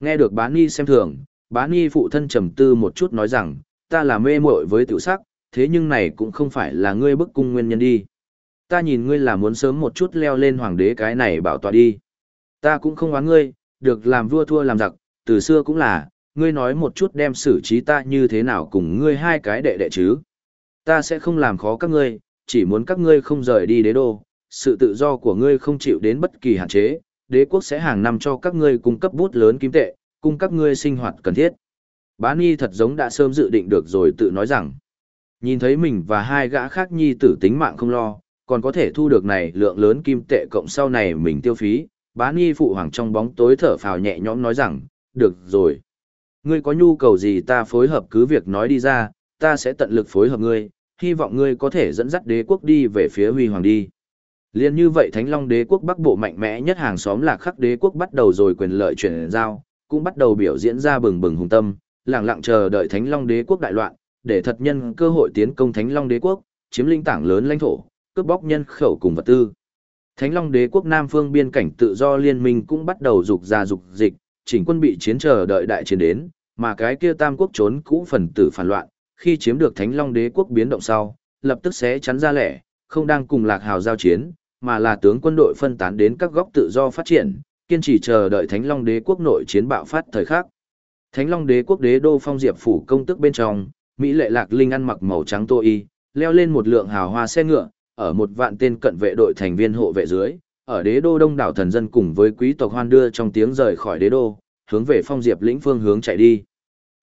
Nghe được bá ni xem thường, bá ni phụ thân trầm tư một chút nói rằng, ta là mê muội với tiểu sắc, thế nhưng này cũng không phải là ngươi bức cung nguyên nhân đi. Ta nhìn ngươi là muốn sớm một chút leo lên hoàng đế cái này bảo tọa đi. Ta cũng không oán ngươi, được làm vua thua làm giặc, từ xưa cũng là, ngươi nói một chút đem xử trí ta như thế nào cùng ngươi hai cái đệ đệ chứ. Ta sẽ không làm khó các ngươi, chỉ muốn các ngươi không rời đi đế đô, sự tự do của ngươi không chịu đến bất kỳ hạn chế, đế quốc sẽ hàng năm cho các ngươi cung cấp bút lớn kim tệ, cung các ngươi sinh hoạt cần thiết. Bá Nhi thật giống đã sớm dự định được rồi tự nói rằng, nhìn thấy mình và hai gã khác nhi tử tính mạng không lo, còn có thể thu được này lượng lớn kim tệ cộng sau này mình tiêu phí, bá Nhi phụ hoàng trong bóng tối thở phào nhẹ nhõm nói rằng, được rồi. Ngươi có nhu cầu gì ta phối hợp cứ việc nói đi ra, ta sẽ tận lực phối hợp ngươi, hy vọng ngươi có thể dẫn dắt đế quốc đi về phía huy hoàng đi. Liên như vậy Thánh Long đế quốc bắc bộ mạnh mẽ nhất hàng xóm lạc khắc đế quốc bắt đầu rồi quyền lợi chuyển giao, cũng bắt đầu biểu diễn ra bừng bừng hùng tâm, lặng lặng chờ đợi Thánh Long đế quốc đại loạn, để thật nhân cơ hội tiến công Thánh Long đế quốc, chiếm linh tảng lớn lãnh thổ, cướp bóc nhân khẩu cùng vật tư. Thánh Long đế quốc Nam phương biên cảnh tự do liên minh cũng bắt đầu dục ra dục dịch, chỉnh quân bị chiến chờ đợi đại chiến đến, mà cái kia tam quốc trốn cũ phần tử phản loạn, khi chiếm được Thánh Long đế quốc biến động sau, lập tức sẽ chắn ra lẻ, không đang cùng Lạc Hào giao chiến, mà là tướng quân đội phân tán đến các góc tự do phát triển, kiên trì chờ đợi Thánh Long đế quốc nội chiến bạo phát thời khắc. Thánh Long đế quốc đế đô phong diệp phủ công tức bên trong, Mỹ lệ lạc linh ăn mặc màu trắng tô y, leo lên một lượng hào hoa xe ngựa, ở một vạn tên cận vệ đội thành viên hộ vệ dưới, ở đế đô đông đảo thần dân cùng với quý tộc hoan đưa trong tiếng rời khỏi đế đô, hướng về phong diệp lĩnh phương hướng chạy đi.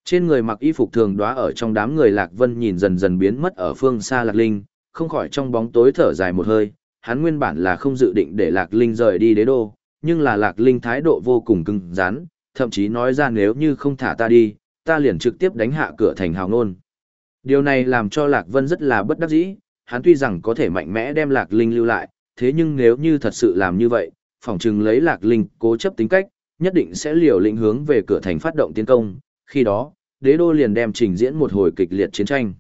Trên người mặc y phục thường đóa ở trong đám người Lạc Vân nhìn dần dần biến mất ở phương xa Lạc Linh, không khỏi trong bóng tối thở dài một hơi, hắn nguyên bản là không dự định để Lạc Linh rời đi đế đô, nhưng là Lạc Linh thái độ vô cùng cứng rắn, thậm chí nói ra nếu như không thả ta đi, ta liền trực tiếp đánh hạ cửa thành hào nôn. Điều này làm cho Lạc Vân rất là bất đắc dĩ, hắn tuy rằng có thể mạnh mẽ đem Lạc Linh lưu lại, thế nhưng nếu như thật sự làm như vậy, phỏng chừng lấy Lạc Linh cố chấp tính cách, nhất định sẽ liều lĩnh hướng về cửa thành phát động tiến công, khi đó, đế đô liền đem trình diễn một hồi kịch liệt chiến tranh.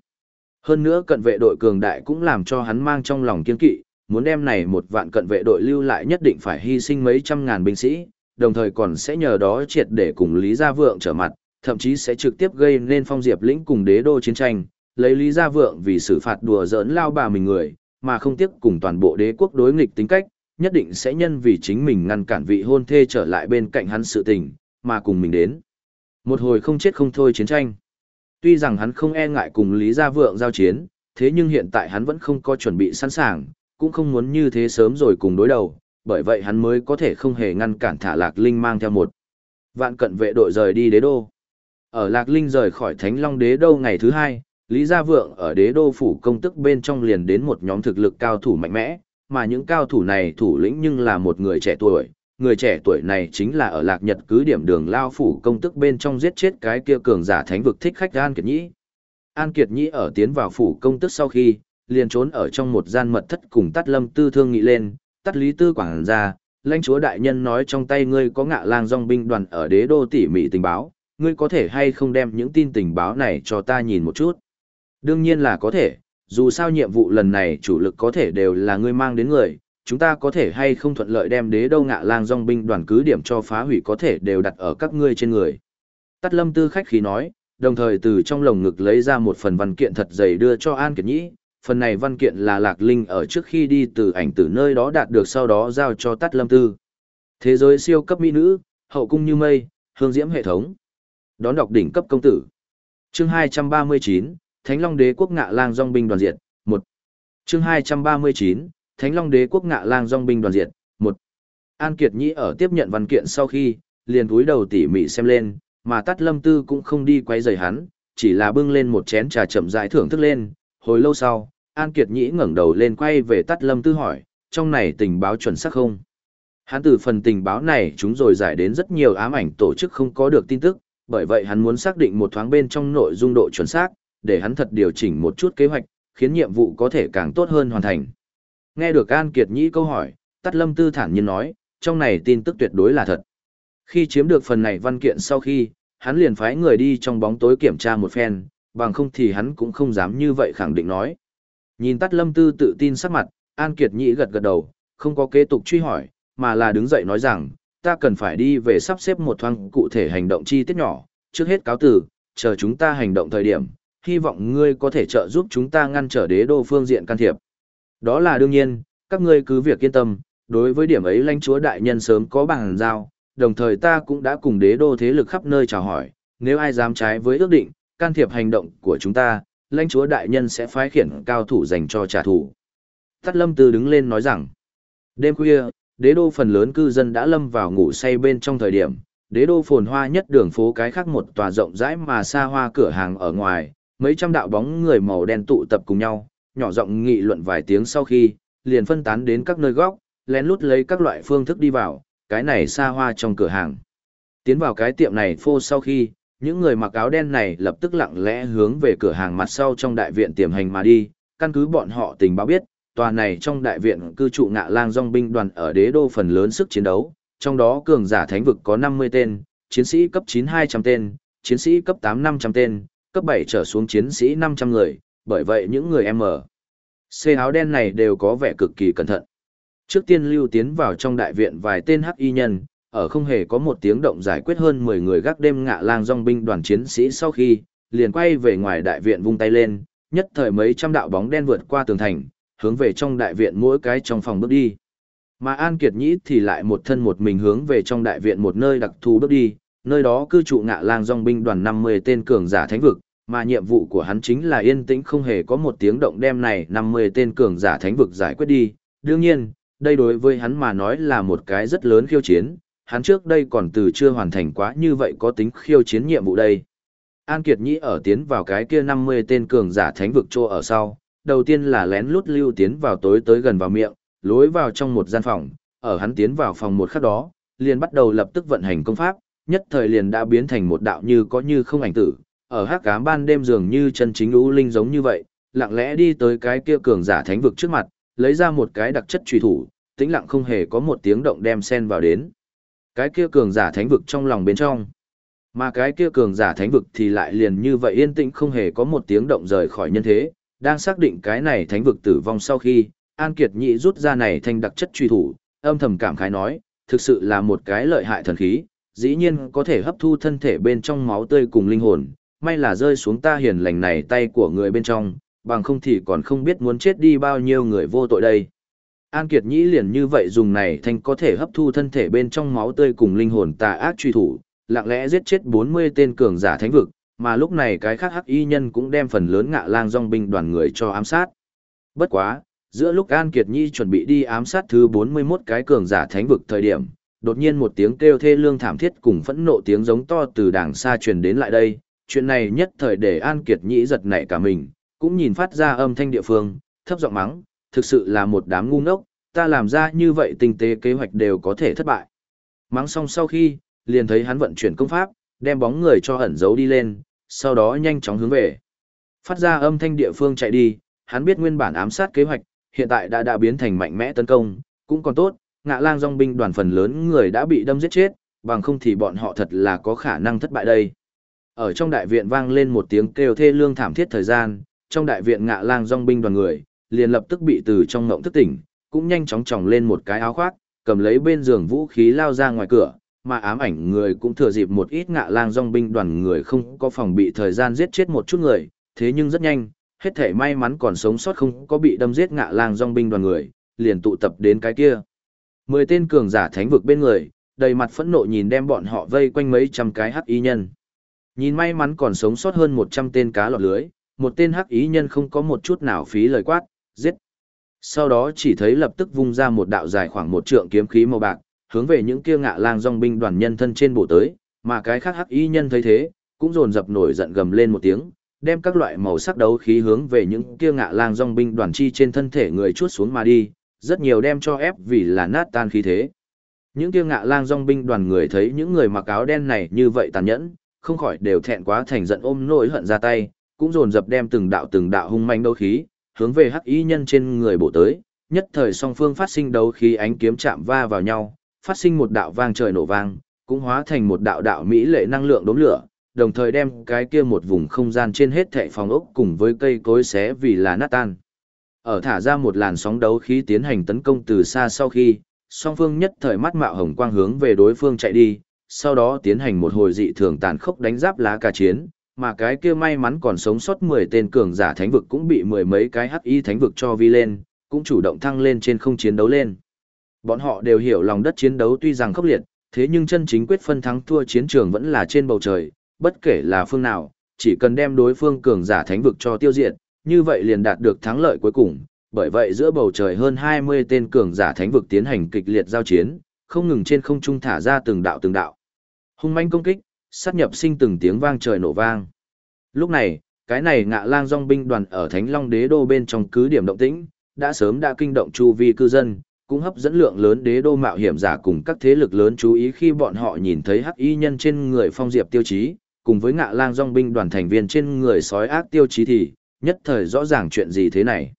Hơn nữa cận vệ đội cường đại cũng làm cho hắn mang trong lòng kiên kỵ, muốn đem này một vạn cận vệ đội lưu lại nhất định phải hy sinh mấy trăm ngàn binh sĩ, đồng thời còn sẽ nhờ đó triệt để cùng Lý Gia Vượng trở mặt, thậm chí sẽ trực tiếp gây nên phong diệp lĩnh cùng đế đô chiến tranh, lấy Lý Gia Vượng vì xử phạt đùa giỡn lao bà mình người, mà không tiếc cùng toàn bộ đế quốc đối nghịch tính cách, nhất định sẽ nhân vì chính mình ngăn cản vị hôn thê trở lại bên cạnh hắn sự tình, mà cùng mình đến. Một hồi không chết không thôi chiến tranh. Tuy rằng hắn không e ngại cùng Lý Gia Vượng giao chiến, thế nhưng hiện tại hắn vẫn không có chuẩn bị sẵn sàng, cũng không muốn như thế sớm rồi cùng đối đầu, bởi vậy hắn mới có thể không hề ngăn cản thả Lạc Linh mang theo một vạn cận vệ đội rời đi đế đô. Ở Lạc Linh rời khỏi Thánh Long đế đô ngày thứ hai, Lý Gia Vượng ở đế đô phủ công tức bên trong liền đến một nhóm thực lực cao thủ mạnh mẽ, mà những cao thủ này thủ lĩnh nhưng là một người trẻ tuổi, người trẻ tuổi này chính là ở lạc nhật cứ điểm đường lao phủ công tức bên trong giết chết cái kia cường giả thánh vực thích khách An Kiệt Nhĩ. An Kiệt Nhĩ ở tiến vào phủ công tức sau khi, liền trốn ở trong một gian mật thất cùng tắt lâm tư thương nghị lên, tắt lý tư quảng ra, lãnh chúa đại nhân nói trong tay ngươi có ngạ lang dòng binh đoàn ở đế đô tỉ mỉ tình báo, ngươi có thể hay không đem những tin tình báo này cho ta nhìn một chút. Đương nhiên là có thể, dù sao nhiệm vụ lần này chủ lực có thể đều là ngươi mang đến người, chúng ta có thể hay không thuận lợi đem đế đâu ngạ lang dòng binh đoàn cứ điểm cho phá hủy có thể đều đặt ở các ngươi trên người. Tắt lâm tư khách khí nói, đồng thời từ trong lồng ngực lấy ra một phần văn kiện thật dày đưa cho An Kiệt Nhĩ, phần này văn kiện là Lạc Linh ở trước khi đi từ ảnh từ nơi đó đạt được sau đó giao cho Tắt lâm tư. Thế giới siêu cấp mỹ nữ, hậu cung như mây, hương diễm hệ thống. Đón đọc đỉnh cấp công tử. Chương 239, Thánh Long Đế quốc ngạ lang dòng binh đoàn diệt, 1. Chương 239, Thánh Long Đế quốc ngạ lang dòng binh đoàn diệt, một An Kiệt Nhĩ ở tiếp nhận văn kiện sau khi, liền cúi đầu tỉ mỉ xem lên, mà Tát Lâm Tư cũng không đi quấy rầy hắn, chỉ là bưng lên một chén trà chậm rãi thưởng thức lên, hồi lâu sau, An Kiệt Nhĩ ngẩng đầu lên quay về Tát Lâm Tư hỏi, trong này tình báo chuẩn xác không? Hắn từ phần tình báo này chúng rồi giải đến rất nhiều ám ảnh tổ chức không có được tin tức, bởi vậy hắn muốn xác định một thoáng bên trong nội dung độ chuẩn xác, để hắn thật điều chỉnh một chút kế hoạch, khiến nhiệm vụ có thể càng tốt hơn hoàn thành. Nghe được An Kiệt Nhĩ câu hỏi, Tắt Lâm Tư thản nhiên nói, trong này tin tức tuyệt đối là thật. Khi chiếm được phần này văn kiện sau khi, hắn liền phái người đi trong bóng tối kiểm tra một phen, bằng không thì hắn cũng không dám như vậy khẳng định nói. Nhìn Tắt Lâm Tư tự tin sắc mặt, An Kiệt Nhĩ gật gật đầu, không có kế tục truy hỏi, mà là đứng dậy nói rằng, ta cần phải đi về sắp xếp một thoáng cụ thể hành động chi tiết nhỏ, trước hết cáo từ, chờ chúng ta hành động thời điểm, hy vọng ngươi có thể trợ giúp chúng ta ngăn trở đế đô phương diện can thiệp. Đó là đương nhiên, các ngươi cứ việc yên tâm, đối với điểm ấy lãnh chúa đại nhân sớm có bằng giao, đồng thời ta cũng đã cùng đế đô thế lực khắp nơi chào hỏi, nếu ai dám trái với ước định, can thiệp hành động của chúng ta, lãnh chúa đại nhân sẽ phái khiển cao thủ dành cho trả thù. Tắt lâm tư đứng lên nói rằng, đêm khuya, đế đô phần lớn cư dân đã lâm vào ngủ say bên trong thời điểm, đế đô phồn hoa nhất đường phố cái khác một tòa rộng rãi mà xa hoa cửa hàng ở ngoài, mấy trăm đạo bóng người màu đen tụ tập cùng nhau, nhỏ giọng nghị luận vài tiếng sau khi, liền phân tán đến các nơi góc, lén lút lấy các loại phương thức đi vào, cái này xa hoa trong cửa hàng. Tiến vào cái tiệm này phô sau khi, những người mặc áo đen này lập tức lặng lẽ hướng về cửa hàng mặt sau trong đại viện tiềm hành mà đi, căn cứ bọn họ tình báo biết, tòa này trong đại viện cư trụ ngạ lang dòng binh đoàn ở đế đô phần lớn sức chiến đấu, trong đó cường giả thánh vực có 50 tên, chiến sĩ cấp 9 200 tên, chiến sĩ cấp 8 500 tên, cấp 7 trở xuống chiến sĩ 500 người, bởi vậy những người M. C áo đen này đều có vẻ cực kỳ cẩn thận. Trước tiên lưu tiến vào trong đại viện vài tên hắc y nhân, ở không hề có một tiếng động giải quyết hơn 10 người gác đêm ngạ lang dòng binh đoàn chiến sĩ sau khi, liền quay về ngoài đại viện vung tay lên, nhất thời mấy trăm đạo bóng đen vượt qua tường thành, hướng về trong đại viện mỗi cái trong phòng bước đi. Mà An Kiệt Nhĩ thì lại một thân một mình hướng về trong đại viện một nơi đặc thù bước đi, nơi đó cư trụ ngạ lang dòng binh đoàn 50 tên cường giả thánh vực, mà nhiệm vụ của hắn chính là yên tĩnh không hề có một tiếng động đem này 50 tên cường giả thánh vực giải quyết đi. Đương nhiên, đây đối với hắn mà nói là một cái rất lớn khiêu chiến, hắn trước đây còn từ chưa hoàn thành quá như vậy có tính khiêu chiến nhiệm vụ đây. An Kiệt Nhĩ ở tiến vào cái kia 50 tên cường giả thánh vực trô ở sau, đầu tiên là lén lút lưu tiến vào tối tới gần vào miệng, lối vào trong một gian phòng, ở hắn tiến vào phòng một khắc đó, liền bắt đầu lập tức vận hành công pháp, nhất thời liền đã biến thành một đạo như có như không ảnh tử, ở hắc ám ban đêm dường như chân chính u linh giống như vậy, lặng lẽ đi tới cái kia cường giả thánh vực trước mặt, lấy ra một cái đặc chất truy thủ, tĩnh lặng không hề có một tiếng động đem sen vào đến. Cái kia cường giả thánh vực trong lòng bên trong. Mà cái kia cường giả thánh vực thì lại liền như vậy yên tĩnh không hề có một tiếng động rời khỏi nhân thế, đang xác định cái này thánh vực tử vong sau khi, An Kiệt Nhị rút ra này thành đặc chất truy thủ, âm thầm cảm khái nói, thực sự là một cái lợi hại thần khí, dĩ nhiên có thể hấp thu thân thể bên trong máu tươi cùng linh hồn, may là rơi xuống ta hiền lành này tay của người bên trong, bằng không thì còn không biết muốn chết đi bao nhiêu người vô tội đây. An Kiệt Nhĩ liền như vậy dùng này thành có thể hấp thu thân thể bên trong máu tươi cùng linh hồn tà ác truy thủ, lặng lẽ giết chết 40 tên cường giả thánh vực, mà lúc này cái khác hắc y nhân cũng đem phần lớn ngạ lang dòng binh đoàn người cho ám sát. Bất quá, giữa lúc An Kiệt Nhi chuẩn bị đi ám sát thứ 41 cái cường giả thánh vực thời điểm, đột nhiên một tiếng kêu thê lương thảm thiết cùng phẫn nộ tiếng giống to từ đàng xa truyền đến lại đây, chuyện này nhất thời để An Kiệt Nhĩ giật nảy cả mình, cũng nhìn phát ra âm thanh địa phương, thấp giọng mắng, thực sự là một đám ngu ngốc, ta làm ra như vậy tinh tế kế hoạch đều có thể thất bại. Mắng xong sau khi, liền thấy hắn vận chuyển công pháp, đem bóng người cho ẩn giấu đi lên, sau đó nhanh chóng hướng về. Phát ra âm thanh địa phương chạy đi, hắn biết nguyên bản ám sát kế hoạch, hiện tại đã đã biến thành mạnh mẽ tấn công, cũng còn tốt, ngạ lang dòng binh đoàn phần lớn người đã bị đâm giết chết, bằng không thì bọn họ thật là có khả năng thất bại đây. Ở trong đại viện vang lên một tiếng kêu thê lương thảm thiết thời gian, trong đại viện ngạ lang dòng binh đoàn người, liền lập tức bị từ trong ngộng thức tỉnh, cũng nhanh chóng tròng lên một cái áo khoác, cầm lấy bên giường vũ khí lao ra ngoài cửa, mà ám ảnh người cũng thừa dịp một ít ngạ lang dòng binh đoàn người không có phòng bị thời gian giết chết một chút người, thế nhưng rất nhanh, hết thể may mắn còn sống sót không có bị đâm giết ngạ lang dòng binh đoàn người, liền tụ tập đến cái kia. Mười tên cường giả thánh vực bên người, đầy mặt phẫn nộ nhìn đem bọn họ vây quanh mấy trăm cái hắc y nhân. Nhìn may mắn còn sống sót hơn 100 tên cá lọt lưới, một tên hắc ý nhân không có một chút nào phí lời quát, giết. Sau đó chỉ thấy lập tức vung ra một đạo dài khoảng một trượng kiếm khí màu bạc, hướng về những kia ngạ lang dòng binh đoàn nhân thân trên bổ tới, mà cái khác hắc y nhân thấy thế, cũng dồn dập nổi giận gầm lên một tiếng, đem các loại màu sắc đấu khí hướng về những kia ngạ lang dòng binh đoàn chi trên thân thể người chuốt xuống mà đi, rất nhiều đem cho ép vì là nát tan khí thế. Những kia ngạ lang dòng binh đoàn người thấy những người mặc áo đen này như vậy tàn nhẫn, không khỏi đều thẹn quá thành giận ôm nỗi hận ra tay, cũng dồn dập đem từng đạo từng đạo hung manh đấu khí, hướng về hắc y nhân trên người bổ tới, nhất thời song phương phát sinh đấu khí ánh kiếm chạm va vào nhau, phát sinh một đạo vang trời nổ vang, cũng hóa thành một đạo đạo mỹ lệ năng lượng đốm lửa, đồng thời đem cái kia một vùng không gian trên hết thảy phòng ốc cùng với cây cối xé vì là nát tan. Ở thả ra một làn sóng đấu khí tiến hành tấn công từ xa sau khi, song phương nhất thời mắt mạo hồng quang hướng về đối phương chạy đi, sau đó tiến hành một hồi dị thường tàn khốc đánh giáp lá cà chiến, mà cái kia may mắn còn sống sót 10 tên cường giả thánh vực cũng bị mười mấy cái hắc y thánh vực cho vi lên, cũng chủ động thăng lên trên không chiến đấu lên. Bọn họ đều hiểu lòng đất chiến đấu tuy rằng khốc liệt, thế nhưng chân chính quyết phân thắng thua chiến trường vẫn là trên bầu trời, bất kể là phương nào, chỉ cần đem đối phương cường giả thánh vực cho tiêu diệt, như vậy liền đạt được thắng lợi cuối cùng. Bởi vậy giữa bầu trời hơn 20 tên cường giả thánh vực tiến hành kịch liệt giao chiến, không ngừng trên không trung thả ra từng đạo từng đạo. Hung manh công kích, sát nhập sinh từng tiếng vang trời nổ vang. Lúc này, cái này ngạ lang dòng binh đoàn ở Thánh Long Đế Đô bên trong cứ điểm động tĩnh, đã sớm đã kinh động chu vi cư dân, cũng hấp dẫn lượng lớn đế đô mạo hiểm giả cùng các thế lực lớn chú ý khi bọn họ nhìn thấy hắc y nhân trên người phong diệp tiêu chí, cùng với ngạ lang dòng binh đoàn thành viên trên người sói ác tiêu chí thì, nhất thời rõ ràng chuyện gì thế này.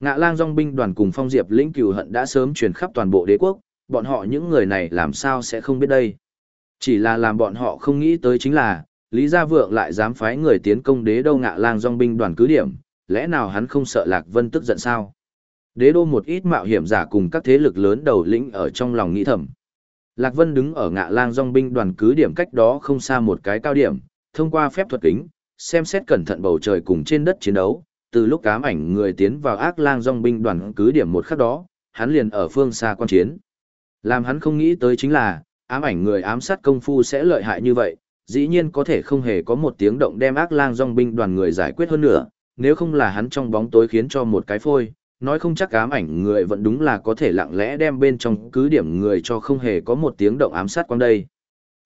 Ngạ lang dòng binh đoàn cùng phong diệp lĩnh cửu hận đã sớm truyền khắp toàn bộ đế quốc, bọn họ những người này làm sao sẽ không biết đây. Chỉ là làm bọn họ không nghĩ tới chính là, Lý Gia Vượng lại dám phái người tiến công đế đô ngạ lang dòng binh đoàn cứ điểm, lẽ nào hắn không sợ Lạc Vân tức giận sao? Đế đô một ít mạo hiểm giả cùng các thế lực lớn đầu lĩnh ở trong lòng nghĩ thầm. Lạc Vân đứng ở ngạ lang dòng binh đoàn cứ điểm cách đó không xa một cái cao điểm, thông qua phép thuật kính, xem xét cẩn thận bầu trời cùng trên đất chiến đấu, từ lúc cám ảnh người tiến vào ác lang dòng binh đoàn cứ điểm một khắc đó, hắn liền ở phương xa quan chiến. Làm hắn không nghĩ tới chính là, ám ảnh người ám sát công phu sẽ lợi hại như vậy, dĩ nhiên có thể không hề có một tiếng động đem ác lang dòng binh đoàn người giải quyết hơn nữa, nếu không là hắn trong bóng tối khiến cho một cái phôi, nói không chắc ám ảnh người vẫn đúng là có thể lặng lẽ đem bên trong cứ điểm người cho không hề có một tiếng động ám sát quang đây.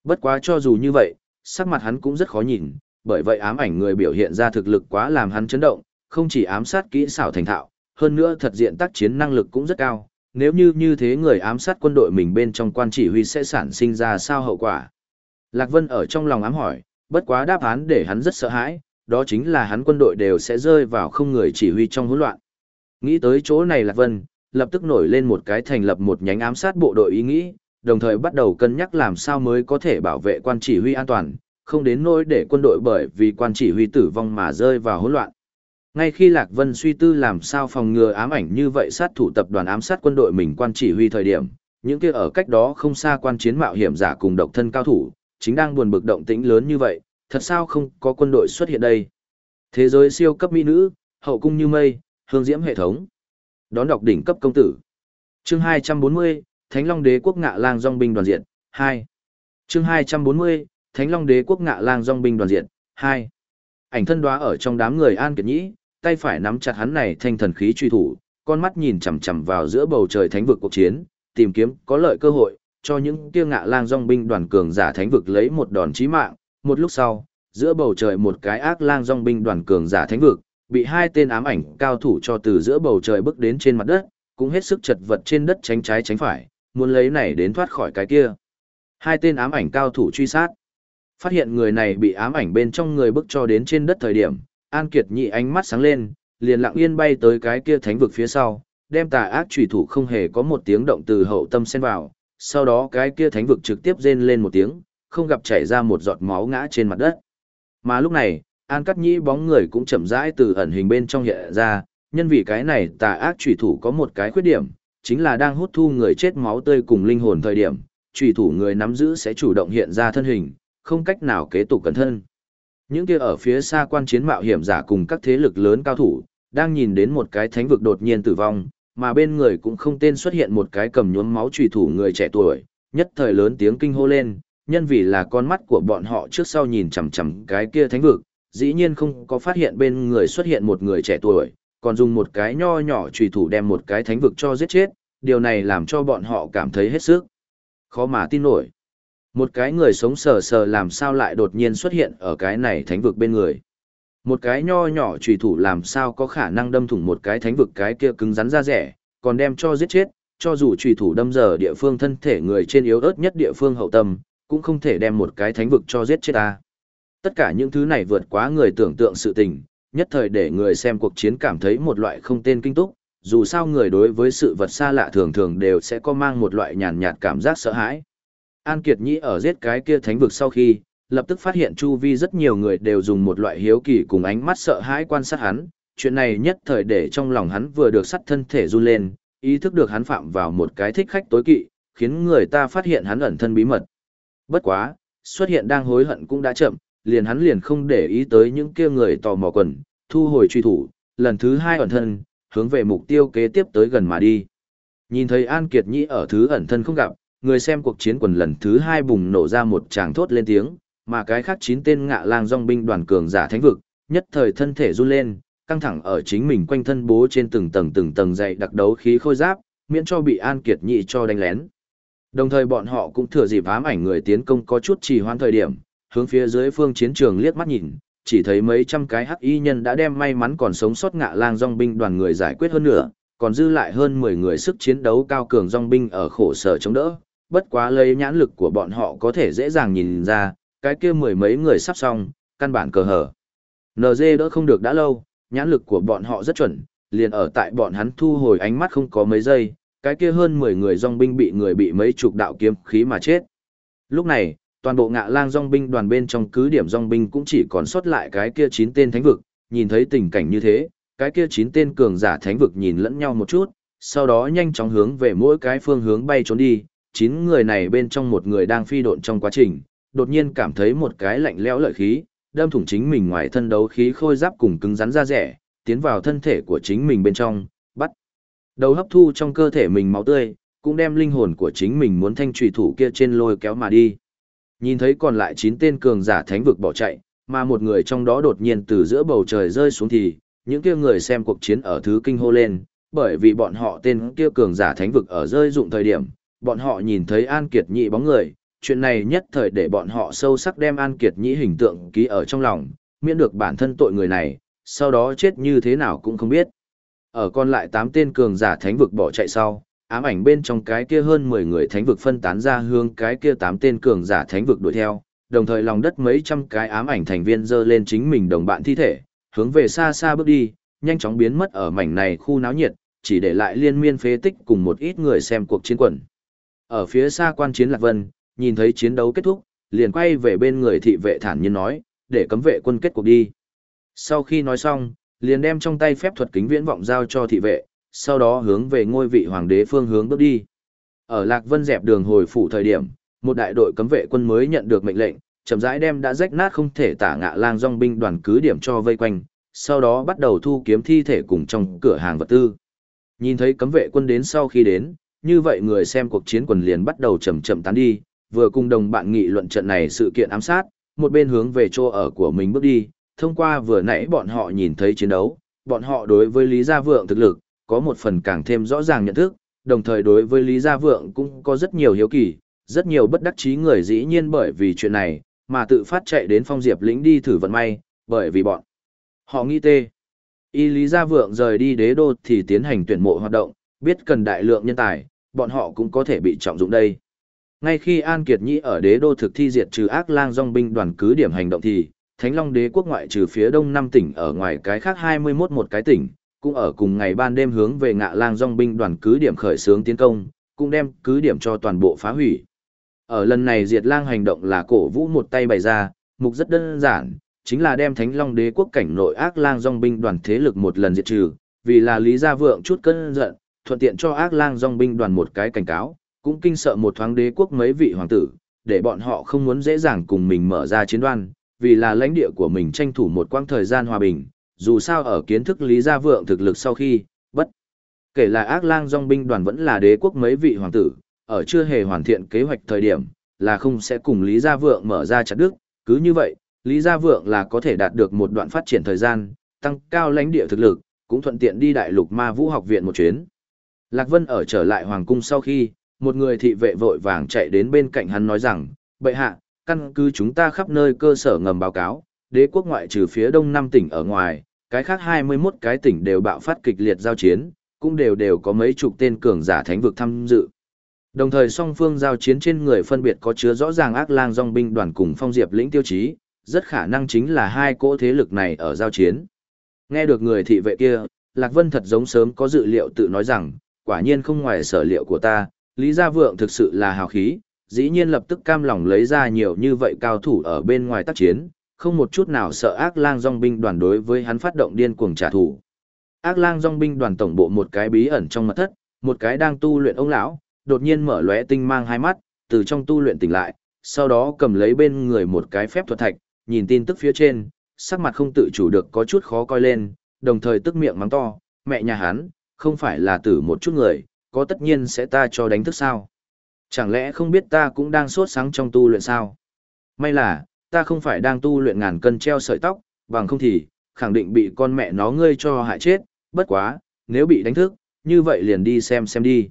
Bất quá cho dù như vậy, sắc mặt hắn cũng rất khó nhìn, bởi vậy ám ảnh người biểu hiện ra thực lực quá làm hắn chấn động, không chỉ ám sát kỹ xảo thành thạo, hơn nữa thật diện tác chiến năng lực cũng rất cao, nếu như như thế người ám sát quân đội mình bên trong quan chỉ huy sẽ sản sinh ra sao hậu quả. Lạc Vân ở trong lòng ám hỏi, bất quá đáp án để hắn rất sợ hãi, đó chính là hắn quân đội đều sẽ rơi vào không người chỉ huy trong hỗn loạn. Nghĩ tới chỗ này Lạc Vân, lập tức nổi lên một cái thành lập một nhánh ám sát bộ đội ý nghĩ, đồng thời bắt đầu cân nhắc làm sao mới có thể bảo vệ quan chỉ huy an toàn, không đến nỗi để quân đội bởi vì quan chỉ huy tử vong mà rơi vào hỗn loạn. Ngay khi Lạc Vân suy tư làm sao phòng ngừa ám ảnh như vậy sát thủ tập đoàn ám sát quân đội mình quan chỉ huy thời điểm, những kia ở cách đó không xa quan chiến mạo hiểm giả cùng độc thân cao thủ, chính đang buồn bực động tĩnh lớn như vậy, thật sao không có quân đội xuất hiện đây. Thế giới siêu cấp mỹ nữ, hậu cung như mây, hương diễm hệ thống. Đón đọc đỉnh cấp công tử. Chương 240, Thánh Long Đế quốc ngạ lang dòng binh đoàn diện, 2. Chương 240, Thánh Long Đế quốc ngạ lang dòng binh đoàn diện, 2. Ảnh thân đoá ở trong đám người An Kiệt Nhĩ, tay phải nắm chặt hắn này thanh thần khí truy thủ, con mắt nhìn chằm chằm vào giữa bầu trời thánh vực cuộc chiến, tìm kiếm có lợi cơ hội cho những kia ngạ lang dòng binh đoàn cường giả thánh vực lấy một đòn chí mạng. Một lúc sau, giữa bầu trời một cái ác lang dòng binh đoàn cường giả thánh vực, bị hai tên ám ảnh cao thủ cho từ giữa bầu trời bước đến trên mặt đất, cũng hết sức chật vật trên đất tránh trái tránh phải, muốn lấy này đến thoát khỏi cái kia. Hai tên ám ảnh cao thủ truy sát. Phát hiện người này bị ám ảnh bên trong người bước cho đến trên đất thời điểm, An Kiệt nhị ánh mắt sáng lên, liền lặng yên bay tới cái kia thánh vực phía sau, đem tà ác chủy thủ không hề có một tiếng động từ hậu tâm xen vào, sau đó cái kia thánh vực trực tiếp rên lên một tiếng, không gặp chảy ra một giọt máu ngã trên mặt đất. Mà lúc này, An Cắt Nhĩ bóng người cũng chậm rãi từ ẩn hình bên trong hiện ra, nhân vì cái này tà ác chủy thủ có một cái khuyết điểm, chính là đang hút thu người chết máu tươi cùng linh hồn thời điểm, chủy thủ người nắm giữ sẽ chủ động hiện ra thân hình, không cách nào kế tục cẩn thân. Những kia ở phía xa quan chiến mạo hiểm giả cùng các thế lực lớn cao thủ, đang nhìn đến một cái thánh vực đột nhiên tử vong, mà bên người cũng không tên xuất hiện một cái cầm nhuốm máu trùy thủ người trẻ tuổi, nhất thời lớn tiếng kinh hô lên, nhân vì là con mắt của bọn họ trước sau nhìn chằm chằm cái kia thánh vực, dĩ nhiên không có phát hiện bên người xuất hiện một người trẻ tuổi, còn dùng một cái nho nhỏ trùy thủ đem một cái thánh vực cho giết chết, điều này làm cho bọn họ cảm thấy hết sức khó mà tin nổi. Một cái người sống sờ sờ làm sao lại đột nhiên xuất hiện ở cái này thánh vực bên người. Một cái nho nhỏ trùy thủ làm sao có khả năng đâm thủng một cái thánh vực cái kia cứng rắn ra rẻ, còn đem cho giết chết, cho dù trùy thủ đâm giờ địa phương thân thể người trên yếu ớt nhất địa phương hậu tâm, cũng không thể đem một cái thánh vực cho giết chết ta. Tất cả những thứ này vượt quá người tưởng tượng sự tình, nhất thời để người xem cuộc chiến cảm thấy một loại không tên kinh túc, dù sao người đối với sự vật xa lạ thường thường đều sẽ có mang một loại nhàn nhạt cảm giác sợ hãi. An Kiệt Nhĩ ở giết cái kia thánh vực sau khi, lập tức phát hiện chu vi rất nhiều người đều dùng một loại hiếu kỳ cùng ánh mắt sợ hãi quan sát hắn, chuyện này nhất thời để trong lòng hắn vừa được sắt thân thể run lên, ý thức được hắn phạm vào một cái thích khách tối kỵ, khiến người ta phát hiện hắn ẩn thân bí mật. Bất quá, xuất hiện đang hối hận cũng đã chậm, liền hắn liền không để ý tới những kia người tò mò quần, thu hồi truy thủ, lần thứ hai ẩn thân, hướng về mục tiêu kế tiếp tới gần mà đi. Nhìn thấy An Kiệt Nhĩ ở thứ ẩn thân không gặp, người xem cuộc chiến quần lần thứ hai bùng nổ ra một tràng thốt lên tiếng, mà cái khác chín tên ngạ lang dòng binh đoàn cường giả thánh vực, nhất thời thân thể run lên, căng thẳng ở chính mình quanh thân bố trên từng tầng từng tầng dày đặc đấu khí khôi giáp, miễn cho bị An Kiệt nhị cho đánh lén. Đồng thời bọn họ cũng thừa dịp ám ảnh người tiến công có chút trì hoãn thời điểm, hướng phía dưới phương chiến trường liếc mắt nhìn, chỉ thấy mấy trăm cái hắc y nhân đã đem may mắn còn sống sót ngạ lang dòng binh đoàn người giải quyết hơn nữa, còn dư lại hơn 10 người sức chiến đấu cao cường dòng binh ở khổ sở chống đỡ, bất quá lấy nhãn lực của bọn họ có thể dễ dàng nhìn ra, cái kia mười mấy người sắp xong, căn bản cờ hở. NG đỡ không được đã lâu, nhãn lực của bọn họ rất chuẩn, liền ở tại bọn hắn thu hồi ánh mắt không có mấy giây, cái kia hơn 10 người dòng binh bị người bị mấy chục đạo kiếm khí mà chết. Lúc này, toàn bộ ngạ lang dòng binh đoàn bên trong cứ điểm dòng binh cũng chỉ còn sót lại cái kia 9 tên thánh vực, nhìn thấy tình cảnh như thế, cái kia 9 tên cường giả thánh vực nhìn lẫn nhau một chút, sau đó nhanh chóng hướng về mỗi cái phương hướng bay trốn đi, Chín người này bên trong một người đang phi độn trong quá trình, đột nhiên cảm thấy một cái lạnh lẽo lợi khí, đâm thủng chính mình ngoài thân đấu khí khôi giáp cùng cứng rắn ra rẻ, tiến vào thân thể của chính mình bên trong, bắt đầu hấp thu trong cơ thể mình máu tươi, cũng đem linh hồn của chính mình muốn thanh trùy thủ kia trên lôi kéo mà đi. Nhìn thấy còn lại 9 tên cường giả thánh vực bỏ chạy, mà một người trong đó đột nhiên từ giữa bầu trời rơi xuống thì, những kia người xem cuộc chiến ở thứ kinh hô lên, bởi vì bọn họ tên kia cường giả thánh vực ở rơi dụng thời điểm, bọn họ nhìn thấy An Kiệt Nhị bóng người, chuyện này nhất thời để bọn họ sâu sắc đem An Kiệt Nhị hình tượng ký ở trong lòng, miễn được bản thân tội người này, sau đó chết như thế nào cũng không biết. Ở còn lại 8 tên cường giả thánh vực bỏ chạy sau, ám ảnh bên trong cái kia hơn 10 người thánh vực phân tán ra hướng cái kia 8 tên cường giả thánh vực đuổi theo, đồng thời lòng đất mấy trăm cái ám ảnh thành viên dơ lên chính mình đồng bạn thi thể, hướng về xa xa bước đi, nhanh chóng biến mất ở mảnh này khu náo nhiệt, chỉ để lại liên miên phế tích cùng một ít người xem cuộc chiến quần. Ở phía xa quan chiến Lạc Vân, nhìn thấy chiến đấu kết thúc, liền quay về bên người thị vệ thản nhiên nói, để cấm vệ quân kết cuộc đi. Sau khi nói xong, liền đem trong tay phép thuật kính viễn vọng giao cho thị vệ, sau đó hướng về ngôi vị hoàng đế phương hướng bước đi. Ở Lạc Vân dẹp đường hồi phủ thời điểm, một đại đội cấm vệ quân mới nhận được mệnh lệnh, chậm rãi đem đã rách nát không thể tả ngạ lang dòng binh đoàn cứ điểm cho vây quanh, sau đó bắt đầu thu kiếm thi thể cùng trong cửa hàng vật tư. Nhìn thấy cấm vệ quân đến sau khi đến, như vậy người xem cuộc chiến quần liền bắt đầu chậm chậm tán đi, vừa cùng đồng bạn nghị luận trận này sự kiện ám sát, một bên hướng về chỗ ở của mình bước đi, thông qua vừa nãy bọn họ nhìn thấy chiến đấu, bọn họ đối với Lý Gia Vượng thực lực, có một phần càng thêm rõ ràng nhận thức, đồng thời đối với Lý Gia Vượng cũng có rất nhiều hiếu kỳ, rất nhiều bất đắc chí người dĩ nhiên bởi vì chuyện này, mà tự phát chạy đến phong diệp lĩnh đi thử vận may, bởi vì bọn họ nghĩ tê. Y Lý Gia Vượng rời đi đế đô thì tiến hành tuyển mộ hoạt động, biết cần đại lượng nhân tài, bọn họ cũng có thể bị trọng dụng đây. Ngay khi An Kiệt Nhĩ ở đế đô thực thi diệt trừ ác lang dòng binh đoàn cứ điểm hành động thì, Thánh Long đế quốc ngoại trừ phía đông năm tỉnh ở ngoài cái khác 21 một cái tỉnh, cũng ở cùng ngày ban đêm hướng về ngạ lang dòng binh đoàn cứ điểm khởi xướng tiến công, cũng đem cứ điểm cho toàn bộ phá hủy. Ở lần này diệt lang hành động là cổ vũ một tay bày ra, mục rất đơn giản, chính là đem Thánh Long đế quốc cảnh nội ác lang dòng binh đoàn thế lực một lần diệt trừ, vì là lý gia vượng chút cơn giận, thuận tiện cho ác lang dòng binh đoàn một cái cảnh cáo, cũng kinh sợ một thoáng đế quốc mấy vị hoàng tử, để bọn họ không muốn dễ dàng cùng mình mở ra chiến đoan, vì là lãnh địa của mình tranh thủ một quãng thời gian hòa bình, dù sao ở kiến thức lý gia vượng thực lực sau khi, bất kể là ác lang dòng binh đoàn vẫn là đế quốc mấy vị hoàng tử, ở chưa hề hoàn thiện kế hoạch thời điểm, là không sẽ cùng Lý Gia Vượng mở ra chặt đức, cứ như vậy, Lý Gia Vượng là có thể đạt được một đoạn phát triển thời gian, tăng cao lãnh địa thực lực, cũng thuận tiện đi đại lục ma vũ học viện một chuyến. Lạc Vân ở trở lại hoàng cung sau khi, một người thị vệ vội vàng chạy đến bên cạnh hắn nói rằng, bệ hạ, căn cứ chúng ta khắp nơi cơ sở ngầm báo cáo, đế quốc ngoại trừ phía đông năm tỉnh ở ngoài, cái khác 21 cái tỉnh đều bạo phát kịch liệt giao chiến, cũng đều đều có mấy chục tên cường giả thánh vực tham dự. Đồng thời song phương giao chiến trên người phân biệt có chứa rõ ràng ác lang dòng binh đoàn cùng phong diệp lĩnh tiêu chí, rất khả năng chính là hai cỗ thế lực này ở giao chiến. Nghe được người thị vệ kia, Lạc Vân thật giống sớm có dự liệu tự nói rằng, quả nhiên không ngoài sở liệu của ta, Lý Gia Vượng thực sự là hào khí, dĩ nhiên lập tức cam lòng lấy ra nhiều như vậy cao thủ ở bên ngoài tác chiến, không một chút nào sợ ác lang dòng binh đoàn đối với hắn phát động điên cuồng trả thù. Ác lang dòng binh đoàn tổng bộ một cái bí ẩn trong mật thất, một cái đang tu luyện ông lão, đột nhiên mở lóe tinh mang hai mắt, từ trong tu luyện tỉnh lại, sau đó cầm lấy bên người một cái phép thuật thạch, nhìn tin tức phía trên, sắc mặt không tự chủ được có chút khó coi lên, đồng thời tức miệng mắng to, mẹ nhà hắn, không phải là tử một chút người, có tất nhiên sẽ ta cho đánh thức sao. Chẳng lẽ không biết ta cũng đang sốt sáng trong tu luyện sao? May là, ta không phải đang tu luyện ngàn cân treo sợi tóc, bằng không thì, khẳng định bị con mẹ nó ngươi cho hại chết, bất quá, nếu bị đánh thức, như vậy liền đi xem xem đi.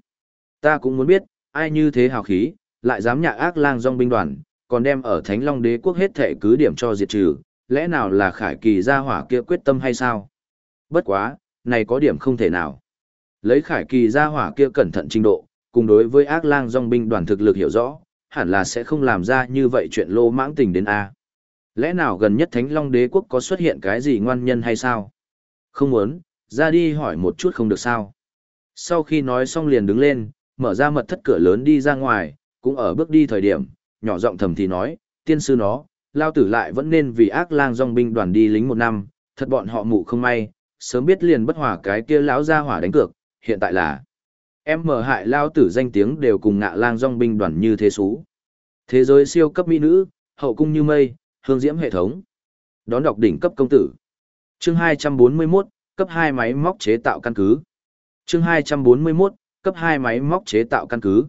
Ta cũng muốn biết, ai như thế hào khí, lại dám nhạ ác lang dòng binh đoàn, còn đem ở Thánh Long Đế quốc hết thể cứ điểm cho diệt trừ, lẽ nào là khải kỳ gia hỏa kia quyết tâm hay sao? Bất quá, này có điểm không thể nào. Lấy khải kỳ gia hỏa kia cẩn thận trình độ, cùng đối với ác lang dòng binh đoàn thực lực hiểu rõ, hẳn là sẽ không làm ra như vậy chuyện lô mãng tình đến A. Lẽ nào gần nhất Thánh Long Đế quốc có xuất hiện cái gì ngoan nhân hay sao? Không muốn, ra đi hỏi một chút không được sao. Sau khi nói xong liền đứng lên, mở ra mật thất cửa lớn đi ra ngoài, cũng ở bước đi thời điểm, nhỏ giọng thầm thì nói, tiên sư nó, lao tử lại vẫn nên vì ác lang dòng binh đoàn đi lính một năm, thật bọn họ mụ không may, sớm biết liền bất hòa cái kia lão ra hỏa đánh cược, hiện tại là em mở hại lao tử danh tiếng đều cùng ngạ lang dong binh đoàn như thế xú. Thế giới siêu cấp mỹ nữ, hậu cung như mây, hương diễm hệ thống. Đón đọc đỉnh cấp công tử. Chương 241, cấp 2 máy móc chế tạo căn cứ. Chương 241, cấp 2 máy móc chế tạo căn cứ.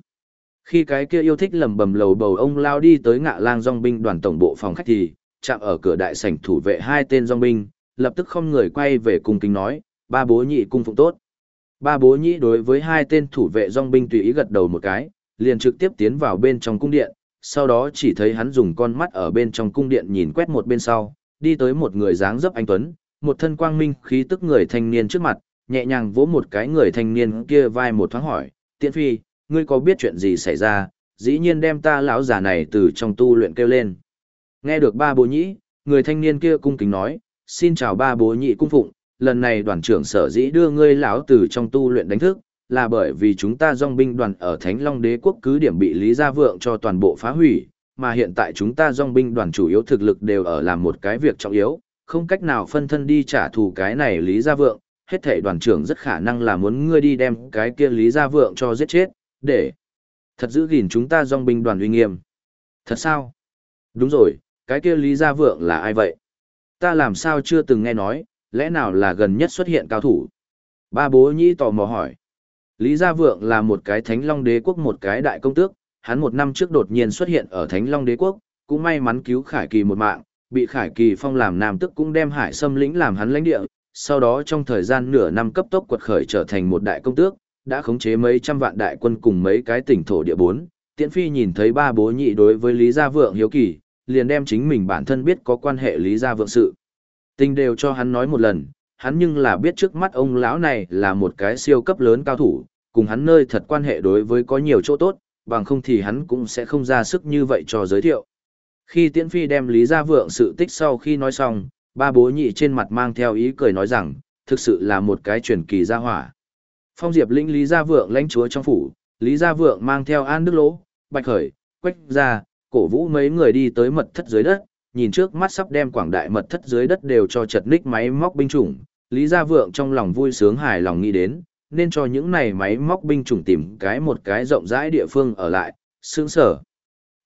Khi cái kia yêu thích lầm bầm lầu bầu ông lao đi tới ngạ lang dong binh đoàn tổng bộ phòng khách thì, chạm ở cửa đại sảnh thủ vệ hai tên dong binh, lập tức không người quay về cung kính nói, ba bố nhị cung phụng tốt. Ba bố nhị đối với hai tên thủ vệ dòng binh tùy ý gật đầu một cái, liền trực tiếp tiến vào bên trong cung điện, sau đó chỉ thấy hắn dùng con mắt ở bên trong cung điện nhìn quét một bên sau, đi tới một người dáng dấp anh Tuấn, một thân quang minh khí tức người thanh niên trước mặt, nhẹ nhàng vỗ một cái người thanh niên kia vai một thoáng hỏi, tiện phi, ngươi có biết chuyện gì xảy ra, dĩ nhiên đem ta lão già này từ trong tu luyện kêu lên. Nghe được ba bố nhĩ, người thanh niên kia cung kính nói, xin chào ba bố nhị cung phụng, lần này đoàn trưởng sở dĩ đưa ngươi lão từ trong tu luyện đánh thức, là bởi vì chúng ta dòng binh đoàn ở Thánh Long Đế quốc cứ điểm bị Lý Gia Vượng cho toàn bộ phá hủy, mà hiện tại chúng ta dòng binh đoàn chủ yếu thực lực đều ở làm một cái việc trọng yếu, không cách nào phân thân đi trả thù cái này Lý Gia Vượng, hết thảy đoàn trưởng rất khả năng là muốn ngươi đi đem cái kia Lý Gia Vượng cho giết chết, để thật giữ gìn chúng ta dòng binh đoàn uy nghiêm. Thật sao? Đúng rồi, cái kia Lý Gia Vượng là ai vậy? Ta làm sao chưa từng nghe nói, lẽ nào là gần nhất xuất hiện cao thủ? Ba bố nhĩ tò mò hỏi. Lý Gia Vượng là một cái Thánh Long Đế quốc một cái đại công tước, hắn một năm trước đột nhiên xuất hiện ở Thánh Long Đế quốc, cũng may mắn cứu Khải Kỳ một mạng, bị Khải Kỳ phong làm nam tức cũng đem Hải Sâm lĩnh làm hắn lãnh địa, sau đó trong thời gian nửa năm cấp tốc quật khởi trở thành một đại công tước, đã khống chế mấy trăm vạn đại quân cùng mấy cái tỉnh thổ địa bốn. Tiễn Phi nhìn thấy ba bố nhị đối với Lý Gia Vượng hiếu kỳ, liền đem chính mình bản thân biết có quan hệ Lý Gia Vượng sự. Tình đều cho hắn nói một lần, hắn nhưng là biết trước mắt ông lão này là một cái siêu cấp lớn cao thủ, cùng hắn nơi thật quan hệ đối với có nhiều chỗ tốt, bằng không thì hắn cũng sẽ không ra sức như vậy cho giới thiệu. Khi Tiễn Phi đem Lý Gia Vượng sự tích sau khi nói xong, ba bố nhị trên mặt mang theo ý cười nói rằng, thực sự là một cái truyền kỳ gia hỏa. Phong Diệp lĩnh Lý Gia Vượng lãnh chúa trong phủ, Lý Gia Vượng mang theo An Đức Lỗ, Bạch Khởi, Quách Gia, cổ vũ mấy người đi tới mật thất dưới đất, nhìn trước mắt sắp đem quảng đại mật thất dưới đất đều cho chật ních máy móc binh chủng, Lý Gia Vượng trong lòng vui sướng hài lòng nghĩ đến, nên cho những này máy móc binh chủng tìm cái một cái rộng rãi địa phương ở lại, sướng sở.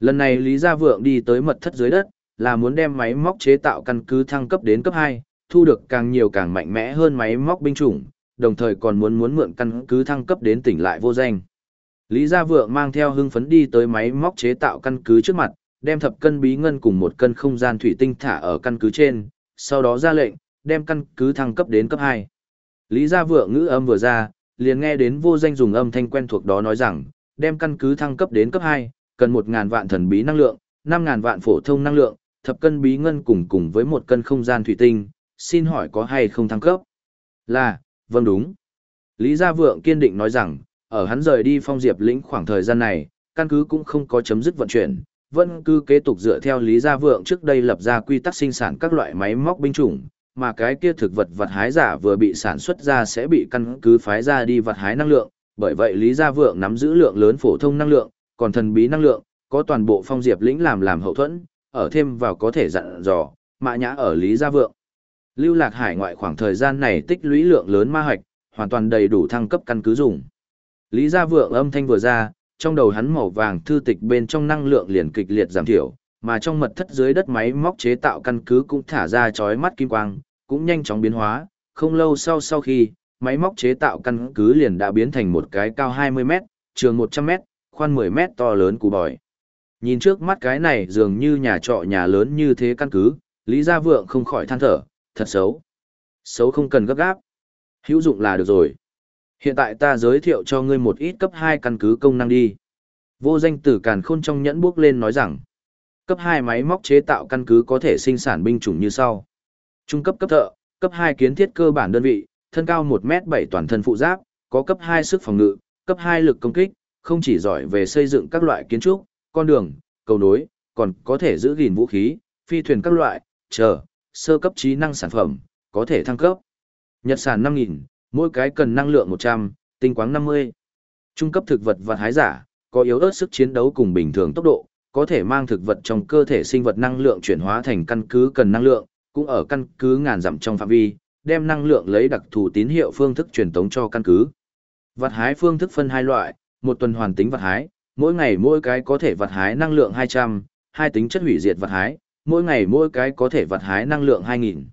Lần này Lý Gia Vượng đi tới mật thất dưới đất, là muốn đem máy móc chế tạo căn cứ thăng cấp đến cấp 2, thu được càng nhiều càng mạnh mẽ hơn máy móc binh chủng, đồng thời còn muốn muốn mượn căn cứ thăng cấp đến tỉnh lại vô danh. Lý Gia Vượng mang theo hưng phấn đi tới máy móc chế tạo căn cứ trước mặt, đem thập cân bí ngân cùng một cân không gian thủy tinh thả ở căn cứ trên, sau đó ra lệnh, đem căn cứ thăng cấp đến cấp 2. Lý Gia Vượng ngữ âm vừa ra, liền nghe đến vô danh dùng âm thanh quen thuộc đó nói rằng, đem căn cứ thăng cấp đến cấp 2, cần 1000 vạn thần bí năng lượng, 5000 vạn phổ thông năng lượng, thập cân bí ngân cùng cùng với một cân không gian thủy tinh, xin hỏi có hay không thăng cấp? Là, vâng đúng. Lý Gia Vượng kiên định nói rằng, ở hắn rời đi phong diệp lĩnh khoảng thời gian này, căn cứ cũng không có chấm dứt vận chuyển, vẫn cứ kế tục dựa theo Lý Gia Vượng trước đây lập ra quy tắc sinh sản các loại máy móc binh chủng, mà cái kia thực vật vật hái giả vừa bị sản xuất ra sẽ bị căn cứ phái ra đi vật hái năng lượng, bởi vậy Lý Gia Vượng nắm giữ lượng lớn phổ thông năng lượng, còn thần bí năng lượng, có toàn bộ phong diệp lĩnh làm làm hậu thuẫn, ở thêm vào có thể dặn dò, mã nhã ở Lý Gia Vượng. Lưu lạc hải ngoại khoảng thời gian này tích lũy lượng lớn ma hoạch, hoàn toàn đầy đủ thăng cấp căn cứ dùng. Lý Gia Vượng âm thanh vừa ra, trong đầu hắn màu vàng thư tịch bên trong năng lượng liền kịch liệt giảm thiểu, mà trong mật thất dưới đất máy móc chế tạo căn cứ cũng thả ra chói mắt kim quang, cũng nhanh chóng biến hóa, không lâu sau sau khi, máy móc chế tạo căn cứ liền đã biến thành một cái cao 20 mét, trường 100 mét, khoan 10 mét to lớn củ bòi. Nhìn trước mắt cái này dường như nhà trọ nhà lớn như thế căn cứ, Lý Gia Vượng không khỏi than thở, thật xấu. Xấu không cần gấp gáp. Hữu dụng là được rồi. Hiện tại ta giới thiệu cho ngươi một ít cấp 2 căn cứ công năng đi. Vô danh tử càn khôn trong nhẫn bước lên nói rằng, cấp 2 máy móc chế tạo căn cứ có thể sinh sản binh chủng như sau. Trung cấp cấp thợ, cấp 2 kiến thiết cơ bản đơn vị, thân cao 1m7 toàn thân phụ giáp, có cấp 2 sức phòng ngự, cấp 2 lực công kích, không chỉ giỏi về xây dựng các loại kiến trúc, con đường, cầu nối, còn có thể giữ gìn vũ khí, phi thuyền các loại, chờ, sơ cấp trí năng sản phẩm, có thể thăng cấp. Nhật sản 5.000, mỗi cái cần năng lượng 100, tinh quáng 50. Trung cấp thực vật và hái giả, có yếu ớt sức chiến đấu cùng bình thường tốc độ, có thể mang thực vật trong cơ thể sinh vật năng lượng chuyển hóa thành căn cứ cần năng lượng, cũng ở căn cứ ngàn dặm trong phạm vi, đem năng lượng lấy đặc thù tín hiệu phương thức truyền tống cho căn cứ. Vật hái phương thức phân hai loại, một tuần hoàn tính vật hái, mỗi ngày mỗi cái có thể vật hái năng lượng 200, hai tính chất hủy diệt vật hái, mỗi ngày mỗi cái có thể vật hái năng lượng 2000.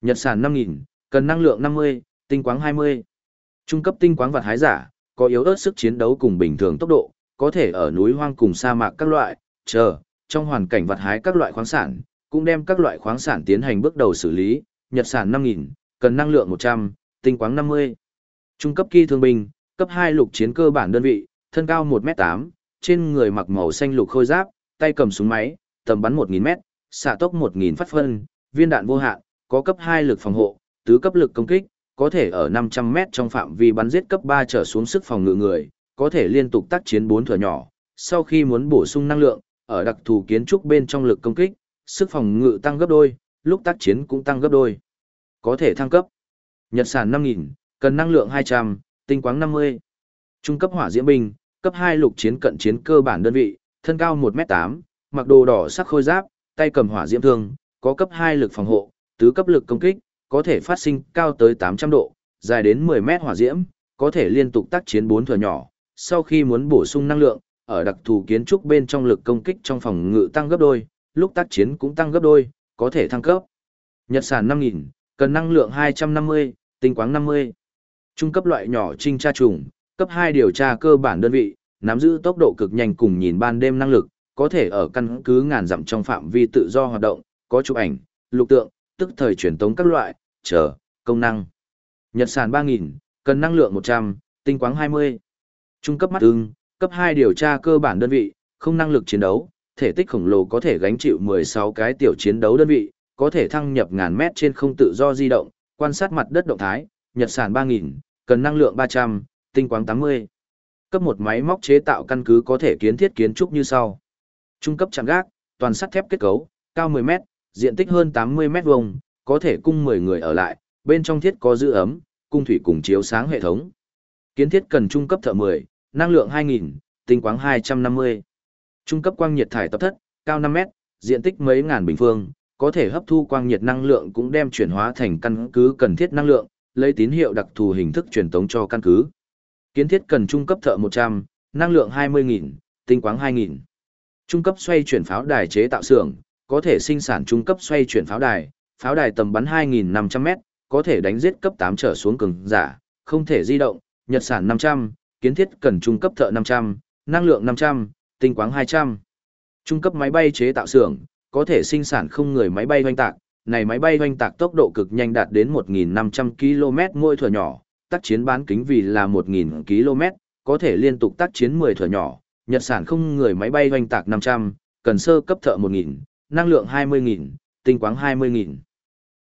Nhật sản 5000, cần năng lượng 50, tinh quáng 20. Trung cấp tinh quáng vật hái giả, có yếu ớt sức chiến đấu cùng bình thường tốc độ, có thể ở núi hoang cùng sa mạc các loại, chờ, trong hoàn cảnh vật hái các loại khoáng sản, cũng đem các loại khoáng sản tiến hành bước đầu xử lý, nhật sản 5000, cần năng lượng 100, tinh quáng 50. Trung cấp kỳ thương binh, cấp 2 lục chiến cơ bản đơn vị, thân cao 1m8, trên người mặc màu xanh lục khôi giáp, tay cầm súng máy, tầm bắn 1000m, xạ tốc 1000 phát phân, viên đạn vô hạn, có cấp 2 lực phòng hộ, tứ cấp lực công kích, có thể ở 500m trong phạm vi bắn giết cấp 3 trở xuống sức phòng ngự người, có thể liên tục tác chiến 4 thừa nhỏ. Sau khi muốn bổ sung năng lượng, ở đặc thù kiến trúc bên trong lực công kích, sức phòng ngự tăng gấp đôi, lúc tác chiến cũng tăng gấp đôi. Có thể thăng cấp. Nhật sản 5000, cần năng lượng 200, tinh quáng 50. Trung cấp hỏa diễm binh, cấp 2 lục chiến cận chiến cơ bản đơn vị, thân cao 1m8, mặc đồ đỏ sắc khôi giáp, tay cầm hỏa diễm thương, có cấp 2 lực phòng hộ, tứ cấp lực công kích, có thể phát sinh cao tới 800 độ, dài đến 10 mét hỏa diễm, có thể liên tục tác chiến 4 thừa nhỏ. Sau khi muốn bổ sung năng lượng, ở đặc thù kiến trúc bên trong lực công kích trong phòng ngự tăng gấp đôi, lúc tác chiến cũng tăng gấp đôi, có thể thăng cấp. Nhật sản 5000, cần năng lượng 250, tinh quáng 50. Trung cấp loại nhỏ trinh tra trùng, cấp 2 điều tra cơ bản đơn vị, nắm giữ tốc độ cực nhanh cùng nhìn ban đêm năng lực, có thể ở căn cứ ngàn dặm trong phạm vi tự do hoạt động, có chụp ảnh, lục tượng, tức thời truyền tống các loại, chờ, công năng. Nhật sản 3000, cần năng lượng 100, tinh quáng 20. Trung cấp mắt ưng, cấp 2 điều tra cơ bản đơn vị, không năng lực chiến đấu, thể tích khổng lồ có thể gánh chịu 16 cái tiểu chiến đấu đơn vị, có thể thăng nhập ngàn mét trên không tự do di động, quan sát mặt đất động thái, Nhật sản 3000, cần năng lượng 300, tinh quáng 80. Cấp một máy móc chế tạo căn cứ có thể kiến thiết kiến trúc như sau. Trung cấp chạm gác, toàn sắt thép kết cấu, cao 10 mét, diện tích hơn 80 mét vuông, có thể cung 10 người ở lại, bên trong thiết có giữ ấm, cung thủy cùng chiếu sáng hệ thống. Kiến thiết cần trung cấp thợ 10, năng lượng 2000, tinh quáng 250. Trung cấp quang nhiệt thải tập thất, cao 5 mét, diện tích mấy ngàn bình phương, có thể hấp thu quang nhiệt năng lượng cũng đem chuyển hóa thành căn cứ cần thiết năng lượng, lấy tín hiệu đặc thù hình thức truyền tống cho căn cứ. Kiến thiết cần trung cấp thợ 100, năng lượng 20.000, tinh quáng 2.000. Trung cấp xoay chuyển pháo đài chế tạo xưởng, có thể sinh sản trung cấp xoay chuyển pháo đài, pháo đài tầm bắn 2.500m, có thể đánh giết cấp 8 trở xuống cường giả, không thể di động, nhật sản 500, kiến thiết cần trung cấp thợ 500, năng lượng 500, tinh quáng 200. Trung cấp máy bay chế tạo xưởng, có thể sinh sản không người máy bay doanh tạc, này máy bay doanh tạc tốc độ cực nhanh đạt đến 1.500 km mỗi thừa nhỏ, tác chiến bán kính vì là 1.000 km, có thể liên tục tác chiến 10 thừa nhỏ, Nhật sản không người máy bay doanh tạc 500, cần sơ cấp thợ 1.000, năng lượng 20.000, tinh quáng 20.000.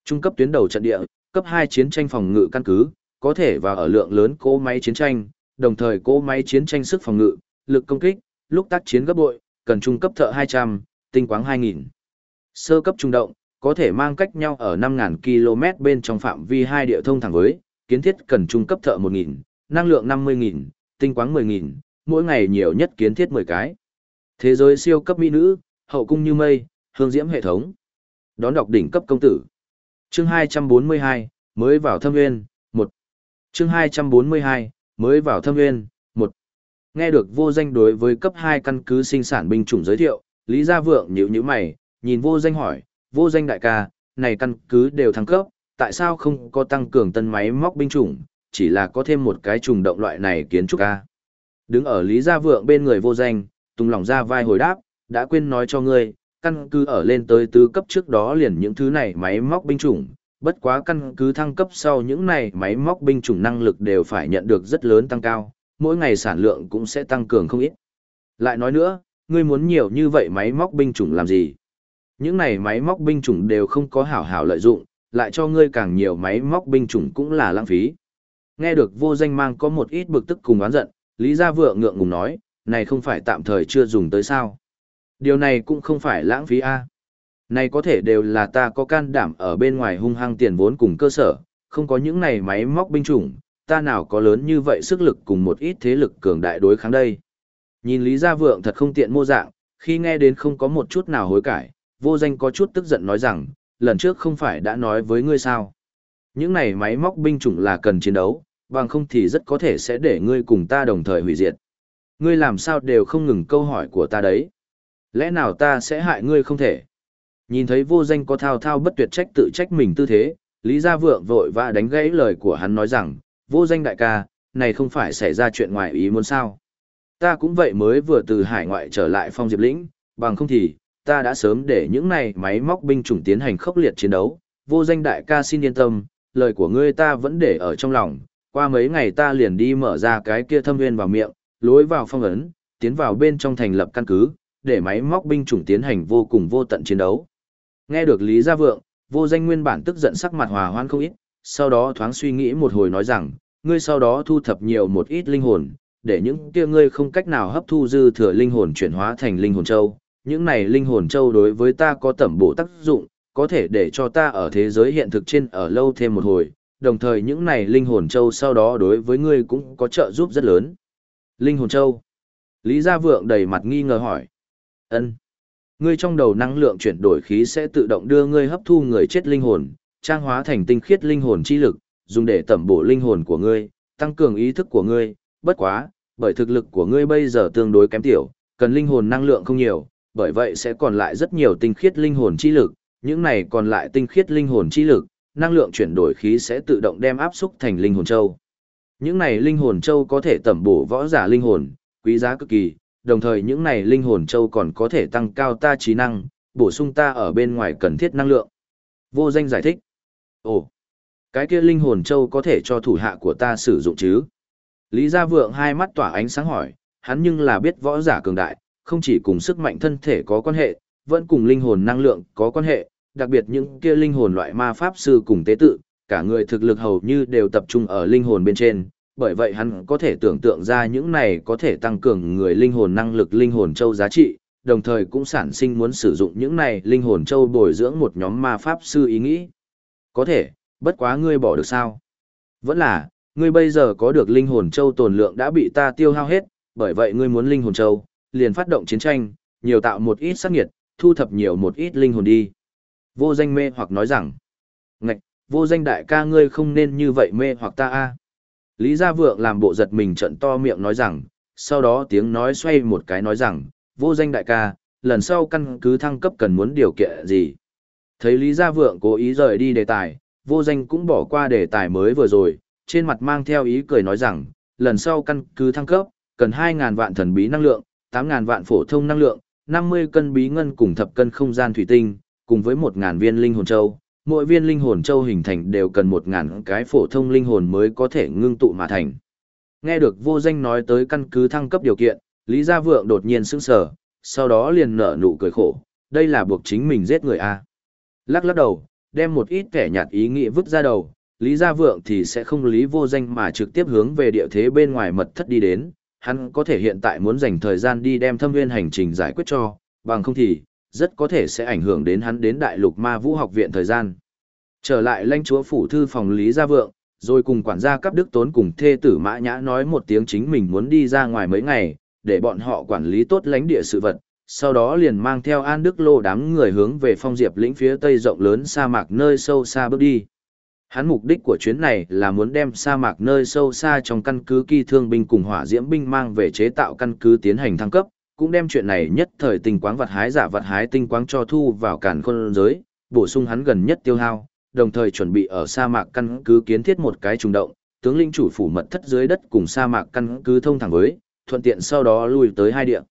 Trung cấp tuyến đầu trận địa, cấp 2 chiến tranh phòng ngự căn cứ, có thể vào ở lượng lớn cỗ máy chiến tranh, đồng thời cỗ máy chiến tranh sức phòng ngự, lực công kích, lúc tác chiến gấp bội, cần trung cấp thợ 200, tinh quáng 2.000. Sơ cấp trung động, có thể mang cách nhau ở 5.000 km bên trong phạm vi hai địa thông thẳng với, kiến thiết cần trung cấp thợ 1.000, năng lượng 50.000, tinh quáng 10.000, mỗi ngày nhiều nhất kiến thiết 10 cái. Thế giới siêu cấp mỹ nữ, hậu cung như mây, hương diễm hệ thống. Đón đọc đỉnh cấp công tử. Chương 242, mới vào thâm nguyên, một Chương 242, mới vào thâm nguyên, một Nghe được vô danh đối với cấp hai căn cứ sinh sản binh chủng giới thiệu, Lý Gia Vượng nhíu nhíu mày, nhìn vô danh hỏi, vô danh đại ca, này căn cứ đều thăng cấp, tại sao không có tăng cường tân máy móc binh chủng, chỉ là có thêm một cái trùng động loại này kiến trúc ca. Đứng ở Lý Gia Vượng bên người vô danh, tung lòng ra vai hồi đáp, đã quên nói cho ngươi, căn cứ ở lên tới tứ cấp trước đó liền những thứ này máy móc binh chủng, bất quá căn cứ thăng cấp sau những này máy móc binh chủng năng lực đều phải nhận được rất lớn tăng cao, mỗi ngày sản lượng cũng sẽ tăng cường không ít. Lại nói nữa, ngươi muốn nhiều như vậy máy móc binh chủng làm gì? Những này máy móc binh chủng đều không có hảo hảo lợi dụng, lại cho ngươi càng nhiều máy móc binh chủng cũng là lãng phí. Nghe được vô danh mang có một ít bực tức cùng oán giận, Lý Gia Vượng ngượng ngùng nói, này không phải tạm thời chưa dùng tới sao. Điều này cũng không phải lãng phí a. Này có thể đều là ta có can đảm ở bên ngoài hung hăng tiền vốn cùng cơ sở, không có những này máy móc binh chủng, ta nào có lớn như vậy sức lực cùng một ít thế lực cường đại đối kháng đây. Nhìn Lý Gia Vượng thật không tiện mô dạng, khi nghe đến không có một chút nào hối cải, vô danh có chút tức giận nói rằng, lần trước không phải đã nói với ngươi sao. Những này máy móc binh chủng là cần chiến đấu, bằng không thì rất có thể sẽ để ngươi cùng ta đồng thời hủy diệt. Ngươi làm sao đều không ngừng câu hỏi của ta đấy. Lẽ nào ta sẽ hại ngươi không thể? Nhìn thấy vô danh có thao thao bất tuyệt trách tự trách mình tư thế, Lý Gia Vượng vội vã đánh gãy lời của hắn nói rằng, vô danh đại ca, này không phải xảy ra chuyện ngoài ý muốn sao. Ta cũng vậy mới vừa từ hải ngoại trở lại phong diệp lĩnh, bằng không thì, ta đã sớm để những này máy móc binh chủng tiến hành khốc liệt chiến đấu. Vô danh đại ca xin yên tâm, lời của ngươi ta vẫn để ở trong lòng, qua mấy ngày ta liền đi mở ra cái kia thâm viên vào miệng, lối vào phong ấn, tiến vào bên trong thành lập căn cứ, để máy móc binh chủng tiến hành vô cùng vô tận chiến đấu. Nghe được Lý Gia Vượng, vô danh nguyên bản tức giận sắc mặt hòa hoan không ít, sau đó thoáng suy nghĩ một hồi nói rằng, ngươi sau đó thu thập nhiều một ít linh hồn, để những kia ngươi không cách nào hấp thu dư thừa linh hồn chuyển hóa thành linh hồn châu. Những này linh hồn châu đối với ta có tẩm bổ tác dụng, có thể để cho ta ở thế giới hiện thực trên ở lâu thêm một hồi, đồng thời những này linh hồn châu sau đó đối với ngươi cũng có trợ giúp rất lớn. Linh hồn châu. Lý Gia Vượng đầy mặt nghi ngờ hỏi ân. Ngươi trong đầu năng lượng chuyển đổi khí sẽ tự động đưa ngươi hấp thu người chết linh hồn, trang hóa thành tinh khiết linh hồn chi lực, dùng để tẩm bổ linh hồn của ngươi, tăng cường ý thức của ngươi, bất quá, bởi thực lực của ngươi bây giờ tương đối kém tiểu, cần linh hồn năng lượng không nhiều, bởi vậy sẽ còn lại rất nhiều tinh khiết linh hồn chi lực, những này còn lại tinh khiết linh hồn chi lực, năng lượng chuyển đổi khí sẽ tự động đem áp xúc thành linh hồn châu. Những này linh hồn châu có thể tẩm bổ võ giả linh hồn, quý giá cực kỳ, đồng thời những này linh hồn châu còn có thể tăng cao ta trí năng, bổ sung ta ở bên ngoài cần thiết năng lượng. Vô danh giải thích. Ồ, cái kia linh hồn châu có thể cho thủ hạ của ta sử dụng chứ? Lý Gia Vượng hai mắt tỏa ánh sáng hỏi, hắn nhưng là biết võ giả cường đại, không chỉ cùng sức mạnh thân thể có quan hệ, vẫn cùng linh hồn năng lượng có quan hệ, đặc biệt những kia linh hồn loại ma pháp sư cùng tế tự, cả người thực lực hầu như đều tập trung ở linh hồn bên trên, bởi vậy hắn có thể tưởng tượng ra những này có thể tăng cường người linh hồn năng lực linh hồn châu giá trị, đồng thời cũng sản sinh muốn sử dụng những này linh hồn châu bồi dưỡng một nhóm ma pháp sư ý nghĩ. Có thể, bất quá ngươi bỏ được sao? Vẫn là, ngươi bây giờ có được linh hồn châu tồn lượng đã bị ta tiêu hao hết, bởi vậy ngươi muốn linh hồn châu, liền phát động chiến tranh, nhiều tạo một ít sát nghiệt, thu thập nhiều một ít linh hồn đi. Vô danh mê hoặc nói rằng, ngạch, vô danh đại ca ngươi không nên như vậy mê hoặc ta a. Lý Gia Vượng làm bộ giật mình trận to miệng nói rằng, sau đó tiếng nói xoay một cái nói rằng, vô danh đại ca, lần sau căn cứ thăng cấp cần muốn điều kiện gì. Thấy Lý Gia Vượng cố ý rời đi đề tài, vô danh cũng bỏ qua đề tài mới vừa rồi, trên mặt mang theo ý cười nói rằng, lần sau căn cứ thăng cấp, cần 2.000 vạn thần bí năng lượng, 8.000 vạn phổ thông năng lượng, 50 cân bí ngân cùng thập cân không gian thủy tinh, cùng với 1.000 viên linh hồn châu. Mỗi viên linh hồn châu hình thành đều cần 1.000 cái phổ thông linh hồn mới có thể ngưng tụ mà thành. Nghe được vô danh nói tới căn cứ thăng cấp điều kiện, Lý Gia Vượng đột nhiên sững sờ, sau đó liền nở nụ cười khổ, đây là buộc chính mình giết người a. À. Lắc lắc đầu, đem một ít kẻ nhạt ý nghĩ vứt ra đầu, Lý Gia Vượng thì sẽ không lý vô danh mà trực tiếp hướng về địa thế bên ngoài mật thất đi đến, hắn có thể hiện tại muốn dành thời gian đi đem thâm nguyên hành trình giải quyết cho, bằng không thì, rất có thể sẽ ảnh hưởng đến hắn đến đại lục ma vũ học viện thời gian. Trở lại lãnh chúa phủ thư phòng Lý Gia Vượng, rồi cùng quản gia cấp đức tốn cùng thê tử mã nhã nói một tiếng chính mình muốn đi ra ngoài mấy ngày, để bọn họ quản lý tốt lãnh địa sự vật, sau đó liền mang theo An Đức Lô đám người hướng về phong diệp lĩnh phía tây rộng lớn sa mạc nơi sâu xa bước đi. Hắn mục đích của chuyến này là muốn đem sa mạc nơi sâu xa trong căn cứ kỳ thương binh cùng hỏa diễm binh mang về chế tạo căn cứ tiến hành thăng cấp, cũng đem chuyện này nhất thời tinh quáng vật hái giả vật hái tinh quáng cho thu vào càn khôn giới, bổ sung hắn gần nhất tiêu hao, đồng thời chuẩn bị ở sa mạc căn cứ kiến thiết một cái trùng động, tướng linh chủ phủ mật thất dưới đất cùng sa mạc căn cứ thông thẳng với, thuận tiện sau đó lui tới hai địa.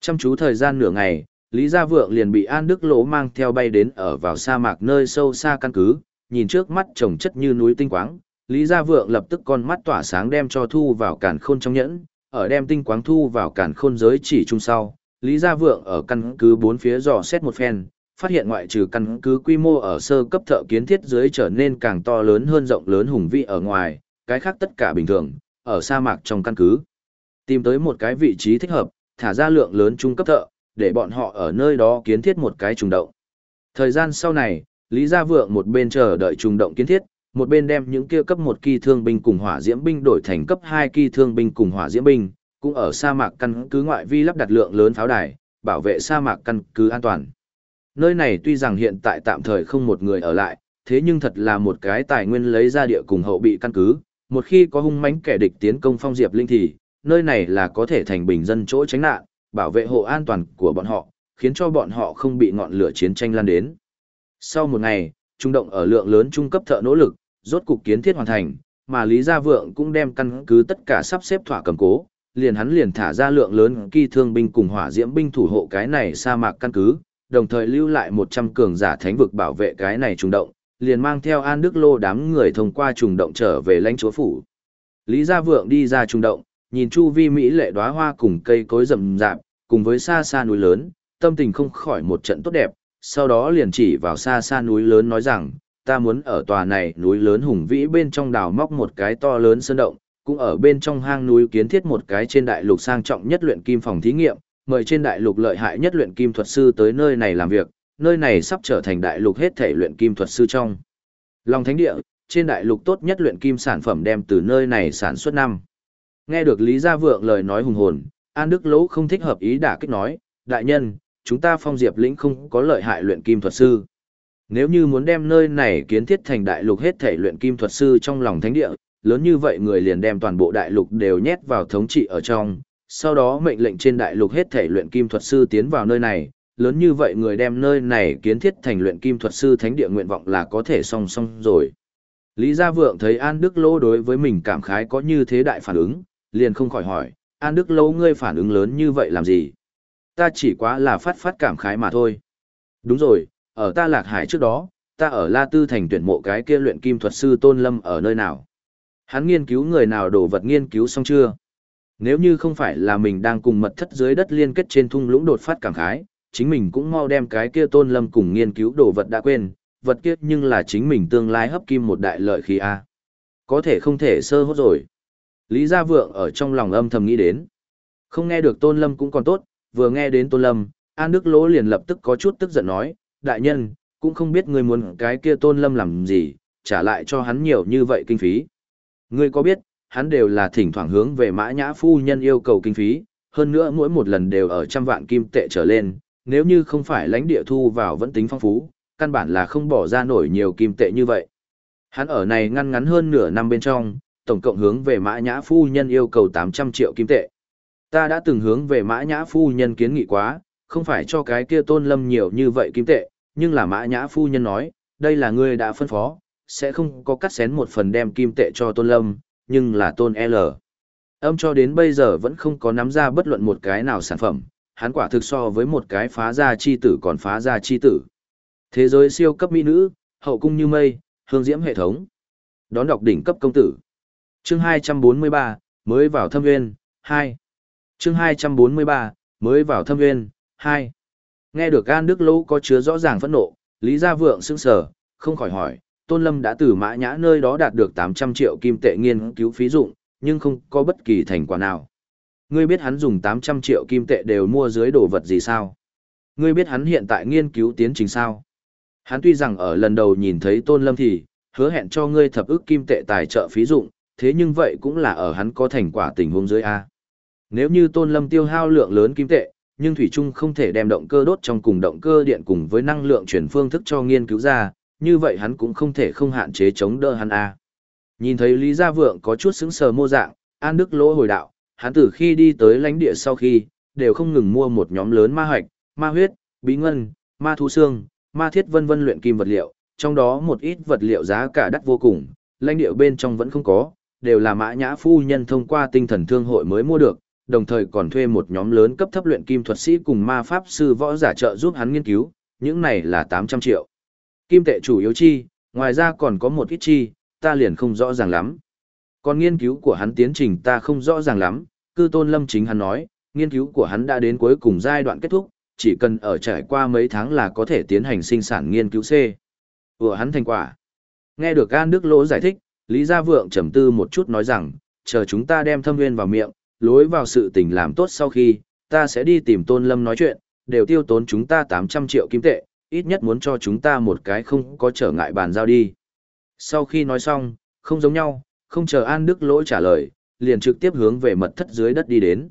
Chăm chú thời gian nửa ngày, Lý Gia Vượng liền bị An Đức Lỗ mang theo bay đến ở vào sa mạc nơi sâu xa căn cứ, nhìn trước mắt trồng chất như núi tinh quáng, Lý Gia Vượng lập tức con mắt tỏa sáng đem cho thu vào càn khôn trong nhẫn, ở đem tinh quáng thu vào cản khôn giới chỉ chung sau. Lý Gia Vượng ở căn cứ bốn phía dò xét một phen, phát hiện ngoại trừ căn cứ quy mô ở sơ cấp thợ kiến thiết dưới trở nên càng to lớn hơn rộng lớn hùng vĩ ở ngoài, cái khác tất cả bình thường, ở sa mạc trong căn cứ. Tìm tới một cái vị trí thích hợp, thả ra lượng lớn trung cấp thợ, để bọn họ ở nơi đó kiến thiết một cái trùng động. Thời gian sau này, Lý Gia Vượng một bên chờ đợi trùng động kiến thiết, một bên đem những kia cấp một kỳ thương binh cùng hỏa diễm binh đổi thành cấp hai kỳ thương binh cùng hỏa diễm binh, cũng ở sa mạc căn cứ ngoại vi lắp đặt lượng lớn pháo đài, bảo vệ sa mạc căn cứ an toàn. Nơi này tuy rằng hiện tại tạm thời không một người ở lại, thế nhưng thật là một cái tài nguyên lấy ra địa cùng hậu bị căn cứ, một khi có hung mãnh kẻ địch tiến công phong diệp linh thì, nơi này là có thể thành bình dân chỗ tránh nạn, bảo vệ hộ an toàn của bọn họ, khiến cho bọn họ không bị ngọn lửa chiến tranh lan đến. Sau một ngày, trung động ở lượng lớn trung cấp thợ nỗ lực, rốt cục kiến thiết hoàn thành, mà Lý Gia Vượng cũng đem căn cứ tất cả sắp xếp thỏa cầm cố, liền hắn liền thả ra lượng lớn kỳ thương binh cùng hỏa diễm binh thủ hộ cái này sa mạc căn cứ, đồng thời lưu lại 100 cường giả thánh vực bảo vệ cái này trùng động, liền mang theo An Đức Lô đám người thông qua trùng động trở về lãnh chúa phủ. Lý Gia Vượng đi ra trùng động, nhìn chu vi mỹ lệ đóa hoa cùng cây cối rậm rạp, cùng với xa xa núi lớn, tâm tình không khỏi một trận tốt đẹp, sau đó liền chỉ vào xa xa núi lớn nói rằng, ta muốn ở tòa này núi lớn hùng vĩ bên trong đào móc một cái to lớn sơn động, cũng ở bên trong hang núi kiến thiết một cái trên đại lục sang trọng nhất luyện kim phòng thí nghiệm, mời trên đại lục lợi hại nhất luyện kim thuật sư tới nơi này làm việc, nơi này sắp trở thành đại lục hết thể luyện kim thuật sư trong. Long Thánh Địa, trên đại lục tốt nhất luyện kim sản phẩm đem từ nơi này sản xuất năm. Nghe được Lý Gia Vượng lời nói hùng hồn, An Đức Lỗ không thích hợp ý đả kích nói, đại nhân, chúng ta phong diệp lĩnh không có lợi hại luyện kim thuật sư. Nếu như muốn đem nơi này kiến thiết thành đại lục hết thể luyện kim thuật sư trong lòng thánh địa, lớn như vậy người liền đem toàn bộ đại lục đều nhét vào thống trị ở trong, sau đó mệnh lệnh trên đại lục hết thể luyện kim thuật sư tiến vào nơi này, lớn như vậy người đem nơi này kiến thiết thành luyện kim thuật sư thánh địa nguyện vọng là có thể song song rồi. Lý Gia Vượng thấy An Đức Lô đối với mình cảm khái có như thế đại phản ứng, liền không khỏi hỏi, An Đức Lô ngươi phản ứng lớn như vậy làm gì? Ta chỉ quá là phát phát cảm khái mà thôi. Đúng rồi, ở ta lạc hải trước đó, ta ở La Tư thành tuyển mộ cái kia luyện kim thuật sư Tôn Lâm ở nơi nào? Hắn nghiên cứu người nào đồ vật nghiên cứu xong chưa? Nếu như không phải là mình đang cùng mật thất dưới đất liên kết trên thung lũng đột phát cảm khái, chính mình cũng mau đem cái kia tôn lâm cùng nghiên cứu đồ vật đã quên, vật kia nhưng là chính mình tương lai hấp kim một đại lợi khí A. Có thể không thể sơ hốt rồi. Lý Gia Vượng ở trong lòng âm thầm nghĩ đến. Không nghe được tôn lâm cũng còn tốt, vừa nghe đến tôn lâm, An Đức Lỗ liền lập tức có chút tức giận nói, đại nhân, cũng không biết người muốn cái kia tôn lâm làm gì, trả lại cho hắn nhiều như vậy kinh phí. Ngươi có biết, hắn đều là thỉnh thoảng hướng về mã nhã phu nhân yêu cầu kinh phí, hơn nữa mỗi một lần đều ở trăm vạn kim tệ trở lên, nếu như không phải lãnh địa thu vào vẫn tính phong phú, căn bản là không bỏ ra nổi nhiều kim tệ như vậy. Hắn ở này ngăn ngắn hơn nửa năm bên trong, tổng cộng hướng về mã nhã phu nhân yêu cầu 800 triệu kim tệ. Ta đã từng hướng về mã nhã phu nhân kiến nghị quá, không phải cho cái kia tôn lâm nhiều như vậy kim tệ, nhưng là mã nhã phu nhân nói, đây là ngươi đã phân phó, sẽ không có cắt xén một phần đem kim tệ cho tôn lâm, nhưng là tôn L. Âm cho đến bây giờ vẫn không có nắm ra bất luận một cái nào sản phẩm, hắn quả thực so với một cái phá gia chi tử còn phá gia chi tử. Thế giới siêu cấp mỹ nữ, hậu cung như mây, hương diễm hệ thống. Đón đọc đỉnh cấp công tử. Chương 243, mới vào thâm nguyên, 2. Chương 243, mới vào thâm nguyên, hai, Nghe được An Đức Lỗ có chứa rõ ràng phẫn nộ, Lý Gia Vượng sững sờ, không khỏi hỏi, Tôn Lâm đã từ mã nhã nơi đó đạt được 800 triệu kim tệ nghiên cứu phí dụng, nhưng không có bất kỳ thành quả nào. Ngươi biết hắn dùng 800 triệu kim tệ đều mua dưới đồ vật gì sao? Ngươi biết hắn hiện tại nghiên cứu tiến trình sao? Hắn tuy rằng ở lần đầu nhìn thấy Tôn Lâm thì, hứa hẹn cho ngươi thập ức kim tệ tài trợ phí dụng, thế nhưng vậy cũng là ở hắn có thành quả tình huống dưới A. Nếu như Tôn Lâm tiêu hao lượng lớn kim tệ, nhưng Thủy Trung không thể đem động cơ đốt trong cùng động cơ điện cùng với năng lượng chuyển phương thức cho nghiên cứu ra, như vậy hắn cũng không thể không hạn chế chống đỡ hắn a. Nhìn thấy Lý Gia Vượng có chút sững sờ mô dạng, An Đức Lỗ hồi đạo, hắn từ khi đi tới lãnh địa sau khi, đều không ngừng mua một nhóm lớn ma hoạch, ma huyết, bí ngân, ma thu xương, ma thiết vân vân luyện kim vật liệu, trong đó một ít vật liệu giá cả đắt vô cùng, lãnh địa bên trong vẫn không có, đều là mã nhã phu nhân thông qua tinh thần thương hội mới mua được, đồng thời còn thuê một nhóm lớn cấp thấp luyện kim thuật sĩ cùng ma pháp sư võ giả trợ giúp hắn nghiên cứu, những này là 800 triệu. Kim tệ chủ yếu chi, ngoài ra còn có một ít chi, ta liền không rõ ràng lắm. Còn nghiên cứu của hắn tiến trình ta không rõ ràng lắm, cư tôn lâm chính hắn nói, nghiên cứu của hắn đã đến cuối cùng giai đoạn kết thúc, chỉ cần ở trải qua mấy tháng là có thể tiến hành sinh sản nghiên cứu C. vừa hắn thành quả. Nghe được An Đức Lỗ giải thích, Lý Gia Vượng trầm tư một chút nói rằng, chờ chúng ta đem thâm nguyên vào miệng, lối vào sự tình làm tốt sau khi, ta sẽ đi tìm Tôn Lâm nói chuyện, đều tiêu tốn chúng ta 800 triệu kim tệ, ít nhất muốn cho chúng ta một cái không có trở ngại bàn giao đi. Sau khi nói xong, không giống nhau, không chờ An Đức lỗi trả lời, liền trực tiếp hướng về mật thất dưới đất đi đến.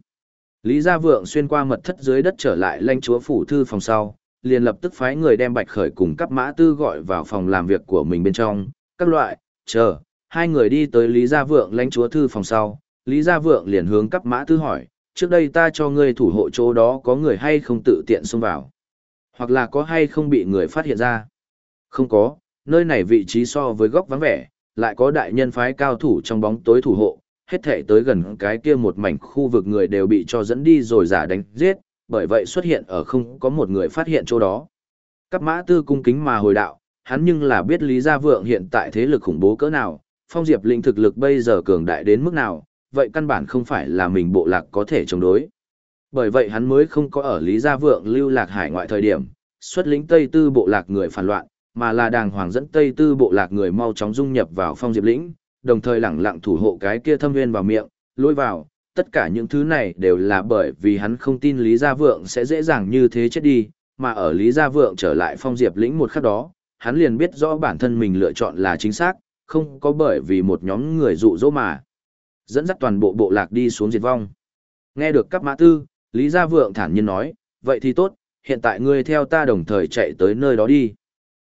Lý Gia Vượng xuyên qua mật thất dưới đất trở lại lãnh chúa phủ thư phòng sau, liền lập tức phái người đem Bạch Khởi cùng cấp mã tư gọi vào phòng làm việc của mình bên trong, các loại, chờ, hai người đi tới Lý Gia Vượng lãnh chúa thư phòng sau, Lý Gia Vượng liền hướng cấp mã tư hỏi, trước đây ta cho ngươi thủ hộ chỗ đó có người hay không tự tiện xông vào, hoặc là có hay không bị người phát hiện ra. Không có, nơi này vị trí so với góc vắng vẻ, lại có đại nhân phái cao thủ trong bóng tối thủ hộ, hết thể tới gần cái kia một mảnh khu vực người đều bị cho dẫn đi rồi giả đánh giết, bởi vậy xuất hiện ở không có một người phát hiện chỗ đó. Cấp mã tư cung kính mà hồi đạo, hắn nhưng là biết Lý Gia Vượng hiện tại thế lực khủng bố cỡ nào, phong diệp linh thực lực bây giờ cường đại đến mức nào, vậy căn bản không phải là mình bộ lạc có thể chống đối. Bởi vậy hắn mới không có ở Lý Gia Vượng lưu lạc hải ngoại thời điểm, xuất lĩnh Tây Tư bộ lạc người phản loạn, mà là đàng hoàng dẫn Tây Tư bộ lạc người mau chóng dung nhập vào phong diệp lĩnh, đồng thời lẳng lặng thủ hộ cái kia thâm nguyên vào miệng, lôi vào, tất cả những thứ này đều là bởi vì hắn không tin Lý Gia Vượng sẽ dễ dàng như thế chết đi, mà ở Lý Gia Vượng trở lại phong diệp lĩnh một khắc đó, hắn liền biết rõ bản thân mình lựa chọn là chính xác, không có bởi vì một nhóm người dụ dỗ mà dẫn dắt toàn bộ bộ lạc đi xuống diệt vong. Nghe được các mã tư, Lý Gia Vượng thản nhiên nói, vậy thì tốt, hiện tại ngươi theo ta đồng thời chạy tới nơi đó đi.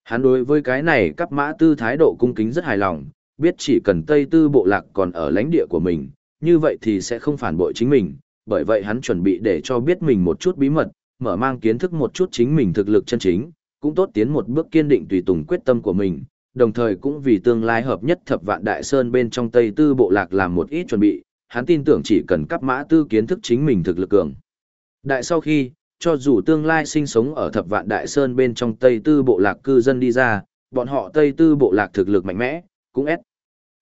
Hắn đối với cái này các mã tư thái độ cung kính rất hài lòng, biết chỉ cần Tây Tư bộ lạc còn ở lãnh địa của mình, như vậy thì sẽ không phản bội chính mình, bởi vậy hắn chuẩn bị để cho biết mình một chút bí mật, mở mang kiến thức một chút chính mình thực lực chân chính, cũng tốt tiến một bước kiên định tùy tùng quyết tâm của mình, đồng thời cũng vì tương lai hợp nhất thập vạn đại sơn bên trong Tây Tư bộ lạc làm một ít chuẩn bị, hắn tin tưởng chỉ cần cấp mã tư kiến thức chính mình thực lực cường. Đại sau khi, cho dù tương lai sinh sống ở thập vạn đại sơn bên trong Tây Tư bộ lạc cư dân đi ra, bọn họ Tây Tư bộ lạc thực lực mạnh mẽ, cũng ép.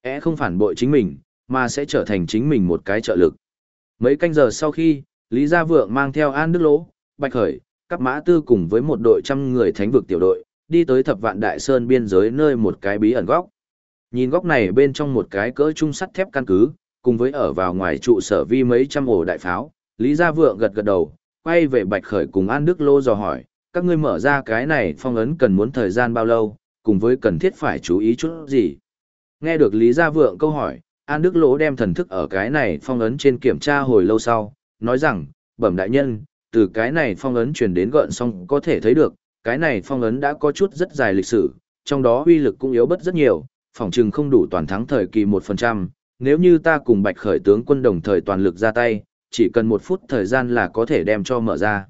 É không phản bội chính mình, mà sẽ trở thành chính mình một cái trợ lực. Mấy canh giờ sau khi, Lý Gia Vượng mang theo An Đức Lỗ, Bạch Khởi, các mã tư cùng với một đội trăm người thánh vực tiểu đội, đi tới thập vạn đại sơn biên giới nơi một cái bí ẩn góc. Nhìn góc này bên trong một cái cỡ trung sắt thép căn cứ, cùng với ở vào ngoài trụ sở vi mấy trăm ổ đại pháo, Lý Gia Vượng gật gật đầu, quay về Bạch Khởi cùng An Đức Lô dò hỏi, các ngươi mở ra cái này phong ấn cần muốn thời gian bao lâu, cùng với cần thiết phải chú ý chút gì. Nghe được Lý Gia Vượng câu hỏi, An Đức Lỗ đem thần thức ở cái này phong ấn trên kiểm tra hồi lâu sau, nói rằng, bẩm đại nhân, từ cái này phong ấn truyền đến gợn xong có thể thấy được, cái này phong ấn đã có chút rất dài lịch sử, trong đó uy lực cũng yếu bất rất nhiều, phòng trừng không đủ toàn thắng thời kỳ 1%, nếu như ta cùng Bạch Khởi tướng quân đồng thời toàn lực ra tay, chỉ cần một phút thời gian là có thể đem cho mở ra.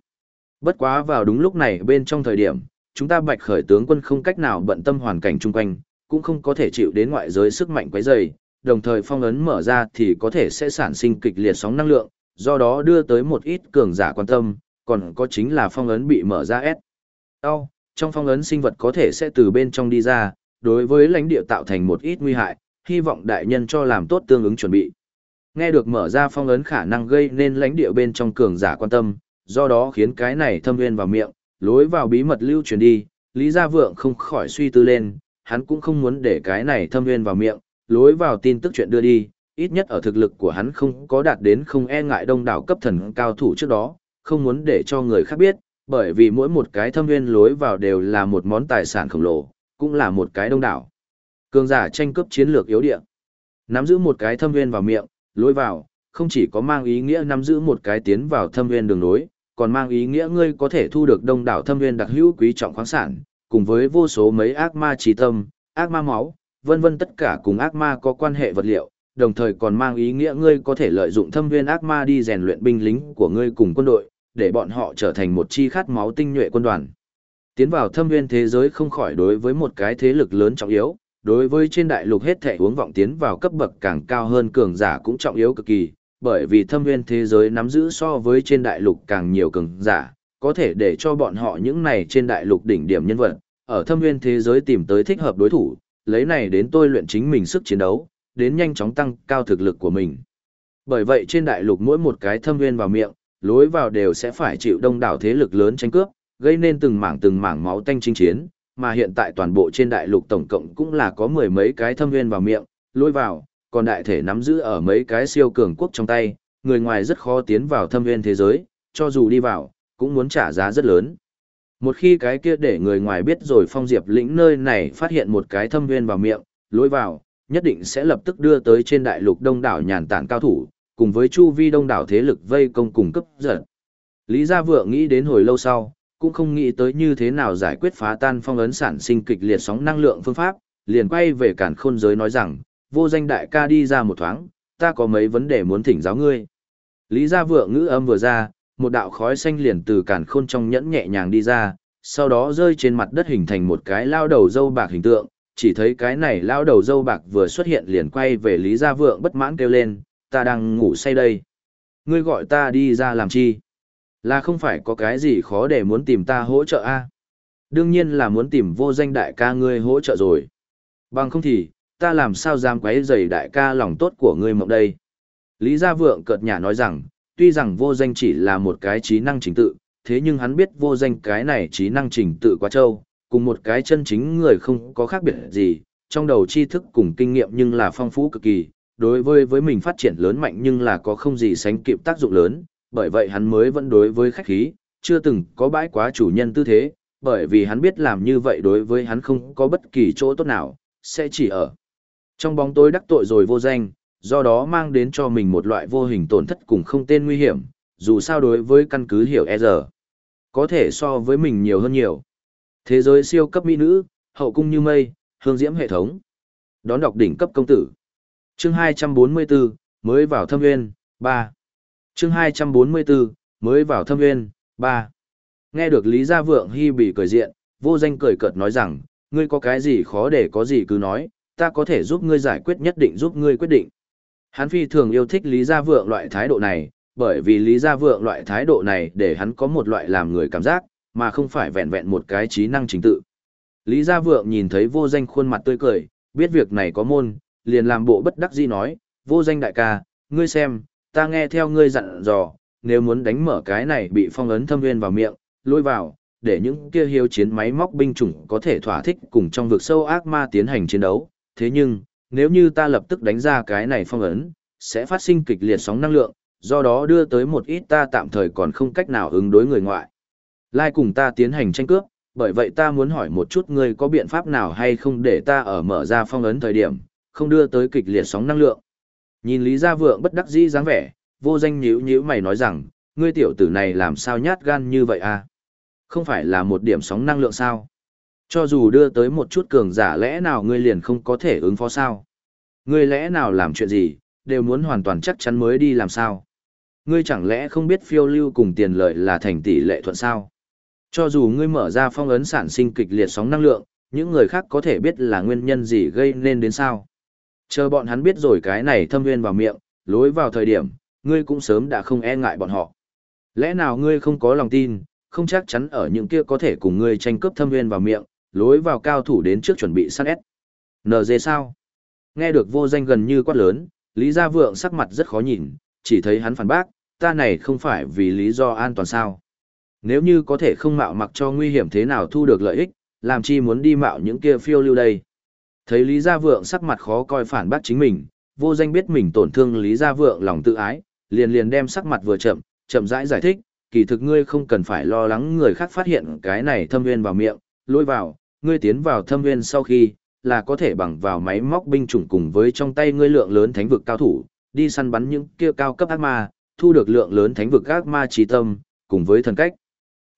Bất quá vào đúng lúc này bên trong thời điểm, chúng ta Bạch Khởi tướng quân không cách nào bận tâm hoàn cảnh chung quanh, cũng không có thể chịu đến ngoại giới sức mạnh quấy rầy, đồng thời phong ấn mở ra thì có thể sẽ sản sinh kịch liệt sóng năng lượng, do đó đưa tới một ít cường giả quan tâm, còn có chính là phong ấn bị mở ra S. Đau, trong phong ấn sinh vật có thể sẽ từ bên trong đi ra, đối với lãnh địa tạo thành một ít nguy hại, hy vọng đại nhân cho làm tốt tương ứng chuẩn bị. Nghe được mở ra phong ấn khả năng gây nên lãnh địa bên trong cường giả quan tâm, do đó khiến cái này thâm nguyên vào miệng, lối vào bí mật lưu truyền đi, Lý Gia Vượng không khỏi suy tư lên, hắn cũng không muốn để cái này thâm nguyên vào miệng, lối vào tin tức chuyện đưa đi, ít nhất ở thực lực của hắn không có đạt đến không e ngại đông đảo cấp thần cao thủ trước đó, không muốn để cho người khác biết, bởi vì mỗi một cái thâm nguyên lối vào đều là một món tài sản khổng lồ, cũng là một cái đông đảo. Cường giả tranh cướp chiến lược yếu địa. Nắm giữ một cái thâm nguyên vào miệng, lối vào, không chỉ có mang ý nghĩa nắm giữ một cái tiến vào thâm nguyên đường lối, còn mang ý nghĩa ngươi có thể thu được đông đảo thâm nguyên đặc hữu quý trọng khoáng sản, cùng với vô số mấy ác ma trí tâm, ác ma máu, vân vân tất cả cùng ác ma có quan hệ vật liệu, đồng thời còn mang ý nghĩa ngươi có thể lợi dụng thâm viên ác ma đi rèn luyện binh lính của ngươi cùng quân đội, để bọn họ trở thành một chi khát máu tinh nhuệ quân đoàn. Tiến vào thâm nguyên thế giới không khỏi đối với một cái thế lực lớn trọng yếu, đối với trên đại lục hết thể uống vọng tiến vào cấp bậc càng cao hơn cường giả cũng trọng yếu cực kỳ, bởi vì thâm nguyên thế giới nắm giữ so với trên đại lục càng nhiều cường giả, có thể để cho bọn họ những này trên đại lục đỉnh điểm nhân vật, ở thâm nguyên thế giới tìm tới thích hợp đối thủ, lấy này đến tôi luyện chính mình sức chiến đấu, đến nhanh chóng tăng cao thực lực của mình. Bởi vậy trên đại lục mỗi một cái thâm nguyên vào miệng, lối vào đều sẽ phải chịu đông đảo thế lực lớn tranh cướp, gây nên từng mảng từng mảng máu tanh chinh chiến, mà hiện tại toàn bộ trên đại lục tổng cộng cũng là có mười mấy cái thâm viên vào miệng, lối vào, còn đại thể nắm giữ ở mấy cái siêu cường quốc trong tay, người ngoài rất khó tiến vào thâm viên thế giới, cho dù đi vào, cũng muốn trả giá rất lớn. Một khi cái kia để người ngoài biết rồi phong diệp lĩnh nơi này phát hiện một cái thâm viên vào miệng, lối vào, nhất định sẽ lập tức đưa tới trên đại lục đông đảo nhàn tản cao thủ, cùng với chu vi đông đảo thế lực vây công cùng cấp giật. Lý Gia Vượng nghĩ đến hồi lâu sau, cũng không nghĩ tới như thế nào giải quyết phá tan phong ấn sản sinh kịch liệt sóng năng lượng phương pháp, liền quay về cản khôn giới nói rằng, vô danh đại ca đi ra một thoáng, ta có mấy vấn đề muốn thỉnh giáo ngươi. Lý Gia Vượng ngữ âm vừa ra, một đạo khói xanh liền từ cản khôn trong nhẫn nhẹ nhàng đi ra, sau đó rơi trên mặt đất hình thành một cái lao đầu dâu bạc hình tượng, chỉ thấy cái này lao đầu dâu bạc vừa xuất hiện liền quay về Lý Gia Vượng bất mãn kêu lên, ta đang ngủ say đây. Ngươi gọi ta đi ra làm chi? Là không phải có cái gì khó để muốn tìm ta hỗ trợ a? Đương nhiên là muốn tìm vô danh đại ca ngươi hỗ trợ rồi. Bằng không thì, ta làm sao dám quấy rầy đại ca lòng tốt của ngươi mộng đây. Lý Gia Vượng cợt nhả nói rằng, tuy rằng vô danh chỉ là một cái trí năng chính tự, thế nhưng hắn biết vô danh cái này trí năng trình tự quá trâu, cùng một cái chân chính người không có khác biệt gì, trong đầu tri thức cùng kinh nghiệm nhưng là phong phú cực kỳ, đối với với mình phát triển lớn mạnh nhưng là có không gì sánh kịp tác dụng lớn, bởi vậy hắn mới vẫn đối với khách khí, chưa từng có bãi quá chủ nhân tư thế, bởi vì hắn biết làm như vậy đối với hắn không có bất kỳ chỗ tốt nào, sẽ chỉ ở trong bóng tối đắc tội rồi vô danh, do đó mang đến cho mình một loại vô hình tổn thất cùng không tên nguy hiểm, dù sao đối với căn cứ hiểu e giờ, có thể so với mình nhiều hơn nhiều. Thế giới siêu cấp mỹ nữ, hậu cung như mây, hương diễm hệ thống. Đón đọc đỉnh cấp công tử. Chương 244, mới vào thâm nguyên, 3. Chương 244, mới vào thâm nguyên, 3. Nghe được Lý Gia Vượng Hy bị cười diện, vô danh cười cợt nói rằng, ngươi có cái gì khó để có gì cứ nói, ta có thể giúp ngươi giải quyết nhất định giúp ngươi quyết định. Hắn phi thường yêu thích Lý Gia Vượng loại thái độ này, bởi vì Lý Gia Vượng loại thái độ này để hắn có một loại làm người cảm giác, mà không phải vẹn vẹn một cái trí năng chính tự. Lý Gia Vượng nhìn thấy vô danh khuôn mặt tươi cười, biết việc này có môn, liền làm bộ bất đắc dĩ nói, vô danh đại ca, ngươi xem, ta nghe theo ngươi dặn dò, nếu muốn đánh mở cái này bị phong ấn thâm viên vào miệng, lôi vào, để những kia hiếu chiến máy móc binh chủng có thể thỏa thích cùng trong vực sâu ác ma tiến hành chiến đấu. Thế nhưng, nếu như ta lập tức đánh ra cái này phong ấn, sẽ phát sinh kịch liệt sóng năng lượng, do đó đưa tới một ít ta tạm thời còn không cách nào ứng đối người ngoại. Lai cùng ta tiến hành tranh cướp, bởi vậy ta muốn hỏi một chút ngươi có biện pháp nào hay không để ta ở mở ra phong ấn thời điểm, không đưa tới kịch liệt sóng năng lượng. Nhìn Lý Gia Vượng bất đắc dĩ dáng vẻ, vô danh nhíu nhíu mày nói rằng, ngươi tiểu tử này làm sao nhát gan như vậy à? Không phải là một điểm sóng năng lượng sao? Cho dù đưa tới một chút cường giả lẽ nào ngươi liền không có thể ứng phó sao? Ngươi lẽ nào làm chuyện gì, đều muốn hoàn toàn chắc chắn mới đi làm sao? Ngươi chẳng lẽ không biết phiêu lưu cùng tiền lợi là thành tỷ lệ thuận sao? Cho dù ngươi mở ra phong ấn sản sinh kịch liệt sóng năng lượng, những người khác có thể biết là nguyên nhân gì gây nên đến sao. Chờ bọn hắn biết rồi cái này thâm nguyên vào miệng, lối vào thời điểm, ngươi cũng sớm đã không e ngại bọn họ. Lẽ nào ngươi không có lòng tin, không chắc chắn ở những kia có thể cùng ngươi tranh cướp thâm nguyên vào miệng, lối vào cao thủ đến trước chuẩn bị săn ép. NG sao? Nghe được vô danh gần như quát lớn, Lý Gia Vượng sắc mặt rất khó nhìn, chỉ thấy hắn phản bác, ta này không phải vì lý do an toàn sao. Nếu như có thể không mạo mặc cho nguy hiểm thế nào thu được lợi ích, làm chi muốn đi mạo những kia phiêu lưu đây. Thấy Lý Gia Vượng sắc mặt khó coi phản bác chính mình, vô danh biết mình tổn thương Lý Gia Vượng lòng tự ái, liền liền đem sắc mặt vừa chậm, chậm rãi giải, giải thích, kỳ thực ngươi không cần phải lo lắng người khác phát hiện cái này thâm viên vào miệng, lôi vào, ngươi tiến vào thâm viên sau khi, là có thể bằng vào máy móc binh chủng cùng với trong tay ngươi lượng lớn thánh vực cao thủ, đi săn bắn những kia cao cấp ác ma, thu được lượng lớn thánh vực ác ma trí tâm, cùng với thần cách.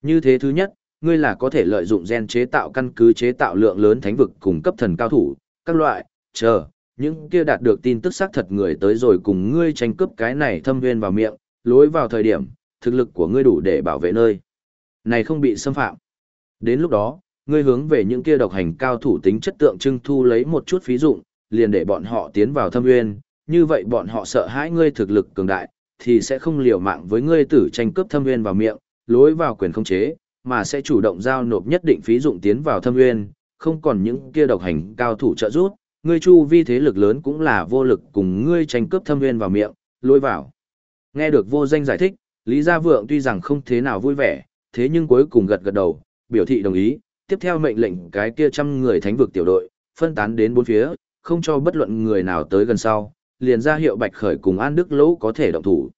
Như thế thứ nhất, ngươi là có thể lợi dụng gen chế tạo căn cứ chế tạo lượng lớn thánh vực cùng cấp thần cao thủ, các loại, chờ, những kia đạt được tin tức xác thật người tới rồi cùng ngươi tranh cướp cái này thâm viên vào miệng, lối vào thời điểm, thực lực của ngươi đủ để bảo vệ nơi. Này không bị xâm phạm. Đến lúc đó, ngươi hướng về những kia độc hành cao thủ tính chất tượng trưng thu lấy một chút phí dụng, liền để bọn họ tiến vào thâm nguyên, như vậy bọn họ sợ hãi ngươi thực lực cường đại, thì sẽ không liều mạng với ngươi tử tranh cướp thâm nguyên vào miệng, lối vào quyền không chế, mà sẽ chủ động giao nộp nhất định phí dụng tiến vào thâm nguyên, không còn những kia độc hành cao thủ trợ giúp, ngươi chu vi thế lực lớn cũng là vô lực cùng ngươi tranh cướp thâm nguyên vào miệng, lôi vào. Nghe được vô danh giải thích, Lý Gia Vượng tuy rằng không thế nào vui vẻ, thế nhưng cuối cùng gật gật đầu, biểu thị đồng ý, tiếp theo mệnh lệnh cái kia trăm người thánh vực tiểu đội, phân tán đến bốn phía, không cho bất luận người nào tới gần sau, liền ra hiệu Bạch Khởi cùng An Đức Lỗ có thể động thủ.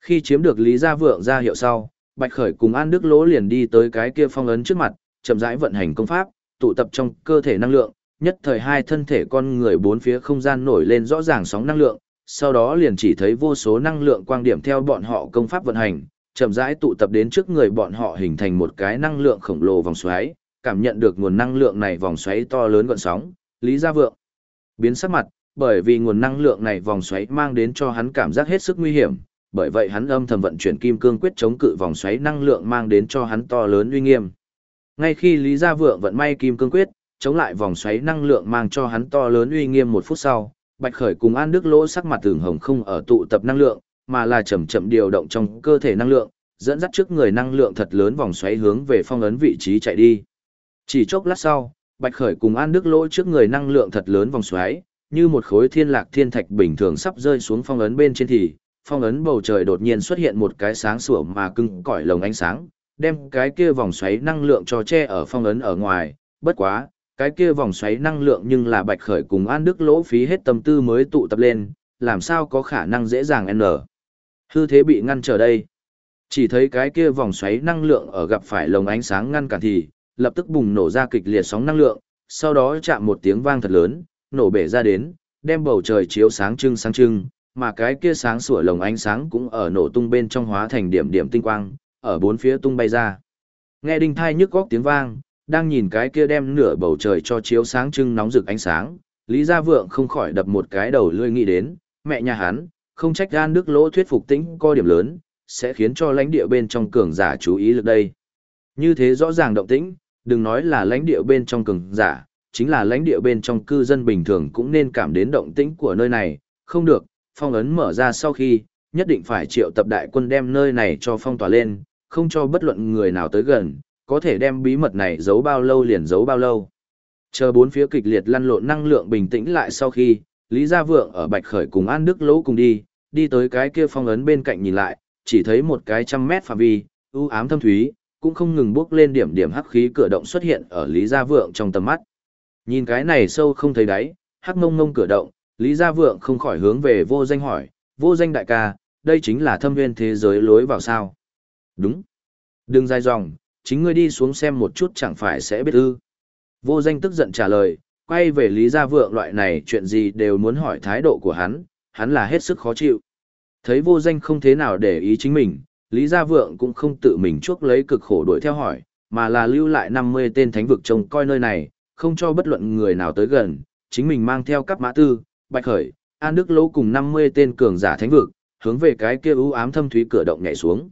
Khi chiếm được Lý Gia Vượng ra hiệu sau, Bạch Khởi cùng An Đức Lỗ liền đi tới cái kia phong ấn trước mặt, chậm rãi vận hành công pháp, tụ tập trong cơ thể năng lượng, nhất thời hai thân thể con người bốn phía không gian nổi lên rõ ràng sóng năng lượng, sau đó liền chỉ thấy vô số năng lượng quang điểm theo bọn họ công pháp vận hành, chậm rãi tụ tập đến trước người bọn họ hình thành một cái năng lượng khổng lồ vòng xoáy, cảm nhận được nguồn năng lượng này vòng xoáy to lớn gọn sóng, Lý Gia Vượng biến sắc mặt, bởi vì nguồn năng lượng này vòng xoáy mang đến cho hắn cảm giác hết sức nguy hiểm, bởi vậy hắn âm thầm vận chuyển kim cương quyết chống cự vòng xoáy năng lượng mang đến cho hắn to lớn uy nghiêm. Ngay khi Lý Gia Vượng vận may kim cương quyết, chống lại vòng xoáy năng lượng mang cho hắn to lớn uy nghiêm một phút sau, Bạch Khởi cùng An Đức Lỗ sắc mặt tưởng hồng không ở tụ tập năng lượng, mà là chậm chậm điều động trong cơ thể năng lượng, dẫn dắt trước người năng lượng thật lớn vòng xoáy hướng về phong ấn vị trí chạy đi. Chỉ chốc lát sau, Bạch Khởi cùng An Đức Lỗ trước người năng lượng thật lớn vòng xoáy, như một khối thiên lạc thiên thạch bình thường sắp rơi xuống phong ấn bên trên thì, phong ấn bầu trời đột nhiên xuất hiện một cái sáng sủa mà cưng cõi lồng ánh sáng, đem cái kia vòng xoáy năng lượng cho che ở phong ấn ở ngoài, bất quá, cái kia vòng xoáy năng lượng nhưng là Bạch Khởi cùng An Đức Lỗ phí hết tâm tư mới tụ tập lên, làm sao có khả năng dễ dàng n. Hư thế bị ngăn trở đây. Chỉ thấy cái kia vòng xoáy năng lượng ở gặp phải lồng ánh sáng ngăn cản thì, lập tức bùng nổ ra kịch liệt sóng năng lượng, sau đó chạm một tiếng vang thật lớn, nổ bể ra đến, đem bầu trời chiếu sáng trưng sáng trưng, mà cái kia sáng sủa lồng ánh sáng cũng ở nổ tung bên trong hóa thành điểm điểm tinh quang, ở bốn phía tung bay ra. Nghe đinh thai nhức góc tiếng vang, đang nhìn cái kia đem nửa bầu trời cho chiếu sáng trưng nóng rực ánh sáng, Lý Gia Vượng không khỏi đập một cái đầu lươi nghĩ đến, mẹ nhà hắn, không trách gan đức lỗ thuyết phục tĩnh coi điểm lớn, sẽ khiến cho lãnh địa bên trong cường giả chú ý lực đây. Như thế rõ ràng động tĩnh, đừng nói là lãnh địa bên trong cường giả, chính là lãnh địa bên trong cư dân bình thường cũng nên cảm đến động tĩnh của nơi này, không được, phong ấn mở ra sau khi, nhất định phải triệu tập đại quân đem nơi này cho phong tỏa lên, không cho bất luận người nào tới gần, có thể đem bí mật này giấu bao lâu liền giấu bao lâu. Chờ bốn phía kịch liệt lăn lộn năng lượng bình tĩnh lại sau khi, Lý Gia Vượng ở Bạch Khởi cùng An Đức Lỗ cùng đi, đi tới cái kia phong ấn bên cạnh nhìn lại, chỉ thấy một cái trăm mét phạm vi, ưu ám thâm thúy, cũng không ngừng bước lên điểm điểm hắc khí cửa động xuất hiện ở Lý Gia Vượng trong tầm mắt. Nhìn cái này sâu không thấy đáy, hắc ngông ngông cửa động, Lý Gia Vượng không khỏi hướng về vô danh hỏi, vô danh đại ca, đây chính là thâm viên thế giới lối vào sao. Đúng. Đừng dài dòng, chính ngươi đi xuống xem một chút chẳng phải sẽ biết ư. Vô danh tức giận trả lời, quay về Lý Gia Vượng loại này chuyện gì đều muốn hỏi thái độ của hắn, hắn là hết sức khó chịu. Thấy vô danh không thế nào để ý chính mình, Lý Gia Vượng cũng không tự mình chuốc lấy cực khổ đuổi theo hỏi, mà là lưu lại 50 tên thánh vực trông coi nơi này, không cho bất luận người nào tới gần, chính mình mang theo các mã tư, bạch khởi, an đức lỗ cùng 50 tên cường giả thánh vực, hướng về cái kia u ám thâm thúy cửa động nhảy xuống.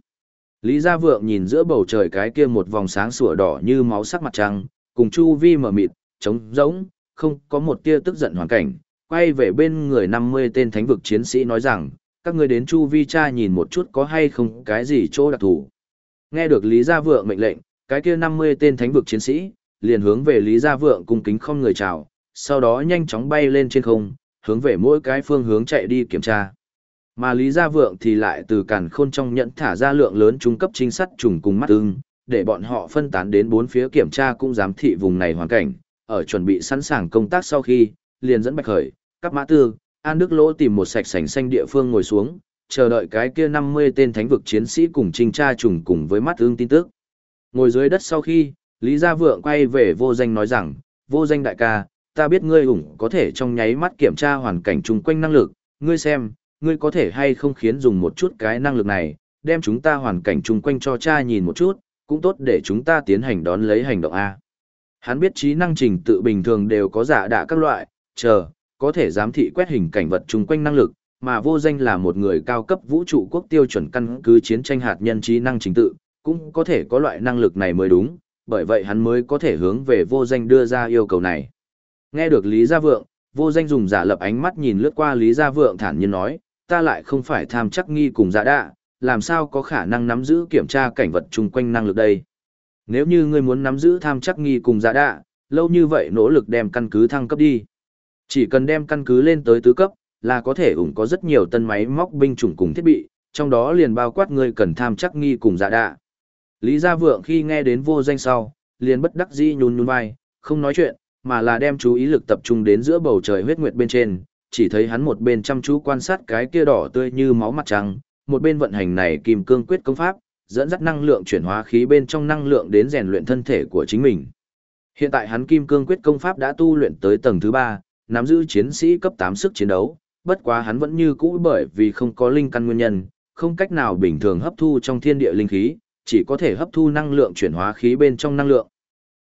Lý Gia Vượng nhìn giữa bầu trời cái kia một vòng sáng sủa đỏ như máu sắc mặt trăng, cùng chu vi mở mịt, trống rỗng, không có một tia tức giận hoàn cảnh, quay về bên người 50 tên thánh vực chiến sĩ nói rằng, các ngươi đến chu vi cha nhìn một chút có hay không cái gì chỗ đặc thù. Nghe được Lý Gia Vượng mệnh lệnh, cái kia 50 tên thánh vực chiến sĩ, liền hướng về Lý Gia Vượng cung kính không người chào, sau đó nhanh chóng bay lên trên không, hướng về mỗi cái phương hướng chạy đi kiểm tra. Mà Lý Gia Vượng thì lại từ càn khôn trong nhẫn thả ra lượng lớn trung cấp trinh sát trùng cùng mắt ưng, để bọn họ phân tán đến bốn phía kiểm tra cũng giám thị vùng này hoàn cảnh, ở chuẩn bị sẵn sàng công tác sau khi, liền dẫn Bạch Khởi, các mã tư, An Đức Lỗ tìm một sạch sành xanh địa phương ngồi xuống, chờ đợi cái kia 50 tên thánh vực chiến sĩ cùng trinh tra trùng cùng với mắt ưng tin tức. Ngồi dưới đất sau khi, Lý Gia Vượng quay về vô danh nói rằng, vô danh đại ca, ta biết ngươi ủng có thể trong nháy mắt kiểm tra hoàn cảnh chung quanh năng lực, ngươi xem, ngươi có thể hay không khiến dùng một chút cái năng lực này, đem chúng ta hoàn cảnh chung quanh cho cha nhìn một chút, cũng tốt để chúng ta tiến hành đón lấy hành động A. Hắn biết trí năng trình tự bình thường đều có giả đạ các loại, chờ, có thể giám thị quét hình cảnh vật chung quanh năng lực, mà vô danh là một người cao cấp vũ trụ quốc tiêu chuẩn căn cứ chiến tranh hạt nhân trí năng trình tự, cũng có thể có loại năng lực này mới đúng, bởi vậy hắn mới có thể hướng về vô danh đưa ra yêu cầu này. Nghe được Lý Gia Vượng, vô danh dùng giả lập ánh mắt nhìn lướt qua Lý Gia Vượng thản nhiên nói, ta lại không phải tham chắc nghi cùng giả đạ, làm sao có khả năng nắm giữ kiểm tra cảnh vật chung quanh năng lực đây. Nếu như ngươi muốn nắm giữ tham chắc nghi cùng giả đạ, lâu như vậy nỗ lực đem căn cứ thăng cấp đi. Chỉ cần đem căn cứ lên tới tứ cấp, là có thể ủng có rất nhiều tân máy móc binh chủng cùng thiết bị, trong đó liền bao quát ngươi cần tham chắc nghi cùng giả đạ. Lý Gia Vượng khi nghe đến vô danh sau, liền bất đắc dĩ nhún nhún vai, không nói chuyện, mà là đem chú ý lực tập trung đến giữa bầu trời huyết nguyệt bên trên, chỉ thấy hắn một bên chăm chú quan sát cái kia đỏ tươi như máu mặt trăng, một bên vận hành này kim cương quyết công pháp, dẫn dắt năng lượng chuyển hóa khí bên trong năng lượng đến rèn luyện thân thể của chính mình. Hiện tại hắn kim cương quyết công pháp đã tu luyện tới tầng thứ 3, nắm giữ chiến sĩ cấp 8 sức chiến đấu, bất quá hắn vẫn như cũ bởi vì không có linh căn nguyên nhân, không cách nào bình thường hấp thu trong thiên địa linh khí, chỉ có thể hấp thu năng lượng chuyển hóa khí bên trong năng lượng.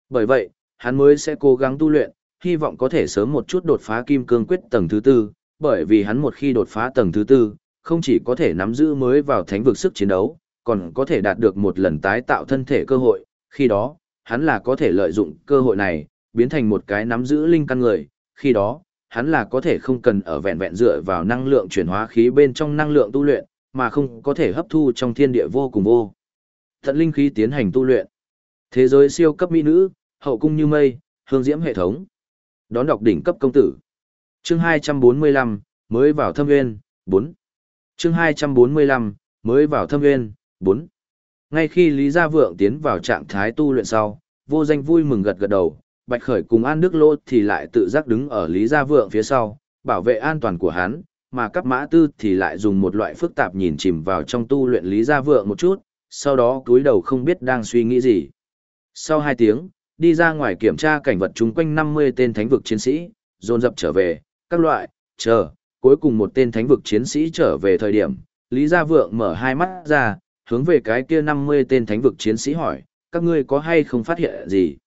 Bởi vậy, hắn mới sẽ cố gắng tu luyện, hy vọng có thể sớm một chút đột phá kim cương quyết tầng thứ tư, bởi vì hắn một khi đột phá tầng thứ tư, không chỉ có thể nắm giữ mới vào thánh vực sức chiến đấu, còn có thể đạt được một lần tái tạo thân thể cơ hội, khi đó, hắn là có thể lợi dụng cơ hội này, biến thành một cái nắm giữ linh căn người, khi đó, hắn là có thể không cần ở vẹn vẹn dựa vào năng lượng chuyển hóa khí bên trong năng lượng tu luyện, mà không có thể hấp thu trong thiên địa vô cùng vô. Tận linh khí tiến hành tu luyện. Thế giới siêu cấp mỹ nữ, hậu cung như mây, hương diễm hệ thống. Đón đọc đỉnh cấp công tử. Chương 245, mới vào thâm nguyên, 4. Chương 245, mới vào thâm nguyên, 4. Ngay khi Lý Gia Vượng tiến vào trạng thái tu luyện sau, vô danh vui mừng gật gật đầu, Bạch Khởi cùng An Đức Lô thì lại tự giác đứng ở Lý Gia Vượng phía sau, bảo vệ an toàn của hắn, mà các mã tư thì lại dùng một loại phức tạp nhìn chìm vào trong tu luyện Lý Gia Vượng một chút, sau đó cúi đầu không biết đang suy nghĩ gì. Sau hai tiếng, đi ra ngoài kiểm tra cảnh vật chung quanh 50 tên thánh vực chiến sĩ, dồn dập trở về, các loại, chờ, cuối cùng một tên thánh vực chiến sĩ trở về thời điểm, Lý Gia Vượng mở hai mắt ra, hướng về cái kia 50 tên thánh vực chiến sĩ hỏi, các ngươi có hay không phát hiện gì?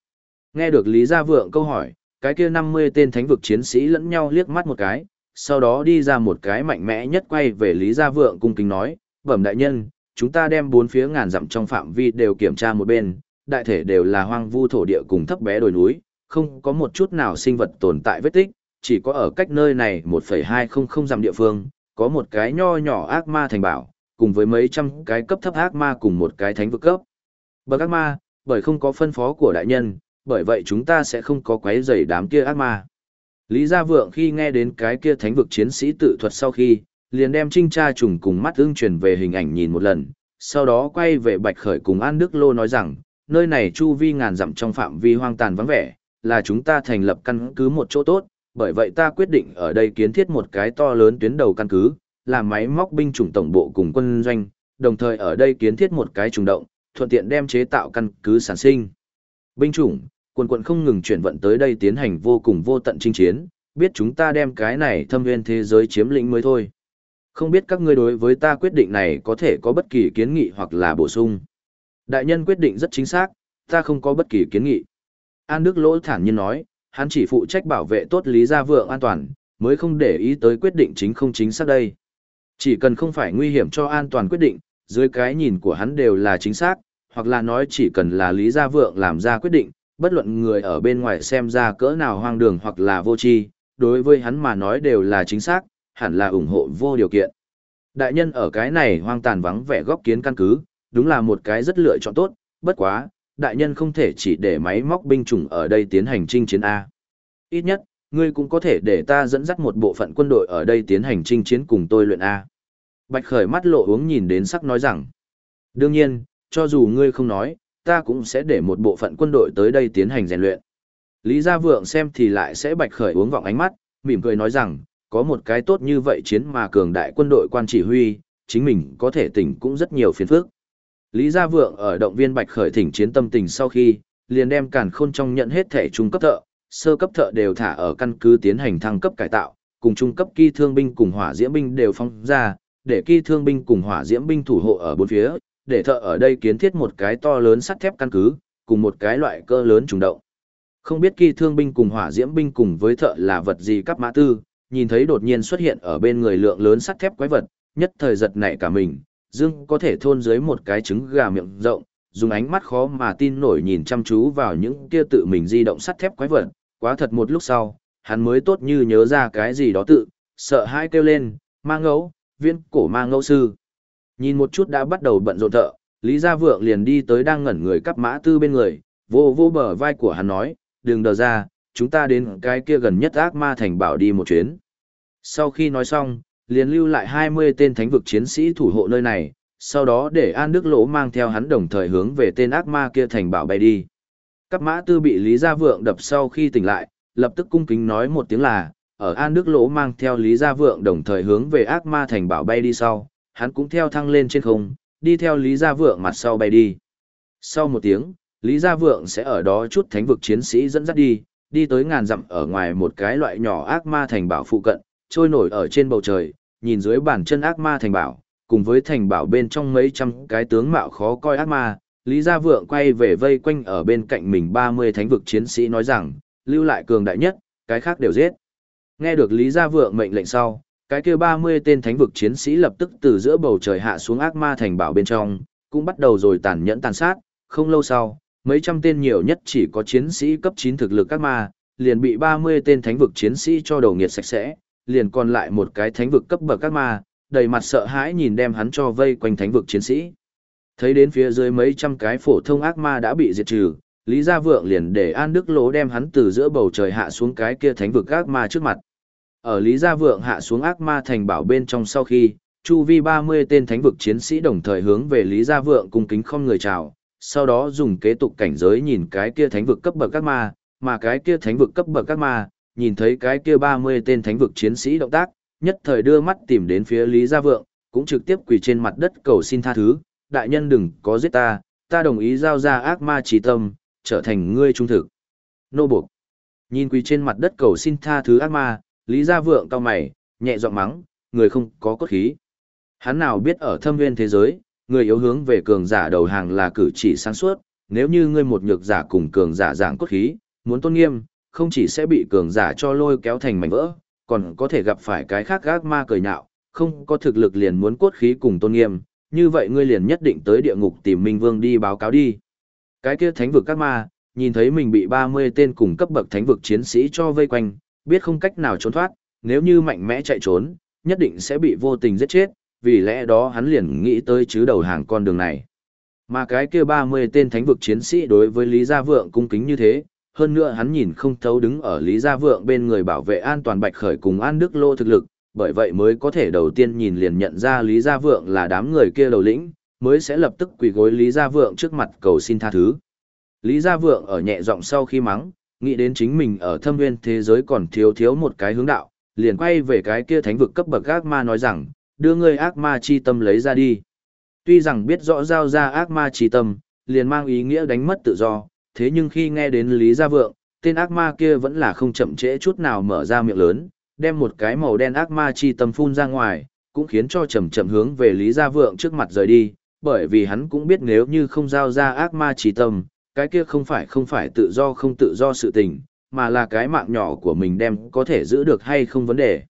Nghe được Lý Gia Vượng câu hỏi, cái kia 50 tên thánh vực chiến sĩ lẫn nhau liếc mắt một cái, sau đó đi ra một cái mạnh mẽ nhất quay về Lý Gia Vượng cung kính nói, bẩm đại nhân, chúng ta đem bốn phía ngàn dặm trong phạm vi đều kiểm tra một bên, đại thể đều là hoang vu thổ địa cùng thấp bé đồi núi, không có một chút nào sinh vật tồn tại vết tích, chỉ có ở cách nơi này 1.200 dặm địa phương, có một cái nho nhỏ ác ma thành bảo, cùng với mấy trăm cái cấp thấp ác ma cùng một cái thánh vực cấp. Bậc ác ma, bởi không có phân phó của đại nhân, bởi vậy chúng ta sẽ không có quấy rầy đám kia ác ma. Lý Gia Vượng khi nghe đến cái kia thánh vực chiến sĩ tự thuật sau khi, liền đem trinh tra trùng cùng mắt ương truyền về hình ảnh nhìn một lần, sau đó quay về Bạch Khởi cùng An Đức Lô nói rằng, nơi này chu vi ngàn dặm trong phạm vi hoang tàn vắng vẻ, là chúng ta thành lập căn cứ một chỗ tốt, bởi vậy ta quyết định ở đây kiến thiết một cái to lớn tuyến đầu căn cứ, làm máy móc binh chủng tổng bộ cùng quân doanh, đồng thời ở đây kiến thiết một cái trùng động, thuận tiện đem chế tạo căn cứ sản sinh. Binh chủng, quân quận không ngừng chuyển vận tới đây tiến hành vô cùng vô tận chinh chiến, biết chúng ta đem cái này thâm nguyên thế giới chiếm lĩnh mới thôi. Không biết các ngươi đối với ta quyết định này có thể có bất kỳ kiến nghị hoặc là bổ sung. Đại nhân quyết định rất chính xác, ta không có bất kỳ kiến nghị. An Đức Lỗ thản nhiên nói, hắn chỉ phụ trách bảo vệ tốt Lý Gia Vượng an toàn, mới không để ý tới quyết định chính không chính xác đây. Chỉ cần không phải nguy hiểm cho an toàn quyết định, dưới cái nhìn của hắn đều là chính xác, hoặc là nói chỉ cần là Lý Gia Vượng làm ra quyết định, bất luận người ở bên ngoài xem ra cỡ nào hoang đường hoặc là vô tri, đối với hắn mà nói đều là chính xác, hẳn là ủng hộ vô điều kiện. Đại nhân ở cái này hoang tàn vắng vẻ góc kiến căn cứ, đúng là một cái rất lựa chọn tốt, bất quá, đại nhân không thể chỉ để máy móc binh chủng ở đây tiến hành chinh chiến A. Ít nhất, ngươi cũng có thể để ta dẫn dắt một bộ phận quân đội ở đây tiến hành chinh chiến cùng tôi luyện A. Bạch khởi mắt lộ uống nhìn đến sắc nói rằng, đương nhiên, cho dù ngươi không nói, ta cũng sẽ để một bộ phận quân đội tới đây tiến hành rèn luyện. Lý Gia Vượng xem thì lại sẽ bạch khởi uống vọng ánh mắt, mỉm cười nói rằng, có một cái tốt như vậy chiến mà cường đại quân đội quan chỉ huy, chính mình có thể tỉnh cũng rất nhiều phiền phức. Lý Gia Vượng ở động viên Bạch Khởi thỉnh chiến tâm tình sau khi, liền đem càn khôn trong nhận hết thể trung cấp thợ, sơ cấp thợ đều thả ở căn cứ tiến hành thăng cấp cải tạo, cùng trung cấp kỳ thương binh cùng hỏa diễm binh đều phong ra, để kỳ thương binh cùng hỏa diễm binh thủ hộ ở bốn phía, để thợ ở đây kiến thiết một cái to lớn sắt thép căn cứ, cùng một cái loại cơ lớn trùng động. Không biết kỳ thương binh cùng hỏa diễm binh cùng với thợ là vật gì cấp mã tư, nhìn thấy đột nhiên xuất hiện ở bên người lượng lớn sắt thép quái vật, nhất thời giật nảy cả mình, dương có thể thôn dưới một cái trứng gà miệng rộng, dùng ánh mắt khó mà tin nổi nhìn chăm chú vào những kia tự mình di động sắt thép quái vật, quá thật một lúc sau, hắn mới tốt như nhớ ra cái gì đó tự, sợ hãi kêu lên, ma ngẫu, viên cổ ma ngẫu sư. Nhìn một chút đã bắt đầu bận rộn thợ, Lý Gia Vượng liền đi tới đang ngẩn người cắp mã tư bên người, vô vô bờ vai của hắn nói, đừng đờ ra, chúng ta đến cái kia gần nhất ác ma thành bảo đi một chuyến. Sau khi nói xong, liền lưu lại 20 tên thánh vực chiến sĩ thủ hộ nơi này, sau đó để An Đức Lỗ mang theo hắn đồng thời hướng về tên ác ma kia thành bảo bay đi. Cắp mã tư bị Lý Gia Vượng đập sau khi tỉnh lại, lập tức cung kính nói một tiếng là, ở An Đức Lỗ mang theo Lý Gia Vượng đồng thời hướng về ác ma thành bảo bay đi sau, hắn cũng theo thăng lên trên không, đi theo Lý Gia Vượng mặt sau bay đi. Sau một tiếng, Lý Gia Vượng sẽ ở đó chút thánh vực chiến sĩ dẫn dắt đi, đi tới ngàn dặm ở ngoài một cái loại nhỏ ác ma thành bảo phụ cận, trôi nổi ở trên bầu trời, nhìn dưới bàn chân ác ma thành bảo, cùng với thành bảo bên trong mấy trăm cái tướng mạo khó coi ác ma, Lý Gia Vượng quay về vây quanh ở bên cạnh mình 30 thánh vực chiến sĩ nói rằng, lưu lại cường đại nhất, cái khác đều giết. Nghe được Lý Gia Vượng mệnh lệnh sau, cái kia 30 tên thánh vực chiến sĩ lập tức từ giữa bầu trời hạ xuống ác ma thành bảo bên trong, cũng bắt đầu rồi tàn nhẫn tàn sát, không lâu sau, mấy trăm tên nhiều nhất chỉ có chiến sĩ cấp 9 thực lực ác ma, liền bị 30 tên thánh vực chiến sĩ cho đầu nghiệt sạch sẽ, liền còn lại một cái thánh vực cấp bậc các ma, đầy mặt sợ hãi nhìn đem hắn cho vây quanh thánh vực chiến sĩ. Thấy đến phía dưới mấy trăm cái phổ thông ác ma đã bị diệt trừ, Lý Gia Vượng liền để An Đức Lỗ đem hắn từ giữa bầu trời hạ xuống cái kia thánh vực ác ma trước mặt. Ở Lý Gia Vượng hạ xuống ác ma thành bảo bên trong sau khi, chu vi 30 tên thánh vực chiến sĩ đồng thời hướng về Lý Gia Vượng cung kính không người chào, sau đó dùng kế tục cảnh giới nhìn cái kia thánh vực cấp bậc các ma, mà cái kia thánh vực cấp bậc các ma, nhìn thấy cái kia 30 tên thánh vực chiến sĩ động tác, nhất thời đưa mắt tìm đến phía Lý Gia Vượng, cũng trực tiếp quỳ trên mặt đất cầu xin tha thứ, đại nhân đừng có giết ta, ta đồng ý giao ra ác ma trí tâm, trở thành ngươi trung thực. Nô buộc. Nhìn quỳ trên mặt đất cầu xin tha thứ ác ma, Lý Gia Vượng cao mày, nhẹ giọng mắng, người không có cốt khí. Hắn nào biết ở thâm nguyên thế giới, người yếu hướng về cường giả đầu hàng là cử chỉ sáng suốt, nếu như ngươi một nhược giả cùng cường giả dạng cốt khí, muốn tôn nghiêm, không chỉ sẽ bị cường giả cho lôi kéo thành mảnh vỡ, còn có thể gặp phải cái khác gác ma cười nhạo, không có thực lực liền muốn cốt khí cùng tôn nghiêm, như vậy ngươi liền nhất định tới địa ngục tìm Minh Vương đi báo cáo đi. Cái kia thánh vực các ma, nhìn thấy mình bị 30 tên cùng cấp bậc thánh vực chiến sĩ cho vây quanh, biết không cách nào trốn thoát, nếu như mạnh mẽ chạy trốn, nhất định sẽ bị vô tình giết chết, vì lẽ đó hắn liền nghĩ tới chứ đầu hàng con đường này. Mà cái kia 30 tên thánh vực chiến sĩ đối với Lý Gia Vượng cung kính như thế, hơn nữa hắn nhìn không thấu đứng ở Lý Gia Vượng bên người bảo vệ an toàn Bạch Khởi cùng An Đức Lô thực lực, bởi vậy mới có thể đầu tiên nhìn liền nhận ra Lý Gia Vượng là đám người kia đầu lĩnh, mới sẽ lập tức quỳ gối Lý Gia Vượng trước mặt cầu xin tha thứ. Lý Gia Vượng ở nhẹ giọng sau khi mắng, nghĩ đến chính mình ở thâm nguyên thế giới còn thiếu thiếu một cái hướng đạo, liền quay về cái kia thánh vực cấp bậc ác ma nói rằng, đưa ngươi ác ma chi tâm lấy ra đi. Tuy rằng biết rõ giao ra ác ma chi tâm, liền mang ý nghĩa đánh mất tự do, thế nhưng khi nghe đến Lý Gia Vượng, tên ác ma kia vẫn là không chậm trễ chút nào mở ra miệng lớn, đem một cái màu đen ác ma chi tâm phun ra ngoài, cũng khiến cho chậm chậm hướng về Lý Gia Vượng trước mặt rời đi, bởi vì hắn cũng biết nếu như không giao ra ác ma chi tâm, cái kia không phải không phải tự do không tự do sự tình, mà là cái mạng nhỏ của mình đem có thể giữ được hay không vấn đề.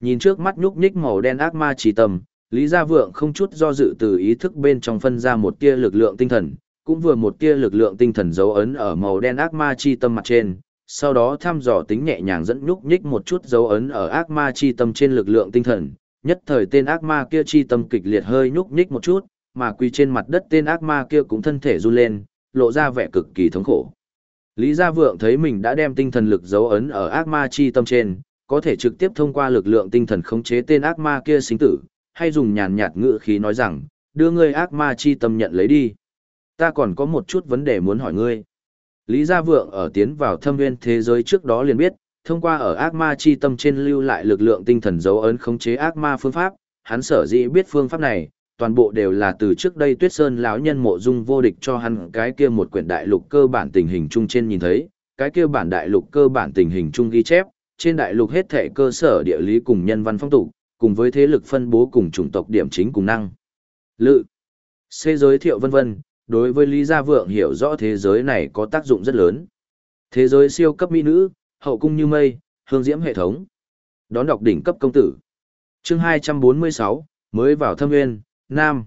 Nhìn trước mắt nhúc nhích màu đen ác ma chi tâm, Lý Gia Vượng không chút do dự từ ý thức bên trong phân ra một tia lực lượng tinh thần, cũng vừa một tia lực lượng tinh thần dấu ấn ở màu đen ác ma chi tâm mặt trên, sau đó thăm dò tính nhẹ nhàng dẫn nhúc nhích một chút dấu ấn ở ác ma chi tâm trên lực lượng tinh thần, nhất thời tên ác ma kia chi tâm kịch liệt hơi nhúc nhích một chút, mà quỳ trên mặt đất tên ác ma kia cũng thân thể run lên, lộ ra vẻ cực kỳ thống khổ. Lý Gia Vượng thấy mình đã đem tinh thần lực dấu ấn ở ác ma chi tâm trên, có thể trực tiếp thông qua lực lượng tinh thần khống chế tên ác ma kia sinh tử, hay dùng nhàn nhạt ngữ khí nói rằng, đưa ngươi ác ma chi tâm nhận lấy đi. Ta còn có một chút vấn đề muốn hỏi ngươi. Lý Gia Vượng ở tiến vào thâm nguyên thế giới trước đó liền biết, thông qua ở ác ma chi tâm trên lưu lại lực lượng tinh thần dấu ấn khống chế ác ma phương pháp, hắn sở dĩ biết phương pháp này, toàn bộ đều là từ trước đây Tuyết Sơn lão nhân mộ dung vô địch cho hắn cái kia một quyển đại lục cơ bản tình hình chung trên nhìn thấy, cái kia bản đại lục cơ bản tình hình chung ghi chép, trên đại lục hết thể cơ sở địa lý cùng nhân văn phong tục, cùng với thế lực phân bố cùng chủng tộc điểm chính cùng năng. Lự. C giới thiệu vân vân, đối với Lý Gia Vượng hiểu rõ thế giới này có tác dụng rất lớn. Thế giới siêu cấp mỹ nữ, hậu cung như mây, hương diễm hệ thống. Đón đọc đỉnh cấp công tử. Chương 246, mới vào thâm nguyên, Nam.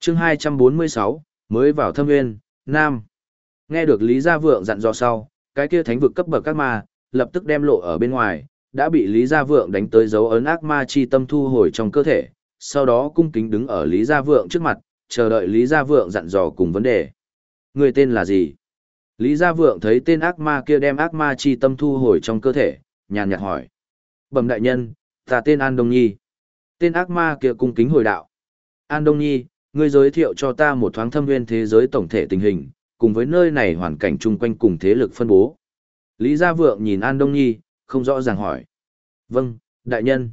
Chương 246, mới vào thâm nguyên, Nam. Nghe được Lý Gia Vượng dặn dò sau, cái kia thánh vực cấp bậc các ma, lập tức đem lộ ở bên ngoài, đã bị Lý Gia Vượng đánh tới dấu ấn ác ma chi tâm thu hồi trong cơ thể, sau đó cung kính đứng ở Lý Gia Vượng trước mặt, chờ đợi Lý Gia Vượng dặn dò cùng vấn đề. Người tên là gì? Lý Gia Vượng thấy tên ác ma kia đem ác ma chi tâm thu hồi trong cơ thể, nhàn nhạt hỏi. Bẩm đại nhân, ta tên An Đông Nhi. Tên ác ma kia cung kính hồi đạo. An Đông Nhi, ngươi giới thiệu cho ta một thoáng thâm nguyên thế giới tổng thể tình hình, cùng với nơi này hoàn cảnh chung quanh cùng thế lực phân bố. Lý Gia Vượng nhìn An Đông Nhi, không rõ ràng hỏi. Vâng, đại nhân.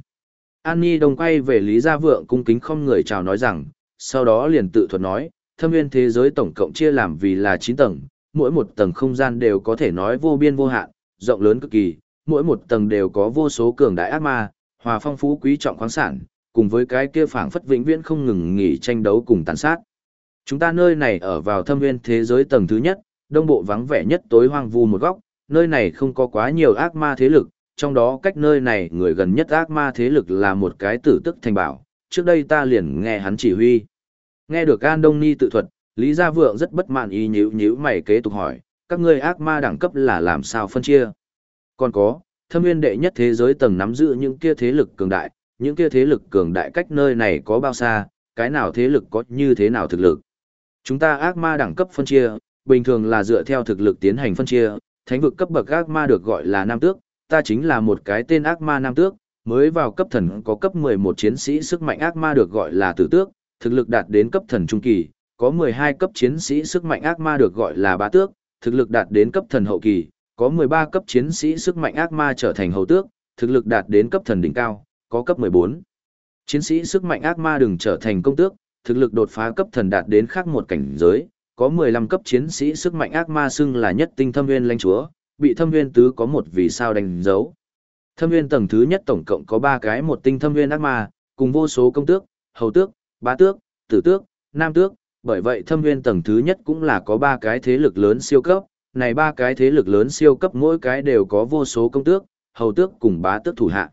An Nhi đồng quay về Lý Gia Vượng cung kính không người chào nói rằng, sau đó liền tự thuật nói, thâm nguyên thế giới tổng cộng chia làm vì là 9 tầng, mỗi một tầng không gian đều có thể nói vô biên vô hạn, rộng lớn cực kỳ, mỗi một tầng đều có vô số cường đại ác ma, hòa phong phú quý trọng khoáng sản, cùng với cái kia phảng phất vĩnh viễn không ngừng nghỉ tranh đấu cùng tàn sát. Chúng ta nơi này ở vào thâm nguyên thế giới tầng thứ nhất, đông bộ vắng vẻ nhất tối hoang vu một góc, nơi này không có quá nhiều ác ma thế lực, trong đó cách nơi này người gần nhất ác ma thế lực là một cái tử tức thành bảo, trước đây ta liền nghe hắn chỉ huy. Nghe được An Đông Ni tự thuật, Lý Gia Vượng rất bất mãn ý nhíu nhíu mày kế tục hỏi, các ngươi ác ma đẳng cấp là làm sao phân chia? Còn có, thâm nguyên đệ nhất thế giới tầng nắm giữ những kia thế lực cường đại, những kia thế lực cường đại cách nơi này có bao xa, cái nào thế lực có như thế nào thực lực. Chúng ta ác ma đẳng cấp phân chia, bình thường là dựa theo thực lực tiến hành phân chia, thánh vực cấp bậc ác ma được gọi là nam tước, ta chính là một cái tên ác ma nam tước, mới vào cấp thần có cấp 11 chiến sĩ sức mạnh ác ma được gọi là tử tước, thực lực đạt đến cấp thần trung kỳ, có 12 cấp chiến sĩ sức mạnh ác ma được gọi là bá tước, thực lực đạt đến cấp thần hậu kỳ, có 13 cấp chiến sĩ sức mạnh ác ma trở thành hầu tước, thực lực đạt đến cấp thần đỉnh cao, có cấp 14. Chiến sĩ sức mạnh ác ma đừng trở thành công tước, thực lực đột phá cấp thần đạt đến khác một cảnh giới, có 15 cấp chiến sĩ sức mạnh ác ma xưng là nhất tinh thâm nguyên lãnh chúa, bị thâm nguyên tứ có một vì sao đánh dấu. Thâm Viên tầng thứ nhất tổng cộng có 3 cái một tinh thâm Viên ác ma, cùng vô số công tước, hầu tước, bá tước, tử tước, nam tước, bởi vậy thâm Viên tầng thứ nhất cũng là có 3 cái thế lực lớn siêu cấp, này ba cái thế lực lớn siêu cấp mỗi cái đều có vô số công tước, hầu tước cùng bá tước thủ hạ.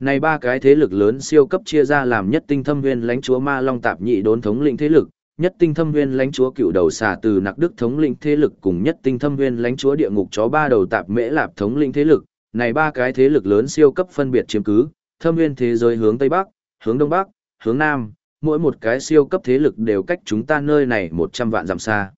Này ba cái thế lực lớn siêu cấp chia ra làm nhất tinh thâm Viên lãnh chúa ma long tạp nhị đốn thống lĩnh thế lực, nhất tinh thâm Viên lãnh chúa cựu đầu xà từ nặc đức thống lĩnh thế lực cùng nhất tinh thâm Viên lãnh chúa địa ngục chó ba đầu tạp mễ lạp thống lĩnh thế lực. Này ba cái thế lực lớn siêu cấp phân biệt chiếm cứ, thâm nguyên thế giới hướng tây bắc, hướng đông bắc, hướng nam, mỗi một cái siêu cấp thế lực đều cách chúng ta nơi này 100 vạn dặm xa.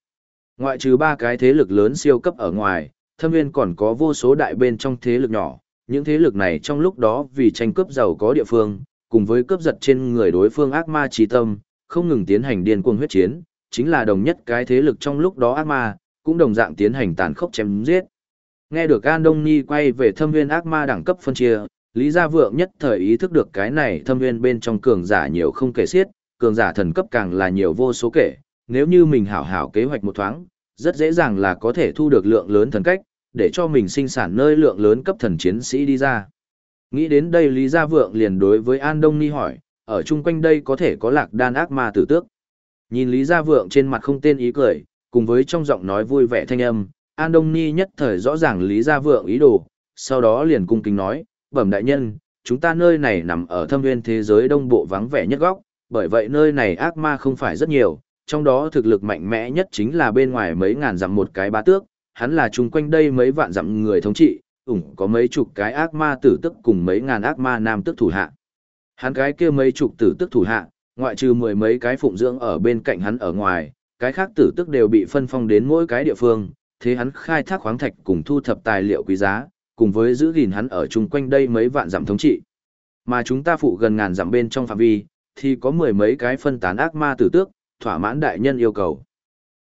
Ngoại trừ ba cái thế lực lớn siêu cấp ở ngoài, thâm nguyên còn có vô số đại bên trong thế lực nhỏ, những thế lực này trong lúc đó vì tranh cướp giàu có địa phương, cùng với cướp giật trên người đối phương ác ma trí tâm, không ngừng tiến hành điên cuồng huyết chiến, chính là đồng nhất cái thế lực trong lúc đó ác ma, cũng đồng dạng tiến hành tàn khốc chém giết. Nghe được An Đông Nhi quay về thâm Viên ác ma đẳng cấp phân chia, Lý Gia Vượng nhất thời ý thức được cái này thâm Viên bên trong cường giả nhiều không kể xiết, cường giả thần cấp càng là nhiều vô số kể, nếu như mình hảo hảo kế hoạch một thoáng, rất dễ dàng là có thể thu được lượng lớn thần cách, để cho mình sinh sản nơi lượng lớn cấp thần chiến sĩ đi ra. Nghĩ đến đây Lý Gia Vượng liền đối với An Đông Ni hỏi, ở chung quanh đây có thể có lạc đan ác ma tử tước. Nhìn Lý Gia Vượng trên mặt không tên ý cười, cùng với trong giọng nói vui vẻ thanh âm, An Đông Ni nhất thời rõ ràng Lý Gia Vượng ý đồ, sau đó liền cung kính nói, bẩm đại nhân, chúng ta nơi này nằm ở thâm nguyên thế giới đông bộ vắng vẻ nhất góc, bởi vậy nơi này ác ma không phải rất nhiều, trong đó thực lực mạnh mẽ nhất chính là bên ngoài mấy ngàn dặm một cái bá tước, hắn là chung quanh đây mấy vạn dặm người thống trị, ủng có mấy chục cái ác ma tử tức cùng mấy ngàn ác ma nam tức thủ hạ. Hắn cái kia mấy chục tử tức thủ hạ, ngoại trừ mười mấy cái phụng dưỡng ở bên cạnh hắn ở ngoài, cái khác tử tức đều bị phân phong đến mỗi cái địa phương, thế hắn khai thác khoáng thạch cùng thu thập tài liệu quý giá, cùng với giữ gìn hắn ở chung quanh đây mấy vạn dặm thống trị. Mà chúng ta phụ gần ngàn dặm bên trong phạm vi, thì có mười mấy cái phân tán ác ma tử tước, thỏa mãn đại nhân yêu cầu.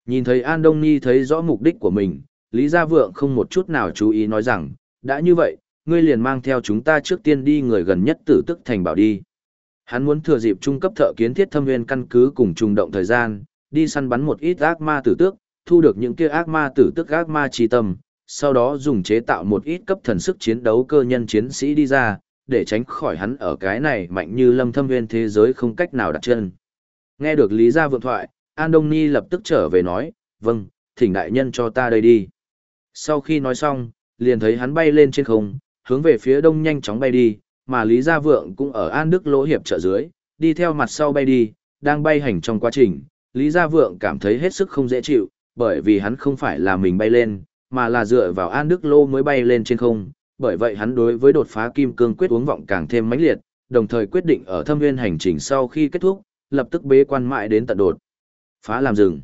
Nhìn thấy An Đông Nhi thấy rõ mục đích của mình, Lý Gia Vượng không một chút nào chú ý nói rằng, đã như vậy, ngươi liền mang theo chúng ta trước tiên đi người gần nhất tử tức thành bảo đi. Hắn muốn thừa dịp trung cấp thợ kiến thiết thâm viên căn cứ cùng trùng động thời gian, đi săn bắn một ít ác ma tử tước, thu được những kia ác ma tử tức ác ma chi tâm, sau đó dùng chế tạo một ít cấp thần sức chiến đấu cơ nhân chiến sĩ đi ra, để tránh khỏi hắn ở cái này mạnh như lâm thâm viên thế giới không cách nào đặt chân. Nghe được Lý Gia vượng thoại, An Đông Ni lập tức trở về nói, vâng, thỉnh đại nhân cho ta đây đi. Sau khi nói xong, liền thấy hắn bay lên trên không, hướng về phía đông nhanh chóng bay đi, mà Lý Gia Vượng cũng ở An Đức Lỗ Hiệp trợ dưới, đi theo mặt sau bay đi, đang bay hành trong quá trình, Lý Gia Vượng cảm thấy hết sức không dễ chịu, bởi vì hắn không phải là mình bay lên, mà là dựa vào An Đức Lô mới bay lên trên không, bởi vậy hắn đối với đột phá kim cương quyết uống vọng càng thêm mãnh liệt, đồng thời quyết định ở thâm viên hành trình sau khi kết thúc, lập tức bế quan mãi đến tận đột. Phá làm rừng.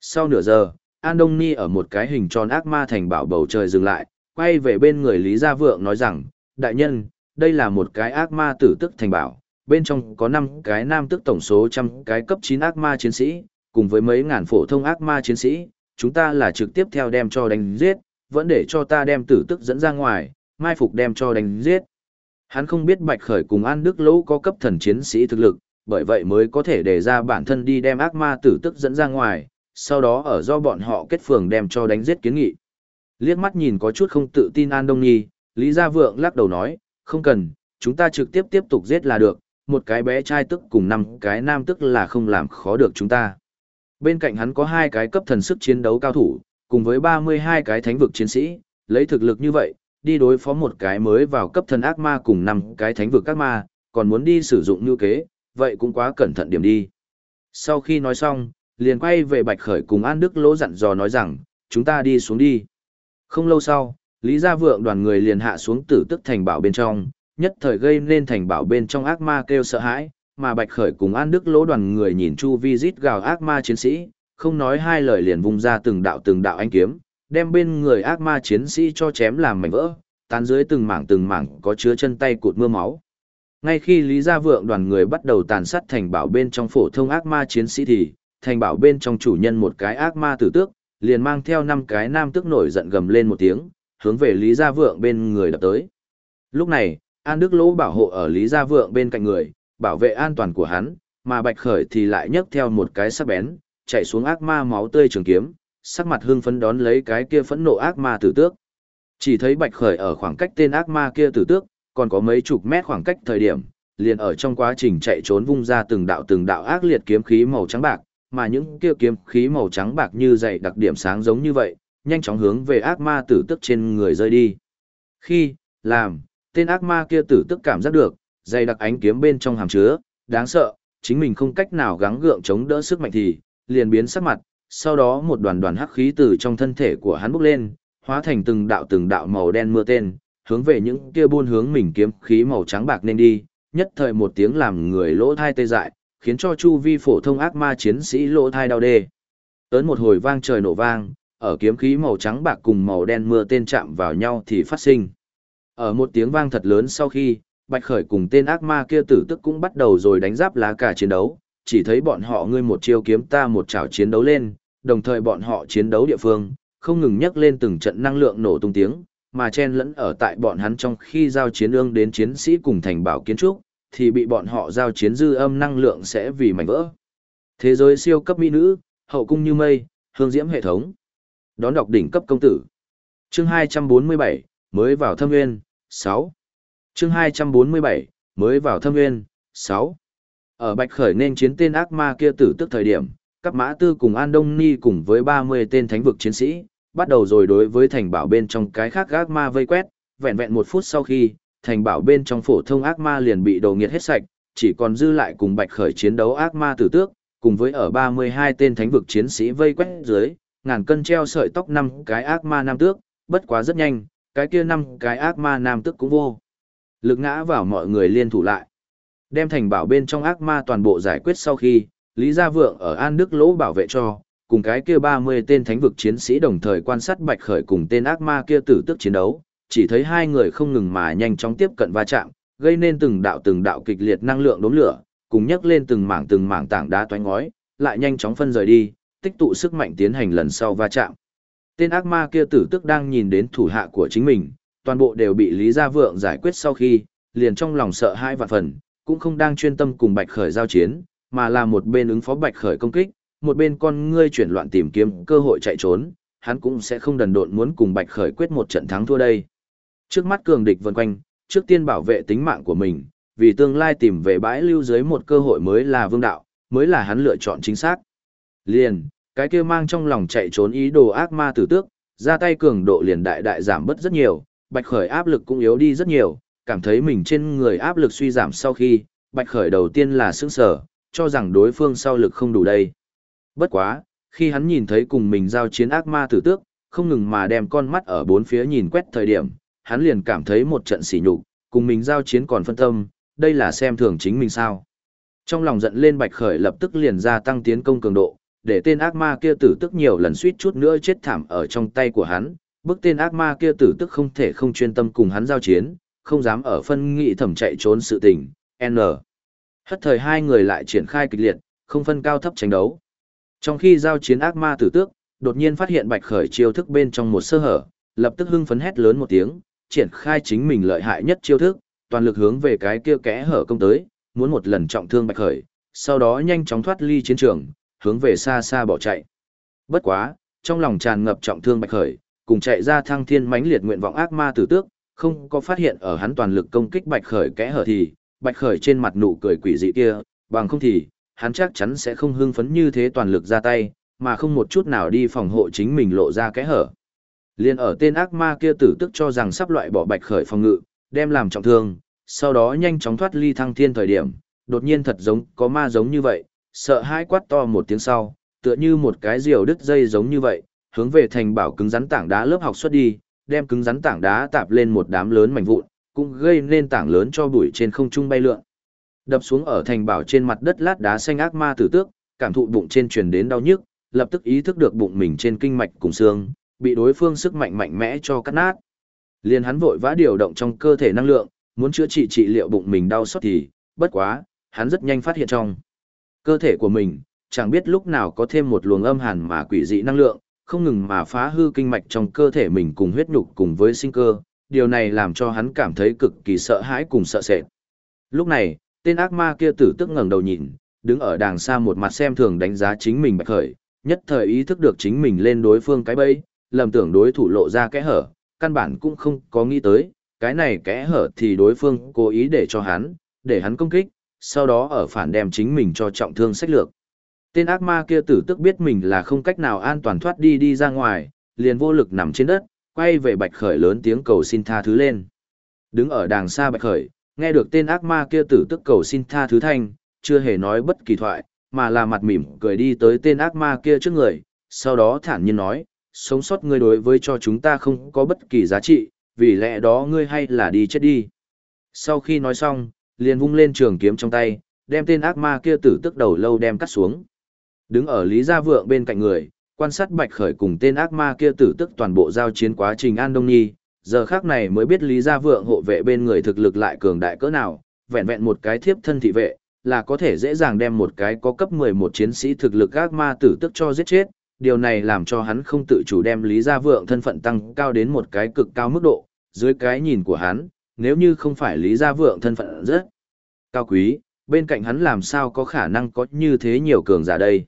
Sau nửa giờ, An Đông Ni ở một cái hình tròn ác ma thành bảo bầu trời dừng lại, quay về bên người Lý Gia Vượng nói rằng, đại nhân, đây là một cái ác ma tử tức thành bảo, bên trong có 5 cái nam tức tổng số trăm cái cấp 9 ác ma chiến sĩ, cùng với mấy ngàn phổ thông ác ma chiến sĩ, chúng ta là trực tiếp theo đem cho đánh giết, vẫn để cho ta đem tử tức dẫn ra ngoài, mai phục đem cho đánh giết. Hắn không biết Bạch Khởi cùng An Đức Lỗ có cấp thần chiến sĩ thực lực, bởi vậy mới có thể để ra bản thân đi đem ác ma tử tức dẫn ra ngoài, sau đó ở do bọn họ kết phường đem cho đánh giết kiến nghị. Liếc mắt nhìn có chút không tự tin An Đông Nhi, Lý Gia Vượng lắc đầu nói, không cần, chúng ta trực tiếp tiếp tục giết là được, một cái bé trai tức cùng năm cái nam tức là không làm khó được chúng ta. Bên cạnh hắn có hai cái cấp thần sức chiến đấu cao thủ, cùng với 32 cái thánh vực chiến sĩ, lấy thực lực như vậy, đi đối phó một cái mới vào cấp thần ác ma cùng năm cái thánh vực ác ma, còn muốn đi sử dụng như kế, vậy cũng quá cẩn thận điểm đi. Sau khi nói xong, liền quay về Bạch Khởi cùng An Đức Lỗ dặn dò nói rằng, chúng ta đi xuống đi. Không lâu sau, Lý Gia Vượng đoàn người liền hạ xuống tử tức thành bảo bên trong, nhất thời gây nên thành bảo bên trong ác ma kêu sợ hãi, mà Bạch Khởi cùng An Đức Lỗ đoàn người nhìn chu vi rít gào ác ma chiến sĩ, không nói hai lời liền vung ra từng đạo từng đạo anh kiếm, đem bên người ác ma chiến sĩ cho chém làm mảnh vỡ, tán dưới từng mảng từng mảng có chứa chân tay cụt mưa máu. Ngay khi Lý Gia Vượng đoàn người bắt đầu tàn sát thành bảo bên trong phổ thông ác ma chiến sĩ thì, thành bảo bên trong chủ nhân một cái ác ma tử tước, liền mang theo năm cái nam tước nổi giận gầm lên một tiếng, hướng về Lý Gia Vượng bên người đập tới. Lúc này, An Đức Lỗ bảo hộ ở Lý Gia Vượng bên cạnh người, bảo vệ an toàn của hắn, mà Bạch Khởi thì lại nhấc theo một cái sắc bén, chạy xuống ác ma máu tươi trường kiếm, sắc mặt hưng phấn đón lấy cái kia phẫn nộ ác ma tử tước. Chỉ thấy Bạch Khởi ở khoảng cách tên ác ma kia tử tước, còn có mấy chục mét khoảng cách thời điểm, liền ở trong quá trình chạy trốn vung ra từng đạo từng đạo ác liệt kiếm khí màu trắng bạc, mà những kia kiếm khí màu trắng bạc như dày đặc điểm sáng giống như vậy, nhanh chóng hướng về ác ma tử tức trên người rơi đi. Khi, làm, tên ác ma kia tử tức cảm giác được, dày đặc ánh kiếm bên trong hàm chứa, đáng sợ, chính mình không cách nào gắng gượng chống đỡ sức mạnh thì, liền biến sắc mặt, sau đó một đoàn đoàn hắc khí từ trong thân thể của hắn bốc lên, hóa thành từng đạo từng đạo màu đen mưa tên, hướng về những kia buôn hướng mình kiếm khí màu trắng bạc nên đi, nhất thời một tiếng làm người lỗ thai tê dại, khiến cho chu vi phổ thông ác ma chiến sĩ lỗ thai đau đê. Ấn một hồi vang trời nổ vang, ở kiếm khí màu trắng bạc cùng màu đen mưa tên chạm vào nhau thì phát sinh. Ở một tiếng vang thật lớn sau khi, Bạch Khởi cùng tên ác ma kia tử tức cũng bắt đầu rồi đánh giáp lá cả chiến đấu, chỉ thấy bọn họ ngươi một chiêu kiếm ta một chảo chiến đấu lên, đồng thời bọn họ chiến đấu địa phương, không ngừng nhắc lên từng trận năng lượng nổ tung tiếng, mà chen lẫn ở tại bọn hắn trong khi giao chiến ương đến chiến sĩ cùng thành bảo kiến trúc, thì bị bọn họ giao chiến dư âm năng lượng sẽ vì mảnh vỡ. Thế giới siêu cấp mỹ nữ, hậu cung như mây, hương diễm hệ thống. Đón đọc đỉnh cấp công tử. Chương 247, mới vào thâm nguyên, 6. Chương 247, mới vào thâm nguyên, 6. Ở Bạch Khởi nên chiến tên ác ma kia tử tức thời điểm, các mã tư cùng An Đông Ni cùng với 30 tên thánh vực chiến sĩ, bắt đầu rồi đối với thành bảo bên trong cái khác ác ma vây quét, vẹn vẹn một phút sau khi, thành bảo bên trong phổ thông ác ma liền bị đồ nghiệt hết sạch, chỉ còn dư lại cùng Bạch Khởi chiến đấu ác ma tử tước, cùng với ở 32 tên thánh vực chiến sĩ vây quét dưới, ngàn cân treo sợi tóc năm cái ác ma nam tước, bất quá rất nhanh, cái kia năm cái ác ma nam tước cũng vô. Lực ngã vào mọi người liên thủ lại. Đem thành bảo bên trong ác ma toàn bộ giải quyết sau khi, Lý Gia Vượng ở An Đức Lỗ bảo vệ cho, cùng cái kia 30 tên thánh vực chiến sĩ đồng thời quan sát Bạch Khởi cùng tên ác ma kia tử tức chiến đấu, chỉ thấy hai người không ngừng mà nhanh chóng tiếp cận va chạm, gây nên từng đạo từng đạo kịch liệt năng lượng đốm lửa, cùng nhấc lên từng mảng từng mảng tảng đá toái ngói, lại nhanh chóng phân rời đi, tích tụ sức mạnh tiến hành lần sau va chạm. Tên ác ma kia tử tức đang nhìn đến thủ hạ của chính mình, toàn bộ đều bị Lý Gia Vượng giải quyết sau khi, liền trong lòng sợ hai vạn phần, cũng không đang chuyên tâm cùng Bạch Khởi giao chiến, mà là một bên ứng phó Bạch Khởi công kích, một bên con ngươi chuyển loạn tìm kiếm cơ hội chạy trốn, hắn cũng sẽ không đần độn muốn cùng Bạch Khởi quyết một trận thắng thua đây. Trước mắt cường địch vần quanh, trước tiên bảo vệ tính mạng của mình, vì tương lai tìm về bãi lưu dưới một cơ hội mới là vương đạo, mới là hắn lựa chọn chính xác. Liền, cái kia mang trong lòng chạy trốn ý đồ ác ma tử tước, ra tay cường độ liền đại đại giảm bớt rất nhiều, Bạch Khởi áp lực cũng yếu đi rất nhiều, cảm thấy mình trên người áp lực suy giảm sau khi, Bạch Khởi đầu tiên là sững sở, cho rằng đối phương sau lực không đủ đây. Bất quá, khi hắn nhìn thấy cùng mình giao chiến ác ma tử tước, không ngừng mà đem con mắt ở bốn phía nhìn quét thời điểm, hắn liền cảm thấy một trận sỉ nhục, cùng mình giao chiến còn phân tâm, đây là xem thường chính mình sao. Trong lòng giận lên Bạch Khởi lập tức liền ra tăng tiến công cường độ, để tên ác ma kia tử tức nhiều lần suýt chút nữa chết thảm ở trong tay của hắn, bức tên ác ma kia tử tức không thể không chuyên tâm cùng hắn giao chiến, không dám ở phân nghị thẩm chạy trốn sự tình, N. Hất thời hai người lại triển khai kịch liệt, không phân cao thấp tranh đấu. Trong khi giao chiến ác ma tử tước, đột nhiên phát hiện Bạch Khởi chiêu thức bên trong một sơ hở, lập tức hưng phấn hét lớn một tiếng, triển khai chính mình lợi hại nhất chiêu thức, toàn lực hướng về cái kia kẽ hở công tới, muốn một lần trọng thương Bạch Khởi, sau đó nhanh chóng thoát ly chiến trường, hướng về xa xa bỏ chạy. Bất quá, trong lòng tràn ngập trọng thương Bạch Khởi, cùng chạy ra thăng thiên mãnh liệt nguyện vọng ác ma tử tước, không có phát hiện ở hắn toàn lực công kích Bạch Khởi kẽ hở thì, Bạch Khởi trên mặt nụ cười quỷ dị kia, bằng không thì, hắn chắc chắn sẽ không hưng phấn như thế toàn lực ra tay, mà không một chút nào đi phòng hộ chính mình lộ ra kẽ hở. Liên ở tên ác ma kia tử tức cho rằng sắp loại bỏ Bạch Khởi phòng ngự, đem làm trọng thương, sau đó nhanh chóng thoát ly thăng thiên thời điểm, đột nhiên thật giống có ma giống như vậy, sợ hãi quát to một tiếng sau, tựa như một cái diều đứt dây giống như vậy, hướng về thành bảo cứng rắn tảng đá lớp học xuất đi, đem cứng rắn tảng đá tạp lên một đám lớn mảnh vụn, cũng gây nên tảng lớn cho bụi trên không trung bay lượn. Đập xuống ở thành bảo trên mặt đất lát đá xanh ác ma tử tước, cảm thụ bụng trên truyền đến đau nhức, lập tức ý thức được bụng mình trên kinh mạch cùng xương, bị đối phương sức mạnh mạnh mẽ cho cắt nát. Liền hắn vội vã điều động trong cơ thể năng lượng, muốn chữa trị trị liệu bụng mình đau xót thì, bất quá, hắn rất nhanh phát hiện trong cơ thể của mình, chẳng biết lúc nào có thêm một luồng âm hàn mà quỷ dị năng lượng, không ngừng mà phá hư kinh mạch trong cơ thể mình cùng huyết nhục cùng với sinh cơ, điều này làm cho hắn cảm thấy cực kỳ sợ hãi cùng sợ sệt. Lúc này, tên ác ma kia tử tức ngẩng đầu nhìn, đứng ở đàng xa một mặt xem thường đánh giá chính mình bạch khởi, nhất thời ý thức được chính mình lên đối phương cái bẫy, lầm tưởng đối thủ lộ ra kẽ hở, căn bản cũng không có nghĩ tới, cái này kẽ hở thì đối phương cố ý để cho hắn, để hắn công kích, sau đó ở phản đem chính mình cho trọng thương sách lược. Tên ác ma kia tử tức biết mình là không cách nào an toàn thoát đi đi ra ngoài, liền vô lực nằm trên đất, quay về bạch khởi lớn tiếng cầu xin tha thứ lên. Đứng ở đàng xa bạch khởi, nghe được tên ác ma kia tử tức cầu xin tha thứ thanh, chưa hề nói bất kỳ thoại, mà là mặt mỉm cười đi tới tên ác ma kia trước người, sau đó thản nhiên nói, sống sót ngươi đối với cho chúng ta không có bất kỳ giá trị, vì lẽ đó ngươi hay là đi chết đi. Sau khi nói xong, liền vung lên trường kiếm trong tay, đem tên ác ma kia tử tức đầu lâu đem cắt xuống. Đứng ở Lý Gia Vượng bên cạnh người, quan sát Bạch Khởi cùng tên ác ma kia tử tức toàn bộ giao chiến quá trình An Đông Nhi, giờ khác này mới biết Lý Gia Vượng hộ vệ bên người thực lực lại cường đại cỡ nào, vẹn vẹn một cái thiếp thân thị vệ, là có thể dễ dàng đem một cái có cấp 11 chiến sĩ thực lực ác ma tử tức cho giết chết, điều này làm cho hắn không tự chủ đem Lý Gia Vượng thân phận tăng cao đến một cái cực cao mức độ, dưới cái nhìn của hắn, nếu như không phải Lý Gia Vượng thân phận rất cao quý, bên cạnh hắn làm sao có khả năng có như thế nhiều cường giả đây.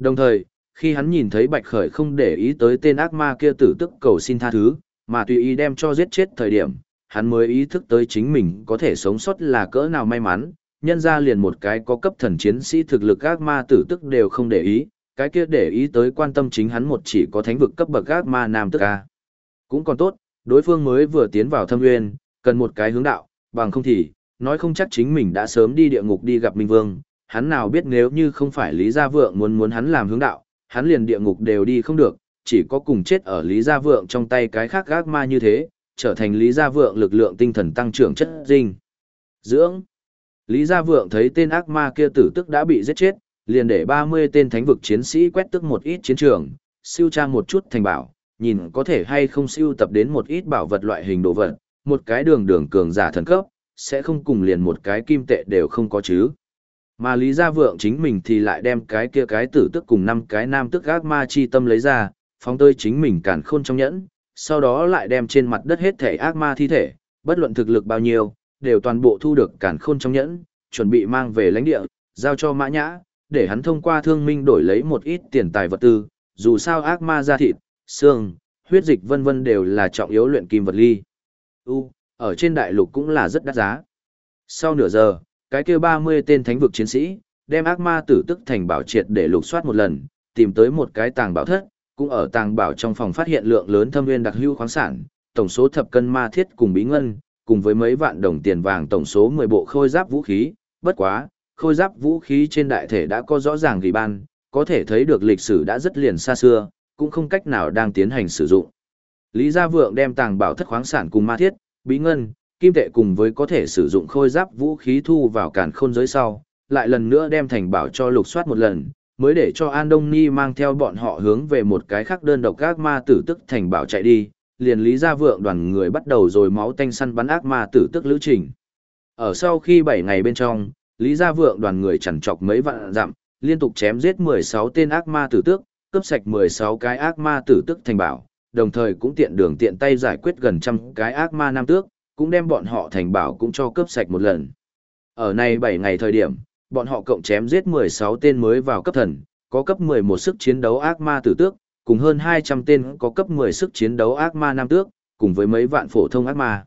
Đồng thời, khi hắn nhìn thấy Bạch Khởi không để ý tới tên ác ma kia tử tức cầu xin tha thứ, mà tùy ý đem cho giết chết thời điểm, hắn mới ý thức tới chính mình có thể sống sót là cỡ nào may mắn, nhân ra liền một cái có cấp thần chiến sĩ thực lực ác ma tử tức đều không để ý, cái kia để ý tới quan tâm chính hắn một chỉ có thánh vực cấp bậc ác ma nam tức ca. Cũng còn tốt, đối phương mới vừa tiến vào thâm nguyên, cần một cái hướng đạo, bằng không thì, nói không chắc chính mình đã sớm đi địa ngục đi gặp Minh Vương, hắn nào biết nếu như không phải Lý Gia Vượng muốn muốn hắn làm hướng đạo, hắn liền địa ngục đều đi không được, chỉ có cùng chết ở Lý Gia Vượng trong tay cái khác gác ma như thế, trở thành Lý Gia Vượng lực lượng tinh thần tăng trưởng chất dinh. Dưỡng Lý Gia Vượng thấy tên ác ma kia tử tức đã bị giết chết, liền để 30 tên thánh vực chiến sĩ quét tức một ít chiến trường, siêu trang một chút thành bảo, nhìn có thể hay không siêu tập đến một ít bảo vật loại hình đồ vật, một cái đường đường cường giả thần cấp, sẽ không cùng liền một cái kim tệ đều không có chứ. Mà Lý Gia Vượng chính mình thì lại đem cái kia cái tử tức cùng năm cái nam tức ác ma chi tâm lấy ra, phóng tơi chính mình cản khôn trong nhẫn, sau đó lại đem trên mặt đất hết thể ác ma thi thể, bất luận thực lực bao nhiêu, đều toàn bộ thu được cản khôn trong nhẫn, chuẩn bị mang về lãnh địa, giao cho mã nhã, để hắn thông qua thương minh đổi lấy một ít tiền tài vật tư, dù sao ác ma da thịt, xương, huyết dịch vân vân đều là trọng yếu luyện kim vật ly. U, ở trên đại lục cũng là rất đắt giá. Sau nửa giờ, cái kia 30 tên thánh vực chiến sĩ, đem ác ma tử tức thành bảo triệt để lục soát một lần, tìm tới một cái tàng bảo thất, cũng ở tàng bảo trong phòng phát hiện lượng lớn thâm nguyên đặc hữu khoáng sản, tổng số thập cân ma thiết cùng bí ngân, cùng với mấy vạn đồng tiền vàng tổng số 10 bộ khôi giáp vũ khí, bất quá, khôi giáp vũ khí trên đại thể đã có rõ ràng ghi ban, có thể thấy được lịch sử đã rất liền xa xưa, cũng không cách nào đang tiến hành sử dụng. Lý Gia Vượng đem tàng bảo thất khoáng sản cùng ma thiết, bí ngân, kim tệ cùng với có thể sử dụng khôi giáp vũ khí thu vào càn khôn giới sau, lại lần nữa đem thành bảo cho lục soát một lần, mới để cho An Đông Ni mang theo bọn họ hướng về một cái khác đơn độc ác ma tử tức thành bảo chạy đi, liền Lý Gia Vượng đoàn người bắt đầu rồi máu tanh săn bắn ác ma tử tức lữ trình. Ở sau khi 7 ngày bên trong, Lý Gia Vượng đoàn người chẳng chọc mấy vạn dặm, liên tục chém giết 16 tên ác ma tử tước, cướp sạch 16 cái ác ma tử tức thành bảo, đồng thời cũng tiện đường tiện tay giải quyết gần trăm cái ác ma nam tước, cũng đem bọn họ thành bảo cũng cho cướp sạch một lần. Ở này 7 ngày thời điểm, bọn họ cộng chém giết 16 tên mới vào cấp thần, có cấp 11 sức chiến đấu ác ma tử tước, cùng hơn 200 tên có cấp 10 sức chiến đấu ác ma nam tước, cùng với mấy vạn phổ thông ác ma.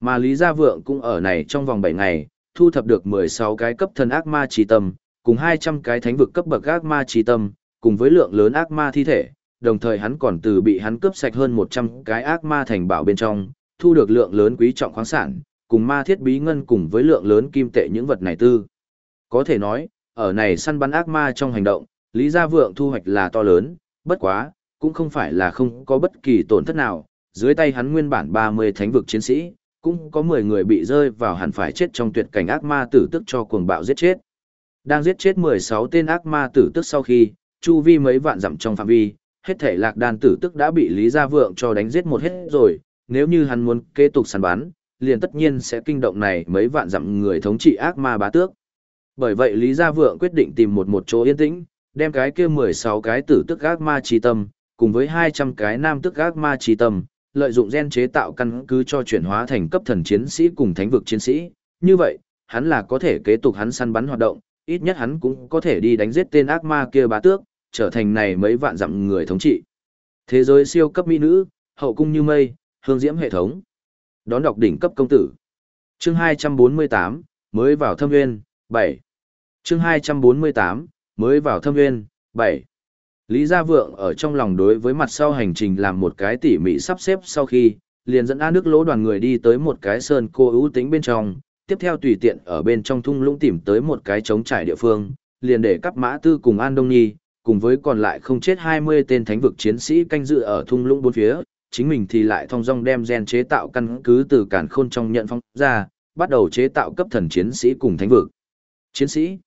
Mà Lý Gia Vượng cũng ở này trong vòng 7 ngày, thu thập được 16 cái cấp thần ác ma trì tâm, cùng 200 cái thánh vực cấp bậc ác ma trì tâm, cùng với lượng lớn ác ma thi thể, đồng thời hắn còn từ bị hắn cướp sạch hơn 100 cái ác ma thành bảo bên trong, thu được lượng lớn quý trọng khoáng sản, cùng ma thiết bí ngân cùng với lượng lớn kim tệ những vật này tư. Có thể nói, ở này săn bắn ác ma trong hành động, Lý Gia Vượng thu hoạch là to lớn, bất quá, cũng không phải là không có bất kỳ tổn thất nào, dưới tay hắn nguyên bản 30 thánh vực chiến sĩ, cũng có 10 người bị rơi vào hẳn phải chết trong tuyệt cảnh ác ma tử tức cho cuồng bạo giết chết. Đang giết chết 16 tên ác ma tử tức sau khi, chu vi mấy vạn dặm trong phạm vi, hết thể lạc đàn tử tức đã bị Lý Gia Vượng cho đánh giết một hết rồi, nếu như hắn muốn kế tục săn bắn, liền tất nhiên sẽ kinh động này mấy vạn dặm người thống trị ác ma bá tước. Bởi vậy Lý Gia Vượng quyết định tìm một một chỗ yên tĩnh, đem cái kia 16 cái tử tức ác ma trì tâm, cùng với 200 cái nam tức ác ma trì tâm, lợi dụng gen chế tạo căn cứ cho chuyển hóa thành cấp thần chiến sĩ cùng thánh vực chiến sĩ. Như vậy, hắn là có thể kế tục hắn săn bắn hoạt động, ít nhất hắn cũng có thể đi đánh giết tên ác ma kia bá tước, trở thành này mấy vạn dặm người thống trị. Thế giới siêu cấp mỹ nữ, hậu cung như mây, hương diễm hệ thống. Đón đọc đỉnh cấp công tử. Chương 248, mới vào thâm nguyên, 7. Chương 248, mới vào thâm nguyên, 7. Lý Gia Vượng ở trong lòng đối với mặt sau hành trình làm một cái tỉ mỉ sắp xếp sau khi, liền dẫn A nước lỗ đoàn người đi tới một cái sơn cô ưu tính bên trong, tiếp theo tùy tiện ở bên trong thung lũng tìm tới một cái trống trải địa phương, liền để cắp mã tư cùng An Đông Nhi, cùng với còn lại không chết 20 tên thánh vực chiến sĩ canh dự ở thung lũng bốn phía, chính mình thì lại thong dong đem gen chế tạo căn cứ từ cản khôn trong nhận phong ra, bắt đầu chế tạo cấp thần chiến sĩ cùng thánh vực. Chiến sĩ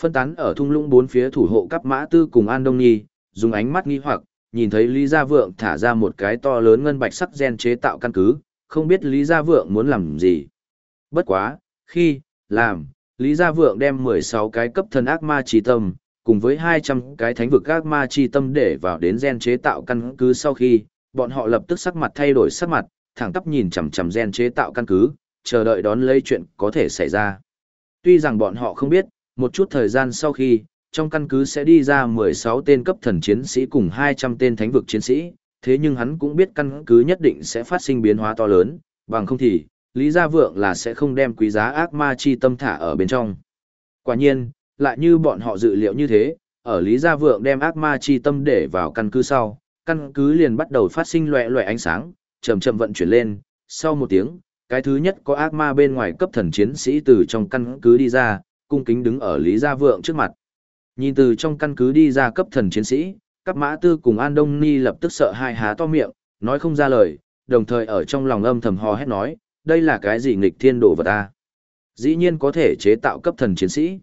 phân tán ở thung lũng bốn phía thủ hộ cấp mã tư cùng An Đông Nhi, dùng ánh mắt nghi hoặc, nhìn thấy Lý Gia Vượng thả ra một cái to lớn ngân bạch sắc gen chế tạo căn cứ, không biết Lý Gia Vượng muốn làm gì. Bất quá, khi, làm, Lý Gia Vượng đem 16 cái cấp thần ác ma trí tâm, cùng với 200 cái thánh vực ác ma chi tâm để vào đến gen chế tạo căn cứ sau khi, bọn họ lập tức sắc mặt thay đổi sắc mặt, thẳng tắp nhìn chằm chằm gen chế tạo căn cứ, chờ đợi đón lấy chuyện có thể xảy ra. Tuy rằng bọn họ không biết, một chút thời gian sau khi, trong căn cứ sẽ đi ra 16 tên cấp thần chiến sĩ cùng 200 tên thánh vực chiến sĩ, thế nhưng hắn cũng biết căn cứ nhất định sẽ phát sinh biến hóa to lớn, bằng không thì, Lý Gia Vượng là sẽ không đem quý giá ác ma chi tâm thả ở bên trong. Quả nhiên, lại như bọn họ dự liệu như thế, ở Lý Gia Vượng đem ác ma chi tâm để vào căn cứ sau, căn cứ liền bắt đầu phát sinh loẹ loẹ ánh sáng, chậm chậm vận chuyển lên, sau một tiếng, cái thứ nhất có ác ma bên ngoài cấp thần chiến sĩ từ trong căn cứ đi ra, cung kính đứng ở Lý Gia Vượng trước mặt. Nhìn từ trong căn cứ đi ra cấp thần chiến sĩ, cấp mã tư cùng An Đông Ni lập tức sợ hai há to miệng, nói không ra lời, đồng thời ở trong lòng âm thầm hò hét nói, đây là cái gì nghịch thiên đồ vật ta. Dĩ nhiên có thể chế tạo cấp thần chiến sĩ.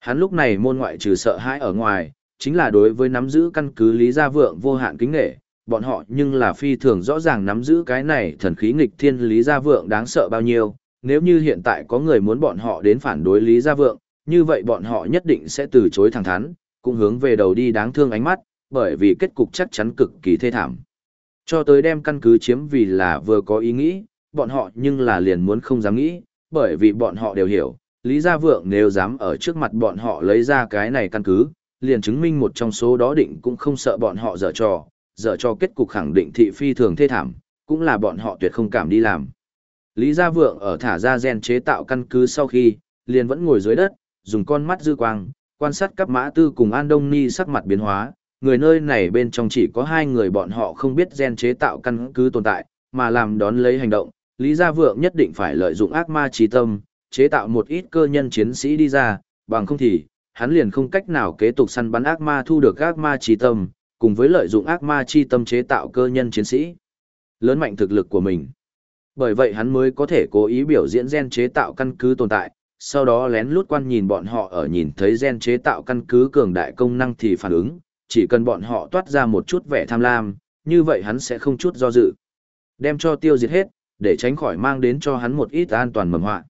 Hắn lúc này môn ngoại trừ sợ hãi ở ngoài, chính là đối với nắm giữ căn cứ Lý Gia Vượng vô hạn kính nghệ, bọn họ nhưng là phi thường rõ ràng nắm giữ cái này thần khí nghịch thiên Lý Gia Vượng đáng sợ bao nhiêu, nếu như hiện tại có người muốn bọn họ đến phản đối Lý Gia Vượng, như vậy bọn họ nhất định sẽ từ chối thẳng thắn, cũng hướng về đầu đi đáng thương ánh mắt, bởi vì kết cục chắc chắn cực kỳ thê thảm. Cho tới đem căn cứ chiếm vì là vừa có ý nghĩ, bọn họ nhưng là liền muốn không dám nghĩ, bởi vì bọn họ đều hiểu, Lý Gia Vượng nếu dám ở trước mặt bọn họ lấy ra cái này căn cứ, liền chứng minh một trong số đó định cũng không sợ bọn họ dở trò, dở cho kết cục khẳng định thị phi thường thê thảm, cũng là bọn họ tuyệt không cảm đi làm. Lý Gia Vượng ở thả ra gen chế tạo căn cứ sau khi, liền vẫn ngồi dưới đất, dùng con mắt dư quang, quan sát các mã tư cùng An Đông Ni sắc mặt biến hóa, người nơi này bên trong chỉ có hai người bọn họ không biết gen chế tạo căn cứ tồn tại, mà làm đón lấy hành động, Lý Gia Vượng nhất định phải lợi dụng ác ma trí tâm, chế tạo một ít cơ nhân chiến sĩ đi ra, bằng không thì, hắn liền không cách nào kế tục săn bắn ác ma thu được ác ma chi tâm, cùng với lợi dụng ác ma chi tâm chế tạo cơ nhân chiến sĩ. Lớn mạnh thực lực của mình. Bởi vậy hắn mới có thể cố ý biểu diễn gen chế tạo căn cứ tồn tại, sau đó lén lút quan nhìn bọn họ ở nhìn thấy gen chế tạo căn cứ cường đại công năng thì phản ứng, chỉ cần bọn họ toát ra một chút vẻ tham lam, như vậy hắn sẽ không chút do dự. Đem cho tiêu diệt hết, để tránh khỏi mang đến cho hắn một ít an toàn mầm họa.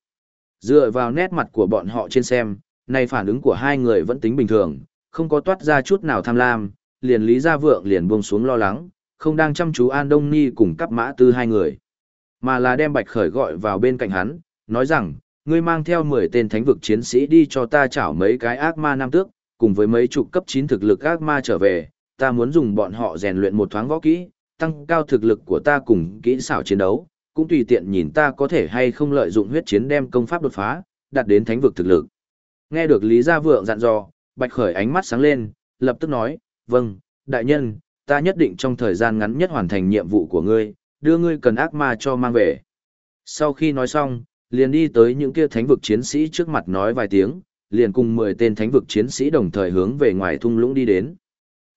Dựa vào nét mặt của bọn họ trên xem, này phản ứng của hai người vẫn tính bình thường, không có toát ra chút nào tham lam, liền Lý Gia Vượng liền buông xuống lo lắng, không đang chăm chú An Đông Ni cùng cắp mã tư hai người. Mà là đem Bạch Khởi gọi vào bên cạnh hắn, nói rằng, ngươi mang theo 10 tên thánh vực chiến sĩ đi cho ta chảo mấy cái ác ma nam tước, cùng với mấy chục cấp 9 thực lực ác ma trở về, ta muốn dùng bọn họ rèn luyện một thoáng võ kỹ, tăng cao thực lực của ta cùng kỹ xảo chiến đấu, cũng tùy tiện nhìn ta có thể hay không lợi dụng huyết chiến đem công pháp đột phá, đạt đến thánh vực thực lực. Nghe được Lý Gia Vượng dặn dò, Bạch Khởi ánh mắt sáng lên, lập tức nói, vâng, đại nhân, ta nhất định trong thời gian ngắn nhất hoàn thành nhiệm vụ của ngươi, đưa ngươi cần ác ma cho mang về. Sau khi nói xong, liền đi tới những kia thánh vực chiến sĩ trước mặt nói vài tiếng, liền cùng 10 tên thánh vực chiến sĩ đồng thời hướng về ngoài thung lũng đi đến.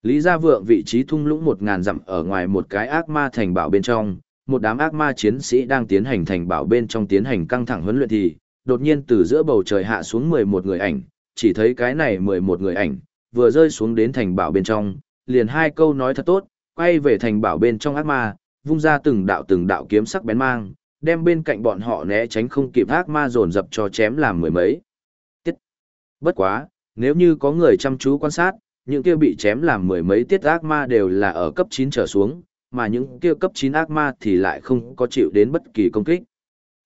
Lý Gia Vượng vị trí thung lũng 1000 dặm ở ngoài một cái ác ma thành bảo bên trong, một đám ác ma chiến sĩ đang tiến hành thành bảo bên trong tiến hành căng thẳng huấn luyện thì, đột nhiên từ giữa bầu trời hạ xuống 11 người ảnh, chỉ thấy cái này 11 người ảnh, vừa rơi xuống đến thành bảo bên trong, liền hai câu nói thật tốt, quay về thành bảo bên trong ác ma, vung ra từng đạo từng đạo kiếm sắc bén mang, đem bên cạnh bọn họ né tránh không kịp ác ma dồn dập cho chém làm mười mấy. Tiết. Bất quá, nếu như có người chăm chú quan sát, những kia bị chém làm mười mấy tiết ác ma đều là ở cấp 9 trở xuống, mà những kia cấp 9 ác ma thì lại không có chịu đến bất kỳ công kích.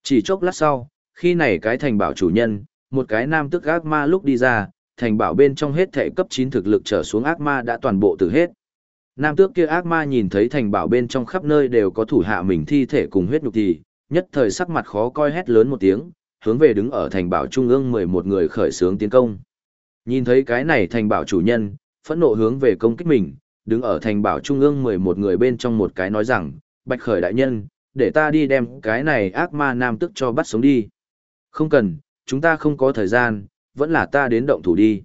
Chỉ chốc lát sau, khi này cái thành bảo chủ nhân, một cái nam tức ác ma lúc đi ra, thành bảo bên trong hết thể cấp 9 thực lực trở xuống ác ma đã toàn bộ tử hết. Nam tước kia ác ma nhìn thấy thành bảo bên trong khắp nơi đều có thủ hạ mình thi thể cùng huyết nhục thì, nhất thời sắc mặt khó coi hét lớn một tiếng, hướng về đứng ở thành bảo trung ương 11 người khởi xướng tiến công. Nhìn thấy cái này thành bảo chủ nhân, phẫn nộ hướng về công kích mình, đứng ở thành bảo trung ương 11 người bên trong một cái nói rằng, Bạch Khởi đại nhân, để ta đi đem cái này ác ma nam tức cho bắt sống đi. Không cần, chúng ta không có thời gian, vẫn là ta đến động thủ đi.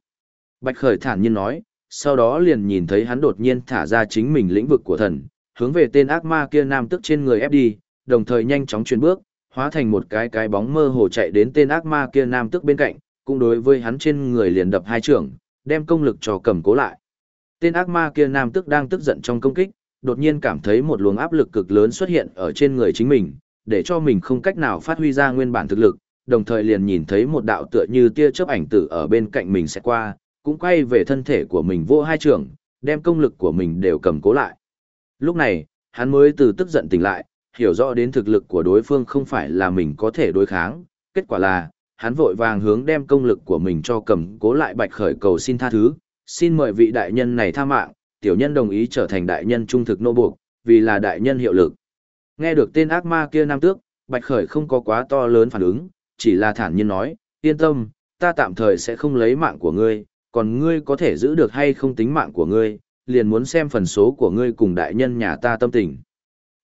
Bạch Khởi thản nhiên nói, sau đó liền nhìn thấy hắn đột nhiên thả ra chính mình lĩnh vực của thần, hướng về tên ác ma kia nam tức trên người ép đi, đồng thời nhanh chóng chuyển bước, hóa thành một cái cái bóng mơ hồ chạy đến tên ác ma kia nam tức bên cạnh, cũng đối với hắn trên người liền đập hai trưởng, đem công lực cho cầm cố lại. Tên ác ma kia nam tức đang tức giận trong công kích, đột nhiên cảm thấy một luồng áp lực cực lớn xuất hiện ở trên người chính mình, để cho mình không cách nào phát huy ra nguyên bản thực lực, đồng thời liền nhìn thấy một đạo tựa như tia chớp ảnh tử ở bên cạnh mình sẽ qua, cũng quay về thân thể của mình vô hai trường, đem công lực của mình đều cầm cố lại. Lúc này, hắn mới từ tức giận tỉnh lại, hiểu rõ đến thực lực của đối phương không phải là mình có thể đối kháng, kết quả là, hắn vội vàng hướng đem công lực của mình cho cầm cố lại bạch khởi cầu xin tha thứ, xin mời vị đại nhân này tha mạng, tiểu nhân đồng ý trở thành đại nhân trung thực nô buộc, vì là đại nhân hiệu lực. Nghe được tên ác ma kia nam tước, bạch khởi không có quá to lớn phản ứng, chỉ là thản nhiên nói, yên tâm, ta tạm thời sẽ không lấy mạng của ngươi, còn ngươi có thể giữ được hay không tính mạng của ngươi, liền muốn xem phần số của ngươi cùng đại nhân nhà ta tâm tình.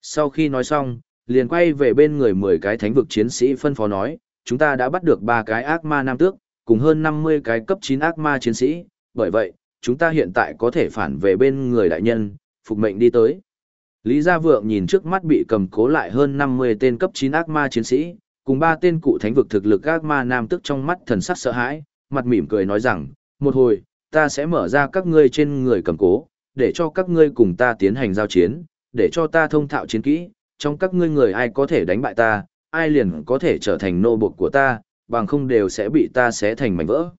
Sau khi nói xong, liền quay về bên người 10 cái thánh vực chiến sĩ phân phó nói, chúng ta đã bắt được ba cái ác ma nam tước, cùng hơn 50 cái cấp 9 ác ma chiến sĩ, bởi vậy, chúng ta hiện tại có thể phản về bên người đại nhân, phục mệnh đi tới. Lý Gia Vượng nhìn trước mắt bị cầm cố lại hơn 50 tên cấp 9 ác ma chiến sĩ, cùng ba tên cụ thánh vực thực lực ác ma nam tức trong mắt thần sắc sợ hãi, mặt mỉm cười nói rằng, một hồi, ta sẽ mở ra các ngươi trên người cầm cố, để cho các ngươi cùng ta tiến hành giao chiến, để cho ta thông thạo chiến kỹ, trong các ngươi người ai có thể đánh bại ta, ai liền có thể trở thành nô buộc của ta, bằng không đều sẽ bị ta xé thành mảnh vỡ.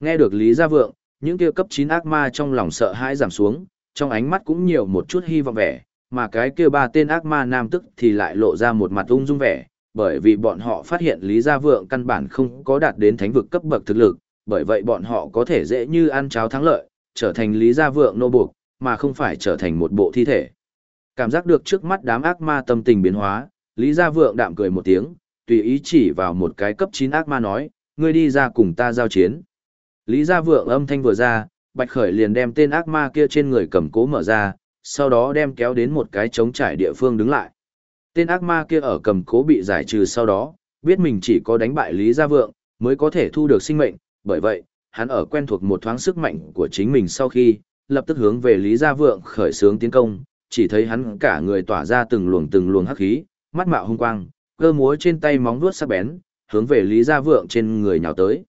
Nghe được Lý Gia Vượng, những kia cấp 9 ác ma trong lòng sợ hãi giảm xuống, trong ánh mắt cũng nhiều một chút hy vọng vẻ, mà cái kia ba tên ác ma nam tức thì lại lộ ra một mặt ung dung vẻ, bởi vì bọn họ phát hiện Lý Gia Vượng căn bản không có đạt đến thánh vực cấp bậc thực lực, bởi vậy bọn họ có thể dễ như ăn cháo thắng lợi, trở thành Lý Gia Vượng nô buộc, mà không phải trở thành một bộ thi thể. Cảm giác được trước mắt đám ác ma tâm tình biến hóa, Lý Gia Vượng đạm cười một tiếng, tùy ý chỉ vào một cái cấp 9 ác ma nói, ngươi đi ra cùng ta giao chiến. Lý Gia Vượng âm thanh vừa ra, Bạch Khởi liền đem tên ác ma kia trên người cầm cố mở ra, sau đó đem kéo đến một cái trống trải địa phương đứng lại. Tên ác ma kia ở cầm cố bị giải trừ sau đó, biết mình chỉ có đánh bại Lý Gia Vượng, mới có thể thu được sinh mệnh, bởi vậy, hắn ở quen thuộc một thoáng sức mạnh của chính mình sau khi, lập tức hướng về Lý Gia Vượng khởi xướng tiến công, chỉ thấy hắn cả người tỏa ra từng luồng từng luồng hắc khí, mắt mạo hung quang, cơ múa trên tay móng vuốt sắc bén, hướng về Lý Gia Vượng trên người nhào tới.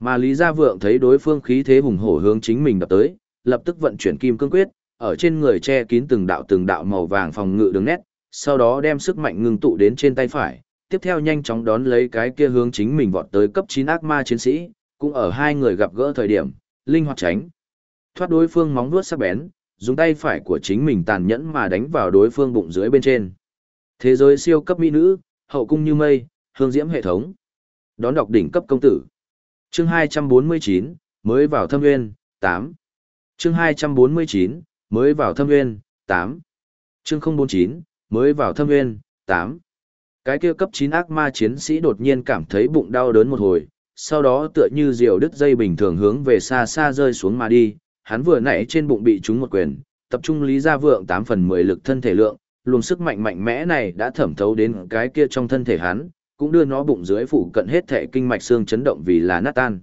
Mà Lý Gia Vượng thấy đối phương khí thế hùng hổ hướng chính mình đập tới, lập tức vận chuyển kim cương quyết, ở trên người che kín từng đạo từng đạo màu vàng phòng ngự đường nét, sau đó đem sức mạnh ngưng tụ đến trên tay phải, tiếp theo nhanh chóng đón lấy cái kia hướng chính mình vọt tới cấp 9 ác ma chiến sĩ, cũng ở hai người gặp gỡ thời điểm, linh hoạt tránh. Thoát đối phương móng vuốt sắc bén, dùng tay phải của chính mình tàn nhẫn mà đánh vào đối phương bụng dưới bên trên. Thế giới siêu cấp mỹ nữ, hậu cung như mây, hương diễm hệ thống. Đón đọc đỉnh cấp công tử. Chương 249, mới vào thâm nguyên, 8. Chương 249, mới vào thâm nguyên, 8. Chương 049, mới vào thâm nguyên, 8. Cái kia cấp 9 ác ma chiến sĩ đột nhiên cảm thấy bụng đau đớn một hồi, sau đó tựa như diều đứt dây bình thường hướng về xa xa rơi xuống mà đi, hắn vừa nãy trên bụng bị trúng một quyền, tập trung lý ra vượng 8 phần 10 lực thân thể lượng, luồng sức mạnh mạnh mẽ này đã thẩm thấu đến cái kia trong thân thể hắn, cũng đưa nó bụng dưới phủ cận hết thể kinh mạch xương chấn động vì là nát tan.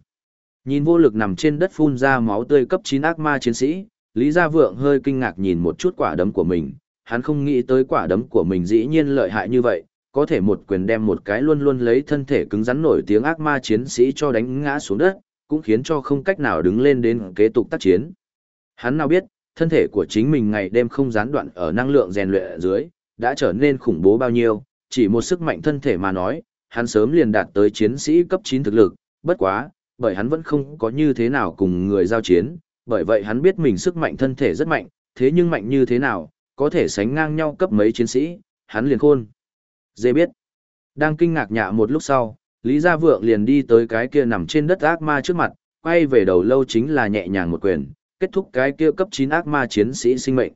Nhìn vô lực nằm trên đất phun ra máu tươi cấp 9 ác ma chiến sĩ, Lý Gia Vượng hơi kinh ngạc nhìn một chút quả đấm của mình, hắn không nghĩ tới quả đấm của mình dĩ nhiên lợi hại như vậy, có thể một quyền đem một cái luôn luôn lấy thân thể cứng rắn nổi tiếng ác ma chiến sĩ cho đánh ngã xuống đất, cũng khiến cho không cách nào đứng lên đến kế tục tác chiến. Hắn nào biết, thân thể của chính mình ngày đêm không gián đoạn ở năng lượng rèn luyện ở dưới, đã trở nên khủng bố bao nhiêu, chỉ một sức mạnh thân thể mà nói, hắn sớm liền đạt tới chiến sĩ cấp 9 thực lực, bất quá, bởi hắn vẫn không có như thế nào cùng người giao chiến, bởi vậy hắn biết mình sức mạnh thân thể rất mạnh, thế nhưng mạnh như thế nào, có thể sánh ngang nhau cấp mấy chiến sĩ, hắn liền khôn. Dê biết. Đang kinh ngạc nhạ một lúc sau, Lý Gia Vượng liền đi tới cái kia nằm trên đất ác ma trước mặt, quay về đầu lâu chính là nhẹ nhàng một quyền, kết thúc cái kia cấp 9 ác ma chiến sĩ sinh mệnh.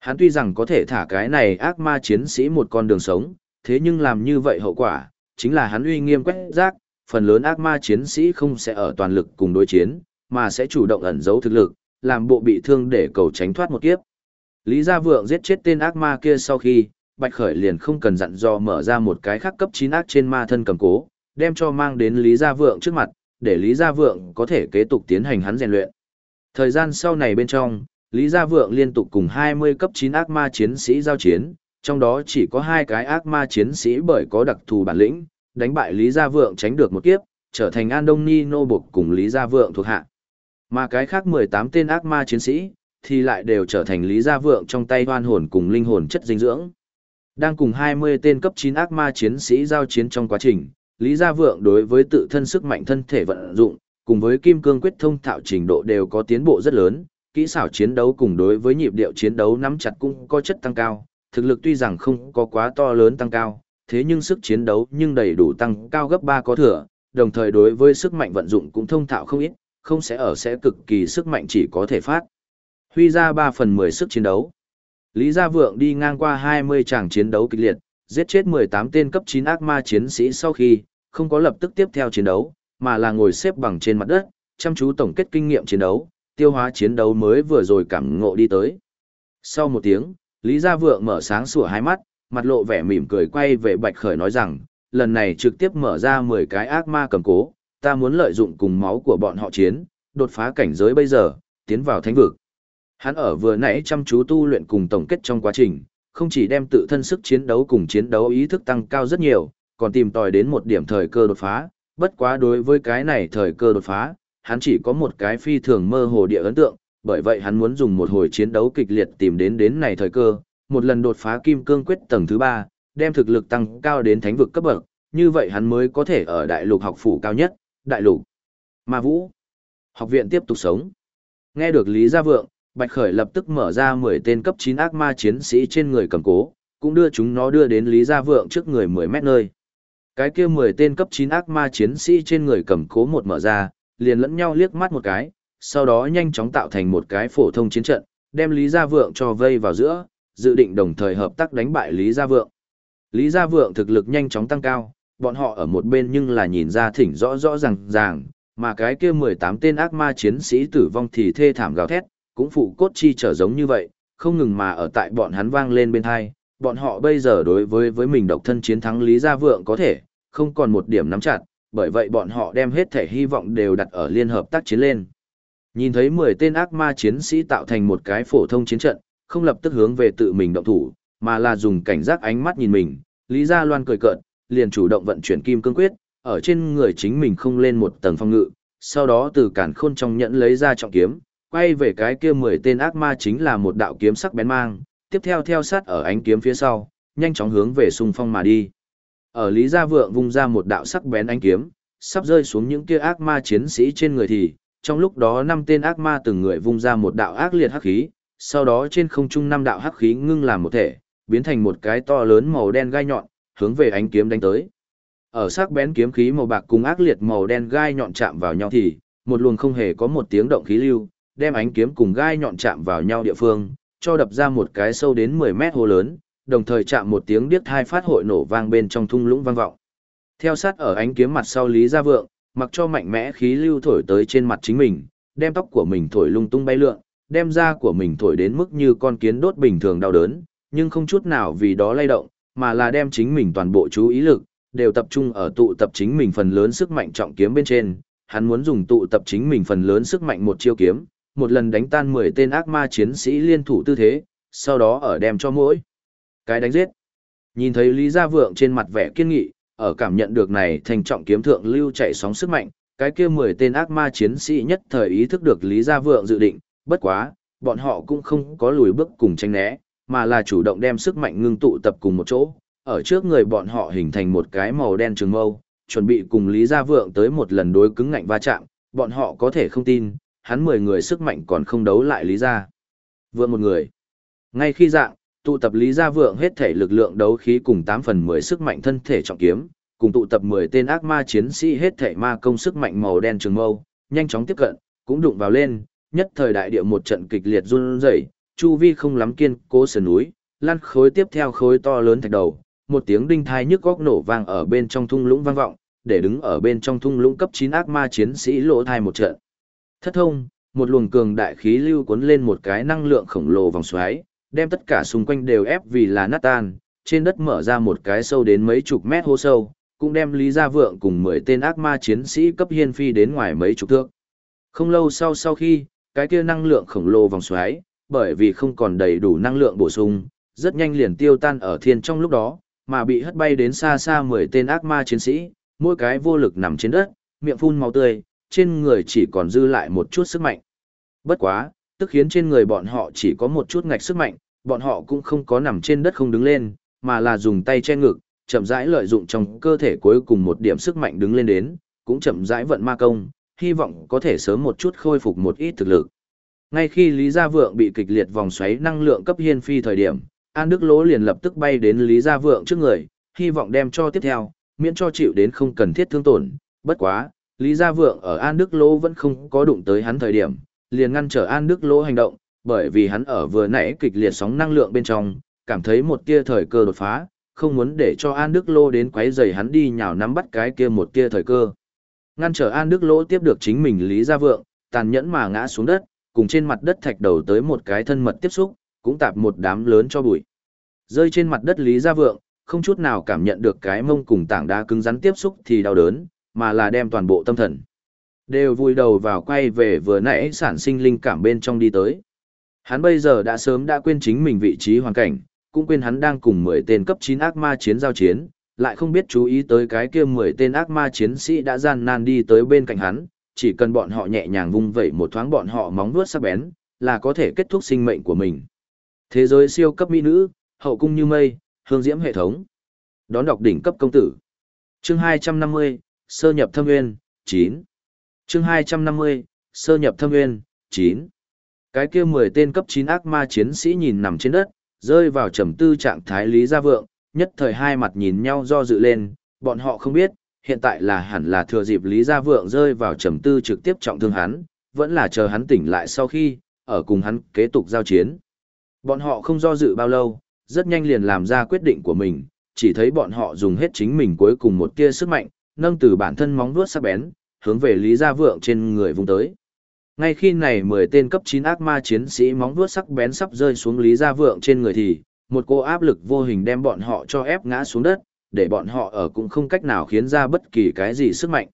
Hắn tuy rằng có thể thả cái này ác ma chiến sĩ một con đường sống, thế nhưng làm như vậy hậu quả, chính là hắn uy nghiêm quét rác, phần lớn ác ma chiến sĩ không sẽ ở toàn lực cùng đối chiến, mà sẽ chủ động ẩn giấu thực lực, làm bộ bị thương để cầu tránh thoát một kiếp. Lý Gia Vượng giết chết tên ác ma kia sau khi, Bạch Khởi liền không cần dặn dò mở ra một cái khác cấp 9 ác trên ma thân cầm cố, đem cho mang đến Lý Gia Vượng trước mặt, để Lý Gia Vượng có thể kế tục tiến hành hắn rèn luyện. Thời gian sau này bên trong, Lý Gia Vượng liên tục cùng 20 cấp 9 ác ma chiến sĩ giao chiến, trong đó chỉ có hai cái ác ma chiến sĩ bởi có đặc thù bản lĩnh, đánh bại Lý Gia Vượng tránh được một kiếp, trở thành An Đông Ni nô buộc cùng Lý Gia Vượng thuộc hạ. Mà cái khác 18 tên ác ma chiến sĩ, thì lại đều trở thành Lý Gia Vượng trong tay hoan hồn cùng linh hồn chất dinh dưỡng. Đang cùng 20 tên cấp 9 ác ma chiến sĩ giao chiến trong quá trình, Lý Gia Vượng đối với tự thân sức mạnh thân thể vận dụng, cùng với kim cương quyết thông thạo trình độ đều có tiến bộ rất lớn, kỹ xảo chiến đấu cùng đối với nhịp điệu chiến đấu nắm chặt cũng có chất tăng cao, thực lực tuy rằng không có quá to lớn tăng cao, thế nhưng sức chiến đấu nhưng đầy đủ tăng cao gấp 3 có thừa, đồng thời đối với sức mạnh vận dụng cũng thông thạo không ít, không sẽ ở sẽ cực kỳ sức mạnh chỉ có thể phát. Huy ra 3 phần 10 sức chiến đấu. Lý Gia Vượng đi ngang qua 20 tràng chiến đấu kịch liệt, giết chết 18 tên cấp 9 ác ma chiến sĩ sau khi, không có lập tức tiếp theo chiến đấu, mà là ngồi xếp bằng trên mặt đất, chăm chú tổng kết kinh nghiệm chiến đấu, tiêu hóa chiến đấu mới vừa rồi cảm ngộ đi tới. Sau một tiếng, Lý Gia Vượng mở sáng sủa hai mắt, mặt lộ vẻ mỉm cười quay về Bạch Khởi nói rằng, lần này trực tiếp mở ra 10 cái ác ma cầm cố, ta muốn lợi dụng cùng máu của bọn họ chiến, đột phá cảnh giới bây giờ, tiến vào thánh vực. Hắn ở vừa nãy chăm chú tu luyện cùng tổng kết trong quá trình, không chỉ đem tự thân sức chiến đấu cùng chiến đấu ý thức tăng cao rất nhiều, còn tìm tòi đến một điểm thời cơ đột phá, bất quá đối với cái này thời cơ đột phá, hắn chỉ có một cái phi thường mơ hồ địa ấn tượng, bởi vậy hắn muốn dùng một hồi chiến đấu kịch liệt tìm đến đến này thời cơ, một lần đột phá kim cương quyết tầng thứ ba, đem thực lực tăng cao đến thánh vực cấp bậc, như vậy hắn mới có thể ở đại lục học phủ cao nhất, đại lục. Ma Vũ. Học viện tiếp tục sống. Nghe được Lý Gia Vượng, Bạch Khởi lập tức mở ra 10 tên cấp 9 ác ma chiến sĩ trên người cầm cố, cũng đưa chúng nó đưa đến Lý Gia Vượng trước người 10 mét nơi. Cái kia 10 tên cấp 9 ác ma chiến sĩ trên người cầm cố một mở ra, liền lẫn nhau liếc mắt một cái, sau đó nhanh chóng tạo thành một cái phổ thông chiến trận, đem Lý Gia Vượng cho vây vào giữa, dự định đồng thời hợp tác đánh bại Lý Gia Vượng. Lý Gia Vượng thực lực nhanh chóng tăng cao, bọn họ ở một bên nhưng là nhìn ra thỉnh rõ rõ ràng ràng, mà cái kia 18 tên ác ma chiến sĩ tử vong thì thê thảm gào thét, cũng phụ cốt chi trở giống như vậy, không ngừng mà ở tại bọn hắn vang lên bên hai, bọn họ bây giờ đối với với mình độc thân chiến thắng Lý Gia Vượng có thể, không còn một điểm nắm chặt, bởi vậy bọn họ đem hết thể hy vọng đều đặt ở liên hợp tác chiến lên. Nhìn thấy 10 tên ác ma chiến sĩ tạo thành một cái phổ thông chiến trận, không lập tức hướng về tự mình động thủ, mà là dùng cảnh giác ánh mắt nhìn mình, Lý Gia Loan cười cợt, liền chủ động vận chuyển kim cương quyết, ở trên người chính mình không lên một tầng phong ngự, sau đó từ cản khôn trong nhẫn lấy ra trọng kiếm, quay về cái kia 10 tên ác ma chính là một đạo kiếm sắc bén mang, tiếp theo theo sát ở ánh kiếm phía sau, nhanh chóng hướng về xung phong mà đi. Ở Lý Gia Vượng vung ra một đạo sắc bén ánh kiếm, sắp rơi xuống những kia ác ma chiến sĩ trên người thì, trong lúc đó năm tên ác ma từng người vung ra một đạo ác liệt hắc khí, sau đó trên không trung năm đạo hắc khí ngưng làm một thể, biến thành một cái to lớn màu đen gai nhọn, hướng về ánh kiếm đánh tới. Ở sắc bén kiếm khí màu bạc cùng ác liệt màu đen gai nhọn chạm vào nhau thì, một luồng không hề có một tiếng động khí lưu, đem ánh kiếm cùng gai nhọn chạm vào nhau địa phương, cho đập ra một cái sâu đến 10 mét hồ lớn, đồng thời chạm một tiếng điếc thai phát hội nổ vang bên trong thung lũng vang vọng. Theo sát ở ánh kiếm mặt sau Lý Gia Vượng, mặc cho mạnh mẽ khí lưu thổi tới trên mặt chính mình, đem tóc của mình thổi lung tung bay lượn, đem da của mình thổi đến mức như con kiến đốt bình thường đau đớn, nhưng không chút nào vì đó lay động, mà là đem chính mình toàn bộ chú ý lực, đều tập trung ở tụ tập chính mình phần lớn sức mạnh trọng kiếm bên trên, hắn muốn dùng tụ tập chính mình phần lớn sức mạnh một chiêu kiếm, một lần đánh tan 10 tên ác ma chiến sĩ liên thủ tư thế, sau đó ở đem cho mỗi cái đánh giết. Nhìn thấy Lý Gia Vượng trên mặt vẻ kiên nghị, ở cảm nhận được này thành trọng kiếm thượng lưu chạy sóng sức mạnh, cái kia 10 tên ác ma chiến sĩ nhất thời ý thức được Lý Gia Vượng dự định, bất quá, bọn họ cũng không có lùi bước cùng tranh né, mà là chủ động đem sức mạnh ngưng tụ tập cùng một chỗ, ở trước người bọn họ hình thành một cái màu đen trường mâu, chuẩn bị cùng Lý Gia Vượng tới một lần đối cứng ngạnh va chạm, bọn họ có thể không tin, hắn 10 người sức mạnh còn không đấu lại Lý Gia. Vượng một người. Ngay khi dạng, tụ tập Lý Gia Vượng hết thể lực lượng đấu khí cùng tám phần 10 sức mạnh thân thể trọng kiếm, cùng tụ tập 10 tên ác ma chiến sĩ hết thể ma công sức mạnh màu đen trường mâu, nhanh chóng tiếp cận, cũng đụng vào lên, nhất thời đại địa một trận kịch liệt run rẩy, chu vi không lắm kiên cố sườn núi, lăn khối tiếp theo khối to lớn thạch đầu, một tiếng đinh thai nhức góc nổ vang ở bên trong thung lũng vang vọng, để đứng ở bên trong thung lũng cấp chín ác ma chiến sĩ lỗ thai một trận. Thất thông, một luồng cường đại khí lưu cuốn lên một cái năng lượng khổng lồ vòng xoáy, đem tất cả xung quanh đều ép vì là nát tan, trên đất mở ra một cái sâu đến mấy chục mét hố sâu, cũng đem Lý Gia Vượng cùng 10 tên ác ma chiến sĩ cấp hiên phi đến ngoài mấy chục thước. Không lâu sau sau khi, cái kia năng lượng khổng lồ vòng xoáy, bởi vì không còn đầy đủ năng lượng bổ sung, rất nhanh liền tiêu tan ở thiên trong lúc đó, mà bị hất bay đến xa xa 10 tên ác ma chiến sĩ, mỗi cái vô lực nằm trên đất, miệng phun máu tươi, trên người chỉ còn dư lại một chút sức mạnh. Bất quá, tức khiến trên người bọn họ chỉ có một chút ngạch sức mạnh, bọn họ cũng không có nằm trên đất không đứng lên, mà là dùng tay che ngực, chậm rãi lợi dụng trong cơ thể cuối cùng một điểm sức mạnh đứng lên đến, cũng chậm rãi vận ma công, hy vọng có thể sớm một chút khôi phục một ít thực lực. Ngay khi Lý Gia Vượng bị kịch liệt vòng xoáy năng lượng cấp hiên phi thời điểm, An Đức Lỗ liền lập tức bay đến Lý Gia Vượng trước người, hy vọng đem cho tiếp theo, miễn cho chịu đến không cần thiết thương tổn. Bất quá, Lý Gia Vượng ở An Đức Lỗ vẫn không có đụng tới hắn thời điểm, liền ngăn trở An Đức Lỗ hành động, bởi vì hắn ở vừa nãy kịch liệt sóng năng lượng bên trong, cảm thấy một tia thời cơ đột phá, không muốn để cho An Đức Lỗ đến quấy rầy hắn đi nhào nắm bắt cái kia một tia thời cơ. Ngăn trở An Đức Lỗ tiếp được chính mình Lý Gia Vượng, tàn nhẫn mà ngã xuống đất, cùng trên mặt đất thạch đầu tới một cái thân mật tiếp xúc, cũng tạp một đám lớn cho bụi. Rơi trên mặt đất Lý Gia Vượng, không chút nào cảm nhận được cái mông cùng tảng đá cứng rắn tiếp xúc thì đau đớn, mà là đem toàn bộ tâm thần. Đều vui đầu vào quay về vừa nãy sản sinh linh cảm bên trong đi tới. Hắn bây giờ đã sớm đã quên chính mình vị trí hoàn cảnh, cũng quên hắn đang cùng 10 tên cấp 9 ác ma chiến giao chiến, lại không biết chú ý tới cái kia 10 tên ác ma chiến sĩ đã gian nan đi tới bên cạnh hắn, chỉ cần bọn họ nhẹ nhàng vung vẩy một thoáng bọn họ móng vuốt sắc bén, là có thể kết thúc sinh mệnh của mình. Thế giới siêu cấp mỹ nữ, hậu cung như mây, hương diễm hệ thống. Đón đọc đỉnh cấp công tử. Chương 250, sơ nhập thâm nguyên, 9. Chương 250, sơ nhập thâm nguyên, 9. Cái kia 10 tên cấp 9 ác ma chiến sĩ nhìn nằm trên đất, rơi vào trầm tư trạng thái lý gia vượng, nhất thời hai mặt nhìn nhau do dự lên, bọn họ không biết, hiện tại là hẳn là thừa dịp Lý Gia Vượng rơi vào trầm tư trực tiếp trọng thương hắn, vẫn là chờ hắn tỉnh lại sau khi, ở cùng hắn kế tục giao chiến. Bọn họ không do dự bao lâu, rất nhanh liền làm ra quyết định của mình, chỉ thấy bọn họ dùng hết chính mình cuối cùng một tia sức mạnh, nâng từ bản thân móng vuốt sắc bén, hướng về Lý Gia Vượng trên người vùng tới. Ngay khi này 10 tên cấp 9 ác ma chiến sĩ móng vuốt sắc bén sắp rơi xuống Lý Gia Vượng trên người thì, một cô áp lực vô hình đem bọn họ cho ép ngã xuống đất, để bọn họ ở cũng không cách nào khiến ra bất kỳ cái gì sức mạnh.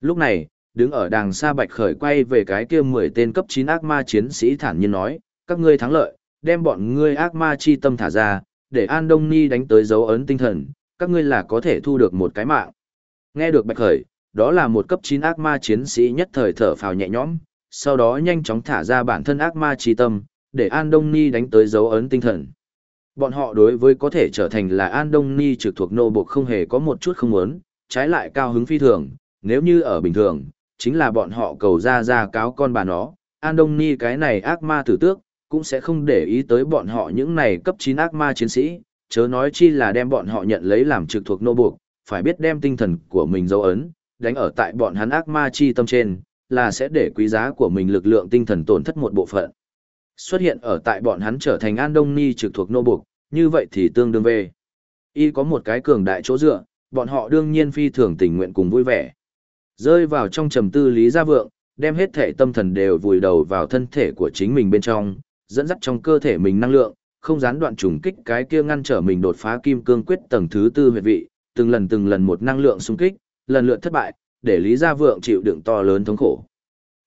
Lúc này, đứng ở đàng xa Bạch Khởi quay về cái kia 10 tên cấp 9 ác ma chiến sĩ thản nhiên nói, các ngươi thắng lợi, đem bọn ngươi ác ma chi tâm thả ra, để An Đông Ni đánh tới dấu ấn tinh thần, các ngươi là có thể thu được một cái mạng. Nghe được Bạch Khởi, đó là một cấp 9 ác ma chiến sĩ nhất thời thở phào nhẹ nhõm, sau đó nhanh chóng thả ra bản thân ác ma trí tâm, để An Đông Ni đánh tới dấu ấn tinh thần. Bọn họ đối với có thể trở thành là An Đông Ni trực thuộc nô buộc không hề có một chút không muốn, trái lại cao hứng phi thường, nếu như ở bình thường, chính là bọn họ cầu ra ra cáo con bà nó, An Đông Ni cái này ác ma tử tước, cũng sẽ không để ý tới bọn họ những này cấp 9 ác ma chiến sĩ, chớ nói chi là đem bọn họ nhận lấy làm trực thuộc nô buộc, phải biết đem tinh thần của mình dấu ấn, đánh ở tại bọn hắn ác ma chi tâm trên, là sẽ để quý giá của mình lực lượng tinh thần tổn thất một bộ phận. Xuất hiện ở tại bọn hắn trở thành An Đông Ni trực thuộc nô buộc, như vậy thì tương đương về. Y có một cái cường đại chỗ dựa, bọn họ đương nhiên phi thường tình nguyện cùng vui vẻ. Rơi vào trong trầm tư lý gia vượng, đem hết thể tâm thần đều vùi đầu vào thân thể của chính mình bên trong, dẫn dắt trong cơ thể mình năng lượng, không gián đoạn trùng kích cái kia ngăn trở mình đột phá kim cương quyết tầng thứ tư huyệt vị, từng lần từng lần một năng lượng xung kích, lần lượt thất bại, để Lý Gia Vượng chịu đựng to lớn thống khổ.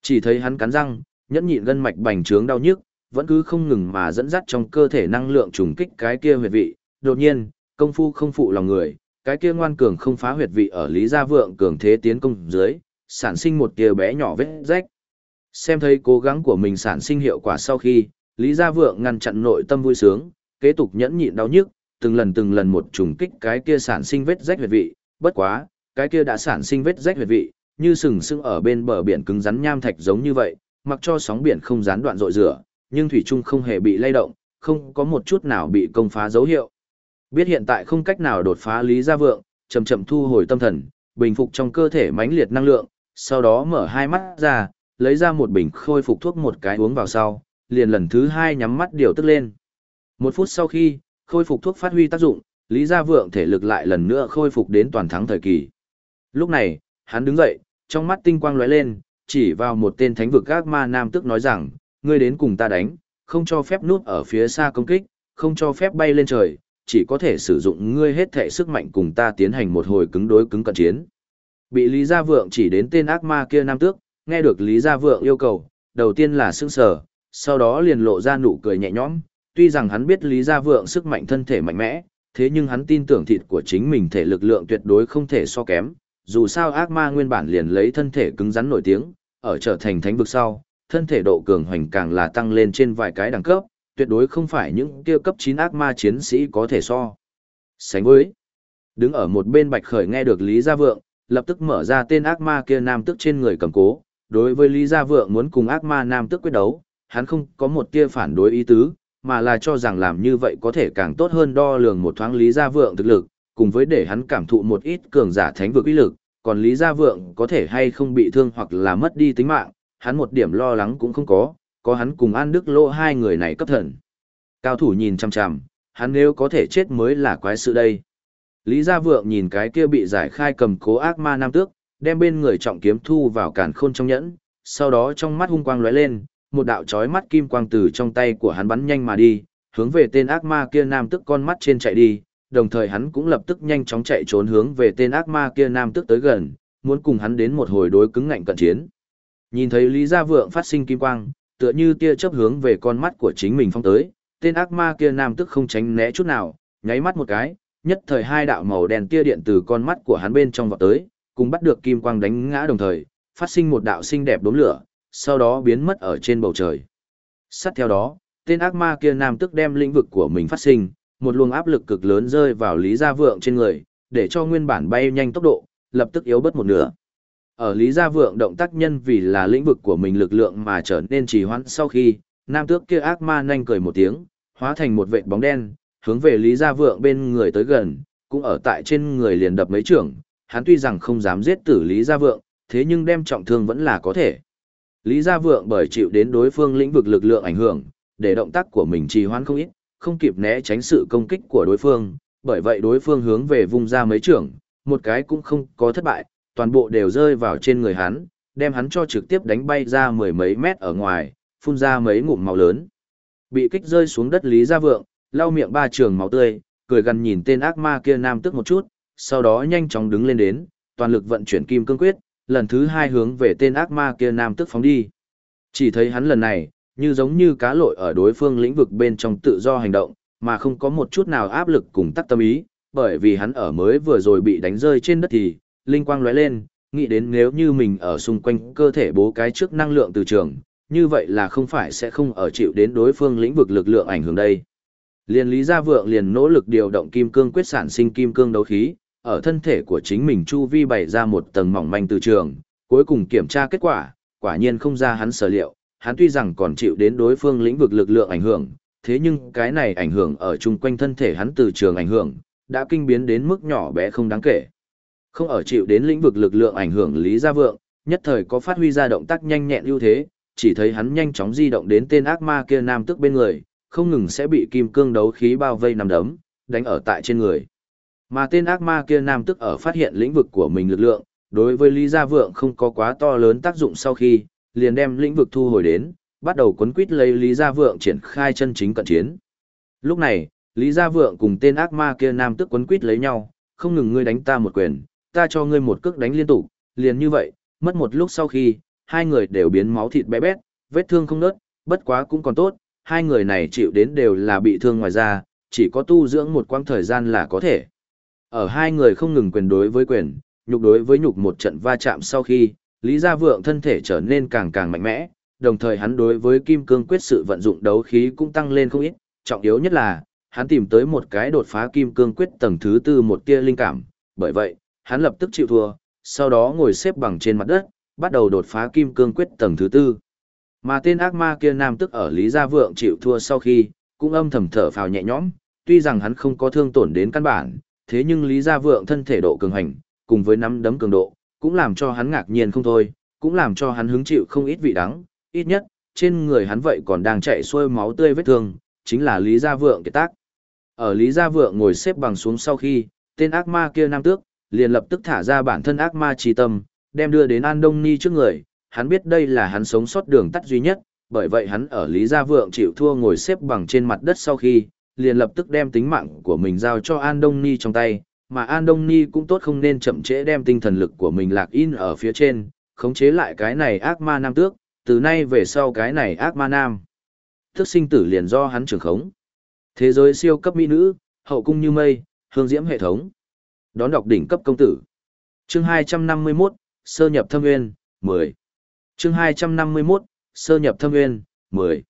Chỉ thấy hắn cắn răng, nhẫn nhịn gân mạch bành trướng đau nhức, vẫn cứ không ngừng mà dẫn dắt trong cơ thể năng lượng trùng kích cái kia huyệt vị. Đột nhiên, công phu không phụ lòng người, cái kia ngoan cường không phá huyệt vị ở Lý Gia Vượng cường thế tiến công dưới, sản sinh một tia bé nhỏ vết rách. Xem thấy cố gắng của mình sản sinh hiệu quả sau khi, Lý Gia Vượng ngăn chặn nội tâm vui sướng, kế tục nhẫn nhịn đau nhức, từng lần từng lần một trùng kích cái kia sản sinh vết rách huyệt vị, bất quá, cái kia đã sản sinh vết rách huyệt vị, như sừng sững ở bên bờ biển cứng rắn nham thạch giống như vậy, mặc cho sóng biển không gián đoạn rội rửa, nhưng thủy trung không hề bị lay động, không có một chút nào bị công phá dấu hiệu. Biết hiện tại không cách nào đột phá Lý Gia Vượng, chậm chậm thu hồi tâm thần, bình phục trong cơ thể mãnh liệt năng lượng, sau đó mở hai mắt ra, lấy ra một bình khôi phục thuốc một cái uống vào sau, liền lần thứ hai nhắm mắt điều tức lên. Một phút sau khi, khôi phục thuốc phát huy tác dụng, Lý Gia Vượng thể lực lại lần nữa khôi phục đến toàn thắng thời kỳ. Lúc này, hắn đứng dậy, trong mắt tinh quang lóe lên, chỉ vào một tên thánh vực ác ma nam tức nói rằng, ngươi đến cùng ta đánh, không cho phép nút ở phía xa công kích, không cho phép bay lên trời, chỉ có thể sử dụng ngươi hết thể sức mạnh cùng ta tiến hành một hồi cứng đối cứng cận chiến. Bị Lý Gia Vượng chỉ đến tên ác ma kia nam tước, nghe được Lý Gia Vượng yêu cầu, đầu tiên là sững sờ, sau đó liền lộ ra nụ cười nhẹ nhõm, tuy rằng hắn biết Lý Gia Vượng sức mạnh thân thể mạnh mẽ, thế nhưng hắn tin tưởng thịt của chính mình thể lực lượng tuyệt đối không thể so kém, dù sao ác ma nguyên bản liền lấy thân thể cứng rắn nổi tiếng, ở trở thành thánh vực sau, thân thể độ cường hoành càng là tăng lên trên vài cái đẳng cấp, tuyệt đối không phải những kia cấp 9 ác ma chiến sĩ có thể so. Sánh với, đứng ở một bên Bạch Khởi nghe được Lý Gia Vượng, lập tức mở ra tên ác ma kia nam tức trên người cầm cố, đối với Lý Gia Vượng muốn cùng ác ma nam tức quyết đấu, hắn không có một tia phản đối ý tứ, mà là cho rằng làm như vậy có thể càng tốt hơn đo lường một thoáng Lý Gia Vượng thực lực, cùng với để hắn cảm thụ một ít cường giả thánh vực uy lực, còn Lý Gia Vượng có thể hay không bị thương hoặc là mất đi tính mạng, hắn một điểm lo lắng cũng không có, có hắn cùng An Đức Lô hai người này cấp thần. Cao thủ nhìn chằm chằm, hắn nếu có thể chết mới là quái sự đây. Lý Gia Vượng nhìn cái kia bị giải khai cầm cố ác ma nam tước, đem bên người trọng kiếm thu vào càn khôn trong nhẫn, sau đó trong mắt hung quang lóe lên, một đạo chói mắt kim quang từ trong tay của hắn bắn nhanh mà đi, hướng về tên ác ma kia nam tức con mắt trên chạy đi, đồng thời hắn cũng lập tức nhanh chóng chạy trốn hướng về tên ác ma kia nam tức tới gần, muốn cùng hắn đến một hồi đối cứng ngạnh cận chiến. Nhìn thấy Lý Gia Vượng phát sinh kim quang, tựa như tia chớp hướng về con mắt của chính mình phong tới, tên ác ma kia nam tức không tránh né chút nào, nháy mắt một cái, nhất thời hai đạo màu đen tia điện từ con mắt của hắn bên trong vọt tới, cùng bắt được kim quang đánh ngã đồng thời, phát sinh một đạo xinh đẹp đốm lửa, sau đó biến mất ở trên bầu trời. Sát theo đó, tên ác ma kia nam tức đem lĩnh vực của mình phát sinh, một luồng áp lực cực lớn rơi vào Lý Gia Vượng trên người, để cho nguyên bản bay nhanh tốc độ, lập tức yếu bớt một nửa. Ở Lý Gia Vượng động tác nhân vì là lĩnh vực của mình lực lượng mà trở nên trì hoãn sau khi, nam tước kia ác ma nhanh cười một tiếng, hóa thành một vệt bóng đen, hướng về Lý Gia Vượng bên người tới gần, cũng ở tại trên người liền đập mấy trưởng, hắn tuy rằng không dám giết tử Lý Gia Vượng, thế nhưng đem trọng thương vẫn là có thể. Lý Gia Vượng bởi chịu đến đối phương lĩnh vực lực lượng ảnh hưởng, để động tác của mình trì hoãn không ít, không kịp né tránh sự công kích của đối phương, bởi vậy đối phương hướng về vùng ra mấy trưởng, một cái cũng không có thất bại, toàn bộ đều rơi vào trên người hắn, đem hắn cho trực tiếp đánh bay ra mười mấy mét ở ngoài, phun ra mấy ngụm máu lớn. Bị kích rơi xuống đất Lý Gia Vượng, lau miệng ba trường máu tươi, cười gần nhìn tên ác ma kia nam tức một chút, sau đó nhanh chóng đứng lên đến, toàn lực vận chuyển kim cương quyết, lần thứ hai hướng về tên ác ma kia nam tức phóng đi. Chỉ thấy hắn lần này, như giống như cá lội ở đối phương lĩnh vực bên trong tự do hành động, mà không có một chút nào áp lực cùng tắc tâm ý, bởi vì hắn ở mới vừa rồi bị đánh rơi trên đất thì, linh quang lóe lên, nghĩ đến nếu như mình ở xung quanh cơ thể bố cái trước năng lượng từ trường, như vậy là không phải sẽ không ở chịu đến đối phương lĩnh vực lực lượng ảnh hưởng đây. Liên Lý Gia Vượng liền nỗ lực điều động kim cương quyết sản sinh kim cương đấu khí, ở thân thể của chính mình chu vi bày ra một tầng mỏng manh từ trường, cuối cùng kiểm tra kết quả, quả nhiên không ra hắn sở liệu, hắn tuy rằng còn chịu đến đối phương lĩnh vực lực lượng ảnh hưởng, thế nhưng cái này ảnh hưởng ở chung quanh thân thể hắn từ trường ảnh hưởng, đã kinh biến đến mức nhỏ bé không đáng kể. Không ở chịu đến lĩnh vực lực lượng ảnh hưởng Lý Gia Vượng, nhất thời có phát huy ra động tác nhanh nhẹn ưu thế, chỉ thấy hắn nhanh chóng di động đến tên ác ma kia nam tức bên người, không ngừng sẽ bị kim cương đấu khí bao vây nằm đấm, đánh ở tại trên người. Mà tên ác ma kia nam tức ở phát hiện lĩnh vực của mình lực lượng, đối với Lý Gia Vượng không có quá to lớn tác dụng sau khi, liền đem lĩnh vực thu hồi đến, bắt đầu quấn quýt lấy Lý Gia Vượng triển khai chân chính cận chiến. Lúc này, Lý Gia Vượng cùng tên ác ma kia nam tức quấn quýt lấy nhau, không ngừng ngươi đánh ta một quyền, ta cho ngươi một cước đánh liên tục, liền như vậy, mất một lúc sau khi, hai người đều biến máu thịt bé bét, vết thương không nớt, bất quá cũng còn tốt, hai người này chịu đến đều là bị thương ngoài da, chỉ có tu dưỡng một quãng thời gian là có thể. Ở hai người không ngừng quyền đối với quyền, nhục đối với nhục một trận va chạm sau khi, Lý Gia Vượng thân thể trở nên càng càng mạnh mẽ, đồng thời hắn đối với kim cương quyết sự vận dụng đấu khí cũng tăng lên không ít, trọng yếu nhất là, hắn tìm tới một cái đột phá kim cương quyết tầng thứ tư một tia linh cảm, bởi vậy, hắn lập tức chịu thua, sau đó ngồi xếp bằng trên mặt đất, bắt đầu đột phá kim cương quyết tầng thứ tư. Mà tên ác ma kia nam tức ở Lý Gia Vượng chịu thua sau khi, cũng âm thầm thở phào nhẹ nhõm, tuy rằng hắn không có thương tổn đến căn bản, thế nhưng Lý Gia Vượng thân thể độ cường hành, cùng với nắm đấm cường độ, cũng làm cho hắn ngạc nhiên không thôi, cũng làm cho hắn hứng chịu không ít vị đắng, ít nhất, trên người hắn vậy còn đang chạy xuôi máu tươi vết thương, chính là Lý Gia Vượng kiệt tác. Ở Lý Gia Vượng ngồi xếp bằng xuống sau khi, tên ác ma kia nam tước, liền lập tức thả ra bản thân ác ma trí tâm, đem đưa đến An Đông Ni trước người, hắn biết đây là hắn sống sót đường tắt duy nhất, bởi vậy hắn ở Lý Gia Vượng chịu thua ngồi xếp bằng trên mặt đất sau khi, liền lập tức đem tính mạng của mình giao cho An Đông Ni trong tay, mà An Đông Ni cũng tốt không nên chậm trễ đem tinh thần lực của mình lạc in ở phía trên, khống chế lại cái này ác ma nam tước, từ nay về sau cái này ác ma nam. Thức sinh tử liền do hắn trưởng khống. Thế giới siêu cấp mỹ nữ, hậu cung như mây, hương diễm hệ thống. Đón đọc đỉnh cấp công tử. Chương 251, sơ nhập thâm nguyên, 10. Chương 251, sơ nhập thâm nguyên, 10.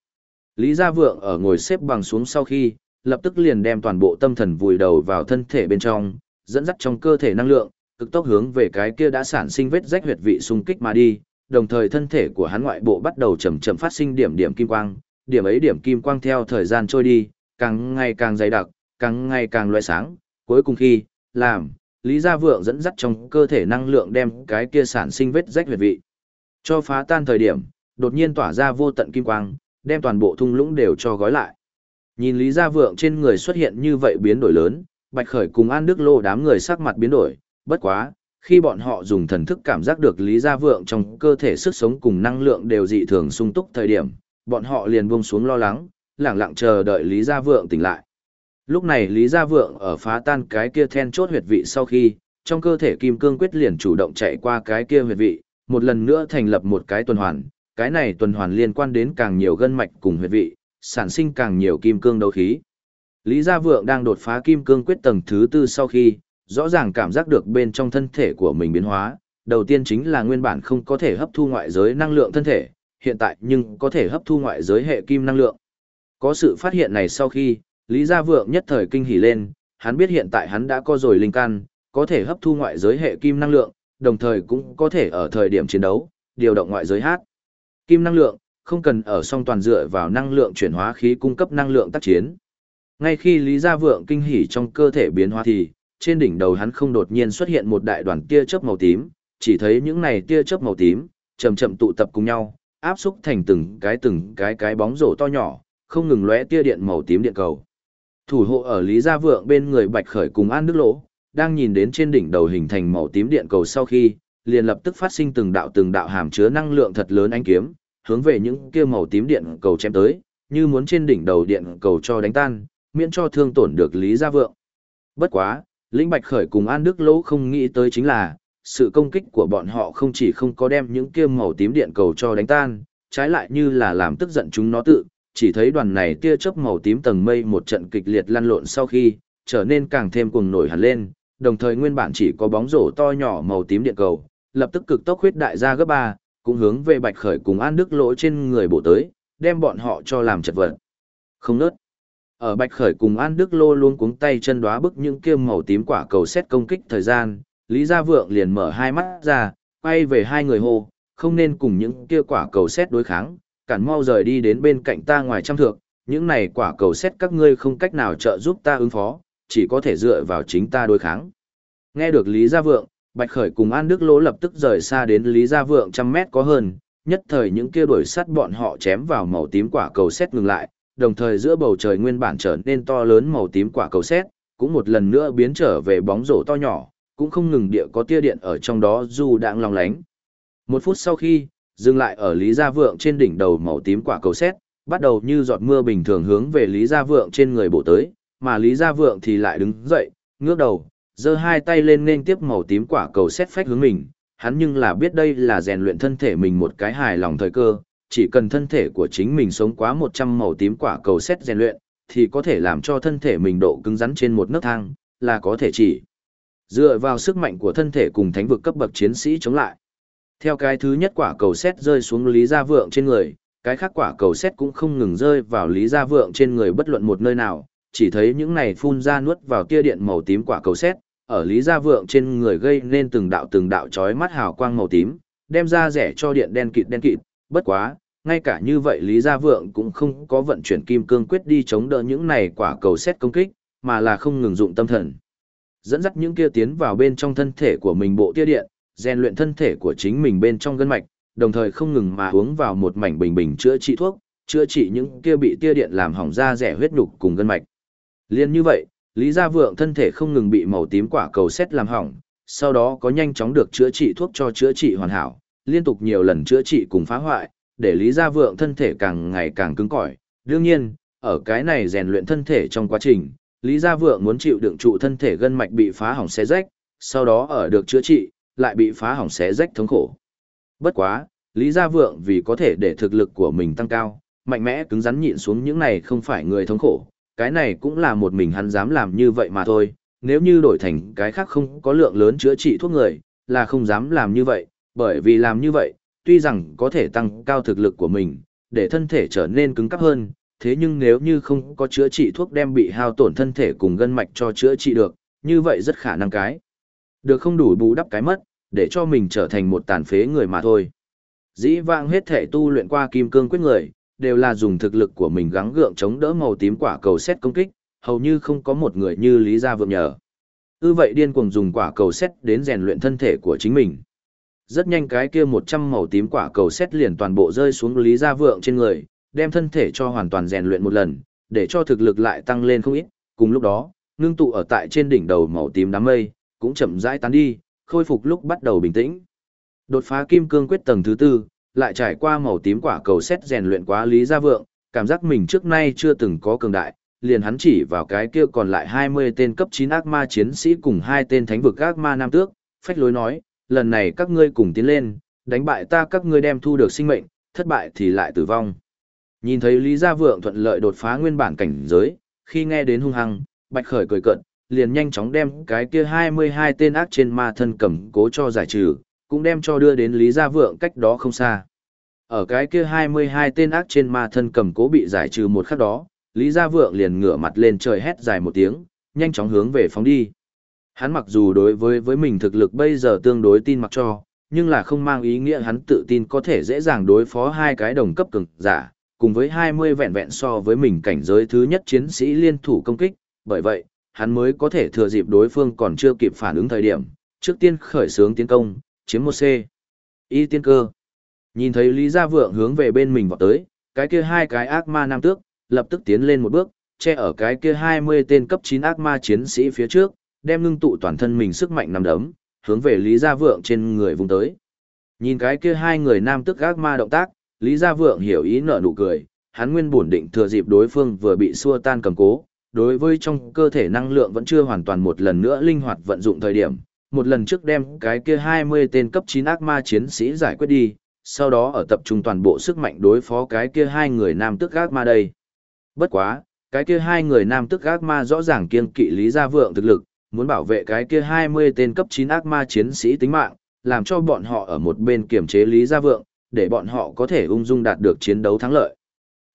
Lý Gia Vượng ở ngồi xếp bằng xuống sau khi, lập tức liền đem toàn bộ tâm thần vùi đầu vào thân thể bên trong, dẫn dắt trong cơ thể năng lượng, cực tốc hướng về cái kia đã sản sinh vết rách huyệt vị xung kích mà đi, đồng thời thân thể của hắn ngoại bộ bắt đầu chậm chậm phát sinh điểm điểm kim quang, điểm ấy điểm kim quang theo thời gian trôi đi, càng ngày càng dày đặc, càng ngày càng loé sáng, cuối cùng khi, làm, Lý Gia Vượng dẫn dắt trong cơ thể năng lượng đem cái kia sản sinh vết rách huyệt vị. Cho phá tan thời điểm, đột nhiên tỏa ra vô tận kim quang, đem toàn bộ thung lũng đều cho gói lại. Nhìn Lý Gia Vượng trên người xuất hiện như vậy biến đổi lớn, Bạch Khởi cùng An Đức Lô đám người sắc mặt biến đổi, bất quá, khi bọn họ dùng thần thức cảm giác được Lý Gia Vượng trong cơ thể sức sống cùng năng lượng đều dị thường sung túc thời điểm, bọn họ liền buông xuống lo lắng, lặng lặng chờ đợi Lý Gia Vượng tỉnh lại. Lúc này Lý Gia Vượng ở phá tan cái kia then chốt huyệt vị sau khi, trong cơ thể kim cương quyết liền chủ động chạy qua cái kia huyệt vị, một lần nữa thành lập một cái tuần hoàn, cái này tuần hoàn liên quan đến càng nhiều gân mạch cùng huyệt vị, sản sinh càng nhiều kim cương đấu khí. Lý Gia Vượng đang đột phá kim cương quyết tầng thứ tư sau khi, rõ ràng cảm giác được bên trong thân thể của mình biến hóa, đầu tiên chính là nguyên bản không có thể hấp thu ngoại giới năng lượng thân thể, hiện tại nhưng có thể hấp thu ngoại giới hệ kim năng lượng. Có sự phát hiện này sau khi, Lý Gia Vượng nhất thời kinh hỉ lên, hắn biết hiện tại hắn đã có rồi linh căn, có thể hấp thu ngoại giới hệ kim năng lượng, đồng thời cũng có thể ở thời điểm chiến đấu, điều động ngoại giới hát. Kim năng lượng, không cần ở song toàn dựa vào năng lượng chuyển hóa khí cung cấp năng lượng tác chiến. Ngay khi Lý Gia Vượng kinh hỉ trong cơ thể biến hóa thì, trên đỉnh đầu hắn không đột nhiên xuất hiện một đại đoàn tia chớp màu tím, chỉ thấy những này tia chớp màu tím chậm chậm tụ tập cùng nhau, áp xúc thành từng cái từng cái cái bóng rổ to nhỏ, không ngừng lóe tia điện màu tím điện cầu. Thủ hộ ở Lý Gia Vượng bên người Bạch Khởi cùng An Đức Lỗ, đang nhìn đến trên đỉnh đầu hình thành màu tím điện cầu sau khi, liền lập tức phát sinh từng đạo từng đạo hàm chứa năng lượng thật lớn ánh kiếm, hướng về những kia màu tím điện cầu chém tới, như muốn trên đỉnh đầu điện cầu cho đánh tan, miễn cho thương tổn được Lý Gia Vượng. Bất quá, lĩnh Bạch Khởi cùng An Đức Lỗ không nghĩ tới chính là, sự công kích của bọn họ không chỉ không có đem những kia màu tím điện cầu cho đánh tan, trái lại như là làm tức giận chúng nó tự, chỉ thấy đoàn này tia chớp màu tím tầng mây một trận kịch liệt lăn lộn sau khi, trở nên càng thêm cuồng nổi hẳn lên, đồng thời nguyên bản chỉ có bóng rổ to nhỏ màu tím điện cầu, lập tức cực tốc huyết đại ra gấp ba, cũng hướng về Bạch Khởi cùng An Đức Lỗ trên người bổ tới, đem bọn họ cho làm chật vật. Không nớt. Ở Bạch Khởi cùng An Đức Lô luôn cuống tay chân đóa bức những kia màu tím quả cầu xét công kích thời gian, Lý Gia Vượng liền mở hai mắt ra, quay về hai người hô, không nên cùng những kia quả cầu xét đối kháng, cản mau rời đi đến bên cạnh ta ngoài trăm thượng, những này quả cầu xét các ngươi không cách nào trợ giúp ta ứng phó, chỉ có thể dựa vào chính ta đối kháng. Nghe được Lý Gia Vượng, Bạch Khởi cùng An Đức Lỗ lập tức rời xa đến Lý Gia Vượng trăm mét có hơn, nhất thời những kia đuổi sắt bọn họ chém vào màu tím quả cầu xét ngừng lại, đồng thời giữa bầu trời nguyên bản trở nên to lớn màu tím quả cầu xét, cũng một lần nữa biến trở về bóng rổ to nhỏ, cũng không ngừng địa có tia điện ở trong đó dù đang lòng lánh. Một phút sau khi, dừng lại ở Lý Gia Vượng trên đỉnh đầu màu tím quả cầu xét, bắt đầu như giọt mưa bình thường hướng về Lý Gia Vượng trên người bổ tới, mà Lý Gia Vượng thì lại đứng dậy, ngước đầu, giơ hai tay lên nên tiếp màu tím quả cầu xét phách hướng mình, hắn nhưng là biết đây là rèn luyện thân thể mình một cái hài lòng thời cơ, chỉ cần thân thể của chính mình sống quá 100 màu tím quả cầu xét rèn luyện, thì có thể làm cho thân thể mình độ cứng rắn trên một nấc thang, là có thể chỉ. Dựa vào sức mạnh của thân thể cùng thánh vực cấp bậc chiến sĩ chống lại. Theo cái thứ nhất quả cầu xét rơi xuống Lý Gia Vượng trên người, cái khác quả cầu xét cũng không ngừng rơi vào Lý Gia Vượng trên người bất luận một nơi nào, chỉ thấy những này phun ra nuốt vào tia điện màu tím quả cầu xét, ở Lý Gia Vượng trên người gây nên từng đạo từng đạo chói mắt hào quang màu tím, đem ra rẻ cho điện đen kịt đen kịt, bất quá, ngay cả như vậy Lý Gia Vượng cũng không có vận chuyển kim cương quyết đi chống đỡ những này quả cầu xét công kích, mà là không ngừng dụng tâm thần. Dẫn dắt những kia tiến vào bên trong thân thể của mình bộ tia điện, rèn luyện thân thể của chính mình bên trong gân mạch, đồng thời không ngừng mà uống vào một mảnh bình bình chữa trị thuốc, chữa trị những kia bị tia điện làm hỏng da rẻ huyết nhục cùng gân mạch. Liên như vậy, Lý Gia Vượng thân thể không ngừng bị màu tím quả cầu xét làm hỏng, sau đó có nhanh chóng được chữa trị thuốc cho chữa trị hoàn hảo, liên tục nhiều lần chữa trị cùng phá hoại, để Lý Gia Vượng thân thể càng ngày càng cứng cỏi. Đương nhiên, ở cái này rèn luyện thân thể trong quá trình, Lý Gia Vượng muốn chịu đựng trụ thân thể gân mạch bị phá hỏng xé rách, sau đó ở được chữa trị, lại bị phá hỏng xé rách thống khổ. Bất quá, Lý Gia Vượng vì có thể để thực lực của mình tăng cao, mạnh mẽ cứng rắn nhịn xuống những này không phải người thống khổ, cái này cũng là một mình hắn dám làm như vậy mà thôi, nếu như đổi thành cái khác không có lượng lớn chữa trị thuốc người, là không dám làm như vậy, bởi vì làm như vậy, tuy rằng có thể tăng cao thực lực của mình, để thân thể trở nên cứng cáp hơn, thế nhưng nếu như không có chữa trị thuốc đem bị hao tổn thân thể cùng gân mạch cho chữa trị được, như vậy rất khả năng cái. Được không đủ bù đắp cái mất, để cho mình trở thành một tàn phế người mà thôi. Dĩ vãng hết thể tu luyện qua kim cương quyết người, đều là dùng thực lực của mình gắng gượng chống đỡ màu tím quả cầu xét công kích, hầu như không có một người như Lý Gia Vượng nhờ. Ư vậy điên cuồng dùng quả cầu xét đến rèn luyện thân thể của chính mình. Rất nhanh cái kia 100 màu tím quả cầu xét liền toàn bộ rơi xuống Lý Gia Vượng trên người, đem thân thể cho hoàn toàn rèn luyện một lần, để cho thực lực lại tăng lên không ít. Cùng lúc đó, ngưng tụ ở tại trên đỉnh đầu màu tím đám mây, cũng chậm rãi tán đi, khôi phục lúc bắt đầu bình tĩnh. Đột phá kim cương quyết tầng thứ tư, lại trải qua màu tím quả cầu xét rèn luyện quá Lý Gia Vượng, cảm giác mình trước nay chưa từng có cường đại, liền hắn chỉ vào cái kia còn lại 20 tên cấp 9 ác ma chiến sĩ cùng hai tên thánh vực ác ma nam tước, phách lối nói, lần này các ngươi cùng tiến lên, đánh bại ta các ngươi đem thu được sinh mệnh, thất bại thì lại tử vong. Nhìn thấy Lý Gia Vượng thuận lợi đột phá nguyên bản cảnh giới, khi nghe đến hung hăng, Bạch Khởi cười cận, liền nhanh chóng đem cái kia 22 tên ác trên ma thân cầm cố cho giải trừ, cũng đem cho đưa đến Lý Gia Vượng cách đó không xa. Ở cái kia 22 tên ác trên ma thân cầm cố bị giải trừ một khắc đó, Lý Gia Vượng liền ngửa mặt lên trời hét dài một tiếng, nhanh chóng hướng về phóng đi. Hắn mặc dù đối với với mình thực lực bây giờ tương đối tin mặc cho, nhưng là không mang ý nghĩa hắn tự tin có thể dễ dàng đối phó hai cái đồng cấp cường giả, cùng với 20 vẹn vẹn so với mình cảnh giới thứ nhất chiến sĩ liên thủ công kích, bởi vậy, hắn mới có thể thừa dịp đối phương còn chưa kịp phản ứng thời điểm, trước tiên khởi xướng tiến công, chiếm một C. Y tiên cơ. Nhìn thấy Lý Gia Vượng hướng về bên mình vọt tới, cái kia hai cái ác ma nam tước, lập tức tiến lên một bước, che ở cái kia 20 tên cấp chín ác ma chiến sĩ phía trước, đem ngưng tụ toàn thân mình sức mạnh nằm đấm, hướng về Lý Gia Vượng trên người vùng tới. Nhìn cái kia hai người nam tước ác ma động tác, Lý Gia Vượng hiểu ý nở nụ cười, hắn nguyên bổn định thừa dịp đối phương vừa bị xua tan cầm cố, đối với trong cơ thể năng lượng vẫn chưa hoàn toàn một lần nữa linh hoạt vận dụng thời điểm, một lần trước đem cái kia 20 tên cấp 9 ác ma chiến sĩ giải quyết đi, sau đó ở tập trung toàn bộ sức mạnh đối phó cái kia hai người nam tức ác ma đây. Bất quá, cái kia hai người nam tức ác ma rõ ràng kiên kỵ Lý Gia Vượng thực lực, muốn bảo vệ cái kia 20 tên cấp 9 ác ma chiến sĩ tính mạng, làm cho bọn họ ở một bên kiểm chế Lý Gia Vượng, để bọn họ có thể ung dung đạt được chiến đấu thắng lợi.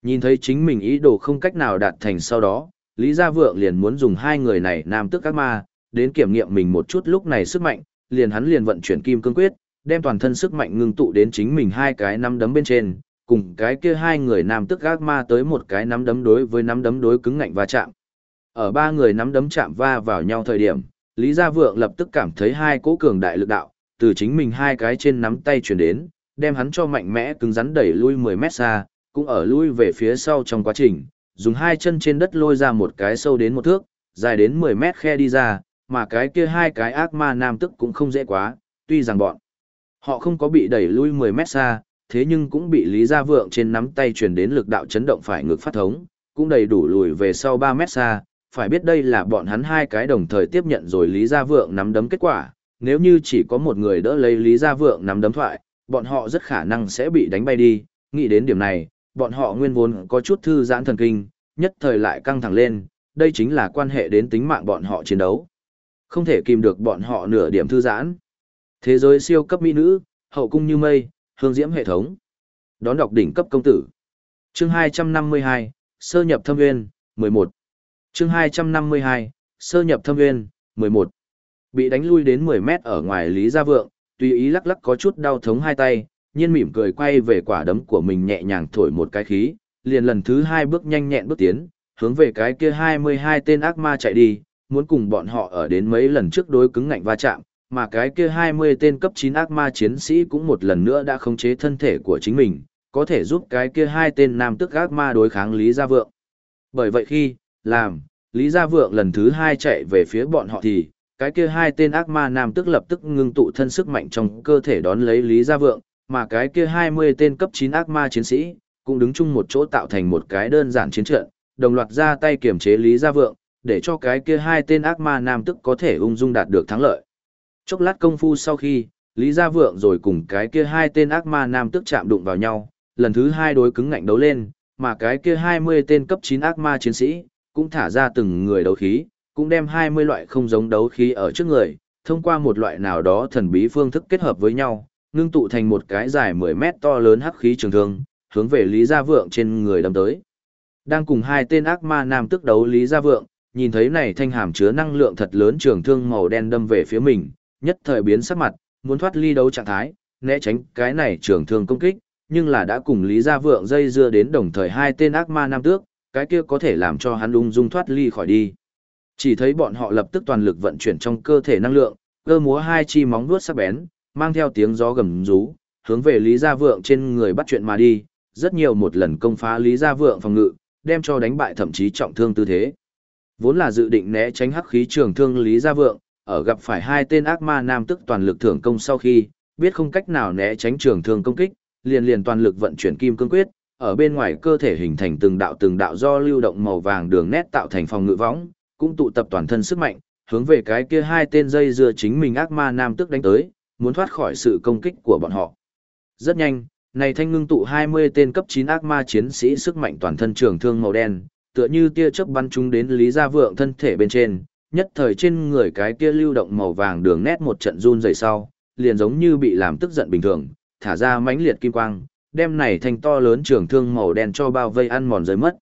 Nhìn thấy chính mình ý đồ không cách nào đạt thành sau đó, Lý Gia Vượng liền muốn dùng hai người này nam tức ác ma, đến kiểm nghiệm mình một chút lúc này sức mạnh, liền hắn liền vận chuyển kim cương quyết, đem toàn thân sức mạnh ngưng tụ đến chính mình hai cái nắm đấm bên trên, cùng cái kia hai người nam tức gác ma tới một cái nắm đấm đối với nắm đấm đối cứng ngạnh va chạm. Ở ba người nắm đấm chạm va vào nhau thời điểm, Lý Gia Vượng lập tức cảm thấy hai cỗ cường đại lực đạo, từ chính mình hai cái trên nắm tay chuyển đến, đem hắn cho mạnh mẽ cứng rắn đẩy lui 10 mét xa, cũng ở lui về phía sau trong quá trình, dùng hai chân trên đất lôi ra một cái sâu đến một thước, dài đến 10 mét khe đi ra, mà cái kia hai cái ác ma nam tức cũng không dễ quá, tuy rằng bọn họ không có bị đẩy lui 10 mét xa, thế nhưng cũng bị Lý Gia Vượng trên nắm tay truyền đến lực đạo chấn động phải ngược phát thống, cũng đầy đủ lùi về sau 3 mét xa, phải biết đây là bọn hắn hai cái đồng thời tiếp nhận rồi Lý Gia Vượng nắm đấm kết quả, nếu như chỉ có một người đỡ lấy Lý Gia Vượng nắm đấm thoại, bọn họ rất khả năng sẽ bị đánh bay đi, nghĩ đến điểm này, bọn họ nguyên vốn có chút thư giãn thần kinh, nhất thời lại căng thẳng lên, đây chính là quan hệ đến tính mạng bọn họ chiến đấu. Không thể kìm được bọn họ nửa điểm thư giãn. Thế giới siêu cấp mỹ nữ, hậu cung như mây, hương diễm hệ thống. Đón đọc đỉnh cấp công tử. Chương 252, sơ nhập thâm nguyên, 11. Chương 252, sơ nhập thâm nguyên, 11. Bị đánh lui đến 10 mét ở ngoài Lý Gia Vượng, tùy ý lắc lắc có chút đau thống hai tay, nhiên mỉm cười quay về quả đấm của mình nhẹ nhàng thổi một cái khí, liền lần thứ hai bước nhanh nhẹn bước tiến, hướng về cái kia 22 tên ác ma chạy đi, muốn cùng bọn họ ở đến mấy lần trước đối cứng ngạnh va chạm, mà cái kia 20 tên cấp 9 ác ma chiến sĩ cũng một lần nữa đã khống chế thân thể của chính mình, có thể giúp cái kia hai tên nam tức ác ma đối kháng Lý Gia Vượng. Bởi vậy khi, làm, Lý Gia Vượng lần thứ hai chạy về phía bọn họ thì, cái kia hai tên ác ma nam tức lập tức ngưng tụ thân sức mạnh trong cơ thể đón lấy Lý Gia Vượng, mà cái kia 20 tên cấp 9 ác ma chiến sĩ, cũng đứng chung một chỗ tạo thành một cái đơn giản chiến trận, đồng loạt ra tay kiểm chế Lý Gia Vượng, để cho cái kia hai tên ác ma nam tức có thể ung dung đạt được thắng lợi. Chốc lát công phu sau khi, Lý Gia Vượng rồi cùng cái kia hai tên ác ma nam tức chạm đụng vào nhau, lần thứ hai đối cứng ngạnh đấu lên, mà cái kia 20 tên cấp 9 ác ma chiến sĩ, cũng thả ra từng người đấu khí, cũng đem 20 loại không giống đấu khí ở trước người, thông qua một loại nào đó thần bí phương thức kết hợp với nhau, ngưng tụ thành một cái dài 10 mét to lớn hắc khí trường thương, hướng về Lý Gia Vượng trên người đâm tới. Đang cùng hai tên ác ma nam tức đấu Lý Gia Vượng, nhìn thấy này thanh hàm chứa năng lượng thật lớn trường thương màu đen đâm về phía mình, nhất thời biến sắc mặt, muốn thoát ly đấu trạng thái, né tránh cái này trường thương công kích, nhưng là đã cùng Lý Gia Vượng dây dưa đến đồng thời hai tên ác ma nam tước, cái kia có thể làm cho hắn ung dung thoát ly khỏi đi. Chỉ thấy bọn họ lập tức toàn lực vận chuyển trong cơ thể năng lượng, cơ múa hai chi móng vuốt sắc bén, mang theo tiếng gió gầm rú, hướng về Lý Gia Vượng trên người bắt chuyện mà đi, rất nhiều một lần công phá Lý Gia Vượng phòng ngự, đem cho đánh bại thậm chí trọng thương tư thế. Vốn là dự định né tránh hắc khí trường thương Lý Gia Vượng, ở gặp phải hai tên ác ma nam tức toàn lực thưởng công sau khi, biết không cách nào né tránh trường thương công kích, liền liền toàn lực vận chuyển kim cương quyết, ở bên ngoài cơ thể hình thành từng đạo từng đạo do lưu động màu vàng đường nét tạo thành phòng ngự võng, cũng tụ tập toàn thân sức mạnh, hướng về cái kia hai tên dây dưa chính mình ác ma nam tức đánh tới, muốn thoát khỏi sự công kích của bọn họ. Rất nhanh, này thanh ngưng tụ 20 tên cấp 9 ác ma chiến sĩ sức mạnh toàn thân trường thương màu đen, tựa như tia chớp bắn chúng đến Lý Gia Vượng thân thể bên trên, nhất thời trên người cái kia lưu động màu vàng đường nét một trận run rẩy sau, liền giống như bị làm tức giận bình thường, thả ra mãnh liệt kim quang, đem này thanh to lớn trường thương màu đen cho bao vây ăn mòn rơi mất.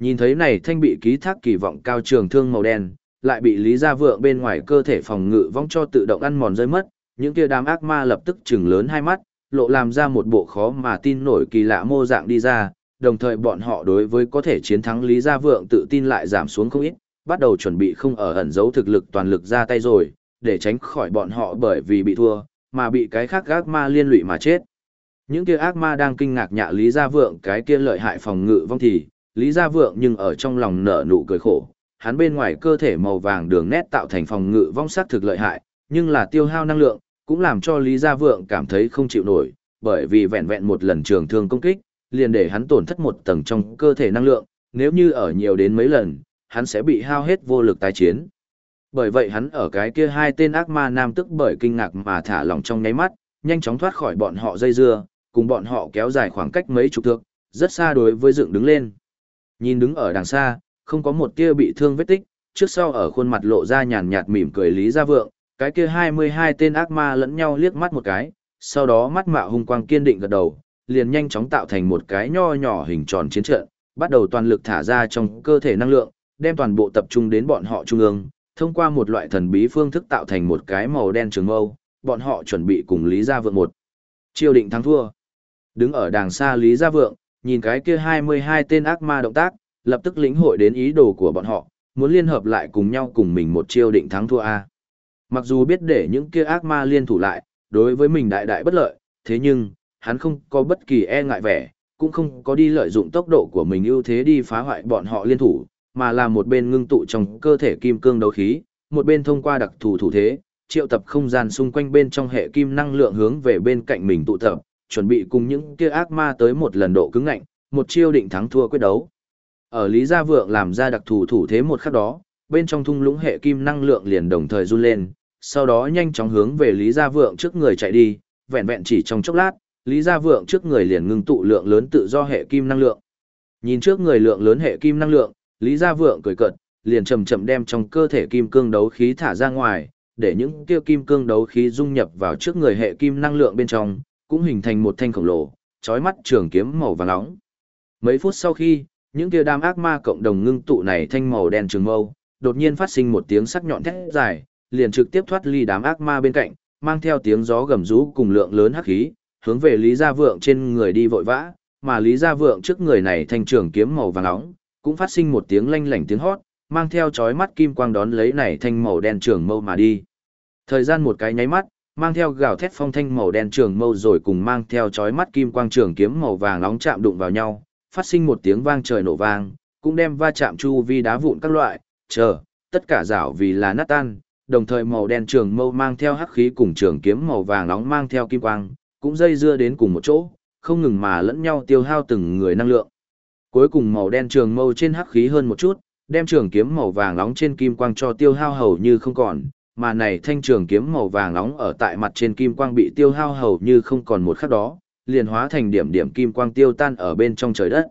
Nhìn thấy này thanh bị ký thác kỳ vọng cao trường thương màu đen, lại bị Lý Gia Vượng bên ngoài cơ thể phòng ngự vong cho tự động ăn mòn rơi mất, những kia đám ác ma lập tức trừng lớn hai mắt, lộ làm ra một bộ khó mà tin nổi kỳ lạ mô dạng đi ra, đồng thời bọn họ đối với có thể chiến thắng Lý Gia Vượng tự tin lại giảm xuống không ít, bắt đầu chuẩn bị không ở ẩn giấu thực lực toàn lực ra tay rồi, để tránh khỏi bọn họ bởi vì bị thua, mà bị cái khác ác ma liên lụy mà chết. Những kia ác ma đang kinh ngạc nhạ Lý Gia Vượng cái kia lợi hại phòng ngự vong thì, Lý Gia Vượng nhưng ở trong lòng nở nụ cười khổ, hắn bên ngoài cơ thể màu vàng đường nét tạo thành phòng ngự vong sát thực lợi hại, nhưng là tiêu hao năng lượng, cũng làm cho Lý Gia Vượng cảm thấy không chịu nổi, bởi vì vẹn vẹn một lần trường thương công kích, liền để hắn tổn thất một tầng trong cơ thể năng lượng, nếu như ở nhiều đến mấy lần, hắn sẽ bị hao hết vô lực tái chiến. Bởi vậy hắn ở cái kia hai tên ác ma nam tức bởi kinh ngạc mà thả lỏng trong nháy mắt, nhanh chóng thoát khỏi bọn họ dây dưa, cùng bọn họ kéo dài khoảng cách mấy chục thước, rất xa đối với dựng đứng lên. Nhìn đứng ở đằng xa, không có một tia bị thương vết tích, trước sau ở khuôn mặt lộ ra nhàn nhạt mỉm cười Lý Gia Vượng, cái kia 22 tên ác ma lẫn nhau liếc mắt một cái, sau đó mắt mạo hung quang kiên định gật đầu, liền nhanh chóng tạo thành một cái nho nhỏ hình tròn chiến trận, bắt đầu toàn lực thả ra trong cơ thể năng lượng, đem toàn bộ tập trung đến bọn họ trung ương, thông qua một loại thần bí phương thức tạo thành một cái màu đen trường mâu, bọn họ chuẩn bị cùng Lý Gia Vượng một. Chiêu định thắng thua. Đứng ở đàng xa Lý Gia Vượng, nhìn cái kia 22 tên ác ma động tác, lập tức lĩnh hội đến ý đồ của bọn họ, muốn liên hợp lại cùng nhau cùng mình một chiêu định thắng thua A. Mặc dù biết để những kia ác ma liên thủ lại, đối với mình đại đại bất lợi, thế nhưng, hắn không có bất kỳ e ngại vẻ, cũng không có đi lợi dụng tốc độ của mình ưu thế đi phá hoại bọn họ liên thủ, mà là một bên ngưng tụ trong cơ thể kim cương đấu khí, một bên thông qua đặc thù thủ thế, triệu tập không gian xung quanh bên trong hệ kim năng lượng hướng về bên cạnh mình tụ tập, chuẩn bị cùng những kia ác ma tới một lần độ cứng ngạnh, một chiêu định thắng thua quyết đấu. Ở Lý Gia Vượng làm ra đặc thù thủ thế một khắc đó, bên trong thung lũng hệ kim năng lượng liền đồng thời run lên, sau đó nhanh chóng hướng về Lý Gia Vượng trước người chạy đi, vẹn vẹn chỉ trong chốc lát, Lý Gia Vượng trước người liền ngưng tụ lượng lớn tự do hệ kim năng lượng. Nhìn trước người lượng lớn hệ kim năng lượng, Lý Gia Vượng cười cợt, liền chậm chậm đem trong cơ thể kim cương đấu khí thả ra ngoài, để những kia kim cương đấu khí dung nhập vào trước người hệ kim năng lượng bên trong, cũng hình thành một thanh khổng lồ, chói mắt trường kiếm màu vàng nóng. Mấy phút sau khi, những kia đám ác ma cộng đồng ngưng tụ này thanh màu đen trường mâu, đột nhiên phát sinh một tiếng sắc nhọn thét dài, liền trực tiếp thoát ly đám ác ma bên cạnh, mang theo tiếng gió gầm rú cùng lượng lớn hắc khí, hướng về Lý Gia Vượng trên người đi vội vã, mà Lý Gia Vượng trước người này thanh trường kiếm màu vàng nóng, cũng phát sinh một tiếng lanh lảnh tiếng hót, mang theo chói mắt kim quang đón lấy này thanh màu đen trường mâu mà đi. Thời gian một cái nháy mắt, mang theo gào thét phong thanh màu đen trường mâu rồi cùng mang theo chói mắt kim quang trường kiếm màu vàng nóng chạm đụng vào nhau, phát sinh một tiếng vang trời nổ vang, cũng đem va chạm chu vi đá vụn các loại, chờ, tất cả rảo vì là nát tan, đồng thời màu đen trường mâu mang theo hắc khí cùng trường kiếm màu vàng nóng mang theo kim quang, cũng dây dưa đến cùng một chỗ, không ngừng mà lẫn nhau tiêu hao từng người năng lượng. Cuối cùng màu đen trường mâu trên hắc khí hơn một chút, đem trường kiếm màu vàng nóng trên kim quang cho tiêu hao hầu như không còn, mà này thanh trường kiếm màu vàng nóng ở tại mặt trên kim quang bị tiêu hao hầu như không còn một khắc đó, liền hóa thành điểm điểm kim quang tiêu tan ở bên trong trời đất.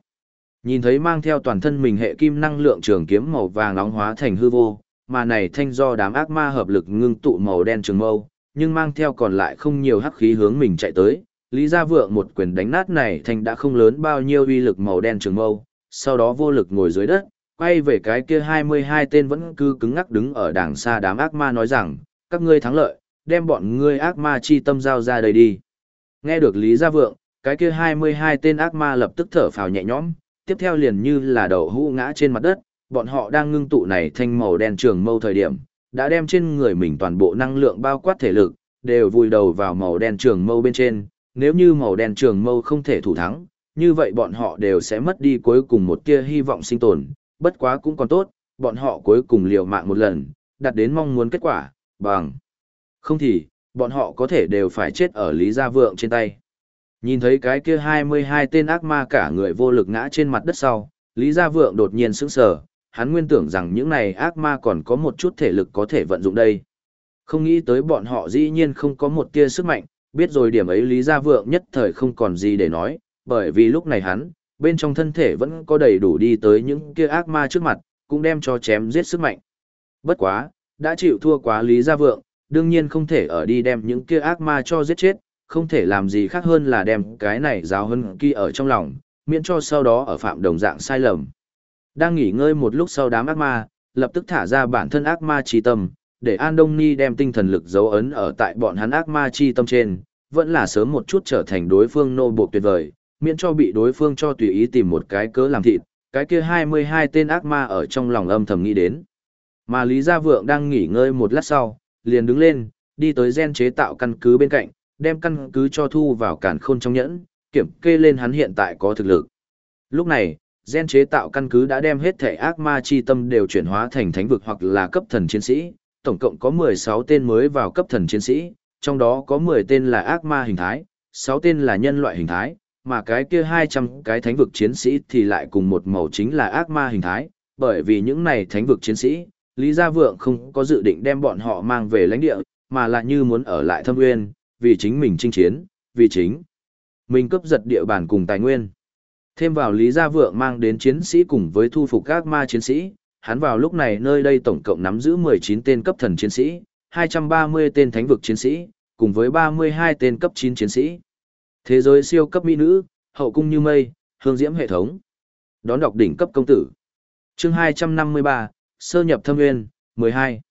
Nhìn thấy mang theo toàn thân mình hệ kim năng lượng trường kiếm màu vàng nóng hóa thành hư vô, mà này thanh do đám ác ma hợp lực ngưng tụ màu đen trường mâu, nhưng mang theo còn lại không nhiều hắc khí hướng mình chạy tới. Lý Gia Vượng một quyền đánh nát này thành đã không lớn bao nhiêu uy lực màu đen trường mâu, sau đó vô lực ngồi dưới đất, quay về cái kia 22 tên vẫn cứ cứng ngắc đứng ở đàng xa đám ác ma nói rằng, các ngươi thắng lợi, đem bọn ngươi ác ma chi tâm giao ra đây đi. Nghe được Lý Gia Vượng, cái kia 22 tên ác ma lập tức thở phào nhẹ nhõm, tiếp theo liền như là đầu hũ ngã trên mặt đất, bọn họ đang ngưng tụ này thanh màu đen trường mâu thời điểm, đã đem trên người mình toàn bộ năng lượng bao quát thể lực, đều vùi đầu vào màu đen trường mâu bên trên, nếu như màu đen trường mâu không thể thủ thắng, như vậy bọn họ đều sẽ mất đi cuối cùng một tia hy vọng sinh tồn, bất quá cũng còn tốt, bọn họ cuối cùng liều mạng một lần, đạt đến mong muốn kết quả, bằng. Không thì, bọn họ có thể đều phải chết ở Lý Gia Vượng trên tay. Nhìn thấy cái kia 22 tên ác ma cả người vô lực ngã trên mặt đất sau, Lý Gia Vượng đột nhiên sững sờ, hắn nguyên tưởng rằng những này ác ma còn có một chút thể lực có thể vận dụng đây. Không nghĩ tới bọn họ dĩ nhiên không có một tia sức mạnh, biết rồi điểm ấy Lý Gia Vượng nhất thời không còn gì để nói, bởi vì lúc này hắn, bên trong thân thể vẫn có đầy đủ đi tới những kia ác ma trước mặt, cũng đem cho chém giết sức mạnh. Bất quá, đã chịu thua quá Lý Gia Vượng, đương nhiên không thể ở đi đem những kia ác ma cho giết chết, không thể làm gì khác hơn là đem cái này giáo hơn kia ở trong lòng, miễn cho sau đó ở phạm đồng dạng sai lầm. Đang nghỉ ngơi một lúc sau đám ác ma, lập tức thả ra bản thân ác ma chi tâm, để An Đông Ni đem tinh thần lực dấu ấn ở tại bọn hắn ác ma chi tâm trên, vẫn là sớm một chút trở thành đối phương nô buộc tuyệt vời, miễn cho bị đối phương cho tùy ý tìm một cái cớ làm thịt, cái kia 22 tên ác ma ở trong lòng âm thầm nghĩ đến. Mà Lý Gia Vượng đang nghỉ ngơi một lát sau, liền đứng lên, đi tới gen chế tạo căn cứ bên cạnh, đem căn cứ cho thu vào cản khôn trong nhẫn, kiểm kê lên hắn hiện tại có thực lực. Lúc này, gen chế tạo căn cứ đã đem hết thể ác ma chi tâm đều chuyển hóa thành thánh vực hoặc là cấp thần chiến sĩ, tổng cộng có 16 tên mới vào cấp thần chiến sĩ, trong đó có 10 tên là ác ma hình thái, 6 tên là nhân loại hình thái, mà cái kia 200 cái thánh vực chiến sĩ thì lại cùng một màu chính là ác ma hình thái, bởi vì những này thánh vực chiến sĩ, Lý Gia Vượng không có dự định đem bọn họ mang về lãnh địa, mà là như muốn ở lại thâm nguyên, vì chính mình chinh chiến, vì chính mình cướp giật địa bàn cùng tài nguyên. Thêm vào Lý Gia Vượng mang đến chiến sĩ cùng với thu phục các ma chiến sĩ, hắn vào lúc này nơi đây tổng cộng nắm giữ 19 tên cấp thần chiến sĩ, 230 tên thánh vực chiến sĩ, cùng với 32 tên cấp 9 chiến sĩ. Thế giới siêu cấp mỹ nữ, hậu cung như mây, hương diễm hệ thống. Đón đọc đỉnh cấp công tử. Chương 253, sơ nhập thâm nguyên, 12.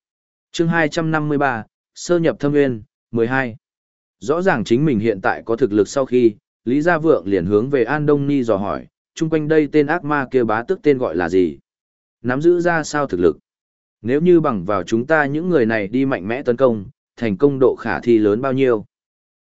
Chương 253, sơ nhập thâm nguyên, 12. Rõ ràng chính mình hiện tại có thực lực sau khi, Lý Gia Vượng liền hướng về An Đông Ni dò hỏi, chung quanh đây tên ác ma kia bá tức tên gọi là gì? Nắm giữ ra sao thực lực? Nếu như bằng vào chúng ta những người này đi mạnh mẽ tấn công, thành công độ khả thi lớn bao nhiêu?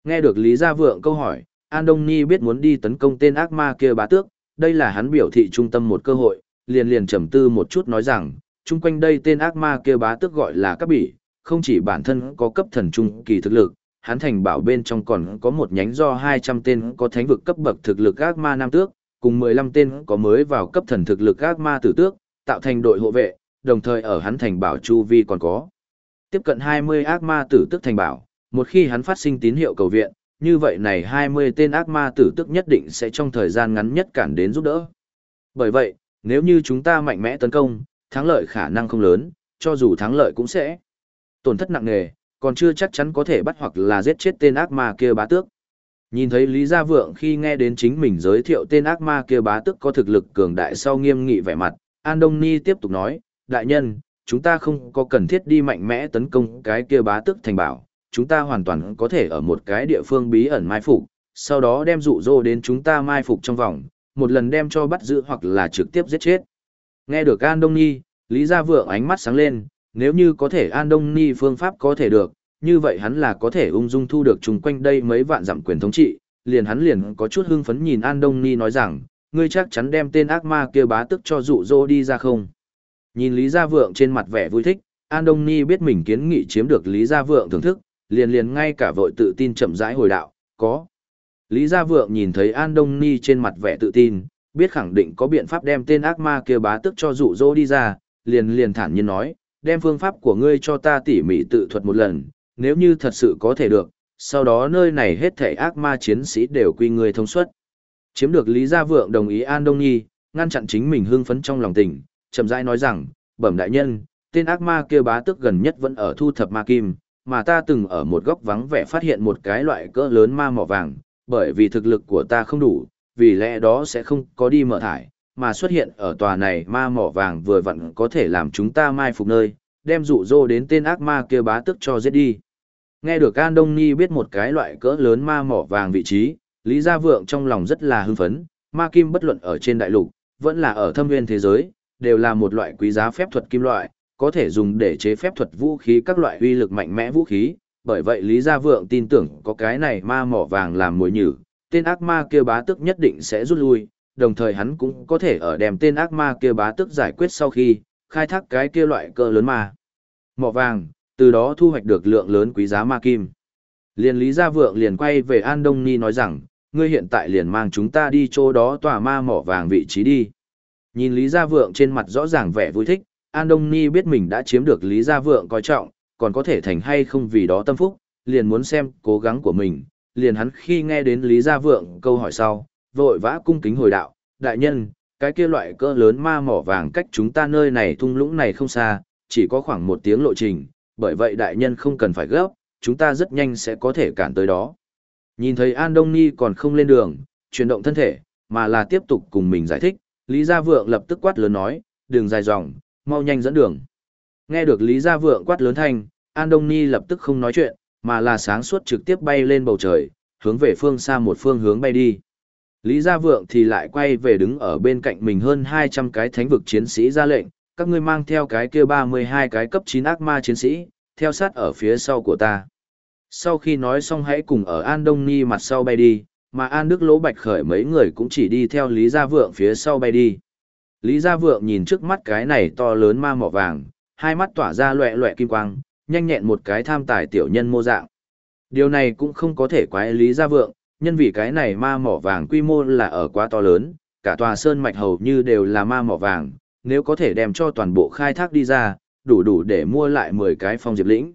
Nghe được Lý Gia Vượng câu hỏi, An Đông Ni biết muốn đi tấn công tên ác ma kia bá tước, đây là hắn biểu thị trung tâm một cơ hội, liền liền trầm tư một chút nói rằng, chung quanh đây tên ác ma kia bá tước gọi là các bỉ, không chỉ bản thân có cấp thần trung kỳ thực lực, hắn thành bảo bên trong còn có một nhánh do 200 tên có thánh vực cấp bậc thực lực ác ma nam tước, cùng 15 tên có mới vào cấp thần thực lực ác ma tử tước, tạo thành đội hộ vệ, đồng thời ở hắn thành bảo chu vi còn có tiếp cận 20 ác ma tử tước thành bảo, một khi hắn phát sinh tín hiệu cầu viện, như vậy này 20 tên ác ma tử tước nhất định sẽ trong thời gian ngắn nhất cản đến giúp đỡ. Bởi vậy, nếu như chúng ta mạnh mẽ tấn công, thắng lợi khả năng không lớn, cho dù thắng lợi cũng sẽ tổn thất nặng nề, còn chưa chắc chắn có thể bắt hoặc là giết chết tên ác ma kia bá tước. Nhìn thấy Lý Gia Vượng khi nghe đến chính mình giới thiệu tên ác ma kia bá tước có thực lực cường đại sau nghiêm nghị vẻ mặt, An Đông Ni tiếp tục nói, đại nhân, chúng ta không có cần thiết đi mạnh mẽ tấn công cái kia bá tước thành bảo, chúng ta hoàn toàn có thể ở một cái địa phương bí ẩn mai phục, sau đó đem dụ dỗ đến chúng ta mai phục trong vòng, một lần đem cho bắt giữ hoặc là trực tiếp giết chết. Nghe được An Đông Ni, Lý Gia Vượng ánh mắt sáng lên, nếu như có thể An Đông Ni phương pháp có thể được, như vậy hắn là có thể ung dung thu được chung quanh đây mấy vạn dặm quyền thống trị, liền hắn liền có chút hưng phấn nhìn An Đông Ni nói rằng, ngươi chắc chắn đem tên ác ma kia bá tức cho dụ dỗ đi ra không. Nhìn Lý Gia Vượng trên mặt vẻ vui thích, An Đông Ni biết mình kiến nghị chiếm được Lý Gia Vượng thưởng thức, liền liền ngay cả vội tự tin chậm rãi hồi đạo, có. Lý Gia Vượng nhìn thấy An Đông Ni trên mặt vẻ tự tin, biết khẳng định có biện pháp đem tên ác ma kia bá tức cho dụ dỗ đi ra, liền liền thản nhiên nói, đem phương pháp của ngươi cho ta tỉ mỉ tự thuật một lần, nếu như thật sự có thể được, sau đó nơi này hết thảy ác ma chiến sĩ đều quy ngươi thông suất. Chiếm được Lý Gia Vượng đồng ý An Đông Nhi, ngăn chặn chính mình hưng phấn trong lòng tình, chậm rãi nói rằng, bẩm đại nhân, tên ác ma kia bá tức gần nhất vẫn ở thu thập ma kim, mà ta từng ở một góc vắng vẻ phát hiện một cái loại cỡ lớn ma mỏ vàng, bởi vì thực lực của ta không đủ, vì lẽ đó sẽ không có đi mở thải, mà xuất hiện ở tòa này ma mỏ vàng vừa vặn có thể làm chúng ta mai phục nơi, đem dụ dỗ đến tên ác ma kia bá tức cho giết đi. Nghe được An Đông Nhi biết một cái loại cỡ lớn ma mỏ vàng vị trí, Lý Gia Vượng trong lòng rất là hưng phấn, ma kim bất luận ở trên đại lục, vẫn là ở thâm nguyên thế giới, đều là một loại quý giá phép thuật kim loại, có thể dùng để chế phép thuật vũ khí các loại uy lực mạnh mẽ vũ khí, bởi vậy Lý Gia Vượng tin tưởng có cái này ma mỏ vàng làm mồi nhử, tên ác ma kia bá tức nhất định sẽ rút lui, đồng thời hắn cũng có thể ở đem tên ác ma kia bá tức giải quyết sau khi, khai thác cái kia loại cơ lớn ma. Mỏ vàng, từ đó thu hoạch được lượng lớn quý giá ma kim. Liền Lý Gia Vượng liền quay về An Đông Ni nói rằng, ngươi hiện tại liền mang chúng ta đi chỗ đó tòa ma mỏ vàng vị trí đi. Nhìn Lý Gia Vượng trên mặt rõ ràng vẻ vui thích, An Đông Ni biết mình đã chiếm được Lý Gia Vượng coi trọng, còn có thể thành hay không vì đó tâm phúc, liền muốn xem cố gắng của mình, liền hắn khi nghe đến Lý Gia Vượng câu hỏi sau, vội vã cung kính hồi đạo, đại nhân, cái kia loại cỡ lớn ma mỏ vàng cách chúng ta nơi này thung lũng này không xa, chỉ có khoảng một tiếng lộ trình, bởi vậy đại nhân không cần phải gấp, chúng ta rất nhanh sẽ có thể cản tới đó. Nhìn thấy An Đông Ni còn không lên đường, chuyển động thân thể, mà là tiếp tục cùng mình giải thích, Lý Gia Vượng lập tức quát lớn nói, đường dài dòng, mau nhanh dẫn đường. Nghe được Lý Gia Vượng quát lớn thanh, An Đông Ni lập tức không nói chuyện, mà là sáng suốt trực tiếp bay lên bầu trời, hướng về phương xa một phương hướng bay đi. Lý Gia Vượng thì lại quay về đứng ở bên cạnh mình hơn 200 cái thánh vực chiến sĩ ra lệnh, các ngươi mang theo cái kia 32 cái cấp 9 ác ma chiến sĩ, theo sát ở phía sau của ta. Sau khi nói xong hãy cùng ở An Đông Ni mặt sau bay đi, mà An Đức Lỗ Bạch Khởi mấy người cũng chỉ đi theo Lý Gia Vượng phía sau bay đi. Lý Gia Vượng nhìn trước mắt cái này to lớn ma mỏ vàng, hai mắt tỏa ra loẹ loẹ kim quang, nhanh nhẹn một cái tham tài tiểu nhân mô dạng. Điều này cũng không có thể quái lý gia vượng, nhân vì cái này ma mỏ vàng quy mô là ở quá to lớn, cả tòa sơn mạch hầu như đều là ma mỏ vàng, nếu có thể đem cho toàn bộ khai thác đi ra, đủ đủ để mua lại 10 cái phong diệp lĩnh.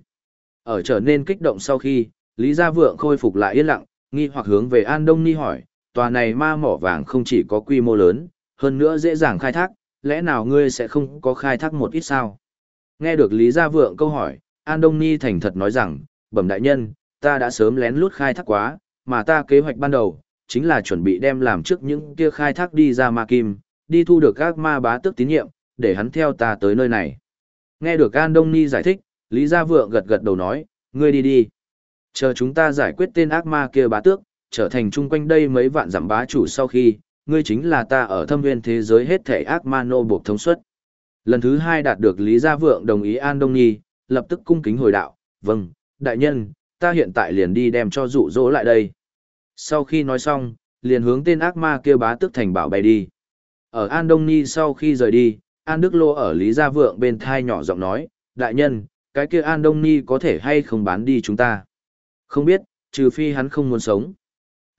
Ở trở nên kích động sau khi, Lý Gia Vượng khôi phục lại yên lặng, nghi hoặc hướng về An Đông Ni hỏi, tòa này ma mỏ vàng không chỉ có quy mô lớn, hơn nữa dễ dàng khai thác, lẽ nào ngươi sẽ không có khai thác một ít sao? Nghe được Lý Gia Vượng câu hỏi, An Đông Ni thành thật nói rằng, bẩm đại nhân, ta đã sớm lén lút khai thác quá, mà ta kế hoạch ban đầu, chính là chuẩn bị đem làm trước những kia khai thác đi ra ma kim, đi thu được các ma bá tước tín nhiệm, để hắn theo ta tới nơi này. Nghe được An Đông Ni giải thích, Lý Gia Vượng gật gật đầu nói, ngươi đi đi. Chờ chúng ta giải quyết tên ác ma kia bá tước, trở thành chung quanh đây mấy vạn giảm bá chủ sau khi, ngươi chính là ta ở thâm nguyên thế giới hết thể ác ma nô buộc thống suất. Lần thứ hai đạt được Lý Gia Vượng đồng ý An Đông Nhi, lập tức cung kính hồi đạo, vâng, đại nhân, ta hiện tại liền đi đem cho dụ dỗ lại đây. Sau khi nói xong, liền hướng tên ác ma kia bá tức thành bảo bay đi. Ở An Đông Nhi sau khi rời đi, An Đức Lô ở Lý Gia Vượng bên thai nhỏ giọng nói, đại nhân, cái kia An Đông Nhi có thể hay không bán đi chúng ta. Không biết, trừ phi hắn không muốn sống.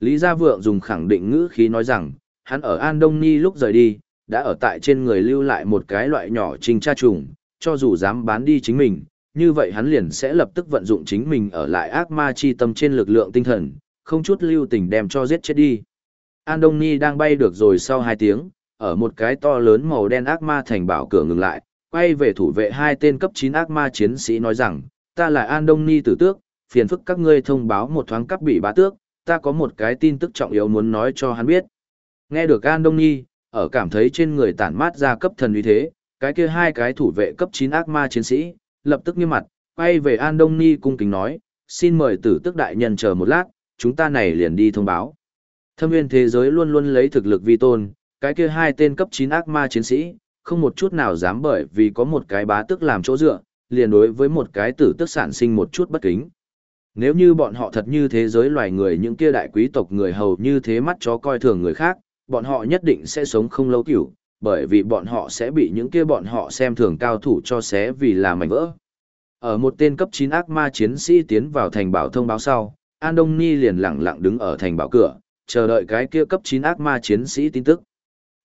Lý Gia Vượng dùng khẳng định ngữ khí nói rằng, hắn ở An Đông Nhi lúc rời đi, đã ở tại trên người lưu lại một cái loại nhỏ trình tra trùng, cho dù dám bán đi chính mình, như vậy hắn liền sẽ lập tức vận dụng chính mình ở lại ác ma chi tâm trên lực lượng tinh thần, không chút lưu tình đem cho giết chết đi. An Đông đang bay được rồi sau 2 tiếng, ở một cái to lớn màu đen ác ma thành bảo cửa ngừng lại, quay về thủ vệ hai tên cấp 9 ác ma chiến sĩ nói rằng, ta là An Đông Ni tử tước, phiền phức các ngươi thông báo một thoáng cấp bị bá tước, ta có một cái tin tức trọng yếu muốn nói cho hắn biết. Nghe được An Đông Ni, ở cảm thấy trên người tản mát ra cấp thần uy thế, cái kia hai cái thủ vệ cấp 9 ác ma chiến sĩ, lập tức nghiêm mặt, quay về An Đông Ni cung kính nói, xin mời tử tước đại nhân chờ một lát, chúng ta này liền đi thông báo. Thâm nguyên thế giới luôn luôn lấy thực lực vi tôn, cái kia hai tên cấp 9 ác ma chiến sĩ, không một chút nào dám bởi vì có một cái bá tước làm chỗ dựa, liền đối với một cái tử tước sản sinh một chút bất kính. Nếu như bọn họ thật như thế giới loài người những kia đại quý tộc người hầu như thế mắt chó coi thường người khác, bọn họ nhất định sẽ sống không lâu cửu, bởi vì bọn họ sẽ bị những kia bọn họ xem thường cao thủ cho xé vì là mảnh vỡ. Ở một tên cấp 9 ác ma chiến sĩ tiến vào thành bảo thông báo sau, An Đông Ni liền lặng lặng đứng ở thành bảo cửa, chờ đợi cái kia cấp 9 ác ma chiến sĩ tin tức.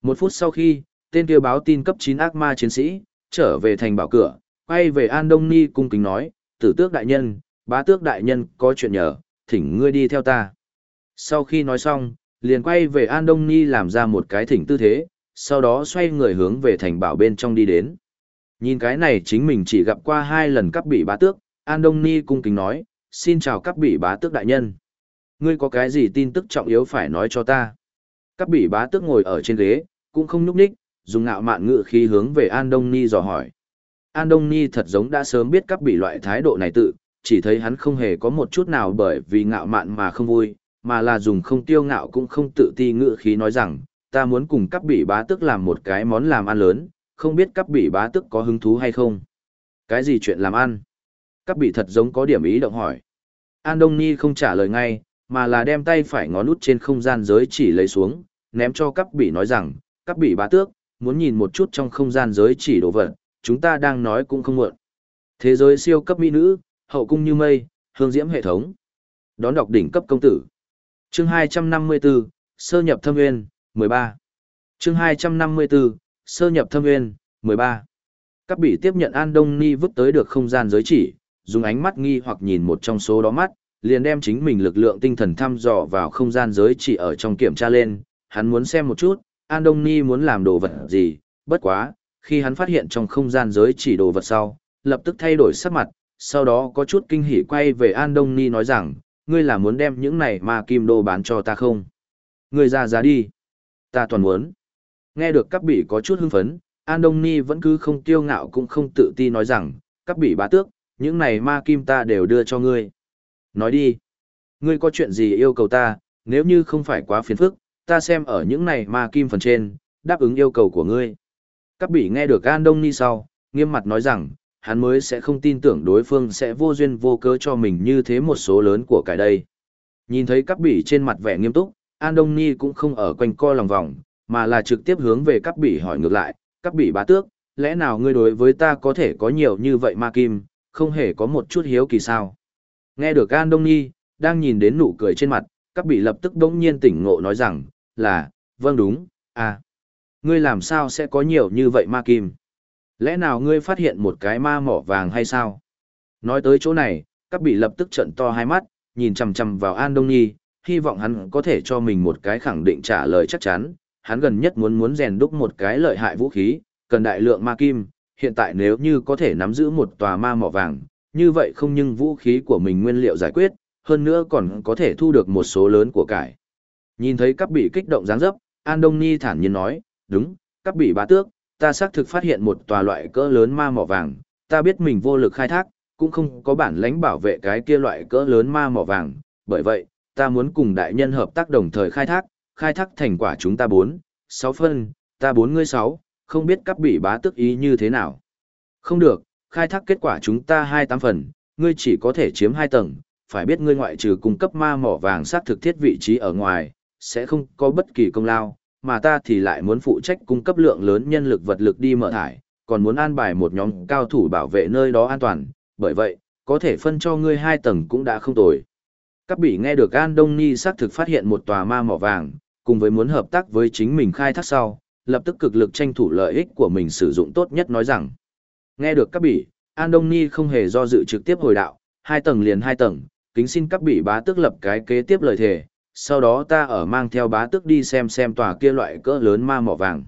Một phút sau khi, tên kia báo tin cấp 9 ác ma chiến sĩ, trở về thành bảo cửa, quay về An Đông Ni cung kính nói, tử tước đại nhân, bá tước đại nhân có chuyện nhờ, thỉnh ngươi đi theo ta. Sau khi nói xong, liền quay về An Đông Ni làm ra một cái thỉnh tư thế, sau đó xoay người hướng về thành bảo bên trong đi đến. Nhìn cái này chính mình chỉ gặp qua hai lần cấp bị bá tước, An Đông Ni cung kính nói, xin chào các bỉ bá tước đại nhân. Ngươi có cái gì tin tức trọng yếu phải nói cho ta? Các bỉ bá tước ngồi ở trên ghế, cũng không nhúc nhích, dùng ngạo mạn ngự khí hướng về An Đông Ni dò hỏi. An Đông Ni thật giống đã sớm biết các bỉ loại thái độ này tự, chỉ thấy hắn không hề có một chút nào bởi vì ngạo mạn mà không vui, mà là dùng không tiêu ngạo cũng không tự ti ngự khí nói rằng, ta muốn cùng các bỉ bá tước làm một cái món làm ăn lớn, không biết các bỉ bá tước có hứng thú hay không. Cái gì chuyện làm ăn? Cấp bị thật giống có điểm ý động hỏi. An Đông Ni không trả lời ngay, mà là đem tay phải ngón nút trên không gian giới chỉ lấy xuống, ném cho cấp bị nói rằng, cấp bị bá tước, muốn nhìn một chút trong không gian giới chỉ đồ vật, chúng ta đang nói cũng không muộn. Thế giới siêu cấp mỹ nữ, hậu cung như mây, hương diễm hệ thống. Đón đọc đỉnh cấp công tử. Chương 254, sơ nhập thâm nguyên, 13. Chương 254, sơ nhập thâm nguyên, 13. Các bị tiếp nhận An Đông Ni vứt tới được không gian giới chỉ, dùng ánh mắt nghi hoặc nhìn một trong số đó mắt, liền đem chính mình lực lượng tinh thần thăm dò vào không gian giới chỉ ở trong kiểm tra lên, hắn muốn xem một chút, An Đông Ni muốn làm đồ vật gì, bất quá, khi hắn phát hiện trong không gian giới chỉ đồ vật sau, lập tức thay đổi sắc mặt, sau đó có chút kinh hỉ quay về An Đông Ni nói rằng, ngươi là muốn đem những này mà kim đô bán cho ta không? Ngươi ra giá đi. Ta toàn muốn. Nghe được các bị có chút hưng phấn, An Đông Ni vẫn cứ không kiêu ngạo cũng không tự ti nói rằng, các bị bá tước, những này ma kim ta đều đưa cho ngươi. Nói đi. Ngươi có chuyện gì yêu cầu ta, nếu như không phải quá phiền phức, ta xem ở những này ma kim phần trên, đáp ứng yêu cầu của ngươi. Các Bỉ nghe được An Đông Ni sau, nghiêm mặt nói rằng, hắn mới sẽ không tin tưởng đối phương sẽ vô duyên vô cớ cho mình như thế một số lớn của cái đây. Nhìn thấy các bỉ trên mặt vẻ nghiêm túc, An Đông Ni cũng không ở quanh co lòng vòng, mà là trực tiếp hướng về các bỉ hỏi ngược lại, các bỉ bá tước, lẽ nào ngươi đối với ta có thể có nhiều như vậy ma kim, không hề có một chút hiếu kỳ sao. Nghe được An Đông Nhi, đang nhìn đến nụ cười trên mặt, các bị lập tức đống nhiên tỉnh ngộ nói rằng, là, vâng đúng, à. Ngươi làm sao sẽ có nhiều như vậy ma kim? Lẽ nào ngươi phát hiện một cái ma mỏ vàng hay sao? Nói tới chỗ này, các bị lập tức trận to hai mắt, nhìn chằm chằm vào An Đông Nhi, hy vọng hắn có thể cho mình một cái khẳng định trả lời chắc chắn. Hắn gần nhất muốn muốn rèn đúc một cái lợi hại vũ khí, cần đại lượng ma kim, hiện tại nếu như có thể nắm giữ một tòa ma mỏ vàng, như vậy không nhưng vũ khí của mình nguyên liệu giải quyết, hơn nữa còn có thể thu được một số lớn của cải. Nhìn thấy các bị kích động dáng dấp, An Đông Ni thản nhiên nói, đúng, các bị bá tước, ta xác thực phát hiện một tòa loại cỡ lớn ma mỏ vàng, ta biết mình vô lực khai thác, cũng không có bản lãnh bảo vệ cái kia loại cỡ lớn ma mỏ vàng, bởi vậy, ta muốn cùng đại nhân hợp tác đồng thời khai thác, khai thác thành quả chúng ta bốn, sáu phân, ta bốn ngươi sáu, không biết cắp bị bá tức ý như thế nào. Không được, khai thác kết quả chúng ta hai tám phần, ngươi chỉ có thể chiếm hai tầng, phải biết ngươi ngoại trừ cung cấp ma mỏ vàng xác thực thiết vị trí ở ngoài, sẽ không có bất kỳ công lao, mà ta thì lại muốn phụ trách cung cấp lượng lớn nhân lực vật lực đi mở thải, còn muốn an bài một nhóm cao thủ bảo vệ nơi đó an toàn, bởi vậy, có thể phân cho ngươi hai tầng cũng đã không tồi. Các bị nghe được An Đông Ni xác thực phát hiện một tòa ma mỏ vàng, cùng với muốn hợp tác với chính mình khai thác sau, lập tức cực lực tranh thủ lợi ích của mình sử dụng tốt nhất nói rằng. Nghe được các bỉ, An Đông Ni không hề do dự trực tiếp hồi đạo, hai tầng liền hai tầng, kính xin các bỉ bá tước lập cái kế tiếp lời thề, sau đó ta ở mang theo bá tước đi xem xem tòa kia loại cỡ lớn ma mỏ vàng.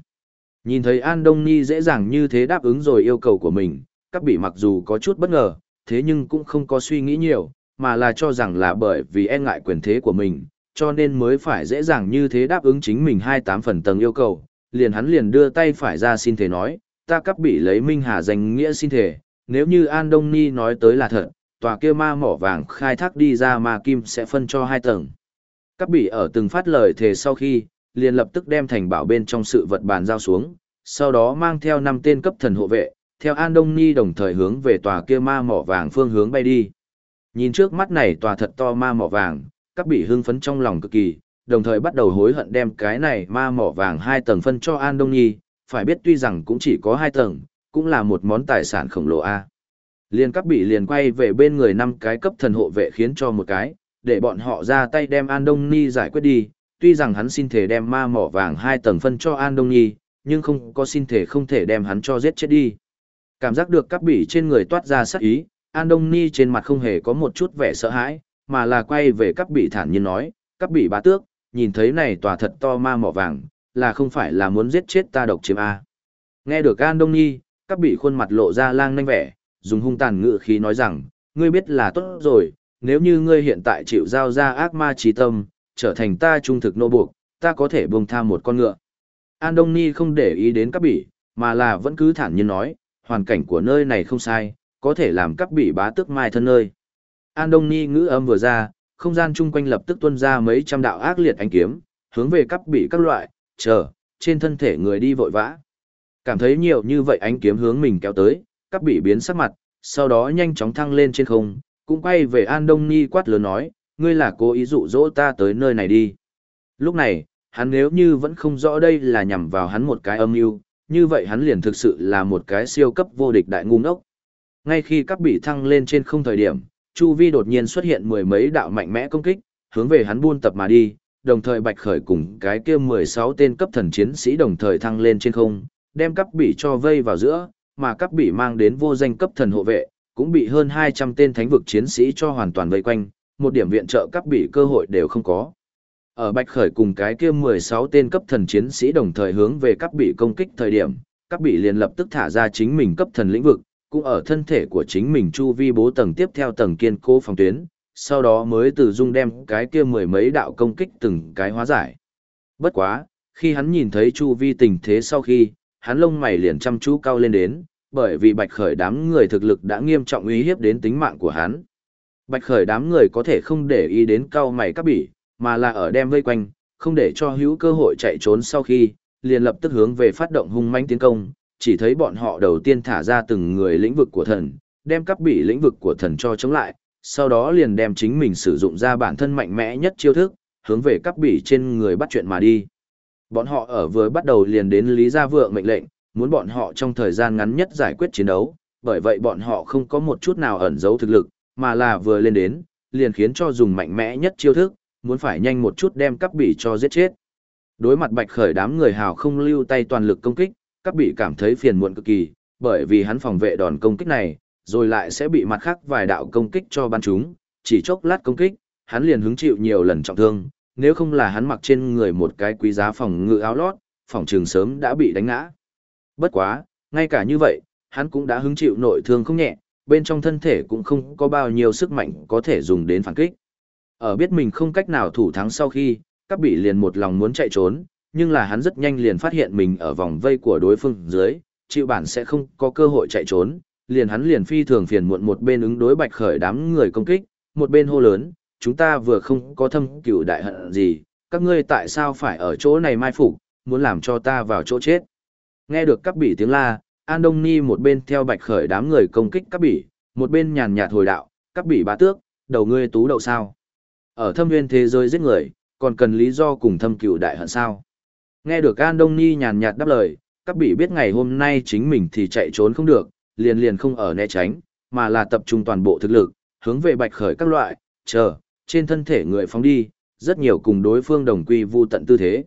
Nhìn thấy An Đông Ni dễ dàng như thế đáp ứng rồi yêu cầu của mình, các bỉ mặc dù có chút bất ngờ, thế nhưng cũng không có suy nghĩ nhiều, mà là cho rằng là bởi vì e ngại quyền thế của mình, cho nên mới phải dễ dàng như thế đáp ứng chính mình hai tám phần tầng yêu cầu, liền hắn liền đưa tay phải ra xin thể nói, ta cấp bị lấy Minh Hà danh nghĩa xin thể, nếu như An Đông Ni nói tới là thật, tòa kia ma mỏ vàng khai thác đi ra ma kim sẽ phân cho hai tầng. Cấp bị ở từng phát lời thề sau khi, liền lập tức đem thành bảo bên trong sự vật bàn giao xuống, sau đó mang theo năm tên cấp thần hộ vệ, theo An Đông Ni đồng thời hướng về tòa kia ma mỏ vàng phương hướng bay đi. Nhìn trước mắt này tòa thật to ma mỏ vàng, các bị hưng phấn trong lòng cực kỳ, đồng thời bắt đầu hối hận đem cái này ma mỏ vàng hai tầng phân cho An Đông Nhi, phải biết tuy rằng cũng chỉ có hai tầng, cũng là một món tài sản khổng lồ a. Liên các bị liền quay về bên người năm cái cấp thần hộ vệ khiến cho một cái, để bọn họ ra tay đem An Đông Nhi giải quyết đi, tuy rằng hắn xin thể đem ma mỏ vàng hai tầng phân cho An Đông Nhi, nhưng không có xin thể không thể đem hắn cho giết chết đi. Cảm giác được các bị trên người toát ra sắc ý, An Đông Nhi trên mặt không hề có một chút vẻ sợ hãi, mà là quay về các bị thản nhiên nói, các bị bá tước, nhìn thấy này tòa thật to ma mỏ vàng, là không phải là muốn giết chết ta độc chiếm A. Nghe được An Đông Nhi, các bị khuôn mặt lộ ra lang nanh vẻ, dùng hung tàn ngự khí nói rằng, ngươi biết là tốt rồi, nếu như ngươi hiện tại chịu giao ra ác ma trí tâm, trở thành ta trung thực nô buộc, ta có thể buông tha một con ngựa. An Đông Nhi không để ý đến các bị, mà là vẫn cứ thản nhiên nói, hoàn cảnh của nơi này không sai, có thể làm các bị bá tước mai thân nơi. An Đông Nhi ngữ âm vừa ra, không gian chung quanh lập tức tuôn ra mấy trăm đạo ác liệt ánh kiếm, hướng về các bị các loại, chờ, trên thân thể người đi vội vã. Cảm thấy nhiều như vậy ánh kiếm hướng mình kéo tới, các bị biến sắc mặt, sau đó nhanh chóng thăng lên trên không, cũng quay về An Đông Ni quát lớn nói, ngươi là cố ý dụ dỗ ta tới nơi này đi. Lúc này, hắn nếu như vẫn không rõ đây là nhằm vào hắn một cái âm mưu, như vậy hắn liền thực sự là một cái siêu cấp vô địch đại ngu ngốc. Ngay khi các bị thăng lên trên không thời điểm, Chu Vi đột nhiên xuất hiện mười mấy đạo mạnh mẽ công kích, hướng về hắn buôn tập mà đi, đồng thời Bạch Khởi cùng cái kia 16 tên cấp thần chiến sĩ đồng thời thăng lên trên không, đem cấp bị cho vây vào giữa, mà cấp bị mang đến vô danh cấp thần hộ vệ, cũng bị hơn 200 tên thánh vực chiến sĩ cho hoàn toàn vây quanh, một điểm viện trợ cấp bị cơ hội đều không có. Ở Bạch Khởi cùng cái kia 16 tên cấp thần chiến sĩ đồng thời hướng về cấp bị công kích thời điểm, cấp bị liền lập tức thả ra chính mình cấp thần lĩnh vực, cũng ở thân thể của chính mình chu vi bố tầng tiếp theo tầng kiên cố phòng tuyến, sau đó mới từ dung đem cái kia mười mấy đạo công kích từng cái hóa giải. Bất quá, khi hắn nhìn thấy chu vi tình thế sau khi, hắn lông mày liền chăm chú cao lên đến, bởi vì bạch khởi đám người thực lực đã nghiêm trọng uy hiếp đến tính mạng của hắn. Bạch khởi đám người có thể không để ý đến cao mày các bỉ, mà là ở đem vây quanh, không để cho hữu cơ hội chạy trốn sau khi, liền lập tức hướng về phát động hung mãnh tiến công, chỉ thấy bọn họ đầu tiên thả ra từng người lĩnh vực của thần, đem cắp bị lĩnh vực của thần cho chống lại, sau đó liền đem chính mình sử dụng ra bản thân mạnh mẽ nhất chiêu thức, hướng về cắp bị trên người bắt chuyện mà đi. Bọn họ ở vừa bắt đầu liền đến Lý Gia Vượng mệnh lệnh, muốn bọn họ trong thời gian ngắn nhất giải quyết chiến đấu, bởi vậy bọn họ không có một chút nào ẩn giấu thực lực, mà là vừa lên đến, liền khiến cho dùng mạnh mẽ nhất chiêu thức, muốn phải nhanh một chút đem cắp bỉ cho giết chết. Đối mặt bạch khởi đám người hào không lưu tay toàn lực công kích, các bị cảm thấy phiền muộn cực kỳ, bởi vì hắn phòng vệ đòn công kích này, rồi lại sẽ bị mặt khác vài đạo công kích cho ban chúng, chỉ chốc lát công kích, hắn liền hứng chịu nhiều lần trọng thương, nếu không là hắn mặc trên người một cái quý giá phòng ngự áo lót, phòng trường sớm đã bị đánh ngã. Bất quá, ngay cả như vậy, hắn cũng đã hứng chịu nội thương không nhẹ, bên trong thân thể cũng không có bao nhiêu sức mạnh có thể dùng đến phản kích. Ở biết mình không cách nào thủ thắng sau khi, các bị liền một lòng muốn chạy trốn, nhưng là hắn rất nhanh liền phát hiện mình ở vòng vây của đối phương dưới, chịu bản sẽ không có cơ hội chạy trốn, liền hắn liền phi thường phiền muộn một bên ứng đối bạch khởi đám người công kích, một bên hô lớn, chúng ta vừa không có thâm cửu đại hận gì, các ngươi tại sao phải ở chỗ này mai phục, muốn làm cho ta vào chỗ chết. Nghe được các bỉ tiếng la, An Đông Ni một bên theo bạch khởi đám người công kích các bỉ, một bên nhàn nhạt hồi đạo, các bỉ bá tước, đầu ngươi tú đậu sao. Ở thâm nguyên thế giới giết người, còn cần lý do cùng thâm cửu đại hận sao. Nghe được An Đông Nhi nhàn nhạt đáp lời, các bỉ biết ngày hôm nay chính mình thì chạy trốn không được, liền liền không ở né tránh, mà là tập trung toàn bộ thực lực, hướng về bạch khởi các loại, chờ, trên thân thể người phóng đi, rất nhiều cùng đối phương đồng quy vu tận tư thế.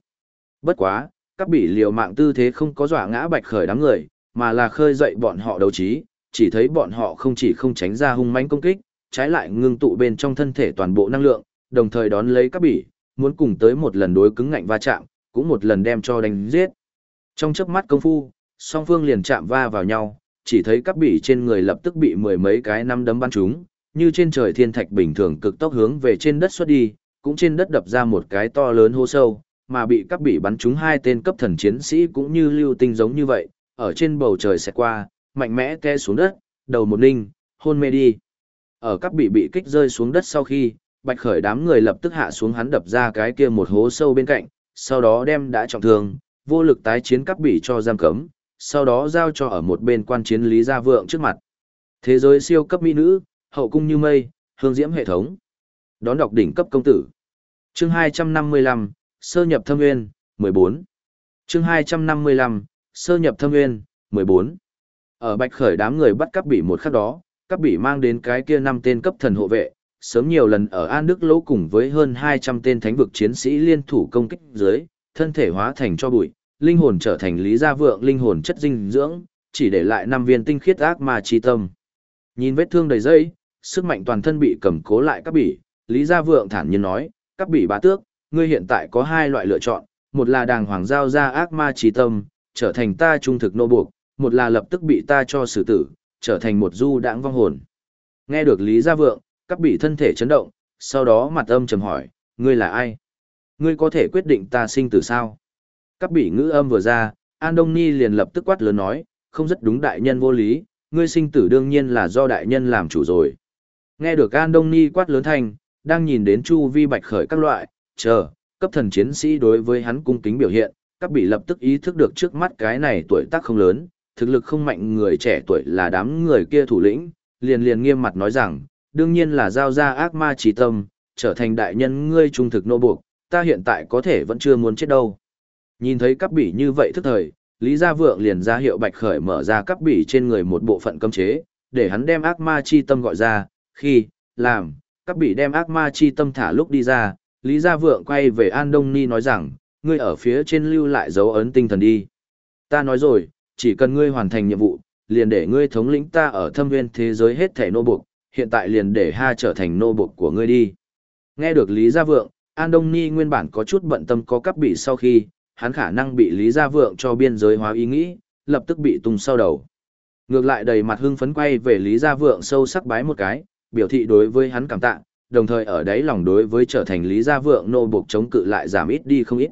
Bất quá, các bị liều mạng tư thế không có dọa ngã bạch khởi đám người, mà là khơi dậy bọn họ đấu trí, chỉ thấy bọn họ không chỉ không tránh ra hung mãnh công kích, trái lại ngưng tụ bên trong thân thể toàn bộ năng lượng, đồng thời đón lấy các bỉ, muốn cùng tới một lần đối cứng ngạnh va chạm, cũng một lần đem cho đánh giết. Trong chớp mắt công phu, song phương liền chạm va vào nhau, chỉ thấy các bỉ trên người lập tức bị mười mấy cái năm đấm bắn trúng, như trên trời thiên thạch bình thường cực tốc hướng về trên đất xuất đi, cũng trên đất đập ra một cái to lớn hố sâu, mà bị các bị bắn trúng hai tên cấp thần chiến sĩ cũng như lưu tinh giống như vậy, ở trên bầu trời sẽ qua, mạnh mẽ té xuống đất, đầu một ninh, hôn mê đi. Ở các bị bị kích rơi xuống đất sau khi, bạch khởi đám người lập tức hạ xuống hắn đập ra cái kia một hố sâu bên cạnh, sau đó đem đã trọng thương, vô lực tái chiến các bị cho giam cấm, sau đó giao cho ở một bên quan chiến Lý Gia Vượng trước mặt. Thế giới siêu cấp mỹ nữ, hậu cung như mây, hương diễm hệ thống. Đón đọc đỉnh cấp công tử. Chương 255, sơ nhập thâm nguyên, 14. Chương 255, sơ nhập thâm nguyên, 14. Ở Bạch Khởi đám người bắt cắp bị một khắc đó, cắp bị mang đến cái kia năm tên cấp thần hộ vệ, sớm nhiều lần ở An Đức Lỗ cùng với hơn 200 tên thánh vực chiến sĩ liên thủ công kích dưới, thân thể hóa thành cho bụi, linh hồn trở thành lý gia vượng linh hồn chất dinh dưỡng, chỉ để lại năm viên tinh khiết ác ma chi tâm. Nhìn vết thương đầy dây, sức mạnh toàn thân bị cầm cố lại các bỉ, Lý Gia Vượng thản nhiên nói, các bỉ bá tước, ngươi hiện tại có hai loại lựa chọn, một là đàng hoàng giao ra ác ma trí tâm, trở thành ta trung thực nô buộc, một là lập tức bị ta cho xử tử, trở thành một du đãng vong hồn. Nghe được Lý Gia Vượng, các bị thân thể chấn động, sau đó mặt âm trầm hỏi, ngươi là ai? Ngươi có thể quyết định ta sinh tử sao? Các bị ngữ âm vừa ra, An Đông Ni liền lập tức quát lớn nói, không rất đúng đại nhân vô lý, ngươi sinh tử đương nhiên là do đại nhân làm chủ rồi. Nghe được An Đông Ni quát lớn thành, đang nhìn đến Chu Vi Bạch khởi các loại, chờ, cấp thần chiến sĩ đối với hắn cung kính biểu hiện, các bị lập tức ý thức được trước mắt cái này tuổi tác không lớn, thực lực không mạnh người trẻ tuổi là đám người kia thủ lĩnh, liền liền nghiêm mặt nói rằng, đương nhiên là giao ra ác ma trí tâm, trở thành đại nhân ngươi trung thực nô buộc, ta hiện tại có thể vẫn chưa muốn chết đâu. Nhìn thấy cắp bỉ như vậy thức thời, Lý Gia Vượng liền ra hiệu Bạch Khởi mở ra cắp bỉ trên người một bộ phận cấm chế, để hắn đem ác ma chi tâm gọi ra, khi, làm, cắp bỉ đem ác ma chi tâm thả lúc đi ra, Lý Gia Vượng quay về An Đông Ni nói rằng, ngươi ở phía trên lưu lại dấu ấn tinh thần đi. Ta nói rồi, chỉ cần ngươi hoàn thành nhiệm vụ, liền để ngươi thống lĩnh ta ở thâm viên thế giới hết thể nô buộc, hiện tại liền để ha trở thành nô bộc của ngươi đi. Nghe được Lý Gia Vượng, An Đông Ni nguyên bản có chút bận tâm có cắp bị sau khi, hắn khả năng bị Lý Gia Vượng cho biên giới hóa ý nghĩ, lập tức bị tung sau đầu. Ngược lại đầy mặt hưng phấn quay về Lý Gia Vượng sâu sắc bái một cái, biểu thị đối với hắn cảm tạ, đồng thời ở đấy lòng đối với trở thành Lý Gia Vượng nô buộc chống cự lại giảm ít đi không ít.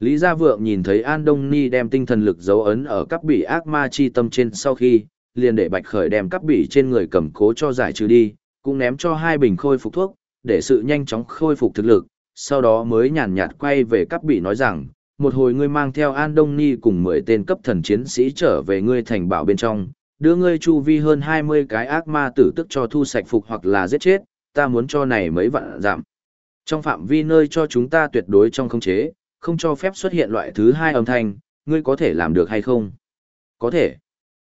Lý Gia Vượng nhìn thấy An Đông Ni đem tinh thần lực dấu ấn ở các bị ác ma chi tâm trên sau khi, liền để Bạch Khởi đem cắp bỉ trên người cầm cố cho giải trừ đi, cũng ném cho hai bình khôi phục thuốc, để sự nhanh chóng khôi phục thực lực, sau đó mới nhàn nhạt quay về cắp bỉ nói rằng, một hồi ngươi mang theo An Đông Ni cùng 10 tên cấp thần chiến sĩ trở về ngươi thành bảo bên trong, đưa ngươi chu vi hơn 20 cái ác ma tử tức cho thu sạch phục hoặc là giết chết, ta muốn cho này mấy vạn giảm. Trong phạm vi nơi cho chúng ta tuyệt đối trong không chế, không cho phép xuất hiện loại thứ hai âm thanh, ngươi có thể làm được hay không? Có thể.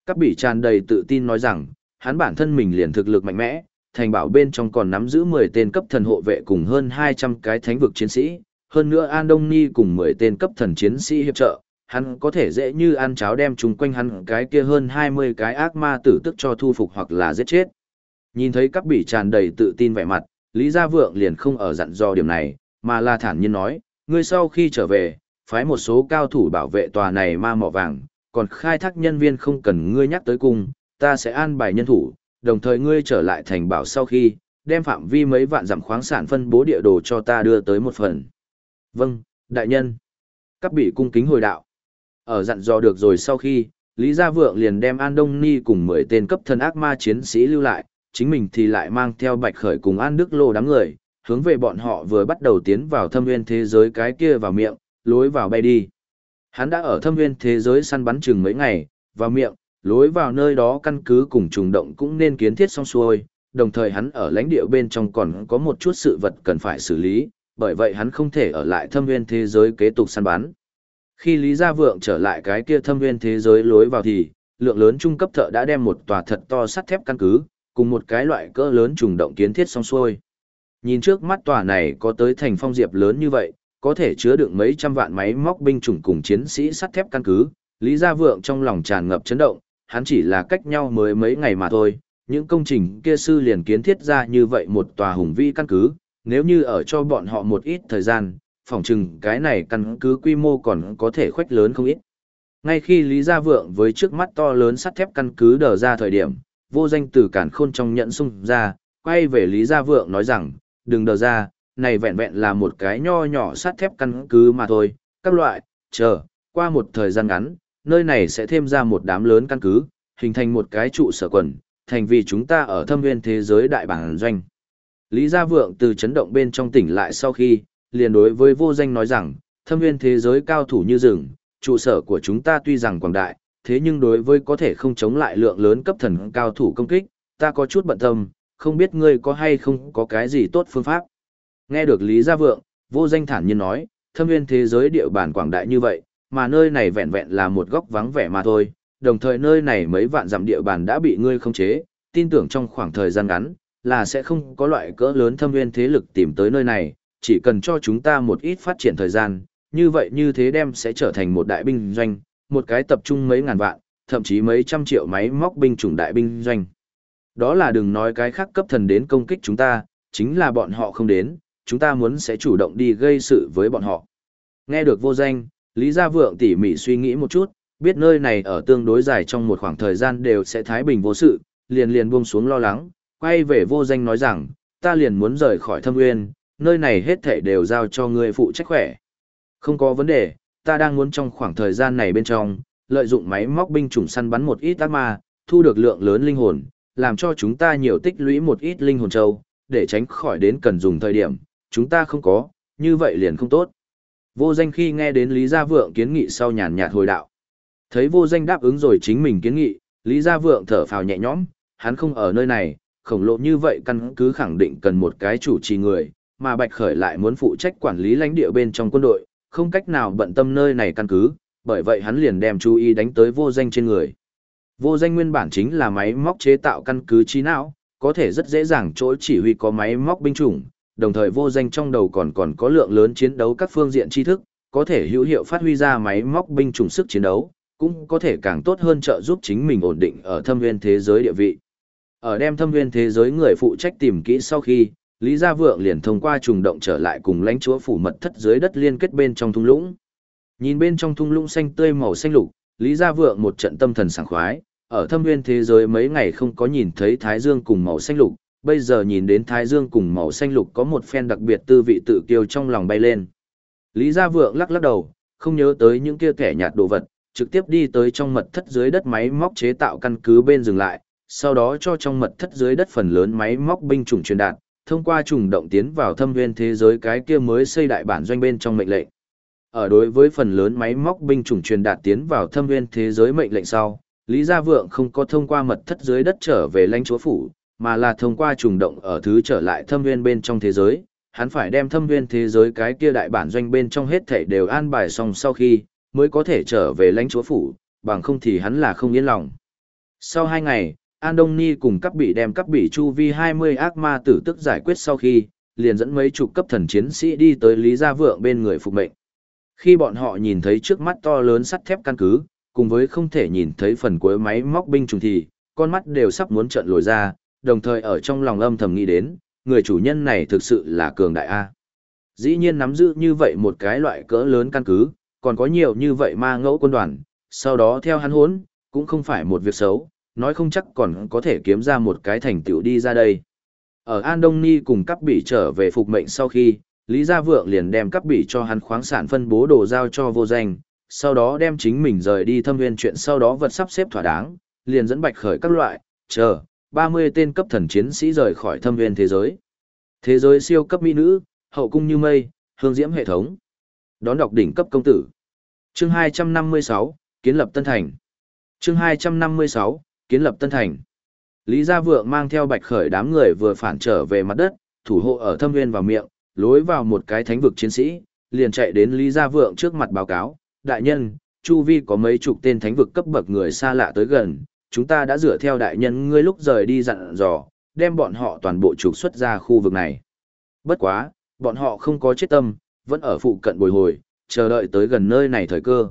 Các bị tràn đầy tự tin nói rằng, hắn bản thân mình liền thực lực mạnh mẽ, thành bảo bên trong còn nắm giữ 10 tên cấp thần hộ vệ cùng hơn 200 cái thánh vực chiến sĩ, hơn nữa An Đông Ni cùng 10 tên cấp thần chiến sĩ hiệp trợ, hắn có thể dễ như ăn cháo đem chúng quanh hắn cái kia hơn 20 cái ác ma tử tức cho thu phục hoặc là giết chết. Nhìn thấy các bị tràn đầy tự tin vẻ mặt, Lý Gia Vượng liền không ở dặn do điểm này, mà là thản nhiên nói, ngươi sau khi trở về, phái một số cao thủ bảo vệ tòa này ma mỏ vàng, còn khai thác nhân viên không cần ngươi nhắc tới cùng, ta sẽ an bài nhân thủ, đồng thời ngươi trở lại thành bảo sau khi, đem phạm vi mấy vạn dặm khoáng sản phân bố địa đồ cho ta đưa tới một phần. Vâng, đại nhân. Các bị cung kính hồi đạo. Ở dặn dò được rồi sau khi, Lý Gia Vượng liền đem An Đông Ni cùng 10 tên cấp thân ác ma chiến sĩ lưu lại, chính mình thì lại mang theo Bạch Khởi cùng An Đức Lô đám người, hướng về bọn họ vừa bắt đầu tiến vào thâm nguyên thế giới cái kia vào miệng, lối vào bay đi. Hắn đã ở thâm nguyên thế giới săn bắn chừng mấy ngày, vào miệng, lối vào nơi đó căn cứ cùng trùng động cũng nên kiến thiết xong xuôi, đồng thời hắn ở lãnh địa bên trong còn có một chút sự vật cần phải xử lý, bởi vậy hắn không thể ở lại thâm nguyên thế giới kế tục săn bắn. Khi Lý Gia Vượng trở lại cái kia thâm nguyên thế giới lối vào thì, lượng lớn trung cấp thợ đã đem một tòa thật to sắt thép căn cứ, cùng một cái loại cỡ lớn trùng động kiến thiết xong xuôi. Nhìn trước mắt tòa này có tới thành phong diệp lớn như vậy, có thể chứa đựng mấy trăm vạn máy móc binh chủng cùng chiến sĩ sắt thép căn cứ, Lý Gia Vượng trong lòng tràn ngập chấn động, hắn chỉ là cách nhau mới mấy ngày mà thôi, những công trình kia sư liền kiến thiết ra như vậy một tòa hùng vĩ căn cứ, nếu như ở cho bọn họ một ít thời gian, phỏng chừng cái này căn cứ quy mô còn có thể khoách lớn không ít. Ngay khi Lý Gia Vượng với trước mắt to lớn sắt thép căn cứ đờ ra thời điểm, vô danh từ cản khôn trong nhận sung ra, quay về Lý Gia Vượng nói rằng, đừng đờ ra, này vẹn vẹn là một cái nho nhỏ sắt thép căn cứ mà thôi, các loại, chờ, qua một thời gian ngắn, nơi này sẽ thêm ra một đám lớn căn cứ, hình thành một cái trụ sở quần, thành vì chúng ta ở thâm Viên thế giới đại bản doanh. Lý Gia Vượng từ chấn động bên trong tỉnh lại sau khi, liền đối với vô danh nói rằng, thâm Viên thế giới cao thủ như rừng, trụ sở của chúng ta tuy rằng quảng đại, thế nhưng đối với có thể không chống lại lượng lớn cấp thần cao thủ công kích, ta có chút bận tâm, không biết ngươi có hay không có cái gì tốt phương pháp. Nghe được Lý Gia Vượng, vô danh thản nhiên nói, thâm nguyên thế giới địa bàn quảng đại như vậy, mà nơi này vẹn vẹn là một góc vắng vẻ mà thôi, đồng thời nơi này mấy vạn dặm địa bàn đã bị ngươi khống chế, tin tưởng trong khoảng thời gian ngắn, là sẽ không có loại cỡ lớn thâm nguyên thế lực tìm tới nơi này, chỉ cần cho chúng ta một ít phát triển thời gian, như vậy như thế đem sẽ trở thành một đại binh doanh, một cái tập trung mấy ngàn vạn, thậm chí mấy trăm triệu máy móc binh chủng đại binh doanh. Đó là đừng nói cái khác cấp thần đến công kích chúng ta, chính là bọn họ không đến, chúng ta muốn sẽ chủ động đi gây sự với bọn họ. Nghe được vô danh, Lý Gia Vượng tỉ mỉ suy nghĩ một chút, biết nơi này ở tương đối dài trong một khoảng thời gian đều sẽ thái bình vô sự, liền liền buông xuống lo lắng, quay về vô danh nói rằng, ta liền muốn rời khỏi thâm nguyên, nơi này hết thể đều giao cho ngươi phụ trách khỏe. Không có vấn đề, ta đang muốn trong khoảng thời gian này bên trong, lợi dụng máy móc binh chủng săn bắn một ít ác ma, thu được lượng lớn linh hồn, làm cho chúng ta nhiều tích lũy một ít linh hồn châu, để tránh khỏi đến cần dùng thời điểm, chúng ta không có, như vậy liền không tốt. Vô danh khi nghe đến Lý Gia Vượng kiến nghị sau nhàn nhạt hồi đạo. Thấy vô danh đáp ứng rồi chính mình kiến nghị, Lý Gia Vượng thở phào nhẹ nhõm, hắn không ở nơi này, khổng lộ như vậy căn cứ khẳng định cần một cái chủ trì người, mà Bạch Khởi lại muốn phụ trách quản lý lãnh địa bên trong quân đội, không cách nào bận tâm nơi này căn cứ, bởi vậy hắn liền đem chú ý đánh tới vô danh trên người. Vô danh nguyên bản chính là máy móc chế tạo căn cứ trí não, có thể rất dễ dàng chỗ chỉ huy có máy móc binh chủng, đồng thời vô danh trong đầu còn còn có lượng lớn chiến đấu các phương diện tri thức, có thể hữu hiệu phát huy ra máy móc binh chủng sức chiến đấu, cũng có thể càng tốt hơn trợ giúp chính mình ổn định ở thâm viên thế giới địa vị. Ở đem thâm viên thế giới người phụ trách tìm kỹ sau khi, Lý Gia Vượng liền thông qua trùng động trở lại cùng lãnh chúa phủ mật thất dưới đất liên kết bên trong thung lũng. Nhìn bên trong thung lũng xanh tươi màu xanh lục, Lý Gia Vượng một trận tâm thần sảng khoái, ở thâm nguyên thế giới mấy ngày không có nhìn thấy Thái Dương cùng màu xanh lục, bây giờ nhìn đến Thái Dương cùng màu xanh lục có một phen đặc biệt tư vị tự kiêu trong lòng bay lên. Lý Gia Vượng lắc lắc đầu, không nhớ tới những kia kẻ nhạt đồ vật, trực tiếp đi tới trong mật thất dưới đất máy móc chế tạo căn cứ bên dừng lại, sau đó cho trong mật thất dưới đất phần lớn máy móc binh chủng truyền đạt, thông qua trùng động tiến vào thâm nguyên thế giới cái kia mới xây đại bản doanh bên trong mệnh lệnh. Ở đối với phần lớn máy móc binh chủng truyền đạt tiến vào thâm nguyên thế giới mệnh lệnh sau, Lý Gia Vượng không có thông qua mật thất dưới đất trở về lãnh chúa phủ, mà là thông qua trùng động ở thứ trở lại thâm nguyên bên trong thế giới. Hắn phải đem thâm nguyên thế giới cái kia đại bản doanh bên trong hết thảy đều an bài xong sau khi, mới có thể trở về lãnh chúa phủ, bằng không thì hắn là không yên lòng. Sau hai ngày, An Đông Ni cùng các bị đem các bị chu vi 20 ác ma tử tức giải quyết sau khi, liền dẫn mấy chục cấp thần chiến sĩ đi tới Lý Gia Vượng bên người phục mệnh. Khi bọn họ nhìn thấy trước mắt to lớn sắt thép căn cứ, cùng với không thể nhìn thấy phần cuối máy móc binh trùng thì, con mắt đều sắp muốn trợn lồi ra, đồng thời ở trong lòng âm thầm nghĩ đến, người chủ nhân này thực sự là cường đại A. Dĩ nhiên nắm giữ như vậy một cái loại cỡ lớn căn cứ, còn có nhiều như vậy ma ngẫu quân đoàn, sau đó theo hắn hốn, cũng không phải một việc xấu, nói không chắc còn có thể kiếm ra một cái thành tựu đi ra đây. Ở An Đông Ni cùng cấp bỉ trở về phục mệnh sau khi, Lý Gia Vượng liền đem cấp bỉ cho hắn khoáng sản phân bố đồ giao cho vô danh, sau đó đem chính mình rời đi thâm viên chuyện sau đó vật sắp xếp thỏa đáng, liền dẫn bạch khởi các loại, chờ, 30 tên cấp thần chiến sĩ rời khỏi thâm viên thế giới. Thế giới siêu cấp mỹ nữ, hậu cung như mây, hương diễm hệ thống. Đón đọc đỉnh cấp công tử. Chương 256, Kiến lập Tân Thành. Chương 256, Kiến lập Tân Thành. Lý Gia Vượng mang theo bạch khởi đám người vừa phản trở về mặt đất, thủ hộ ở thâm viên vào miệng, lối vào một cái thánh vực chiến sĩ, liền chạy đến Lý Gia Vượng trước mặt báo cáo, đại nhân, chu vi có mấy chục tên thánh vực cấp bậc người xa lạ tới gần, chúng ta đã dựa theo đại nhân ngươi lúc rời đi dặn dò, đem bọn họ toàn bộ trục xuất ra khu vực này. Bất quá, bọn họ không có chết tâm, vẫn ở phụ cận bồi hồi, chờ đợi tới gần nơi này thời cơ.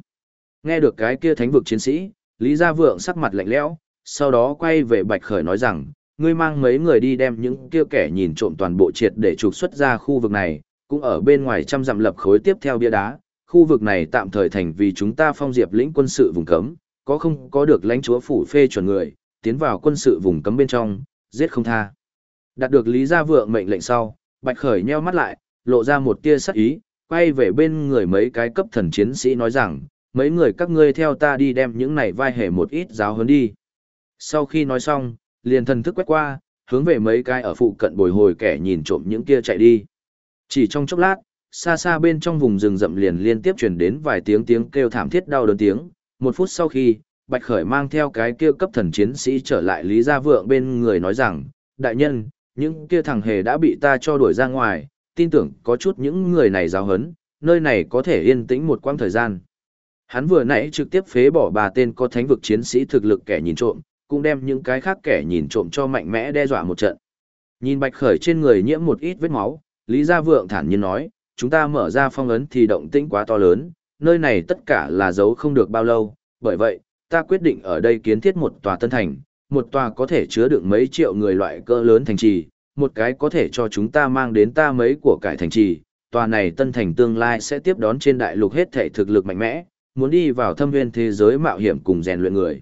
Nghe được cái kia thánh vực chiến sĩ, Lý Gia Vượng sắc mặt lạnh lẽo, sau đó quay về Bạch Khởi nói rằng, ngươi mang mấy người đi đem những kia kẻ nhìn trộm toàn bộ triệt để trục xuất ra khu vực này, cũng ở bên ngoài trăm dặm lập khối tiếp theo bia đá, khu vực này tạm thời thành vì chúng ta phong diệp lĩnh quân sự vùng cấm, có không có được lãnh chúa phủ phê chuẩn người, tiến vào quân sự vùng cấm bên trong, giết không tha. Đạt được Lý Gia Vượng mệnh lệnh sau, Bạch Khởi nheo mắt lại, lộ ra một tia sắc ý, quay về bên người mấy cái cấp thần chiến sĩ nói rằng, mấy người các ngươi theo ta đi đem những này vai hề một ít giáo huấn đi. Sau khi nói xong, liền thần thức quét qua, hướng về mấy cái ở phụ cận bồi hồi kẻ nhìn trộm những kia chạy đi. Chỉ trong chốc lát, xa xa bên trong vùng rừng rậm liền liên tiếp truyền đến vài tiếng tiếng kêu thảm thiết đau đớn tiếng. Một phút sau khi, Bạch Khởi mang theo cái kia cấp thần chiến sĩ trở lại Lý Gia Vượng bên người nói rằng, đại nhân, những kia thằng hề đã bị ta cho đuổi ra ngoài, tin tưởng có chút những người này giáo hấn, nơi này có thể yên tĩnh một quãng thời gian. Hắn vừa nãy trực tiếp phế bỏ bà tên có thánh vực chiến sĩ thực lực kẻ nhìn trộm, cũng đem những cái khác kẻ nhìn trộm cho mạnh mẽ đe dọa một trận. Nhìn Bạch Khởi trên người nhiễm một ít vết máu, Lý Gia Vượng thản nhiên nói, chúng ta mở ra phong ấn thì động tĩnh quá to lớn, nơi này tất cả là giấu không được bao lâu, bởi vậy, ta quyết định ở đây kiến thiết một tòa tân thành, một tòa có thể chứa được mấy triệu người loại cỡ lớn thành trì, một cái có thể cho chúng ta mang đến ta mấy của cải thành trì, tòa này tân thành tương lai sẽ tiếp đón trên đại lục hết thể thực lực mạnh mẽ, muốn đi vào thâm viên thế giới mạo hiểm cùng rèn luyện người.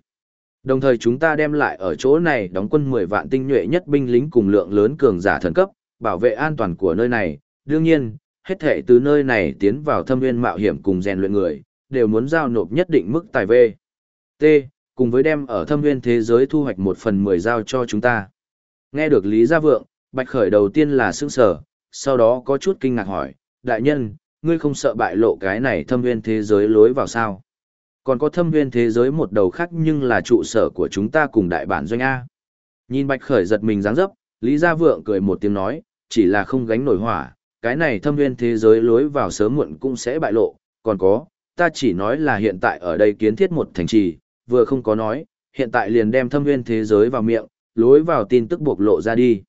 Đồng thời chúng ta đem lại ở chỗ này đóng quân 10 vạn tinh nhuệ nhất binh lính cùng lượng lớn cường giả thần cấp, bảo vệ an toàn của nơi này. Đương nhiên, hết thể từ nơi này tiến vào thâm viên mạo hiểm cùng rèn luyện người, đều muốn giao nộp nhất định mức tài về. T. Cùng với đem ở thâm viên thế giới thu hoạch một phần 10 giao cho chúng ta. Nghe được Lý Gia Vượng, Bạch Khởi đầu tiên là sững sở, sau đó có chút kinh ngạc hỏi, đại nhân, ngươi không sợ bại lộ cái này thâm viên thế giới lối vào sao? Còn có thâm viên thế giới một đầu khác nhưng là trụ sở của chúng ta cùng đại bản doanh A. Nhìn Bạch Khởi giật mình dáng dấp, Lý Gia Vượng cười một tiếng nói, chỉ là không gánh nổi hỏa, cái này thâm viên thế giới lối vào sớm muộn cũng sẽ bại lộ, còn có, ta chỉ nói là hiện tại ở đây kiến thiết một thành trì, vừa không có nói, hiện tại liền đem thâm viên thế giới vào miệng, lối vào tin tức bộc lộ ra đi.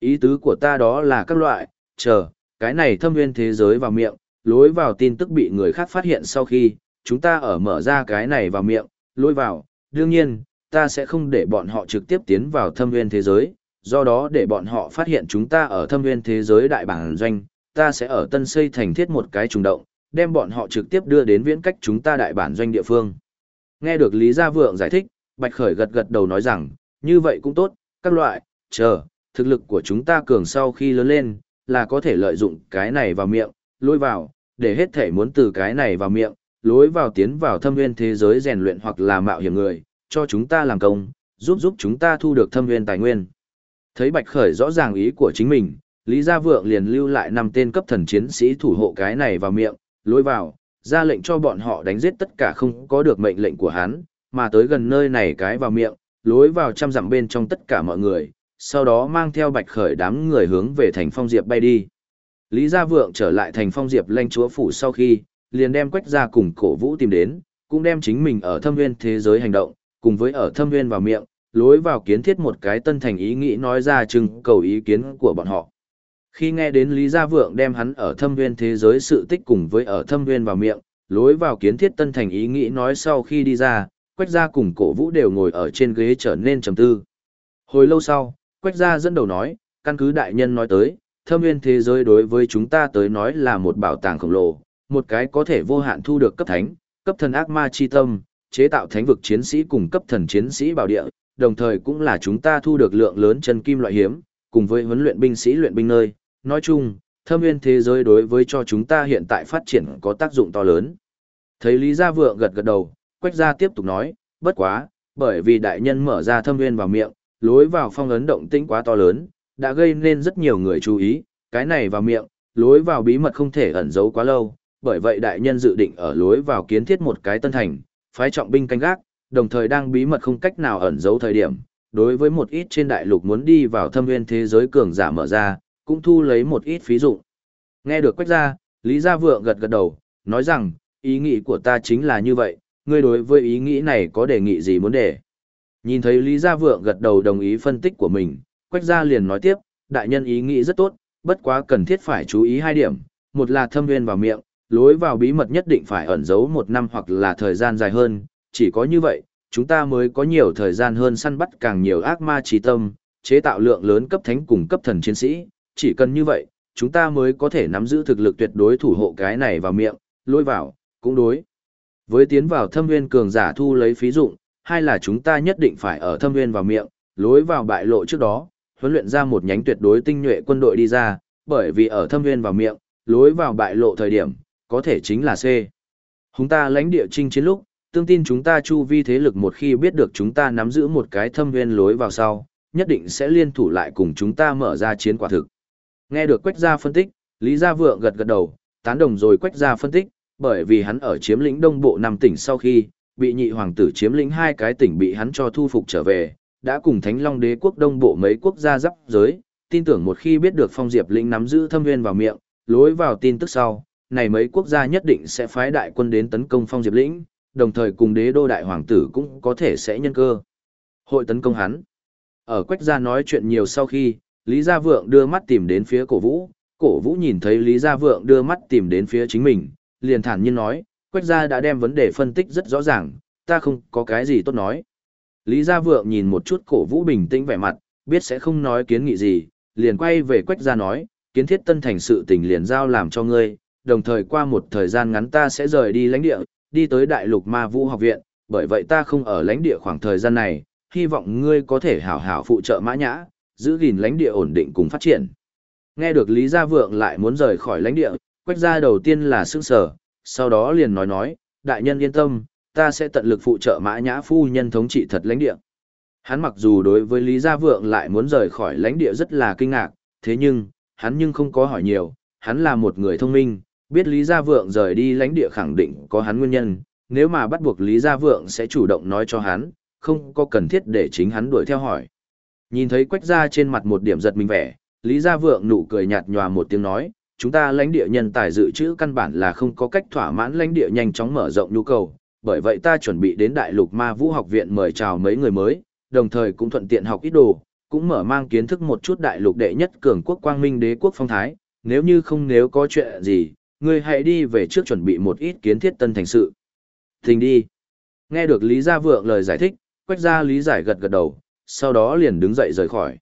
Ý tứ của ta đó là các loại, chờ, cái này thâm viên thế giới vào miệng, lối vào tin tức bị người khác phát hiện sau khi, chúng ta ở mở ra cái này vào miệng, lối vào, đương nhiên, ta sẽ không để bọn họ trực tiếp tiến vào thâm viên thế giới, do đó để bọn họ phát hiện chúng ta ở thâm viên thế giới đại bản doanh, ta sẽ ở tân xây thành thiết một cái trùng động, đem bọn họ trực tiếp đưa đến viễn cách chúng ta đại bản doanh địa phương. Nghe được Lý Gia Vượng giải thích, Bạch Khởi gật gật đầu nói rằng, như vậy cũng tốt, các loại, chờ, thực lực của chúng ta cường sau khi lớn lên, là có thể lợi dụng cái này vào miệng, lôi vào, để hết thể muốn từ cái này vào miệng, lối vào tiến vào thâm nguyên thế giới rèn luyện hoặc là mạo hiểm người, cho chúng ta làm công, giúp giúp chúng ta thu được thâm nguyên tài nguyên. Thấy Bạch Khởi rõ ràng ý của chính mình, Lý Gia Vượng liền lưu lại năm tên cấp thần chiến sĩ thủ hộ cái này vào miệng, lối vào, ra lệnh cho bọn họ đánh giết tất cả không có được mệnh lệnh của hắn, mà tới gần nơi này cái vào miệng, lối vào trăm dặm bên trong tất cả mọi người, sau đó mang theo Bạch Khởi đám người hướng về thành Phong Diệp bay đi. Lý Gia Vượng trở lại thành Phong Diệp lãnh chúa phủ sau khi, liền đem quách ra cùng cổ vũ tìm đến, cũng đem chính mình ở thâm nguyên thế giới hành động, cùng với ở thâm nguyên vào miệng, lối vào kiến thiết một cái tân thành ý nghĩ nói ra trưng cầu ý kiến của bọn họ. Khi nghe đến Lý Gia Vượng đem hắn ở thâm viên thế giới sự tích cùng với ở thâm viên vào miệng, lối vào kiến thiết tân thành ý nghĩ nói sau khi đi ra, Quách Gia cùng cổ vũ đều ngồi ở trên ghế trở nên trầm tư. Hồi lâu sau, Quách Gia dẫn đầu nói, căn cứ đại nhân nói tới, thâm viên thế giới đối với chúng ta tới nói là một bảo tàng khổng lồ, một cái có thể vô hạn thu được cấp thánh, cấp thần ác ma chi tâm, chế tạo thánh vực chiến sĩ cùng cấp thần chiến sĩ bảo địa, đồng thời cũng là chúng ta thu được lượng lớn chân kim loại hiếm, cùng với huấn luyện binh sĩ luyện binh nơi. Nói chung, thâm nguyên thế giới đối với cho chúng ta hiện tại phát triển có tác dụng to lớn. Thấy Lý Gia Vượng gật gật đầu, Quách Gia tiếp tục nói, bất quá, bởi vì đại nhân mở ra thâm nguyên vào miệng, lối vào phong ấn động tĩnh quá to lớn, đã gây nên rất nhiều người chú ý, cái này vào miệng, lối vào bí mật không thể ẩn giấu quá lâu, bởi vậy đại nhân dự định ở lối vào kiến thiết một cái tân thành, phái trọng binh canh gác, đồng thời đang bí mật không cách nào ẩn giấu thời điểm. Đối với một ít trên đại lục muốn đi vào thâm nguyên thế giới cường giả mở ra, cũng thu lấy một ít phí dụng. Nghe được quách gia Lý Gia Vượng gật gật đầu, nói rằng, ý nghĩ của ta chính là như vậy, ngươi đối với ý nghĩ này có đề nghị gì muốn để. Nhìn thấy Lý Gia Vượng gật đầu đồng ý phân tích của mình, Quách Gia liền nói tiếp, đại nhân ý nghĩ rất tốt, bất quá cần thiết phải chú ý hai điểm, một là thâm nguyên vào miệng, lối vào bí mật nhất định phải ẩn giấu một năm hoặc là thời gian dài hơn, chỉ có như vậy, chúng ta mới có nhiều thời gian hơn săn bắt càng nhiều ác ma trí tâm, chế tạo lượng lớn cấp thánh cùng cấp thần chiến sĩ, chỉ cần như vậy, chúng ta mới có thể nắm giữ thực lực tuyệt đối thủ hộ cái này vào miệng, lôi vào, cũng đối. Với tiến vào thâm nguyên cường giả thu lấy phí dụng, hay là chúng ta nhất định phải ở thâm nguyên vào miệng, lối vào bại lộ trước đó, huấn luyện ra một nhánh tuyệt đối tinh nhuệ quân đội đi ra, bởi vì ở thâm nguyên vào miệng, lối vào bại lộ thời điểm, có thể chính là C. Chúng ta lãnh địa chinh chiến lúc, tương tin chúng ta chu vi thế lực một khi biết được chúng ta nắm giữ một cái thâm viên lối vào sau, nhất định sẽ liên thủ lại cùng chúng ta mở ra chiến quả thực. Nghe được Quách Gia phân tích, Lý Gia Vượng gật gật đầu, tán đồng rồi Quách Gia phân tích, bởi vì hắn ở chiếm lĩnh đông bộ năm tỉnh sau khi, bị nhị hoàng tử chiếm lĩnh hai cái tỉnh bị hắn cho thu phục trở về, đã cùng Thánh Long đế quốc đông bộ mấy quốc gia giáp giới, tin tưởng một khi biết được Phong Diệp lĩnh nắm giữ thâm viên vào miệng, lối vào tin tức sau, này mấy quốc gia nhất định sẽ phái đại quân đến tấn công Phong Diệp lĩnh, đồng thời cùng đế đô đại hoàng tử cũng có thể sẽ nhân cơ. Hội tấn công hắn. Ở Quách gia nói chuyện nhiều sau khi, Lý Gia Vượng đưa mắt tìm đến phía cổ vũ, cổ vũ nhìn thấy Lý Gia Vượng đưa mắt tìm đến phía chính mình, liền thản nhiên nói, Quách gia đã đem vấn đề phân tích rất rõ ràng, ta không có cái gì tốt nói. Lý Gia Vượng nhìn một chút cổ vũ bình tĩnh vẻ mặt, biết sẽ không nói kiến nghị gì, liền quay về Quách gia nói, kiến thiết tân thành sự tình liền giao làm cho ngươi, đồng thời qua một thời gian ngắn ta sẽ rời đi lãnh địa, đi tới đại lục ma vũ học viện, bởi vậy ta không ở lãnh địa khoảng thời gian này, hy vọng ngươi có thể hảo hảo phụ trợ mã nhã, giữ gìn lãnh địa ổn định cùng phát triển. Nghe được Lý Gia Vượng lại muốn rời khỏi lãnh địa, quách gia đầu tiên là sững sở, sau đó liền nói nói, đại nhân yên tâm, ta sẽ tận lực phụ trợ mã nhã phu nhân thống trị thật lãnh địa. Hắn mặc dù đối với Lý Gia Vượng lại muốn rời khỏi lãnh địa rất là kinh ngạc, thế nhưng, hắn nhưng không có hỏi nhiều, hắn là một người thông minh, biết Lý Gia Vượng rời đi lãnh địa khẳng định có hắn nguyên nhân, nếu mà bắt buộc Lý Gia Vượng sẽ chủ động nói cho hắn, không có cần thiết để chính hắn đuổi theo hỏi. Nhìn thấy quách gia trên mặt một điểm giật mình vẻ, Lý Gia Vượng nụ cười nhạt nhòa một tiếng nói, chúng ta lãnh địa nhân tài dự trữ căn bản là không có cách thỏa mãn lãnh địa nhanh chóng mở rộng nhu cầu, bởi vậy ta chuẩn bị đến Đại Lục Ma Vũ học viện mời chào mấy người mới, đồng thời cũng thuận tiện học ít đồ, cũng mở mang kiến thức một chút đại lục đệ nhất cường quốc quang minh đế quốc phong thái, nếu như không nếu có chuyện gì, ngươi hãy đi về trước chuẩn bị một ít kiến thiết tân thành sự. Thình đi. Nghe được Lý Gia Vượng lời giải thích, Quách Gia Lý giải gật gật đầu, sau đó liền đứng dậy rời khỏi.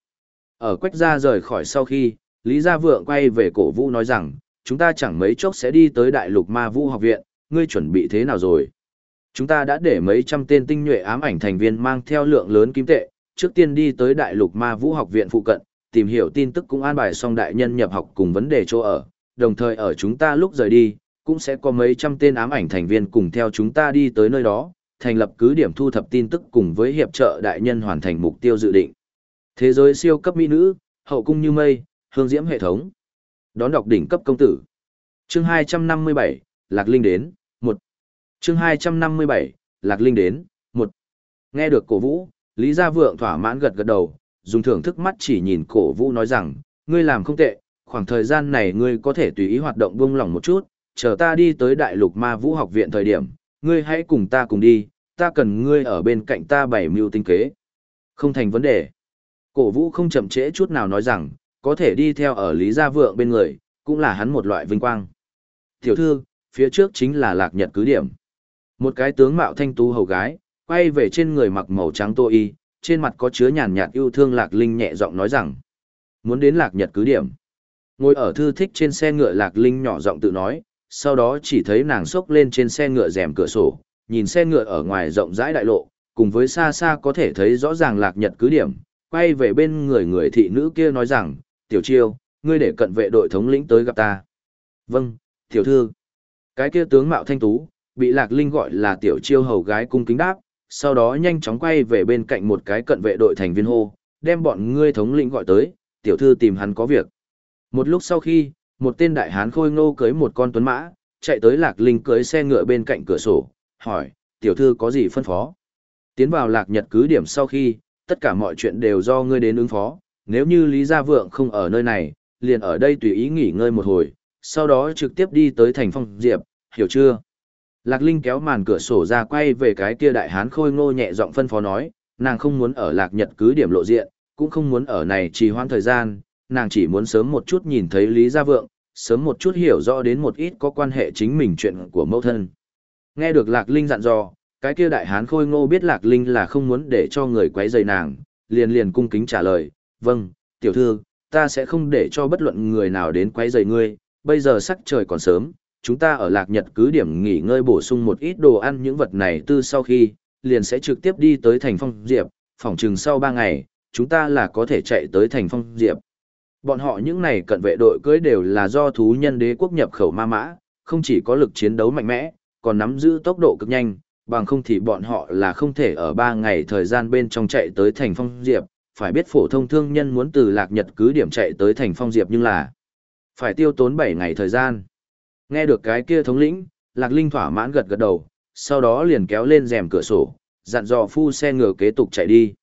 Ở Quách Gia rời khỏi sau khi, Lý Gia Vượng quay về cổ vũ nói rằng, chúng ta chẳng mấy chốc sẽ đi tới Đại lục Ma Vũ học viện, ngươi chuẩn bị thế nào rồi? Chúng ta đã để mấy trăm tên tinh nhuệ ám ảnh thành viên mang theo lượng lớn kim tệ, trước tiên đi tới Đại lục Ma Vũ học viện phụ cận, tìm hiểu tin tức cũng an bài xong đại nhân nhập học cùng vấn đề chỗ ở, đồng thời ở chúng ta lúc rời đi, cũng sẽ có mấy trăm tên ám ảnh thành viên cùng theo chúng ta đi tới nơi đó, thành lập cứ điểm thu thập tin tức cùng với hiệp trợ đại nhân hoàn thành mục tiêu dự định. Thế giới siêu cấp mỹ nữ, hậu cung như mây, hương diễm hệ thống. Đón đọc đỉnh cấp công tử. Chương 257, Lạc Linh đến, 1. Chương 257, Lạc Linh đến, 1. Nghe được cổ vũ, Lý Gia Vượng thỏa mãn gật gật đầu, dùng thưởng thức mắt chỉ nhìn cổ vũ nói rằng, ngươi làm không tệ, khoảng thời gian này ngươi có thể tùy ý hoạt động buông lỏng một chút, chờ ta đi tới đại lục ma vũ học viện thời điểm, ngươi hãy cùng ta cùng đi, ta cần ngươi ở bên cạnh ta bảy mưu tinh kế. Không thành vấn đề. Cổ vũ không chậm trễ chút nào nói rằng, có thể đi theo ở Lý Gia Vượng bên người, cũng là hắn một loại vinh quang. Tiểu thư, phía trước chính là lạc nhật cứ điểm. Một cái tướng mạo thanh tú hầu gái, quay về trên người mặc màu trắng tô y, trên mặt có chứa nhàn nhạt yêu thương lạc linh nhẹ giọng nói rằng, muốn đến lạc nhật cứ điểm. Ngồi ở thư thích trên xe ngựa lạc linh nhỏ giọng tự nói, sau đó chỉ thấy nàng xốc lên trên xe ngựa rèm cửa sổ, nhìn xe ngựa ở ngoài rộng rãi đại lộ, cùng với xa xa có thể thấy rõ ràng lạc nhật cứ điểm, quay về bên người người thị nữ kia nói rằng, tiểu chiêu, ngươi để cận vệ đội thống lĩnh tới gặp ta. Vâng, tiểu thư. Cái kia tướng mạo thanh tú, bị lạc linh gọi là tiểu chiêu hầu gái cung kính đáp, sau đó nhanh chóng quay về bên cạnh một cái cận vệ đội thành viên hô, đem bọn ngươi thống lĩnh gọi tới, tiểu thư tìm hắn có việc. Một lúc sau khi, một tên đại hán khôi ngô cưới một con tuấn mã, chạy tới lạc linh cưới xe ngựa bên cạnh cửa sổ, hỏi, tiểu thư có gì phân phó? Tiến vào lạc nhật cứ điểm sau khi, tất cả mọi chuyện đều do ngươi đến ứng phó, nếu như Lý Gia Vượng không ở nơi này, liền ở đây tùy ý nghỉ ngơi một hồi, sau đó trực tiếp đi tới thành phong diệp, hiểu chưa? Lạc Linh kéo màn cửa sổ ra quay về cái kia đại hán khôi ngô nhẹ giọng phân phó nói, nàng không muốn ở lạc nhật cứ điểm lộ diện, cũng không muốn ở này trì hoãn thời gian, nàng chỉ muốn sớm một chút nhìn thấy Lý Gia Vượng, sớm một chút hiểu rõ đến một ít có quan hệ chính mình chuyện của mẫu thân. Nghe được Lạc Linh dặn dò, cái kia đại hán khôi ngô biết Lạc Linh là không muốn để cho người quấy rầy nàng, liền liền cung kính trả lời, vâng, tiểu thư, ta sẽ không để cho bất luận người nào đến quấy rầy ngươi, bây giờ sắc trời còn sớm, chúng ta ở Lạc Nhật cứ điểm nghỉ ngơi bổ sung một ít đồ ăn những vật này từ sau khi, liền sẽ trực tiếp đi tới thành phong diệp, phỏng chừng sau ba ngày, chúng ta là có thể chạy tới thành phong diệp. Bọn họ những này cận vệ đội cưới đều là do thú nhân đế quốc nhập khẩu ma mã, không chỉ có lực chiến đấu mạnh mẽ, còn nắm giữ tốc độ cực nhanh, bằng không thì bọn họ là không thể ở 3 ngày thời gian bên trong chạy tới thành phong diệp, phải biết phổ thông thương nhân muốn từ lạc nhật cứ điểm chạy tới thành phong diệp nhưng là phải tiêu tốn 7 ngày thời gian. Nghe được cái kia thống lĩnh, lạc linh thỏa mãn gật gật đầu, sau đó liền kéo lên rèm cửa sổ, dặn dò phu xe ngựa kế tục chạy đi.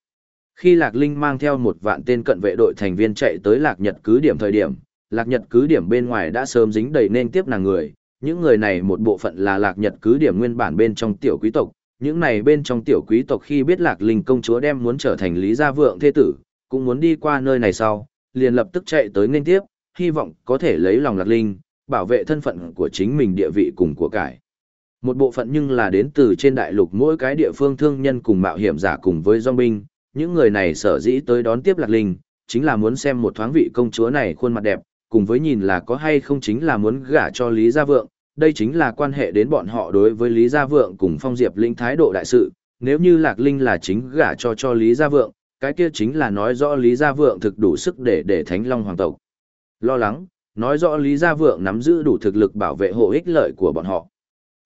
Khi Lạc Linh mang theo một vạn tên cận vệ đội thành viên chạy tới Lạc Nhật cứ điểm thời điểm, Lạc Nhật cứ điểm bên ngoài đã sớm dính đầy nên tiếp nàng người, những người này một bộ phận là Lạc Nhật cứ điểm nguyên bản bên trong tiểu quý tộc, những này bên trong tiểu quý tộc khi biết Lạc Linh công chúa đem muốn trở thành Lý Gia Vượng thế tử, cũng muốn đi qua nơi này sau, liền lập tức chạy tới nên tiếp, hy vọng có thể lấy lòng Lạc Linh, bảo vệ thân phận của chính mình địa vị cùng của cải. Một bộ phận nhưng là đến từ trên đại lục mỗi cái địa phương thương nhân cùng mạo hiểm giả cùng với dòng binh, những người này sở dĩ tới đón tiếp Lạc Linh, chính là muốn xem một thoáng vị công chúa này khuôn mặt đẹp, cùng với nhìn là có hay không chính là muốn gả cho Lý Gia Vượng, đây chính là quan hệ đến bọn họ đối với Lý Gia Vượng cùng Phong Diệp Linh thái độ đại sự, nếu như Lạc Linh là chính gả cho cho Lý Gia Vượng, cái kia chính là nói rõ Lý Gia Vượng thực đủ sức để để Thánh Long hoàng tộc. Lo lắng, nói rõ Lý Gia Vượng nắm giữ đủ thực lực bảo vệ hộ ích lợi của bọn họ.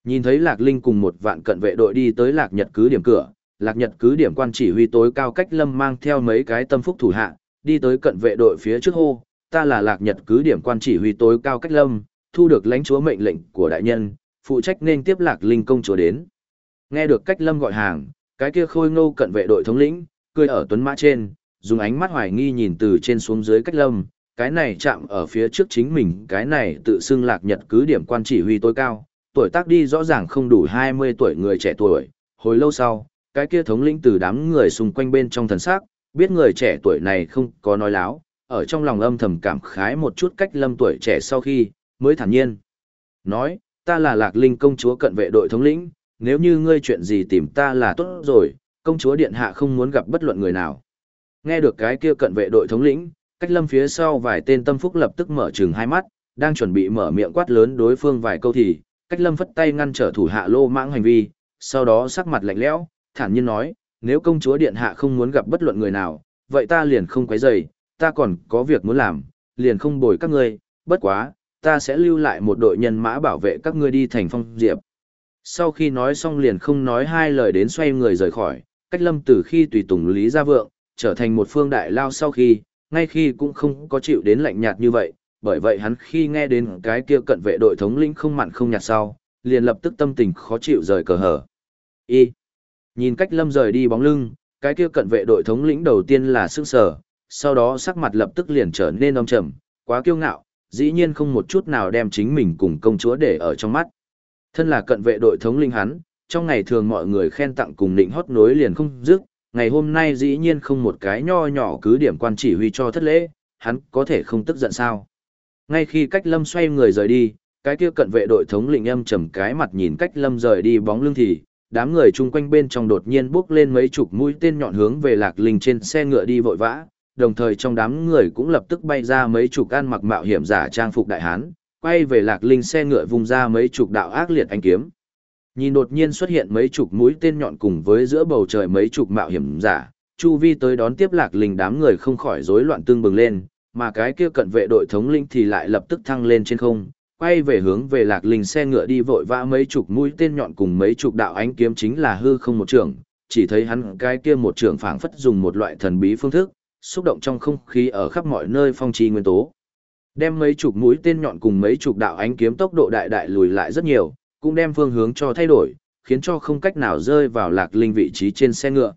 Nhìn thấy Lạc Linh cùng một vạn cận vệ đội đi tới Lạc Nhật cứ điểm cửa, Lạc Nhật cứ điểm quan chỉ huy tối cao cách lâm mang theo mấy cái tâm phúc thủ hạ, đi tới cận vệ đội phía trước hô, ta là Lạc Nhật cứ điểm quan chỉ huy tối cao cách lâm, thu được lãnh chúa mệnh lệnh của đại nhân, phụ trách nên tiếp Lạc Linh công chúa đến. Nghe được cách lâm gọi hàng, cái kia khôi ngô cận vệ đội thống lĩnh, cười ở tuấn mã trên, dùng ánh mắt hoài nghi nhìn từ trên xuống dưới cách lâm, cái này chạm ở phía trước chính mình, cái này tự xưng Lạc Nhật cứ điểm quan chỉ huy tối cao, tuổi tác đi rõ ràng không đủ 20 tuổi người trẻ tuổi, hồi lâu sau cái kia thống lĩnh từ đám người xung quanh bên trong thần sắc, biết người trẻ tuổi này không có nói láo, ở trong lòng âm thầm cảm khái một chút cách lâm tuổi trẻ sau khi, mới thản nhiên. Nói, ta là lạc linh công chúa cận vệ đội thống lĩnh, nếu như ngươi chuyện gì tìm ta là tốt rồi, công chúa điện hạ không muốn gặp bất luận người nào. Nghe được cái kia cận vệ đội thống lĩnh, cách lâm phía sau vài tên tâm phúc lập tức mở trừng hai mắt, đang chuẩn bị mở miệng quát lớn đối phương vài câu thì, cách lâm phất tay ngăn trở thủ hạ lô mãng hành vi, sau đó sắc mặt lạnh lẽo, thản nhiên nói, nếu công chúa điện hạ không muốn gặp bất luận người nào, vậy ta liền không quấy rầy, ta còn có việc muốn làm, liền không bồi các ngươi, bất quá, ta sẽ lưu lại một đội nhân mã bảo vệ các ngươi đi thành phong diệp. Sau khi nói xong liền không nói hai lời đến xoay người rời khỏi, cách lâm từ khi tùy tùng Lý Gia Vượng, trở thành một phương đại lao sau khi, ngay khi cũng không có chịu đến lạnh nhạt như vậy, bởi vậy hắn khi nghe đến cái kia cận vệ đội thống lĩnh không mặn không nhạt sau, liền lập tức tâm tình khó chịu rời cờ hở. Y. Nhìn cách lâm rời đi bóng lưng, cái kia cận vệ đội thống lĩnh đầu tiên là sững sờ, sau đó sắc mặt lập tức liền trở nên âm trầm, quá kiêu ngạo, dĩ nhiên không một chút nào đem chính mình cùng công chúa để ở trong mắt. Thân là cận vệ đội thống lĩnh hắn, trong ngày thường mọi người khen tặng cùng định hót nối liền không dứt, ngày hôm nay dĩ nhiên không một cái nho nhỏ cứ điểm quan chỉ huy cho thất lễ, hắn có thể không tức giận sao. Ngay khi cách lâm xoay người rời đi, cái kia cận vệ đội thống lĩnh âm trầm cái mặt nhìn cách lâm rời đi bóng lưng thì, đám người chung quanh bên trong đột nhiên bước lên mấy chục mũi tên nhọn hướng về lạc linh trên xe ngựa đi vội vã, đồng thời trong đám người cũng lập tức bay ra mấy chục ăn mặc mạo hiểm giả trang phục đại hán, quay về lạc linh xe ngựa vùng ra mấy chục đạo ác liệt anh kiếm. Nhìn đột nhiên xuất hiện mấy chục mũi tên nhọn cùng với giữa bầu trời mấy chục mạo hiểm giả, chu vi tới đón tiếp lạc linh đám người không khỏi rối loạn tương bừng lên, mà cái kia cận vệ đội thống linh thì lại lập tức thăng lên trên không, quay về hướng về lạc linh xe ngựa đi vội vã mấy chục mũi tên nhọn cùng mấy chục đạo ánh kiếm chính là hư không một trường, chỉ thấy hắn cái kia một trường phảng phất dùng một loại thần bí phương thức, xúc động trong không khí ở khắp mọi nơi phong trì nguyên tố. Đem mấy chục mũi tên nhọn cùng mấy chục đạo ánh kiếm tốc độ đại đại lùi lại rất nhiều, cũng đem phương hướng cho thay đổi, khiến cho không cách nào rơi vào lạc linh vị trí trên xe ngựa.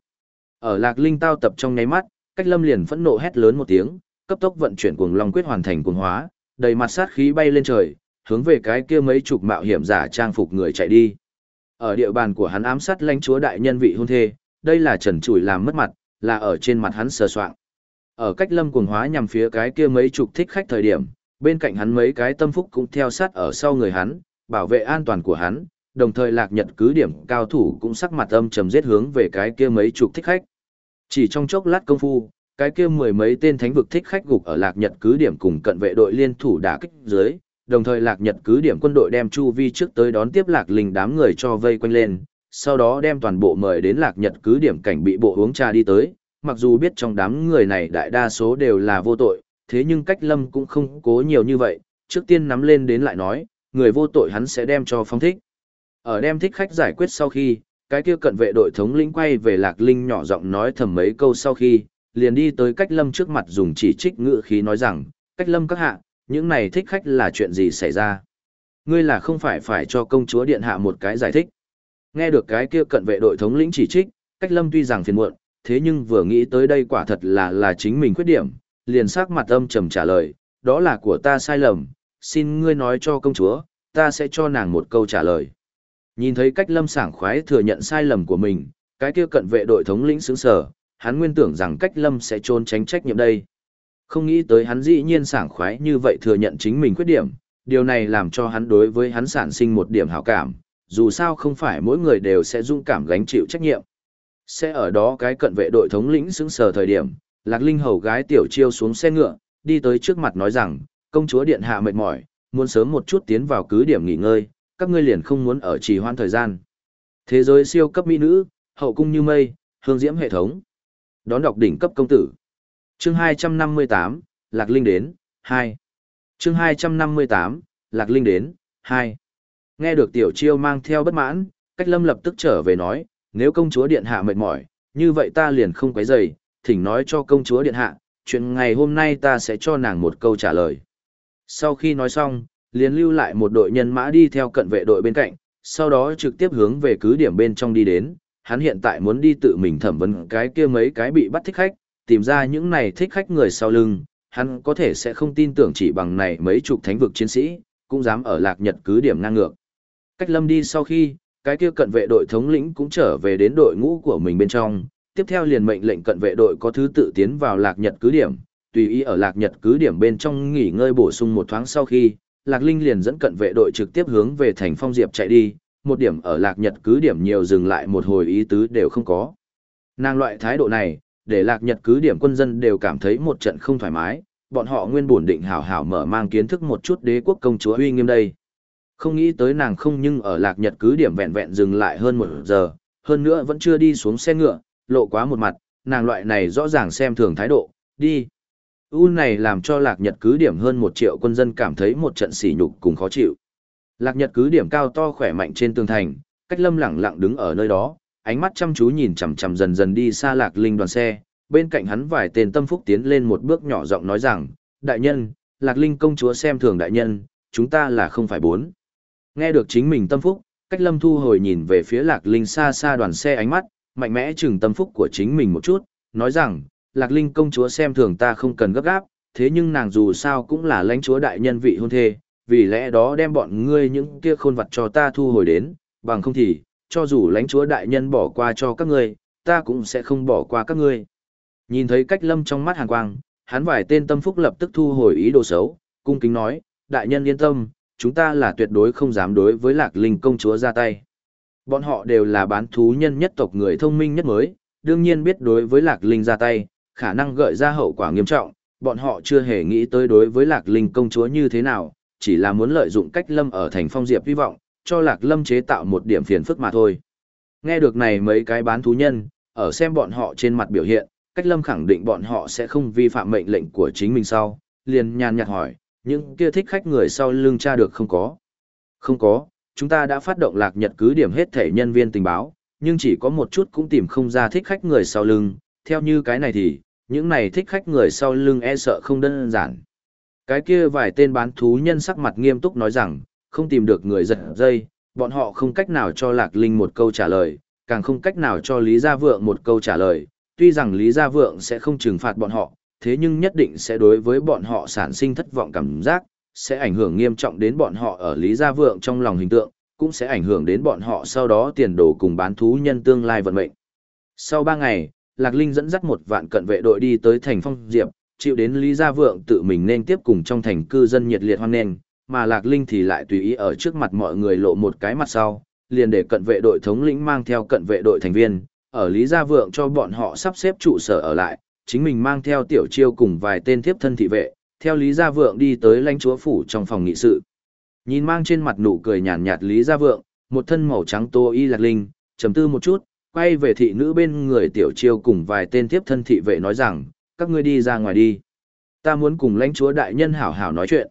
Ở lạc linh tao tập trong nháy mắt, cách lâm liền phẫn nộ hét lớn một tiếng, cấp tốc vận chuyển cuồng long quyết hoàn thành cuồng hóa, đầy mặt sát khí bay lên trời, hướng về cái kia mấy chục mạo hiểm giả trang phục người chạy đi. Ở địa bàn của hắn ám sát lãnh chúa đại nhân vị hôn thê, đây là trần trụi làm mất mặt, là ở trên mặt hắn sờ soạng. Ở cách lâm cuồng hóa nhằm phía cái kia mấy chục thích khách thời điểm, bên cạnh hắn mấy cái tâm phúc cũng theo sát ở sau người hắn, bảo vệ an toàn của hắn, đồng thời lạc nhật cứ điểm cao thủ cũng sắc mặt âm trầm giết hướng về cái kia mấy chục thích khách. Chỉ trong chốc lát công phu, cái kia mười mấy tên thánh vực thích khách gục ở lạc nhật cứ điểm cùng cận vệ đội liên thủ đả kích dưới, đồng thời lạc nhật cứ điểm quân đội đem chu vi trước tới đón tiếp lạc linh đám người cho vây quanh lên, sau đó đem toàn bộ mời đến lạc nhật cứ điểm cảnh bị bộ uống trà đi tới, mặc dù biết trong đám người này đại đa số đều là vô tội, thế nhưng cách lâm cũng không cố nhiều như vậy, trước tiên nắm lên đến lại nói, người vô tội hắn sẽ đem cho phong thích. Ở đem thích khách giải quyết sau khi, cái kia cận vệ đội thống lĩnh quay về lạc linh nhỏ giọng nói thầm mấy câu sau khi, liền đi tới cách lâm trước mặt dùng chỉ trích ngữ khí nói rằng, cách lâm các hạ, những này thích khách là chuyện gì xảy ra? Ngươi là không phải phải cho công chúa điện hạ một cái giải thích. Nghe được cái kia cận vệ đội thống lĩnh chỉ trích, cách lâm tuy rằng phiền muộn, thế nhưng vừa nghĩ tới đây quả thật là là chính mình khuyết điểm, liền sắc mặt âm trầm trả lời, đó là của ta sai lầm, xin ngươi nói cho công chúa, ta sẽ cho nàng một câu trả lời. Nhìn thấy cách lâm sảng khoái thừa nhận sai lầm của mình, cái kia cận vệ đội thống lĩnh sướng sở, hắn nguyên tưởng rằng cách lâm sẽ trôn tránh trách nhiệm đây. Không nghĩ tới hắn dĩ nhiên sảng khoái như vậy thừa nhận chính mình khuyết điểm, điều này làm cho hắn đối với hắn sản sinh một điểm hảo cảm, dù sao không phải mỗi người đều sẽ dung cảm gánh chịu trách nhiệm. Sẽ ở đó cái cận vệ đội thống lĩnh xứng sờ thời điểm, Lạc Linh hầu gái tiểu chiêu xuống xe ngựa, đi tới trước mặt nói rằng, công chúa điện hạ mệt mỏi, muốn sớm một chút tiến vào cứ điểm nghỉ ngơi, các ngươi liền không muốn ở trì hoãn thời gian. Thế giới siêu cấp mỹ nữ, hậu cung như mây, hương diễm hệ thống. Đón đọc đỉnh cấp công tử. Chương 258, Lạc Linh đến, 2. Chương 258, Lạc Linh đến, 2. Nghe được tiểu chiêu mang theo bất mãn, cách lâm lập tức trở về nói, nếu công chúa điện hạ mệt mỏi, như vậy ta liền không quấy rầy, thỉnh nói cho công chúa điện hạ, chuyện ngày hôm nay ta sẽ cho nàng một câu trả lời. Sau khi nói xong, liền lưu lại một đội nhân mã đi theo cận vệ đội bên cạnh, sau đó trực tiếp hướng về cứ điểm bên trong đi đến, hắn hiện tại muốn đi tự mình thẩm vấn cái kia mấy cái bị bắt thích khách, tìm ra những này thích khách người sau lưng, hắn có thể sẽ không tin tưởng chỉ bằng này mấy chục thánh vực chiến sĩ, cũng dám ở lạc nhật cứ điểm ngang ngược. Cách lâm đi sau khi, cái kia cận vệ đội thống lĩnh cũng trở về đến đội ngũ của mình bên trong, tiếp theo liền mệnh lệnh cận vệ đội có thứ tự tiến vào lạc nhật cứ điểm, tùy ý ở lạc nhật cứ điểm bên trong nghỉ ngơi bổ sung một thoáng sau khi, lạc linh liền dẫn cận vệ đội trực tiếp hướng về thành phong diệp chạy đi, một điểm ở lạc nhật cứ điểm nhiều dừng lại một hồi ý tứ đều không có. Nàng loại thái độ này, để lạc nhật cứ điểm quân dân đều cảm thấy một trận không thoải mái, bọn họ nguyên bổn định hảo hảo mở mang kiến thức một chút đế quốc công chúa uy nghiêm đây. Không nghĩ tới nàng không nhưng ở lạc nhật cứ điểm vẹn vẹn dừng lại hơn một giờ, hơn nữa vẫn chưa đi xuống xe ngựa, lộ quá một mặt, nàng loại này rõ ràng xem thường thái độ, đi. U này làm cho lạc nhật cứ điểm hơn một triệu quân dân cảm thấy một trận sỉ nhục cùng khó chịu. Lạc nhật cứ điểm cao to khỏe mạnh trên tường thành, cách lâm lẳng lặng đứng ở nơi đó, ánh mắt chăm chú nhìn chằm chằm dần dần đi xa lạc linh đoàn xe, bên cạnh hắn vài tên tâm phúc tiến lên một bước nhỏ giọng nói rằng, đại nhân, lạc linh công chúa xem thường đại nhân, chúng ta là không phải bốn. Nghe được chính mình tâm phúc, cách lâm thu hồi nhìn về phía lạc linh xa xa đoàn xe ánh mắt, mạnh mẽ chừng tâm phúc của chính mình một chút, nói rằng, lạc linh công chúa xem thường ta không cần gấp gáp, thế nhưng nàng dù sao cũng là lãnh chúa đại nhân vị hôn thê, vì lẽ đó đem bọn ngươi những kia khôn vật cho ta thu hồi đến, bằng không thì, cho dù lãnh chúa đại nhân bỏ qua cho các ngươi, ta cũng sẽ không bỏ qua các ngươi. Nhìn thấy cách lâm trong mắt hàn quang, hắn vài tên tâm phúc lập tức thu hồi ý đồ xấu, cung kính nói, đại nhân yên tâm, chúng ta là tuyệt đối không dám đối với lạc linh công chúa ra tay. Bọn họ đều là bán thú nhân nhất tộc người thông minh nhất mới, đương nhiên biết đối với lạc linh ra tay, khả năng gợi ra hậu quả nghiêm trọng, bọn họ chưa hề nghĩ tới đối với lạc linh công chúa như thế nào, chỉ là muốn lợi dụng cách lâm ở thành phong diệp hy vọng, cho lạc lâm chế tạo một điểm phiền phức mà thôi. Nghe được này mấy cái bán thú nhân, ở xem bọn họ trên mặt biểu hiện, cách lâm khẳng định bọn họ sẽ không vi phạm mệnh lệnh của chính mình sau, liền nhàn nhạt hỏi, những kia thích khách người sau lưng tra được không có. Không có, chúng ta đã phát động lạc nhật cứ điểm hết thể nhân viên tình báo, nhưng chỉ có một chút cũng tìm không ra thích khách người sau lưng, theo như cái này thì, những này thích khách người sau lưng e sợ không đơn giản. Cái kia vài tên bán thú nhân sắc mặt nghiêm túc nói rằng, không tìm được người giật dây, bọn họ không cách nào cho Lạc Linh một câu trả lời, càng không cách nào cho Lý Gia Vượng một câu trả lời. Tuy rằng Lý Gia Vượng sẽ không trừng phạt bọn họ, thế nhưng nhất định sẽ đối với bọn họ sản sinh thất vọng cảm giác, sẽ ảnh hưởng nghiêm trọng đến bọn họ ở Lý Gia Vượng trong lòng hình tượng, cũng sẽ ảnh hưởng đến bọn họ sau đó tiền đồ cùng bán thú nhân tương lai vận mệnh. Sau 3 ngày, Lạc Linh dẫn dắt một vạn cận vệ đội đi tới thành Phong Diệp, chịu đến Lý Gia Vượng tự mình nên tiếp cùng trong thành cư dân nhiệt liệt hoan nghênh, mà Lạc Linh thì lại tùy ý ở trước mặt mọi người lộ một cái mặt sau, liền để cận vệ đội thống lĩnh mang theo cận vệ đội thành viên, ở Lý Gia Vượng cho bọn họ sắp xếp trụ sở ở lại, chính mình mang theo tiểu chiêu cùng vài tên thiếp thân thị vệ, theo Lý Gia Vượng đi tới lãnh chúa phủ trong phòng nghị sự. Nhìn mang trên mặt nụ cười nhàn nhạt Lý Gia Vượng, một thân màu trắng tô y lạc linh, trầm tư một chút, quay về thị nữ bên người tiểu chiêu cùng vài tên thiếp thân thị vệ nói rằng, các ngươi đi ra ngoài đi. Ta muốn cùng lãnh chúa đại nhân hảo hảo nói chuyện.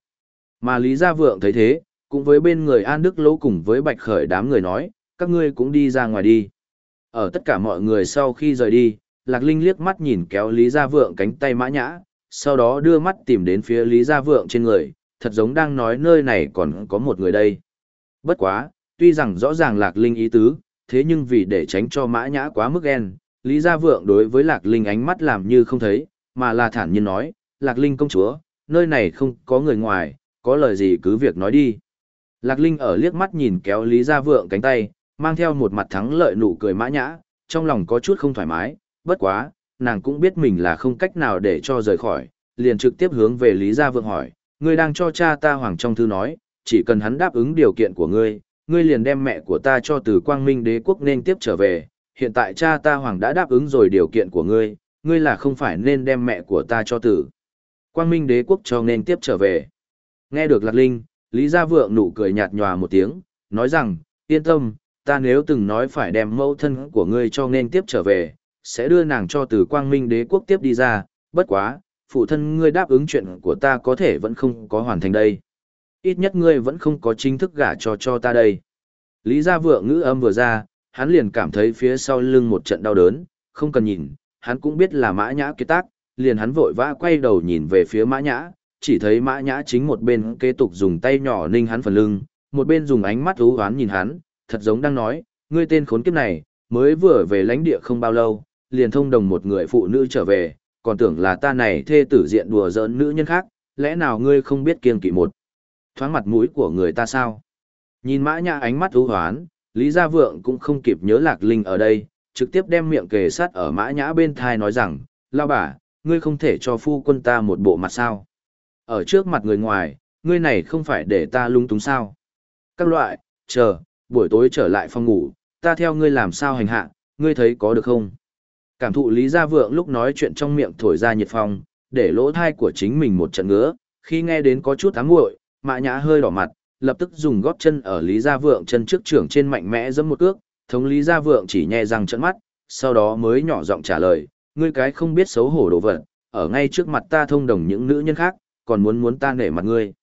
Mà Lý Gia Vượng thấy thế, cũng với bên người An Đức Lỗ cùng với Bạch Khởi đám người nói, các ngươi cũng đi ra ngoài đi. Ở tất cả mọi người sau khi rời đi, Lạc Linh liếc mắt nhìn kéo Lý Gia Vượng cánh tay mã nhã, sau đó đưa mắt tìm đến phía Lý Gia Vượng trên người, thật giống đang nói nơi này còn có một người đây. Bất quá, tuy rằng rõ ràng Lạc Linh ý tứ, thế nhưng vì để tránh cho mã nhã quá mức ghen, Lý Gia Vượng đối với Lạc Linh ánh mắt làm như không thấy, mà là thản nhiên nói, Lạc Linh công chúa, nơi này không có người ngoài, có lời gì cứ việc nói đi. Lạc Linh ở liếc mắt nhìn kéo Lý Gia Vượng cánh tay, mang theo một mặt thắng lợi nụ cười mã nhã, trong lòng có chút không thoải mái, bất quá, nàng cũng biết mình là không cách nào để cho rời khỏi, liền trực tiếp hướng về Lý Gia Vượng hỏi, ngươi đang cho cha ta hoàng trong thư nói, chỉ cần hắn đáp ứng điều kiện của ngươi, ngươi liền đem mẹ của ta cho từ quang minh đế quốc nên tiếp trở về, hiện tại cha ta hoàng đã đáp ứng rồi điều kiện của ngươi, ngươi là không phải nên đem mẹ của ta cho tử. Quang minh đế quốc cho nên tiếp trở về. Nghe được Lạc Linh, Lý Gia Vượng nụ cười nhạt nhòa một tiếng, nói rằng, yên tâm, ta nếu từng nói phải đem mẫu thân của ngươi cho nên tiếp trở về, sẽ đưa nàng cho từ quang minh đế quốc tiếp đi ra, bất quá, phụ thân ngươi đáp ứng chuyện của ta có thể vẫn không có hoàn thành đây. Ít nhất ngươi vẫn không có chính thức gả cho cho ta đây. Lý Gia Vượng ngữ âm vừa ra, hắn liền cảm thấy phía sau lưng một trận đau đớn, không cần nhìn, hắn cũng biết là mã nhã kiệt tác, liền hắn vội vã quay đầu nhìn về phía mã nhã, chỉ thấy mã nhã chính một bên kế tục dùng tay nhỏ ninh hắn phần lưng, một bên dùng ánh mắt ú hoán nhìn hắn, thật giống đang nói, ngươi tên khốn kiếp này, mới vừa về lãnh địa không bao lâu, liền thông đồng một người phụ nữ trở về, còn tưởng là ta này thê tử diện đùa giỡn nữ nhân khác, lẽ nào ngươi không biết kiêng kỵ một thoáng mặt mũi của người ta sao? Nhìn mã nhã ánh mắt ú hoán, Lý Gia Vượng cũng không kịp nhớ Lạc Linh ở đây, trực tiếp đem miệng kề sát ở mã nhã bên thai nói rằng, lao bà, ngươi không thể cho phu quân ta một bộ mặt sao. Ở trước mặt người ngoài, ngươi này không phải để ta lung túng sao. Các loại, chờ, buổi tối trở lại phòng ngủ, ta theo ngươi làm sao hành hạ, ngươi thấy có được không? Cảm thụ Lý Gia Vượng lúc nói chuyện trong miệng thổi ra nhiệt phong, để lỗ thai của chính mình một trận ngứa, khi nghe đến có chút ám nguội, mã nhã hơi đỏ mặt, lập tức dùng gót chân ở Lý Gia Vượng chân trước trưởng trên mạnh mẽ giẫm một cước, thống Lý Gia Vượng chỉ nhẹ răng trợn mắt, sau đó mới nhỏ giọng trả lời, ngươi cái không biết xấu hổ đồ vật, ở ngay trước mặt ta thông đồng những nữ nhân khác, còn muốn muốn ta nể mặt ngươi.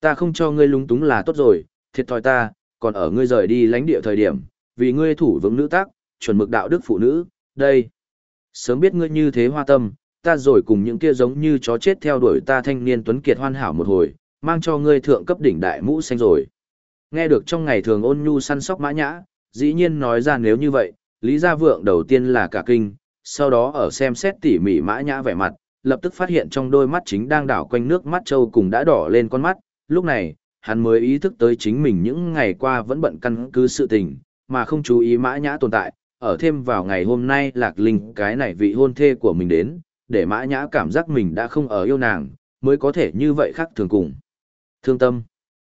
Ta không cho ngươi lúng túng là tốt rồi, thiệt thòi ta, còn ở ngươi rời đi lãnh địa thời điểm, vì ngươi thủ vững nữ tác, chuẩn mực đạo đức phụ nữ, đây. Sớm biết ngươi như thế hoa tâm, ta rồi cùng những kia giống như chó chết theo đuổi ta thanh niên tuấn kiệt hoàn hảo một hồi, mang cho ngươi thượng cấp đỉnh đại mũ xanh rồi. Nghe được trong ngày thường ôn nhu săn sóc mã nhã, dĩ nhiên nói ra nếu như vậy, Lý Gia Vượng đầu tiên là cả kinh, sau đó ở xem xét tỉ mỉ mã nhã vẻ mặt, lập tức phát hiện trong đôi mắt chính đang đảo quanh nước mắt châu cùng đã đỏ lên con mắt, lúc này, hắn mới ý thức tới chính mình những ngày qua vẫn bận căn cứ sự tình, mà không chú ý mã nhã tồn tại, ở thêm vào ngày hôm nay Lạc Linh cái này vị hôn thê của mình đến, để Mã Nhã cảm giác mình đã không ở yêu nàng, mới có thể như vậy khác thường cùng. Thương tâm.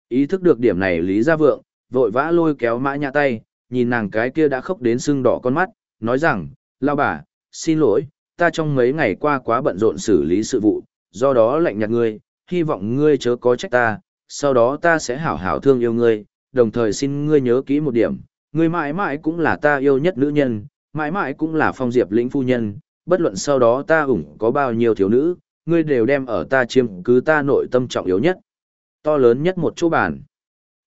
Ý thức được điểm này Lý Gia Vượng, vội vã lôi kéo Mã Nhã tay, nhìn nàng cái kia đã khóc đến sưng đỏ con mắt, nói rằng, lao bà, xin lỗi, ta trong mấy ngày qua quá bận rộn xử lý sự vụ, do đó lạnh nhạt ngươi, hy vọng ngươi chớ có trách ta, sau đó ta sẽ hảo hảo thương yêu ngươi, đồng thời xin ngươi nhớ kỹ một điểm, ngươi mãi mãi cũng là ta yêu nhất nữ nhân, mãi mãi cũng là phong diệp lĩnh phu nhân, bất luận sau đó ta ủng có bao nhiêu thiếu nữ, ngươi đều đem ở ta chiếm cứ ta nội tâm trọng yếu nhất, to lớn nhất một chỗ bản.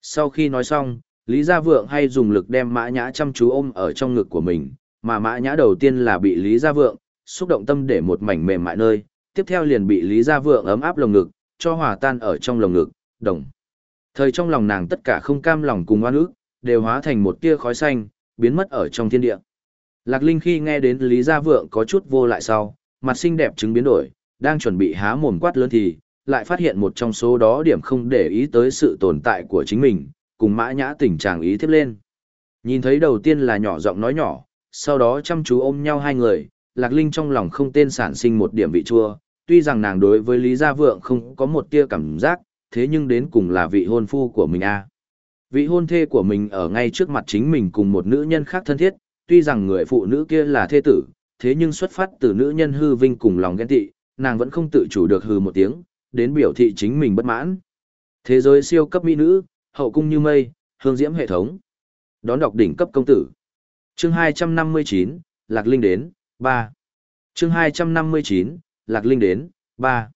Sau khi nói xong, Lý Gia Vượng hay dùng lực đem mã nhã chăm chú ôm ở trong ngực của mình, mà mã nhã đầu tiên là bị Lý Gia Vượng, xúc động tâm để một mảnh mềm mại nơi, tiếp theo liền bị Lý Gia Vượng ấm áp lồng ngực, cho hòa tan ở trong lồng ngực, đồng. Thời trong lòng nàng tất cả không cam lòng cùng oan ức, đều hóa thành một tia khói xanh, biến mất ở trong thiên địa. Lạc Linh khi nghe đến Lý Gia Vượng có chút vô lại sau, mặt xinh đẹp chứng biến đổi, đang chuẩn bị há mồm quát lớn thì, lại phát hiện một trong số đó điểm không để ý tới sự tồn tại của chính mình, cùng mã nhã tình trạng ý tiếp lên. Nhìn thấy đầu tiên là nhỏ giọng nói nhỏ, sau đó chăm chú ôm nhau hai người, Lạc Linh trong lòng không tên sản sinh một điểm vị chua, tuy rằng nàng đối với Lý Gia Vượng không có một tia cảm giác, thế nhưng đến cùng là vị hôn phu của mình a. Vị hôn thê của mình ở ngay trước mặt chính mình cùng một nữ nhân khác thân thiết, tuy rằng người phụ nữ kia là thê tử, thế nhưng xuất phát từ nữ nhân hư vinh cùng lòng ghen tị, nàng vẫn không tự chủ được hừ một tiếng, đến biểu thị chính mình bất mãn. Thế giới siêu cấp mỹ nữ, hậu cung như mây, hương diễm hệ thống. Đón đọc đỉnh cấp công tử. Chương 259, Lạc Linh đến, 3. Chương 259, Lạc Linh đến, 3.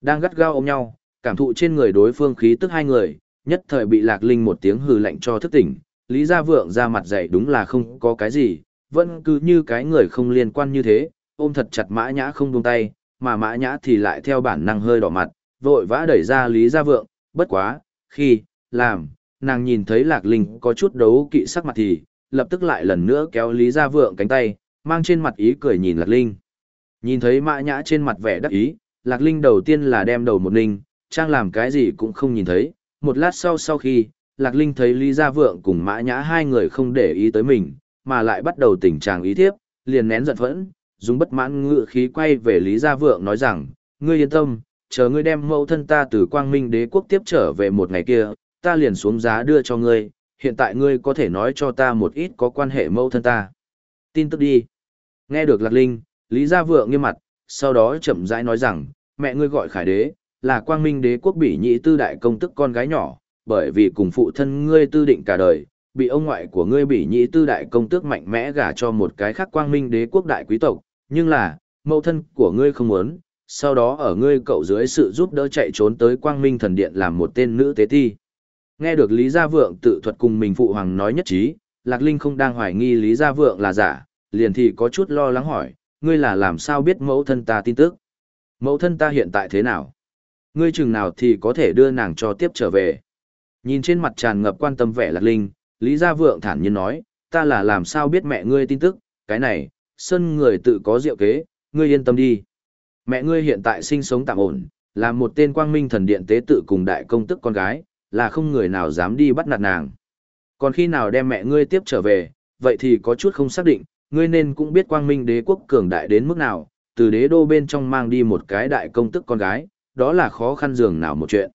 Đang gắt gao ôm nhau, cảm thụ trên người đối phương khí tức hai người, nhất thời bị Lạc Linh một tiếng hừ lạnh cho thức tỉnh, Lý Gia Vượng ra mặt dậy đúng là không có cái gì, vẫn cứ như cái người không liên quan như thế, ôm thật chặt mã nhã không buông tay, mà mã nhã thì lại theo bản năng hơi đỏ mặt, vội vã đẩy ra Lý Gia Vượng, bất quá, khi, làm, nàng nhìn thấy Lạc Linh có chút đấu kỵ sắc mặt thì, lập tức lại lần nữa kéo Lý Gia Vượng cánh tay, mang trên mặt ý cười nhìn Lạc Linh. Nhìn thấy mã nhã trên mặt vẻ đắc ý, Lạc Linh đầu tiên là đem đầu một ninh, trang làm cái gì cũng không nhìn thấy, một lát sau sau khi, Lạc Linh thấy Lý Gia Vượng cùng mã nhã hai người không để ý tới mình, mà lại bắt đầu tình trạng ý thiếp, liền nén giận phẫn, dùng bất mãn ngựa khí quay về Lý Gia Vượng nói rằng, ngươi yên tâm, chờ ngươi đem mẫu thân ta từ quang minh đế quốc tiếp trở về một ngày kia, ta liền xuống giá đưa cho ngươi, hiện tại ngươi có thể nói cho ta một ít có quan hệ mẫu thân ta. Tin tức đi. Nghe được Lạc Linh, Lý Gia Vượng nghiêm mặt, sau đó chậm rãi nói rằng, mẹ ngươi gọi khải đế, là quang minh đế quốc bỉ nhị tư đại công tức con gái nhỏ, bởi vì cùng phụ thân ngươi tư định cả đời, bị ông ngoại của ngươi bỉ nhị tư đại công tước mạnh mẽ gả cho một cái khác quang minh đế quốc đại quý tộc, nhưng là, mẫu thân của ngươi không muốn, sau đó ở ngươi cậu dưới sự giúp đỡ chạy trốn tới quang minh thần điện làm một tên nữ tế thi. Nghe được Lý Gia Vượng tự thuật cùng mình phụ hoàng nói nhất trí, Lạc Linh không đang hoài nghi Lý Gia Vượng là giả, liền thì có chút lo lắng hỏi, ngươi là làm sao biết mẫu thân ta tin tức? Mẫu thân ta hiện tại thế nào? Ngươi chừng nào thì có thể đưa nàng cho tiếp trở về? Nhìn trên mặt tràn ngập quan tâm vẻ Lạc Linh, Lý Gia Vượng thản nhiên nói, ta là làm sao biết mẹ ngươi tin tức, cái này, sân người tự có diệu kế, ngươi yên tâm đi. Mẹ ngươi hiện tại sinh sống tạm ổn, là một tên quang minh thần điện tế tự cùng đại công tức con gái, là không người nào dám đi bắt nạt nàng. Còn khi nào đem mẹ ngươi tiếp trở về, vậy thì có chút không xác định, ngươi nên cũng biết quang minh đế quốc cường đại đến mức nào, từ đế đô bên trong mang đi một cái đại công tức con gái, đó là khó khăn dường nào một chuyện.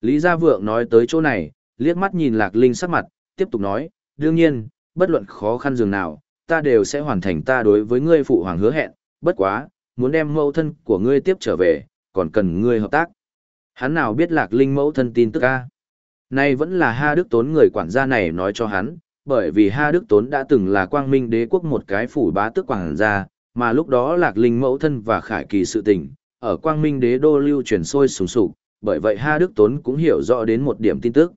Lý Gia Vượng nói tới chỗ này, liếc mắt nhìn Lạc Linh sắc mặt, tiếp tục nói, đương nhiên, bất luận khó khăn dường nào, ta đều sẽ hoàn thành ta đối với ngươi phụ hoàng hứa hẹn, bất quá, muốn đem mẫu thân của ngươi tiếp trở về, còn cần ngươi hợp tác. Hắn nào biết Lạc Linh mẫu thân tin tức a? Nay vẫn là Ha Đức Tốn người quản gia này nói cho hắn, bởi vì Ha Đức Tốn đã từng là quang minh đế quốc một cái phủ bá tước quảng gia, mà lúc đó Lạc Linh mẫu thân và Khải Kỳ sự tình, ở quang minh đế đô lưu truyền sôi sùng sục, bởi vậy Ha Đức Tốn cũng hiểu rõ đến một điểm tin tức.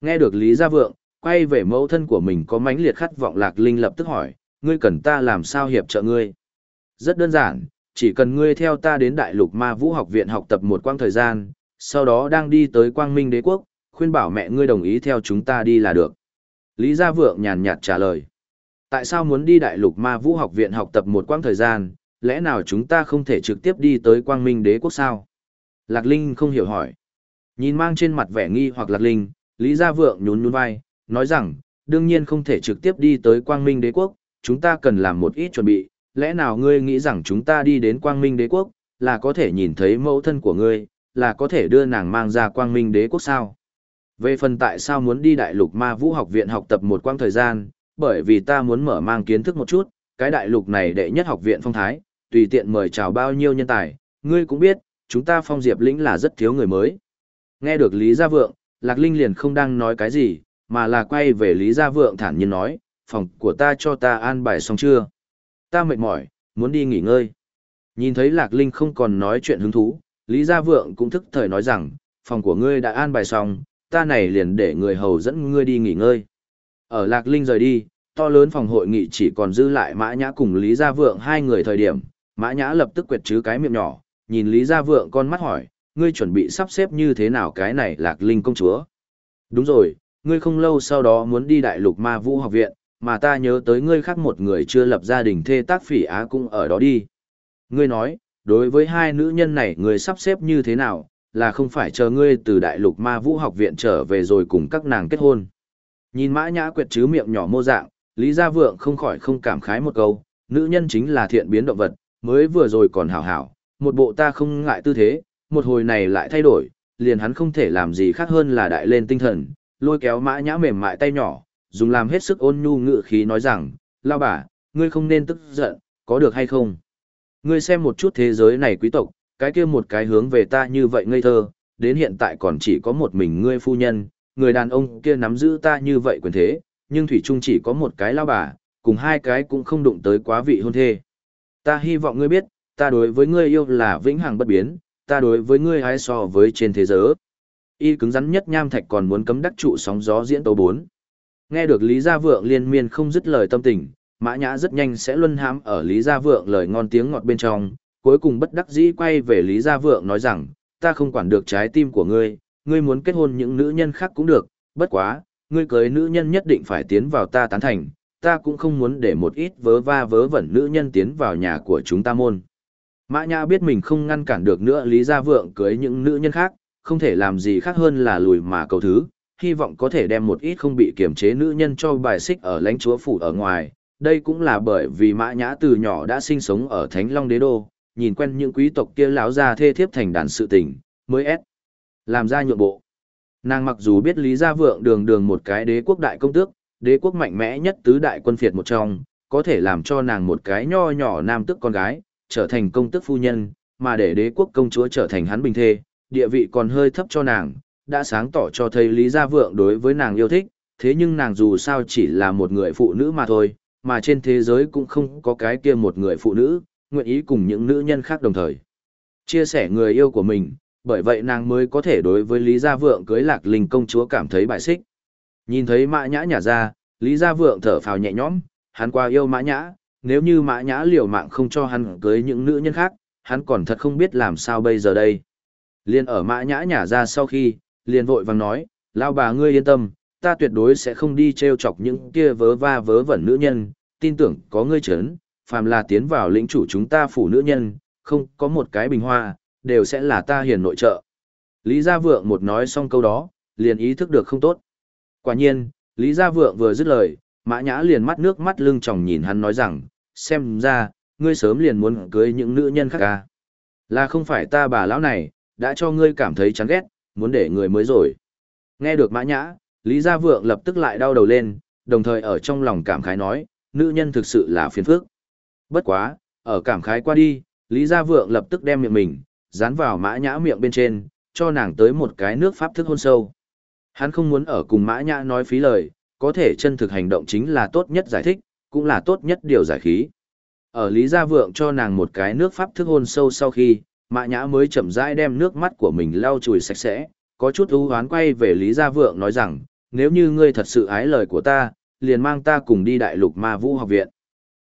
Nghe được Lý Gia Vượng, quay về mẫu thân của mình có mãnh liệt khát vọng Lạc Linh lập tức hỏi, ngươi cần ta làm sao hiệp trợ ngươi? Rất đơn giản, chỉ cần ngươi theo ta đến Đại Lục Ma Vũ học viện học tập một quãng thời gian, sau đó đang đi tới Quang Minh Đế quốc, khuyên bảo mẹ ngươi đồng ý theo chúng ta đi là được. Lý Gia Vượng nhàn nhạt trả lời. Tại sao muốn đi Đại Lục Ma Vũ học viện học tập một quãng thời gian, lẽ nào chúng ta không thể trực tiếp đi tới Quang Minh Đế quốc sao? Lạc Linh không hiểu hỏi. Nhìn mang trên mặt vẻ nghi hoặc Lạc Linh, Lý Gia Vượng nhún nhún vai, nói rằng, đương nhiên không thể trực tiếp đi tới Quang Minh Đế quốc, chúng ta cần làm một ít chuẩn bị, lẽ nào ngươi nghĩ rằng chúng ta đi đến quang minh đế quốc, là có thể nhìn thấy mẫu thân của ngươi, là có thể đưa nàng mang ra quang minh đế quốc sao? Về phần tại sao muốn đi đại lục ma vũ học viện học tập một quãng thời gian, bởi vì ta muốn mở mang kiến thức một chút, cái đại lục này đệ nhất học viện phong thái, tùy tiện mời chào bao nhiêu nhân tài, ngươi cũng biết, chúng ta phong diệp lĩnh là rất thiếu người mới. Nghe được Lý Gia Vượng, Lạc Linh liền không đang nói cái gì, mà là quay về Lý Gia Vượng thản nhiên nói, phòng của ta cho ta an bài xong chưa? Ta mệt mỏi, muốn đi nghỉ ngơi. Nhìn thấy Lạc Linh không còn nói chuyện hứng thú, Lý Gia Vượng cũng thức thời nói rằng, phòng của ngươi đã an bài xong, ta này liền để người hầu dẫn ngươi đi nghỉ ngơi. Ở Lạc Linh rời đi, to lớn phòng hội nghị chỉ còn dư lại Mã Nhã cùng Lý Gia Vượng hai người thời điểm, Mã Nhã lập tức quẹt chứ cái miệng nhỏ, nhìn Lý Gia Vượng con mắt hỏi, ngươi chuẩn bị sắp xếp như thế nào cái này Lạc Linh công chúa? Đúng rồi, ngươi không lâu sau đó muốn đi Đại Lục Ma Vũ học viện, mà ta nhớ tới ngươi khác một người chưa lập gia đình thê tác phỉ á cũng ở đó đi. Ngươi nói, đối với hai nữ nhân này ngươi sắp xếp như thế nào, là không phải chờ ngươi từ đại lục ma vũ học viện trở về rồi cùng các nàng kết hôn. Nhìn mã nhã quyệt chứ miệng nhỏ mô dạng, Lý Gia Vượng không khỏi không cảm khái một câu, nữ nhân chính là thiện biến động vật, mới vừa rồi còn hảo hảo, một bộ ta không ngại tư thế, một hồi này lại thay đổi, liền hắn không thể làm gì khác hơn là đại lên tinh thần, lôi kéo mã nhã mềm mại tay nhỏ, dùng làm hết sức ôn nhu ngự khí nói rằng, lao bà, ngươi không nên tức giận, có được hay không? Ngươi xem một chút thế giới này quý tộc, cái kia một cái hướng về ta như vậy ngây thơ, đến hiện tại còn chỉ có một mình ngươi phu nhân, người đàn ông kia nắm giữ ta như vậy quyền thế, nhưng Thủy Trung chỉ có một cái lao bà, cùng hai cái cũng không đụng tới quá vị hôn thê. Ta hy vọng ngươi biết, ta đối với ngươi yêu là vĩnh hằng bất biến, ta đối với ngươi hái so với trên thế giới. Y cứng rắn nhất nham thạch còn muốn cấm đắc trụ sóng gió diễn tấu 4. Nghe được Lý Gia Vượng liên miên không dứt lời tâm tình, Mã Nhã rất nhanh sẽ luân hãm ở Lý Gia Vượng lời ngon tiếng ngọt bên trong, cuối cùng bất đắc dĩ quay về Lý Gia Vượng nói rằng, ta không quản được trái tim của ngươi, ngươi muốn kết hôn những nữ nhân khác cũng được, bất quá, ngươi cưới nữ nhân nhất định phải tiến vào ta tán thành, ta cũng không muốn để một ít vớ va vớ vẩn nữ nhân tiến vào nhà của chúng ta môn. Mã Nhã biết mình không ngăn cản được nữa Lý Gia Vượng cưới những nữ nhân khác, không thể làm gì khác hơn là lùi mà cầu thứ, hy vọng có thể đem một ít không bị kiềm chế nữ nhân cho bài xích ở lãnh chúa phủ ở ngoài. Đây cũng là bởi vì Mã Nhã từ nhỏ đã sinh sống ở Thánh Long Đế Đô, nhìn quen những quý tộc kia láo ra thê thiếp thành đàn sự tình, mới ép. Làm ra nhượng bộ. Nàng mặc dù biết Lý Gia Vượng đường đường một cái đế quốc đại công tước, đế quốc mạnh mẽ nhất tứ đại quân phiệt một trong, có thể làm cho nàng một cái nho nhỏ nam tức con gái, trở thành công tước phu nhân, mà để đế quốc công chúa trở thành hắn bình thê, địa vị còn hơi thấp cho nàng, đã sáng tỏ cho thấy Lý Gia Vượng đối với nàng yêu thích, thế nhưng nàng dù sao chỉ là một người phụ nữ mà thôi, mà trên thế giới cũng không có cái kia một người phụ nữ, nguyện ý cùng những nữ nhân khác đồng thời. Chia sẻ người yêu của mình, bởi vậy nàng mới có thể đối với Lý Gia Vượng cưới lạc linh công chúa cảm thấy bại xích. Nhìn thấy mã nhã nhả ra, Lý Gia Vượng thở phào nhẹ nhõm, hắn qua yêu mã nhã, nếu như mã nhã liều mạng không cho hắn cưới những nữ nhân khác, hắn còn thật không biết làm sao bây giờ đây. Liên ở mã nhã nhả ra sau khi, liền vội vàng nói, lao bà ngươi yên tâm, ta tuyệt đối sẽ không đi treo chọc những kia vớ va vớ vẩn nữ nhân, tin tưởng có ngươi chấn, phàm là tiến vào lĩnh chủ chúng ta phủ nữ nhân, không có một cái bình hoa, đều sẽ là ta hiền nội trợ. Lý Gia Vượng một nói xong câu đó, liền ý thức được không tốt. Quả nhiên, Lý Gia Vượng vừa dứt lời, Mã Nhã liền mắt nước mắt lưng tròng nhìn hắn nói rằng, xem ra, ngươi sớm liền muốn cưới những nữ nhân khác à. Là không phải ta bà lão này, đã cho ngươi cảm thấy chán ghét, muốn để người mới rồi. Nghe được Mã Nhã, Lý Gia Vượng lập tức lại đau đầu lên, đồng thời ở trong lòng cảm khái nói, nữ nhân thực sự là phiền phức. Bất quá, ở cảm khái qua đi, Lý Gia Vượng lập tức đem miệng mình, dán vào mã nhã miệng bên trên, cho nàng tới một cái nước pháp thức hôn sâu. Hắn không muốn ở cùng mã nhã nói phí lời, có thể chân thực hành động chính là tốt nhất giải thích, cũng là tốt nhất điều giải khí. Ở Lý Gia Vượng cho nàng một cái nước pháp thức hôn sâu sau khi, mã nhã mới chậm rãi đem nước mắt của mình lau chùi sạch sẽ, có chút ưu hoán quay về Lý Gia Vượng nói rằng, nếu như ngươi thật sự ái lời của ta, liền mang ta cùng đi đại lục ma vũ học viện.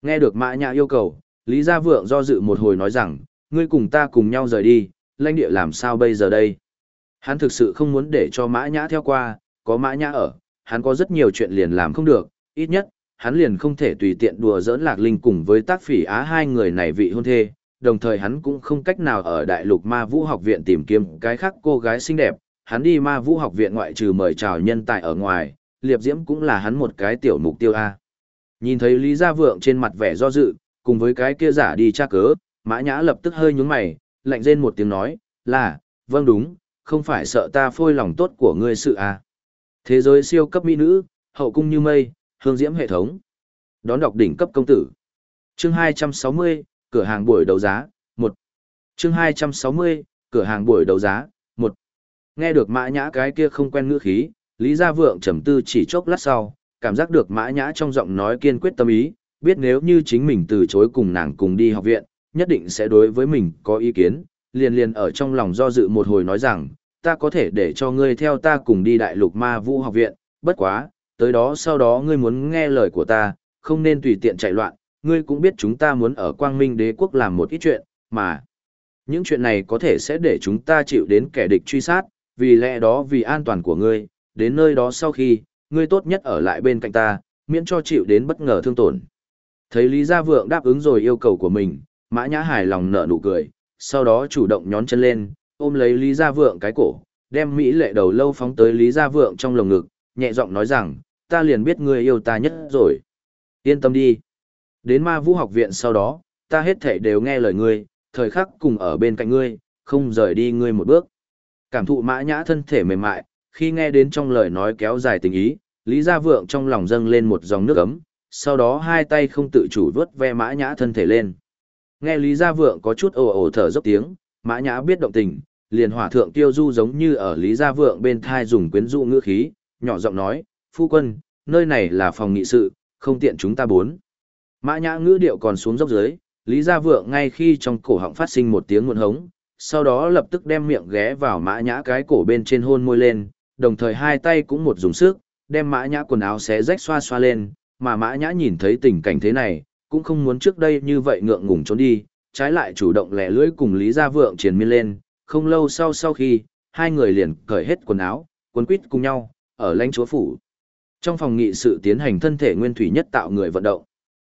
Nghe được Mã Nhã yêu cầu, Lý Gia Vượng do dự một hồi nói rằng, ngươi cùng ta cùng nhau rời đi, lãnh địa làm sao bây giờ đây? Hắn thực sự không muốn để cho Mã Nhã theo qua, có Mã Nhã ở, hắn có rất nhiều chuyện liền làm không được, ít nhất, hắn liền không thể tùy tiện đùa giỡn Lạc Linh cùng với tác phỉ á hai người này vị hôn thê, đồng thời hắn cũng không cách nào ở Đại lục Ma Vũ học viện tìm kiếm cái khác cô gái xinh đẹp, hắn đi Ma Vũ học viện ngoại trừ mời chào nhân tài ở ngoài, Liệp Diễm cũng là hắn một cái tiểu mục tiêu A. Nhìn thấy Lý Gia Vượng trên mặt vẻ do dự, cùng với cái kia giả đi tra cớ, Mã Nhã lập tức hơi nhướng mày, lạnh rên một tiếng nói, là, vâng đúng, không phải sợ ta phôi lòng tốt của ngươi sự à. Thế giới siêu cấp mỹ nữ, hậu cung như mây, hương diễm hệ thống. Đón đọc đỉnh cấp công tử. Chương 260, cửa hàng buổi đấu giá, 1. Chương 260, cửa hàng buổi đấu giá, 1. Nghe được Mã Nhã cái kia không quen ngữ khí, Lý Gia Vượng trầm tư chỉ chốc lát sau, cảm giác được Mã Nhã trong giọng nói kiên quyết tâm ý, biết nếu như chính mình từ chối cùng nàng cùng đi học viện, nhất định sẽ đối với mình có ý kiến, liền liền ở trong lòng do dự một hồi nói rằng, ta có thể để cho ngươi theo ta cùng đi đại lục ma vũ học viện, bất quá, tới đó sau đó ngươi muốn nghe lời của ta, không nên tùy tiện chạy loạn, ngươi cũng biết chúng ta muốn ở quang minh đế quốc làm một ít chuyện, mà những chuyện này có thể sẽ để chúng ta chịu đến kẻ địch truy sát, vì lẽ đó vì an toàn của ngươi, đến nơi đó sau khi, ngươi tốt nhất ở lại bên cạnh ta, miễn cho chịu đến bất ngờ thương tổn. Thấy Lý Gia Vượng đáp ứng rồi yêu cầu của mình, Mã Nhã hài lòng nở nụ cười, sau đó chủ động nhón chân lên, ôm lấy Lý Gia Vượng cái cổ, đem Mỹ lệ đầu lâu phóng tới Lý Gia Vượng trong lồng ngực, nhẹ giọng nói rằng, ta liền biết ngươi yêu ta nhất rồi. Yên tâm đi. Đến ma vũ học viện sau đó, ta hết thể đều nghe lời ngươi, thời khắc cùng ở bên cạnh ngươi, không rời đi ngươi một bước. Cảm thụ mã nhã thân thể mềm mại, khi nghe đến trong lời nói kéo dài tình ý, Lý Gia Vượng trong lòng dâng lên một dòng nước ấm, sau đó hai tay không tự chủ vớt ve mã nhã thân thể lên. Nghe Lý Gia Vượng có chút ồ ồ thở dốc tiếng, mã nhã biết động tình, liền hỏa thượng tiêu du giống như ở Lý Gia Vượng bên thai dùng quyến dụ ngữ khí, nhỏ giọng nói, phu quân, nơi này là phòng nghị sự, không tiện chúng ta bốn. Mã nhã ngữ điệu còn xuống dốc dưới, Lý Gia Vượng ngay khi trong cổ họng phát sinh một tiếng nguồn hống, sau đó lập tức đem miệng ghé vào mã nhã cái cổ bên trên hôn môi lên, đồng thời hai tay cũng một dùng sức, đem mã nhã quần áo xé rách xoa xoa lên, mà mã nhã nhìn thấy tình cảnh thế này, cũng không muốn trước đây như vậy ngượng ngùng trốn đi, trái lại chủ động lẻ lưỡi cùng Lý Gia Vượng triển miên lên, không lâu sau sau khi, hai người liền cởi hết quần áo, quần quýt cùng nhau, ở lãnh chúa phủ. Trong phòng nghị sự tiến hành thân thể nguyên thủy nhất tạo người vận động.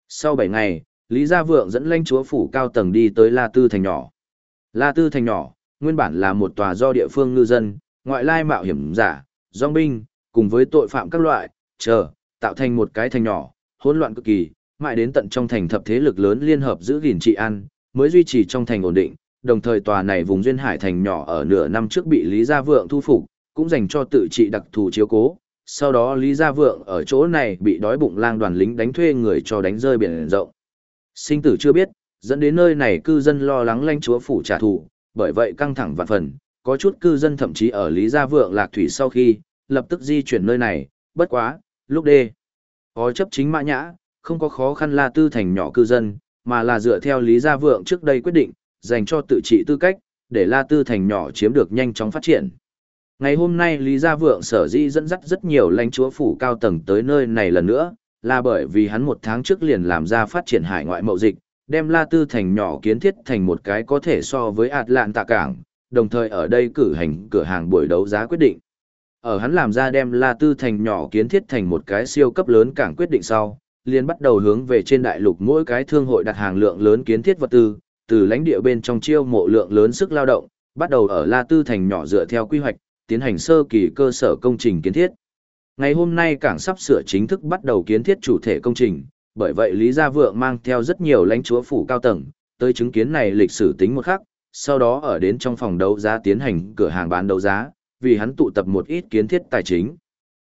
Sau 7 ngày, Lý Gia Vượng dẫn lãnh chúa phủ cao tầng đi tới La Tư Thành nhỏ. La Tư Thành nhỏ, nguyên bản là một tòa do địa phương ngư dân, ngoại lai mạo hiểm giả, dòng binh, cùng với tội phạm các loại, chờ, tạo thành một cái thành nhỏ, hỗn loạn cực kỳ, mãi đến tận trong thành thập thế lực lớn liên hợp giữ gìn trị an, mới duy trì trong thành ổn định, đồng thời tòa này vùng duyên hải thành nhỏ ở nửa năm trước bị Lý Gia Vượng thu phục, cũng dành cho tự trị đặc thù chiếu cố. Sau đó Lý Gia Vượng ở chỗ này bị đói bụng lang đoàn lính đánh thuê người cho đánh rơi biển rộng. Sinh tử chưa biết, dẫn đến nơi này cư dân lo lắng lãnh chúa phủ trả thù, bởi vậy căng thẳng vạn phần, có chút cư dân thậm chí ở Lý Gia Vượng lạc thủy sau khi, lập tức di chuyển nơi này, bất quá, lúc đê. Có chấp chính mã nhã, không có khó khăn la tư thành nhỏ cư dân, mà là dựa theo Lý Gia Vượng trước đây quyết định, dành cho tự trị tư cách, để La Tư thành nhỏ chiếm được nhanh chóng phát triển. Ngày hôm nay Lý Gia Vượng sở dĩ dẫn dắt rất nhiều lãnh chúa phủ cao tầng tới nơi này lần nữa, là bởi vì hắn một tháng trước liền làm ra phát triển hải ngoại mậu dịch, đem La Tư thành nhỏ kiến thiết thành một cái có thể so với ạt lạn tạ cảng, đồng thời ở đây cử hành cửa hàng buổi đấu giá quyết định. Ở hắn làm ra đem La Tư thành nhỏ kiến thiết thành một cái siêu cấp lớn cảng quyết định sau, liền bắt đầu hướng về trên đại lục mỗi cái thương hội đặt hàng lượng lớn kiến thiết vật tư, từ lãnh địa bên trong chiêu mộ lượng lớn sức lao động, bắt đầu ở La Tư thành nhỏ dựa theo quy hoạch, tiến hành sơ kỳ cơ sở công trình kiến thiết. Ngày hôm nay cảng sắp sửa chính thức bắt đầu kiến thiết chủ thể công trình, bởi vậy Lý Gia Vượng mang theo rất nhiều lãnh chúa phủ cao tầng, tới chứng kiến này lịch sử tính một khắc, sau đó ở đến trong phòng đấu giá tiến hành cửa hàng bán đấu giá, vì hắn tụ tập một ít kiến thiết tài chính.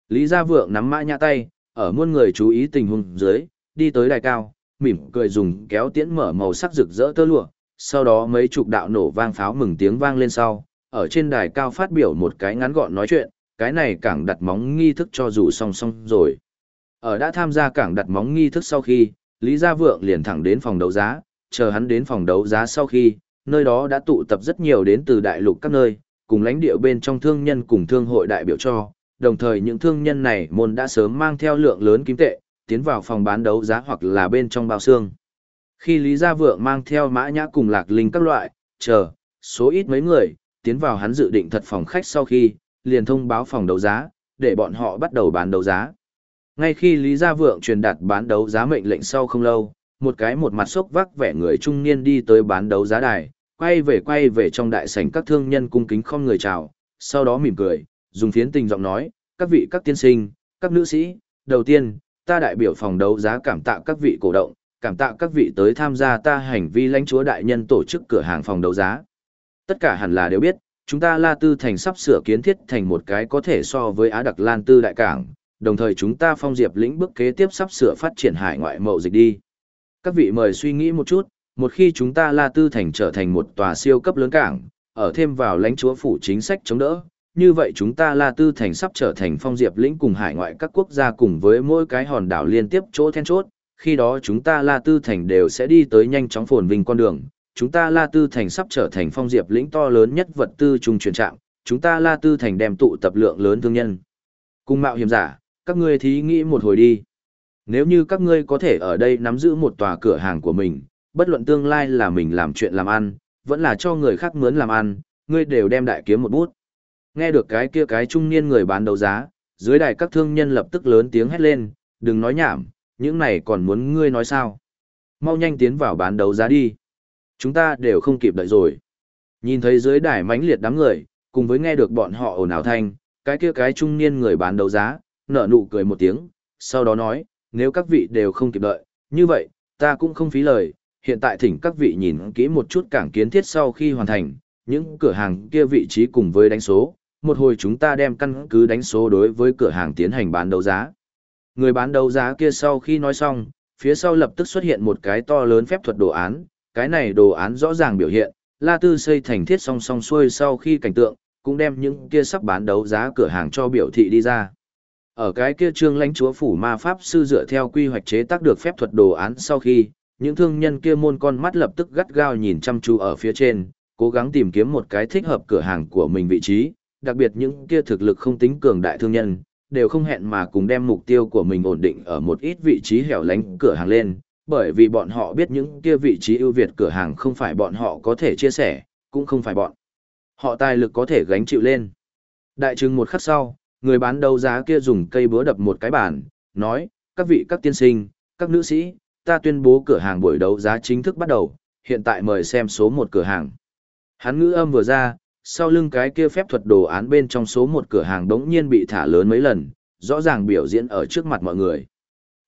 Lý Gia Vượng nắm mã nhã tay, ở muôn người chú ý tình huống dưới, đi tới đài cao, mỉm cười dùng kéo tiễn mở màu sắc rực rỡ tơ lụa, sau đó mấy chục đạo nổ vang pháo mừng tiếng vang lên sau, ở trên đài cao phát biểu một cái ngắn gọn nói chuyện, cái này cảng đặt móng nghi thức cho dù song song rồi. Ở đã tham gia cảng đặt móng nghi thức sau khi, Lý Gia Vượng liền thẳng đến phòng đấu giá, chờ hắn đến phòng đấu giá sau khi, nơi đó đã tụ tập rất nhiều đến từ đại lục các nơi, cùng lãnh địa bên trong thương nhân cùng thương hội đại biểu cho, đồng thời những thương nhân này môn đã sớm mang theo lượng lớn kim tệ, tiến vào phòng bán đấu giá hoặc là bên trong bao xương. Khi Lý Gia Vượng mang theo mã nhã cùng lạc linh các loại, chờ, số ít mấy người, tiến vào hắn dự định thật phòng khách sau khi, liền thông báo phòng đấu giá, để bọn họ bắt đầu bán đấu giá. Ngay khi Lý Gia Vượng truyền đạt bán đấu giá mệnh lệnh sau không lâu, một cái một mặt sốc vác vẻ người trung niên đi tới bán đấu giá đài, quay về quay về trong đại sảnh các thương nhân cung kính không người chào, sau đó mỉm cười, dùng phiến tình giọng nói, các vị các tiên sinh, các nữ sĩ, đầu tiên, ta đại biểu phòng đấu giá cảm tạ các vị cổ động, cảm tạ các vị tới tham gia ta hành vi lãnh chúa đại nhân tổ chức cửa hàng phòng đấu giá. Tất cả hẳn là đều biết, chúng ta La Tư Thành sắp sửa kiến thiết thành một cái có thể so với Á Đặc Lan Tư Đại Cảng, đồng thời chúng ta phong diệp lĩnh bước kế tiếp sắp sửa phát triển hải ngoại mậu dịch đi. Các vị mời suy nghĩ một chút, một khi chúng ta La Tư Thành trở thành một tòa siêu cấp lớn cảng, ở thêm vào lãnh chúa phủ chính sách chống đỡ, như vậy chúng ta La Tư Thành sắp trở thành phong diệp lĩnh cùng hải ngoại các quốc gia cùng với mỗi cái hòn đảo liên tiếp chỗ then chốt, khi đó chúng ta La Tư Thành đều sẽ đi tới nhanh chóng phồn vinh con đường, chúng ta La Tư Thành sắp trở thành phong diệp lĩnh to lớn nhất vật tư trung truyền trạng, chúng ta La Tư Thành đem tụ tập lượng lớn thương nhân. Cùng mạo hiểm giả, các ngươi thí nghĩ một hồi đi. Nếu như các ngươi có thể ở đây nắm giữ một tòa cửa hàng của mình, bất luận tương lai là mình làm chuyện làm ăn, vẫn là cho người khác mướn làm ăn, ngươi đều đem đại kiếm một bút. Nghe được cái kia cái trung niên người bán đấu giá, dưới đài các thương nhân lập tức lớn tiếng hét lên, đừng nói nhảm, những này còn muốn ngươi nói sao. Mau nhanh tiến vào bán đấu giá đi. Chúng ta đều không kịp đợi rồi. Nhìn thấy dưới đài mãnh liệt đám người, cùng với nghe được bọn họ ồn ào thanh, cái kia cái trung niên người bán đấu giá, nở nụ cười một tiếng, sau đó nói, nếu các vị đều không kịp đợi, như vậy, ta cũng không phí lời, hiện tại thỉnh các vị nhìn kỹ một chút cảng kiến thiết sau khi hoàn thành, những cửa hàng kia vị trí cùng với đánh số, một hồi chúng ta đem căn cứ đánh số đối với cửa hàng tiến hành bán đấu giá. Người bán đấu giá kia sau khi nói xong, phía sau lập tức xuất hiện một cái to lớn phép thuật đồ án, cái này đồ án rõ ràng biểu hiện, La Tư xây thành thiết song song xuôi sau khi cảnh tượng, cũng đem những kia sắp bán đấu giá cửa hàng cho biểu thị đi ra. Ở cái kia trương lãnh chúa phủ ma pháp sư dựa theo quy hoạch chế tác được phép thuật đồ án sau khi, những thương nhân kia môn con mắt lập tức gắt gao nhìn chăm chú ở phía trên, cố gắng tìm kiếm một cái thích hợp cửa hàng của mình vị trí, đặc biệt những kia thực lực không tính cường đại thương nhân, đều không hẹn mà cùng đem mục tiêu của mình ổn định ở một ít vị trí hẻo lánh cửa hàng lên, bởi vì bọn họ biết những kia vị trí ưu việt cửa hàng không phải bọn họ có thể chia sẻ, cũng không phải bọn họ tài lực có thể gánh chịu lên. Đại trưng một khắc sau, người bán đấu giá kia dùng cây búa đập một cái bàn, nói, các vị các tiên sinh, các nữ sĩ, ta tuyên bố cửa hàng buổi đấu giá chính thức bắt đầu, hiện tại mời xem số một cửa hàng. Hắn ngữ âm vừa ra, sau lưng cái kia phép thuật đồ án bên trong số một cửa hàng đống nhiên bị thả lớn mấy lần, rõ ràng biểu diễn ở trước mặt mọi người.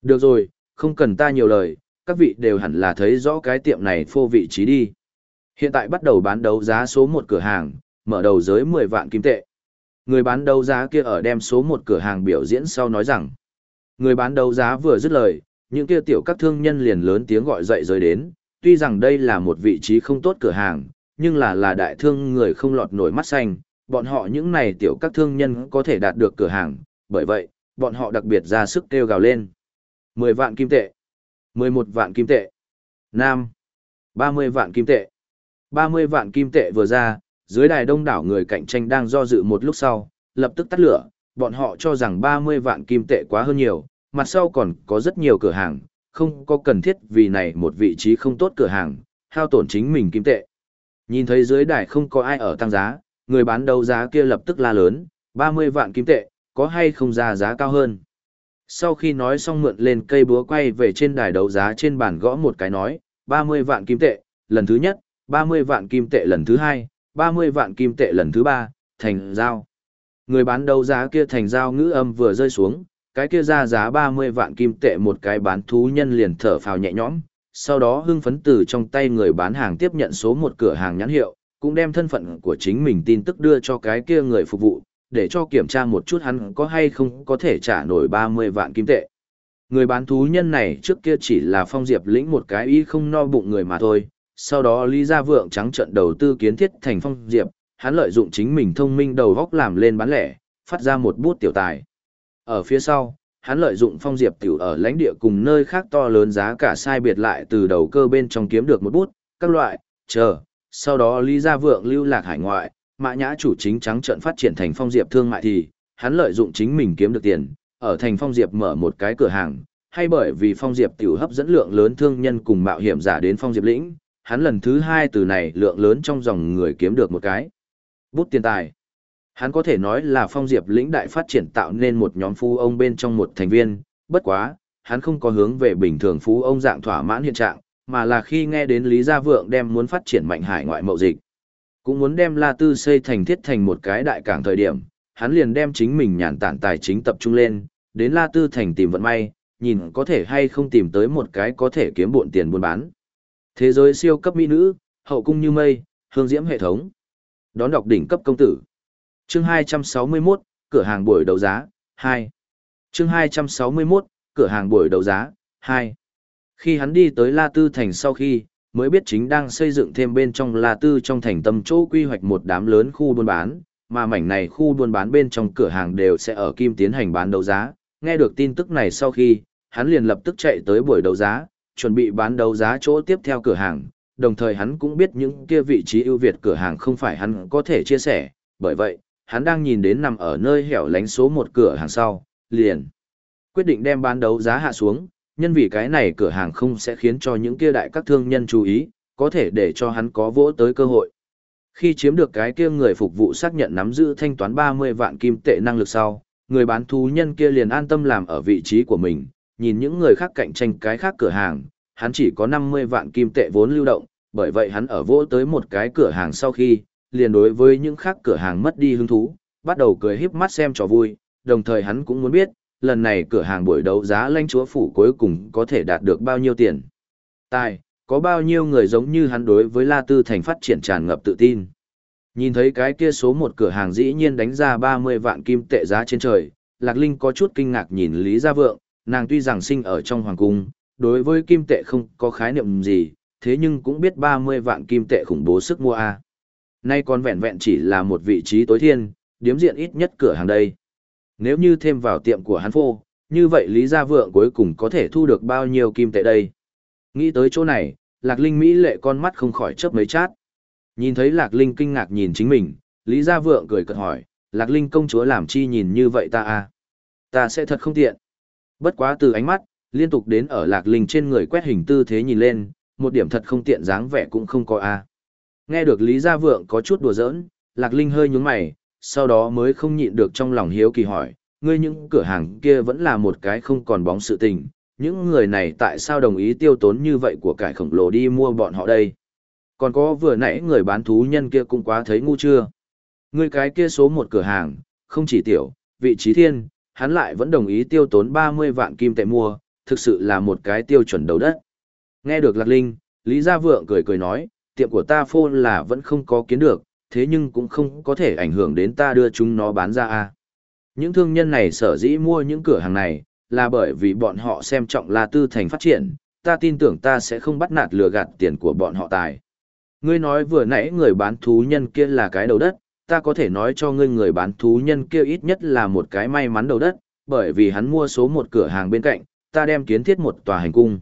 Được rồi, không cần ta nhiều lời, các vị đều hẳn là thấy rõ cái tiệm này phô vị trí đi. Hiện tại bắt đầu bán đấu giá số một cửa hàng, mở đầu giới 10 vạn kim tệ. Người bán đấu giá kia ở đem số một cửa hàng biểu diễn sau nói rằng, người bán đấu giá vừa dứt lời, những kia tiểu các thương nhân liền lớn tiếng gọi dậy rời đến, tuy rằng đây là một vị trí không tốt cửa hàng, nhưng là là đại thương người không lọt nổi mắt xanh, bọn họ những này tiểu các thương nhân có thể đạt được cửa hàng, bởi vậy, bọn họ đặc biệt ra sức kêu gào lên. 10 vạn kim tệ, 11 vạn kim tệ, Nam, 30 vạn kim tệ. 30 vạn kim tệ vừa ra, dưới đài đông đảo người cạnh tranh đang do dự một lúc sau, lập tức tắt lửa, bọn họ cho rằng 30 vạn kim tệ quá hơn nhiều, mặt sau còn có rất nhiều cửa hàng, không có cần thiết vì này một vị trí không tốt cửa hàng, hao tổn chính mình kim tệ. Nhìn thấy dưới đài không có ai ở tăng giá, người bán đấu giá kia lập tức la lớn, 30 vạn kim tệ, có hay không ra giá cao hơn. Sau khi nói xong mượn lên cây búa quay về trên đài đấu giá trên bàn gõ một cái nói, 30 vạn kim tệ, lần thứ nhất, 30 vạn kim tệ lần thứ hai, 30 vạn kim tệ lần thứ ba, thành giao. Người bán đấu giá kia thành giao ngữ âm vừa rơi xuống, cái kia ra giá 30 vạn kim tệ một cái bán thú nhân liền thở phào nhẹ nhõm, sau đó hưng phấn từ trong tay người bán hàng tiếp nhận số một cửa hàng nhãn hiệu, cũng đem thân phận của chính mình tin tức đưa cho cái kia người phục vụ, để cho kiểm tra một chút hắn có hay không có thể trả nổi 30 vạn kim tệ. Người bán thú nhân này trước kia chỉ là phong diệp lĩnh một cái y không no bụng người mà thôi, sau đó Lý Gia Vượng trắng trận đầu tư kiến thiết thành phong diệp, hắn lợi dụng chính mình thông minh đầu góc làm lên bán lẻ, phát ra một bút tiểu tài. Ở phía sau, hắn lợi dụng phong diệp tiểu ở lãnh địa cùng nơi khác to lớn giá cả sai biệt lại từ đầu cơ bên trong kiếm được một bút, các loại, chờ, sau đó Lý Gia Vượng lưu lạc hải ngoại, mã nhã chủ chính trắng trận phát triển thành phong diệp thương mại thì, hắn lợi dụng chính mình kiếm được tiền, ở thành phong diệp mở một cái cửa hàng, hay bởi vì phong diệp tiểu hấp dẫn lượng lớn thương nhân cùng mạo hiểm giả đến phong diệp lĩnh, hắn lần thứ hai từ này lượng lớn trong dòng người kiếm được một cái bút tiền tài. Hắn có thể nói là phong diệp lĩnh đại phát triển tạo nên một nhóm phú ông bên trong một thành viên, bất quá, hắn không có hướng về bình thường phú ông dạng thỏa mãn hiện trạng, mà là khi nghe đến Lý Gia Vượng đem muốn phát triển mạnh hải ngoại mậu dịch. Cũng muốn đem La Tư xây thành thiết thành một cái đại cảng thời điểm, hắn liền đem chính mình nhàn tản tài chính tập trung lên, đến La Tư thành tìm vận may, nhìn có thể hay không tìm tới một cái có thể kiếm bộn tiền buôn bán. Thế giới siêu cấp mỹ nữ, hậu cung như mây, hương diễm hệ thống. Đón đọc đỉnh cấp công tử. Chương 261, cửa hàng buổi đấu giá, 2. Chương 261, cửa hàng buổi đấu giá, 2. Khi hắn đi tới La Tư Thành sau khi, mới biết chính đang xây dựng thêm bên trong La Tư trong thành tâm chỗ quy hoạch một đám lớn khu buôn bán, mà mảnh này khu buôn bán bên trong cửa hàng đều sẽ ở Kim tiến hành bán đấu giá. Nghe được tin tức này sau khi, hắn liền lập tức chạy tới buổi đấu giá, chuẩn bị bán đấu giá chỗ tiếp theo cửa hàng, đồng thời hắn cũng biết những kia vị trí ưu việt cửa hàng không phải hắn có thể chia sẻ, bởi vậy, hắn đang nhìn đến nằm ở nơi hẻo lánh số một cửa hàng sau, liền quyết định đem bán đấu giá hạ xuống, nhân vì cái này cửa hàng không sẽ khiến cho những kia đại các thương nhân chú ý, có thể để cho hắn có vỗ tới cơ hội. Khi chiếm được cái kia người phục vụ xác nhận nắm giữ thanh toán 30 vạn kim tệ năng lực sau, người bán thú nhân kia liền an tâm làm ở vị trí của mình, nhìn những người khác cạnh tranh cái khác cửa hàng, hắn chỉ có 50 vạn kim tệ vốn lưu động, bởi vậy hắn ở vỗ tới một cái cửa hàng sau khi, liền đối với những khác cửa hàng mất đi hứng thú, bắt đầu cười híp mắt xem trò vui, đồng thời hắn cũng muốn biết, lần này cửa hàng buổi đấu giá lãnh chúa phủ cuối cùng có thể đạt được bao nhiêu tiền. Tài, có bao nhiêu người giống như hắn đối với La Tư Thành phát triển tràn ngập tự tin. Nhìn thấy cái kia số một cửa hàng dĩ nhiên đánh ra 30 vạn kim tệ giá trên trời, Lạc Linh có chút kinh ngạc nhìn Lý Gia Vượng, nàng tuy rằng sinh ở trong hoàng cung, đối với kim tệ không có khái niệm gì, thế nhưng cũng biết 30 vạn kim tệ khủng bố sức mua a. Nay còn vẹn vẹn chỉ là một vị trí tối thiên, điếm diện ít nhất cửa hàng đây. Nếu như thêm vào tiệm của hắn phô, như vậy Lý Gia Vượng cuối cùng có thể thu được bao nhiêu kim tệ đây? Nghĩ tới chỗ này, Lạc Linh Mỹ lệ con mắt không khỏi chớp mấy chát. Nhìn thấy Lạc Linh kinh ngạc nhìn chính mình, Lý Gia Vượng cười cợt hỏi, Lạc Linh công chúa làm chi nhìn như vậy ta à? Ta sẽ thật không tiện. Bất quá từ ánh mắt, liên tục đến ở Lạc Linh trên người quét hình tư thế nhìn lên, một điểm thật không tiện dáng vẻ cũng không có a. À. Nghe được Lý Gia Vượng có chút đùa giỡn, Lạc Linh hơi nhướng mày, sau đó mới không nhịn được trong lòng hiếu kỳ hỏi, ngươi những cửa hàng kia vẫn là một cái không còn bóng sự tình, những người này tại sao đồng ý tiêu tốn như vậy của cải khổng lồ đi mua bọn họ đây? Còn có vừa nãy người bán thú nhân kia cũng quá thấy ngu chưa? Ngươi cái kia số một cửa hàng, không chỉ tiểu, vị trí thiên, hắn lại vẫn đồng ý tiêu tốn 30 vạn kim tệ mua, thực sự là một cái tiêu chuẩn đầu đất. Nghe được Lạc Linh, Lý Gia Vượng cười cười nói, tiệm của ta phô là vẫn không có kiến được, thế nhưng cũng không có thể ảnh hưởng đến ta đưa chúng nó bán ra a. Những thương nhân này sở dĩ mua những cửa hàng này, là bởi vì bọn họ xem trọng La Tư Thành phát triển, ta tin tưởng ta sẽ không bắt nạt lừa gạt tiền của bọn họ tài. Ngươi nói vừa nãy người bán thú nhân kia là cái đầu đất, ta có thể nói cho ngươi người bán thú nhân kia ít nhất là một cái may mắn đầu đất, bởi vì hắn mua số một cửa hàng bên cạnh, ta đem kiến thiết một tòa hành cung.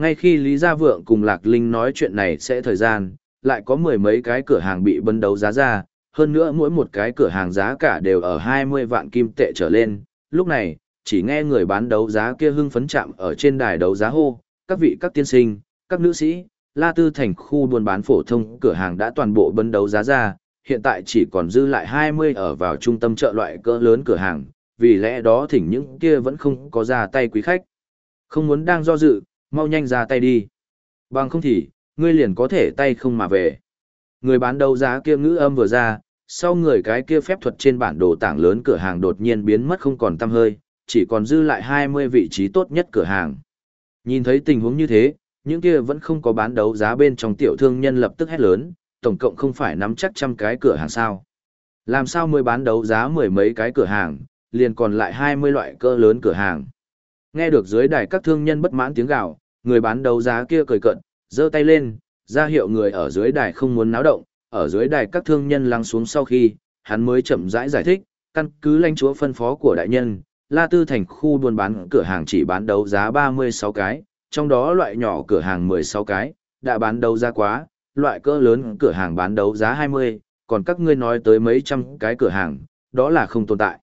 Ngay khi Lý Gia Vượng cùng Lạc Linh nói chuyện này sẽ thời gian, lại có mười mấy cái cửa hàng bị bấn đấu giá ra, hơn nữa mỗi một cái cửa hàng giá cả đều ở 20 vạn kim tệ trở lên. Lúc này, chỉ nghe người bán đấu giá kia hưng phấn chạm ở trên đài đấu giá hô, các vị các tiên sinh, các nữ sĩ, La Tư thành khu buôn bán phổ thông cửa hàng đã toàn bộ bấn đấu giá ra, hiện tại chỉ còn dư lại 20 ở vào trung tâm chợ loại cỡ lớn cửa hàng, vì lẽ đó thỉnh những kia vẫn không có ra tay quý khách. Không muốn đang do dự, mau nhanh ra tay đi. Bằng không thì, ngươi liền có thể tay không mà về. Người bán đấu giá kia ngữ âm vừa ra, sau người cái kia phép thuật trên bản đồ tảng lớn cửa hàng đột nhiên biến mất không còn tăm hơi, chỉ còn dư lại 20 vị trí tốt nhất cửa hàng. Nhìn thấy tình huống như thế, những kia vẫn không có bán đấu giá bên trong tiểu thương nhân lập tức hét lớn, tổng cộng không phải nắm chắc trăm cái cửa hàng sao. Làm sao mới bán đấu giá mười mấy cái cửa hàng, liền còn lại 20 loại cơ lớn cửa hàng. Nghe được dưới đài các thương nhân bất mãn tiếng gào, người bán đấu giá kia cười cận, giơ tay lên, ra hiệu người ở dưới đài không muốn náo động, ở dưới đài các thương nhân lắng xuống sau khi, hắn mới chậm rãi giải, giải thích, căn cứ lãnh chúa phân phó của đại nhân, La Tư thành khu buôn bán cửa hàng chỉ bán đấu giá 36 cái, trong đó loại nhỏ cửa hàng 16 cái, đã bán đấu giá quá, loại cỡ lớn cửa hàng bán đấu giá 20, còn các ngươi nói tới mấy trăm cái cửa hàng, đó là không tồn tại.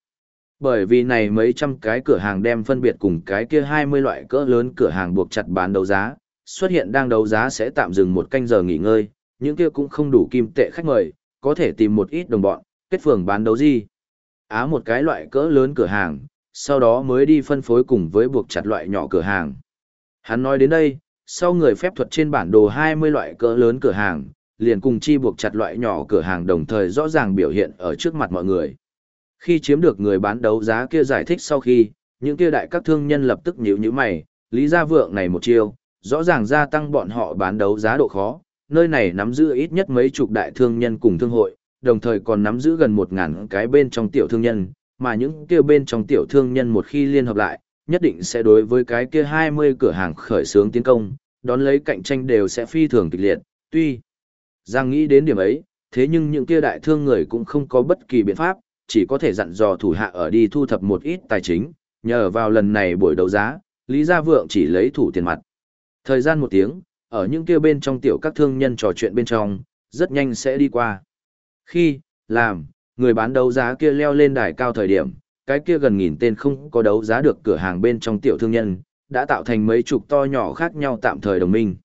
Bởi vì này mấy trăm cái cửa hàng đem phân biệt cùng cái kia 20 loại cỡ lớn cửa hàng buộc chặt bán đấu giá, xuất hiện đang đấu giá sẽ tạm dừng một canh giờ nghỉ ngơi, những kia cũng không đủ kim tệ khách mời, có thể tìm một ít đồng bọn, kết phường bán đấu gì. Á một cái loại cỡ lớn cửa hàng, sau đó mới đi phân phối cùng với buộc chặt loại nhỏ cửa hàng. Hắn nói đến đây, sau người phép thuật trên bản đồ 20 loại cỡ lớn cửa hàng, liền cùng chi buộc chặt loại nhỏ cửa hàng đồng thời rõ ràng biểu hiện ở trước mặt mọi người. Khi chiếm được người bán đấu giá kia giải thích sau khi, những kia đại các thương nhân lập tức nhíu nhíu mày, Lý Gia Vượng này một chiêu, rõ ràng gia tăng bọn họ bán đấu giá độ khó, nơi này nắm giữ ít nhất mấy chục đại thương nhân cùng thương hội, đồng thời còn nắm giữ gần một ngàn cái bên trong tiểu thương nhân, mà những kia bên trong tiểu thương nhân một khi liên hợp lại, nhất định sẽ đối với cái kia 20 cửa hàng khởi xướng tiến công, đón lấy cạnh tranh đều sẽ phi thường kịch liệt, tuy Giang nghĩ đến điểm ấy, thế nhưng những kia đại thương người cũng không có bất kỳ biện pháp, chỉ có thể dặn dò thủ hạ ở đi thu thập một ít tài chính, nhờ vào lần này buổi đấu giá, Lý Gia Vượng chỉ lấy thủ tiền mặt. Thời gian một tiếng, ở những kia bên trong tiểu các thương nhân trò chuyện bên trong, rất nhanh sẽ đi qua. Khi, làm, người bán đấu giá kia leo lên đài cao thời điểm, cái kia gần nghìn tên không có đấu giá được cửa hàng bên trong tiểu thương nhân, đã tạo thành mấy chục to nhỏ khác nhau tạm thời đồng minh.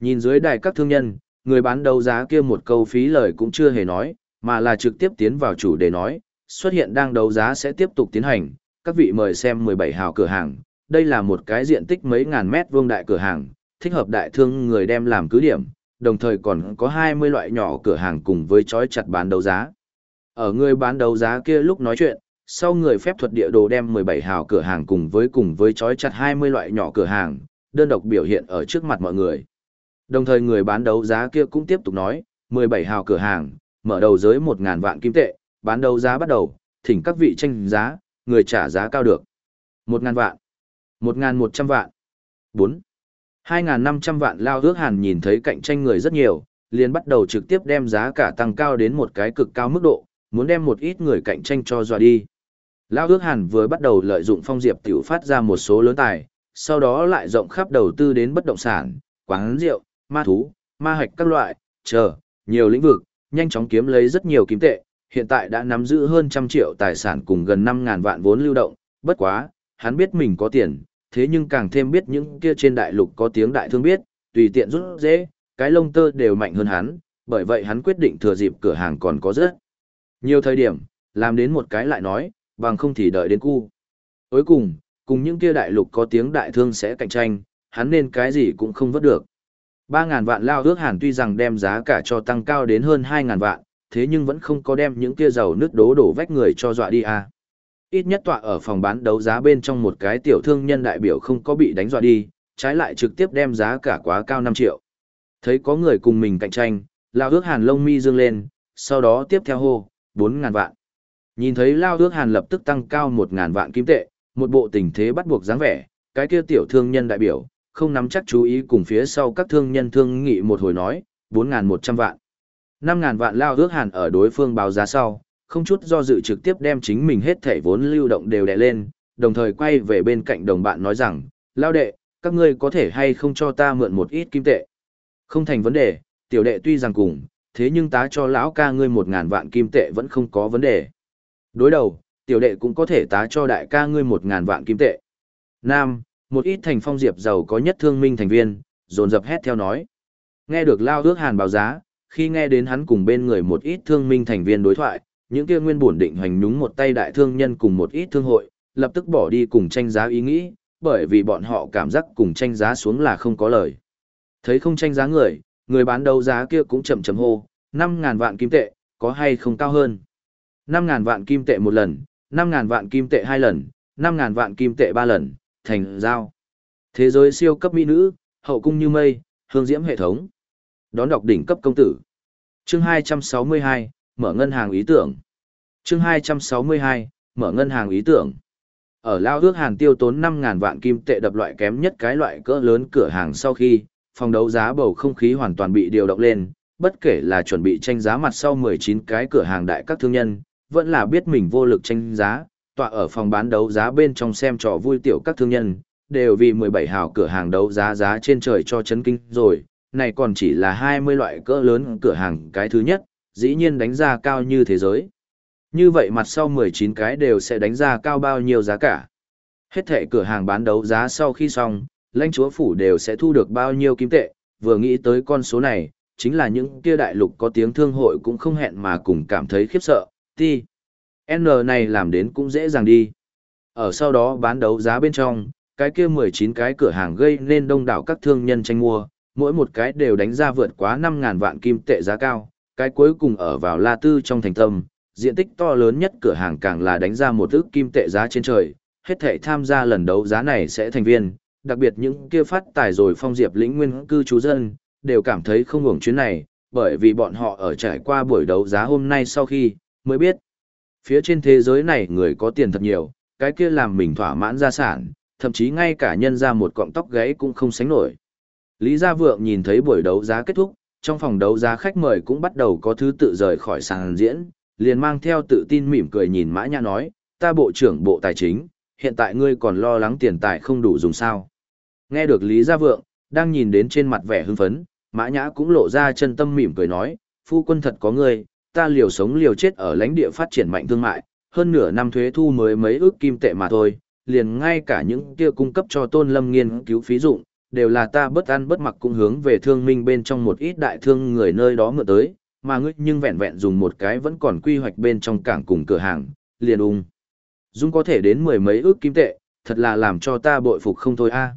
Nhìn dưới đài các thương nhân, người bán đấu giá kia một câu phí lời cũng chưa hề nói, mà là trực tiếp tiến vào chủ đề nói, xuất hiện đang đấu giá sẽ tiếp tục tiến hành, các vị mời xem 17 hào cửa hàng, đây là một cái diện tích mấy ngàn mét vuông đại cửa hàng, thích hợp đại thương người đem làm cứ điểm, đồng thời còn có 20 loại nhỏ cửa hàng cùng với chói chặt bán đấu giá. Ở người bán đấu giá kia lúc nói chuyện, sau người phép thuật địa đồ đem 17 hào cửa hàng cùng với cùng với chói chặt 20 loại nhỏ cửa hàng, đơn độc biểu hiện ở trước mặt mọi người. Đồng thời người bán đấu giá kia cũng tiếp tục nói, 17 hào cửa hàng, mở đầu giới 1.000 vạn kim tệ, bán đấu giá bắt đầu, thỉnh các vị tranh giá, người trả giá cao được. 1.000 vạn, 1.100 vạn, 4. 2.500 vạn lao ước hàn nhìn thấy cạnh tranh người rất nhiều, liền bắt đầu trực tiếp đem giá cả tăng cao đến một cái cực cao mức độ, muốn đem một ít người cạnh tranh cho dọa đi. Lao ước hàn vừa bắt đầu lợi dụng phong diệp tiểu phát ra một số lớn tài, sau đó lại rộng khắp đầu tư đến bất động sản, quán rượu, ma thú, ma hạch các loại, chờ, nhiều lĩnh vực, nhanh chóng kiếm lấy rất nhiều kiếm tệ, hiện tại đã nắm giữ hơn trăm triệu tài sản cùng gần năm ngàn vạn vốn lưu động, bất quá, hắn biết mình có tiền, thế nhưng càng thêm biết những kia trên đại lục có tiếng đại thương biết, tùy tiện rút dễ, cái lông tơ đều mạnh hơn hắn, bởi vậy hắn quyết định thừa dịp cửa hàng còn có rất nhiều thời điểm, làm đến một cái lại nói, bằng không thì đợi đến cu. Cuối cùng, cùng những kia đại lục có tiếng đại thương sẽ cạnh tranh, hắn nên cái gì cũng không vớt được. 3.000 vạn lao ước hàn tuy rằng đem giá cả cho tăng cao đến hơn 2.000 vạn, thế nhưng vẫn không có đem những kia dầu nước đố đổ vách người cho dọa đi à. Ít nhất tọa ở phòng bán đấu giá bên trong một cái tiểu thương nhân đại biểu không có bị đánh dọa đi, trái lại trực tiếp đem giá cả quá cao 5 triệu. Thấy có người cùng mình cạnh tranh, lao ước hàn lông mi dương lên, sau đó tiếp theo hô, 4.000 vạn. Nhìn thấy lao ước hàn lập tức tăng cao 1.000 vạn kim tệ, một bộ tình thế bắt buộc dáng vẻ, cái kia tiểu thương nhân đại biểu, không nắm chắc chú ý cùng phía sau các thương nhân thương nghị một hồi nói, 4.100 vạn. 5.000 vạn lao ước hàn ở đối phương báo giá sau, không chút do dự trực tiếp đem chính mình hết thể vốn lưu động đều đè lên, đồng thời quay về bên cạnh đồng bạn nói rằng, lao đệ, các ngươi có thể hay không cho ta mượn một ít kim tệ. Không thành vấn đề, tiểu đệ tuy rằng cùng, thế nhưng tá cho lão ca ngươi một ngàn vạn kim tệ vẫn không có vấn đề. Đối đầu, tiểu đệ cũng có thể tá cho đại ca ngươi một ngàn vạn kim tệ. Nam, một ít thành phong diệp giàu có nhất thương minh thành viên, dồn dập hét theo nói. Nghe được lao ước hàn báo giá, khi nghe đến hắn cùng bên người một ít thương minh thành viên đối thoại, những kia nguyên bổn định hoành nhúng một tay đại thương nhân cùng một ít thương hội, lập tức bỏ đi cùng tranh giá ý nghĩ, bởi vì bọn họ cảm giác cùng tranh giá xuống là không có lời. Thấy không tranh giá người, người bán đấu giá kia cũng chậm chậm hô, 5000 vạn kim tệ, có hay không cao hơn? 5000 vạn kim tệ một lần, 5000 vạn kim tệ hai lần, 5000 vạn kim tệ ba lần, thành giao. Thế giới siêu cấp mỹ nữ, hậu cung như mây, hương diễm hệ thống. Đón đọc đỉnh cấp công tử. Chương 262, mở ngân hàng ý tưởng. Chương 262, mở ngân hàng ý tưởng. Ở Lao ước Hàn tiêu tốn 5.000 vạn kim tệ đập loại kém nhất cái loại cỡ lớn cửa hàng sau khi, phòng đấu giá bầu không khí hoàn toàn bị điều động lên, bất kể là chuẩn bị tranh giá mặt sau 19 cái cửa hàng đại các thương nhân, vẫn là biết mình vô lực tranh giá, tọa ở phòng bán đấu giá bên trong xem trò vui tiểu các thương nhân, đều vì 17 hào cửa hàng đấu giá giá trên trời cho chấn kinh rồi, này còn chỉ là 20 loại cỡ lớn cửa hàng cái thứ nhất, dĩ nhiên đánh giá cao như thế giới. Như vậy mặt sau 19 cái đều sẽ đánh giá cao bao nhiêu giá cả. Hết thể cửa hàng bán đấu giá sau khi xong, lãnh chúa phủ đều sẽ thu được bao nhiêu kim tệ, vừa nghĩ tới con số này, chính là những kia đại lục có tiếng thương hội cũng không hẹn mà cùng cảm thấy khiếp sợ, ti. N này làm đến cũng dễ dàng đi. Ở sau đó bán đấu giá bên trong, cái kia 19 cái cửa hàng gây nên đông đảo các thương nhân tranh mua, mỗi một cái đều đánh ra vượt quá 5.000 vạn kim tệ giá cao, cái cuối cùng ở vào La Tư trong thành tâm, diện tích to lớn nhất cửa hàng càng là đánh ra một ước kim tệ giá trên trời, hết thể tham gia lần đấu giá này sẽ thành viên, đặc biệt những kia phát tài rồi phong diệp lĩnh nguyên cư trú dân, đều cảm thấy không hưởng chuyến này, bởi vì bọn họ ở trải qua buổi đấu giá hôm nay sau khi, mới biết. Phía trên thế giới này người có tiền thật nhiều, cái kia làm mình thỏa mãn gia sản, thậm chí ngay cả nhân ra một cọng tóc gáy cũng không sánh nổi. Lý Gia Vượng nhìn thấy buổi đấu giá kết thúc, trong phòng đấu giá khách mời cũng bắt đầu có thứ tự rời khỏi sàn diễn, liền mang theo tự tin mỉm cười nhìn Mã Nhã nói, ta bộ trưởng bộ tài chính, hiện tại ngươi còn lo lắng tiền tài không đủ dùng sao. Nghe được Lý Gia Vượng, đang nhìn đến trên mặt vẻ hưng phấn, Mã Nhã cũng lộ ra chân tâm mỉm cười nói, phu quân thật có ngươi, ta liều sống liều chết ở lãnh địa phát triển mạnh thương mại, hơn nửa năm thuế thu mới mấy ước kim tệ mà thôi, liền ngay cả những kia cung cấp cho Tôn Lâm nghiên cứu phí dụng, đều là ta bất ăn bất mặc cũng hướng về thương minh bên trong một ít đại thương người nơi đó mượn tới, mà ngươi nhưng vẹn vẹn dùng một cái vẫn còn quy hoạch bên trong cảng cùng cửa hàng, liền ung. Dung có thể đến mười mấy ước kim tệ, thật là làm cho ta bội phục không thôi a.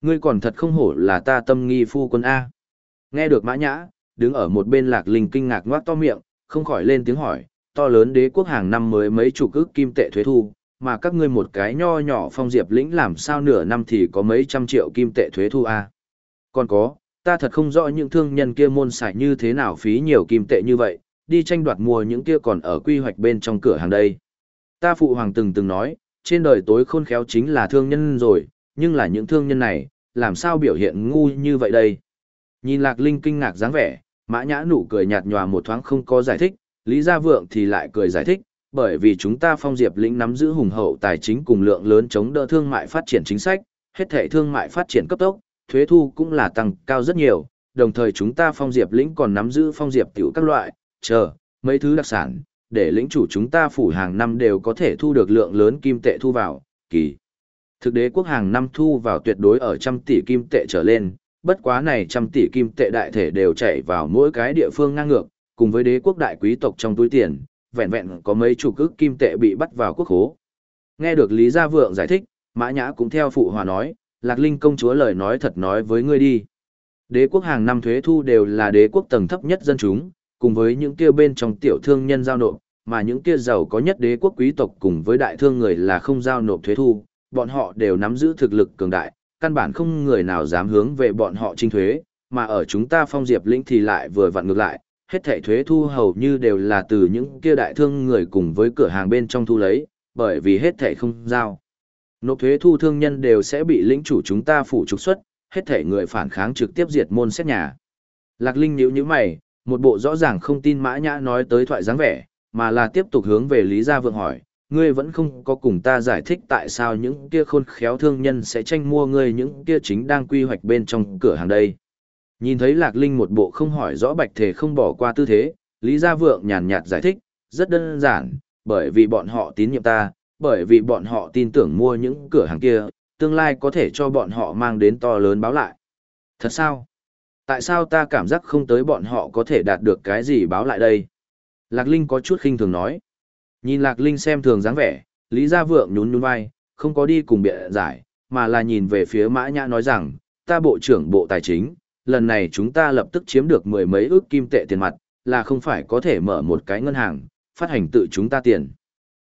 Ngươi còn thật không hổ là ta tâm nghi phu quân a. Nghe được mã nhã, đứng ở một bên lạc linh kinh ngạc ngoác to miệng, không khỏi lên tiếng hỏi, to lớn đế quốc hàng năm mới mấy chục ước kim tệ thuế thu, mà các ngươi một cái nho nhỏ phong diệp lĩnh làm sao nửa năm thì có mấy trăm triệu kim tệ thuế thu a. Còn có, ta thật không rõ những thương nhân kia môn xài như thế nào phí nhiều kim tệ như vậy, đi tranh đoạt mua những kia còn ở quy hoạch bên trong cửa hàng đây. Ta phụ hoàng từng từng nói, trên đời tối khôn khéo chính là thương nhân rồi, nhưng là những thương nhân này, làm sao biểu hiện ngu như vậy đây? Nhìn Lạc Linh kinh ngạc dáng vẻ, mã nhã nụ cười nhạt nhòa một thoáng không có giải thích, Lý Gia Vượng thì lại cười giải thích, bởi vì chúng ta phong diệp lĩnh nắm giữ hùng hậu tài chính cùng lượng lớn chống đỡ thương mại phát triển chính sách, hết thể thương mại phát triển cấp tốc, thuế thu cũng là tăng cao rất nhiều, đồng thời chúng ta phong diệp lĩnh còn nắm giữ phong diệp tiểu các loại, chờ, mấy thứ đặc sản, để lĩnh chủ chúng ta phủ hàng năm đều có thể thu được lượng lớn kim tệ thu vào, kỳ. Thực đế quốc hàng năm thu vào tuyệt đối ở trăm tỷ kim tệ trở lên, bất quá này trăm tỷ kim tệ đại thể đều chảy vào mỗi cái địa phương ngang ngược, cùng với đế quốc đại quý tộc trong túi tiền, vẹn vẹn có mấy chủ cước kim tệ bị bắt vào quốc khố. Nghe được Lý Gia Vượng giải thích, Mã Nhã cũng theo phụ hòa nói, Lạc Linh công chúa lời nói thật nói với ngươi đi. Đế quốc hàng năm thuế thu đều là đế quốc tầng thấp nhất dân chúng, cùng với những kia bên trong tiểu thương nhân giao nộp, mà những kia giàu có nhất đế quốc quý tộc cùng với đại thương người là không giao nộp thuế thu, bọn họ đều nắm giữ thực lực cường đại, căn bản không người nào dám hướng về bọn họ trinh thuế, mà ở chúng ta phong diệp lĩnh thì lại vừa vặn ngược lại, hết thảy thuế thu hầu như đều là từ những kia đại thương người cùng với cửa hàng bên trong thu lấy, bởi vì hết thảy không giao. Nộp thuế thu thương nhân đều sẽ bị lĩnh chủ chúng ta phủ trục xuất, hết thảy người phản kháng trực tiếp diệt môn xét nhà. Lạc Linh nhíu nhíu mày, một bộ rõ ràng không tin Mã Nhã nói tới thoại dáng vẻ, mà là tiếp tục hướng về Lý Gia Vượng hỏi, ngươi vẫn không có cùng ta giải thích tại sao những kia khôn khéo thương nhân sẽ tranh mua ngươi những kia chính đang quy hoạch bên trong cửa hàng đây. Nhìn thấy Lạc Linh một bộ không hỏi rõ bạch thể không bỏ qua tư thế, Lý Gia Vượng nhàn nhạt giải thích, rất đơn giản, bởi vì bọn họ tín nhiệm ta, bởi vì bọn họ tin tưởng mua những cửa hàng kia, tương lai có thể cho bọn họ mang đến to lớn báo lại. Thật sao? Tại sao ta cảm giác không tới bọn họ có thể đạt được cái gì báo lại đây? Lạc Linh có chút khinh thường nói. Nhìn Lạc Linh xem thường dáng vẻ, Lý Gia Vượng nhún nhún vai, không có đi cùng biện giải, mà là nhìn về phía Mã Nhã nói rằng, ta bộ trưởng bộ tài chính, lần này chúng ta lập tức chiếm được mười mấy ước kim tệ tiền mặt, là không phải có thể mở một cái ngân hàng, phát hành tự chúng ta tiền.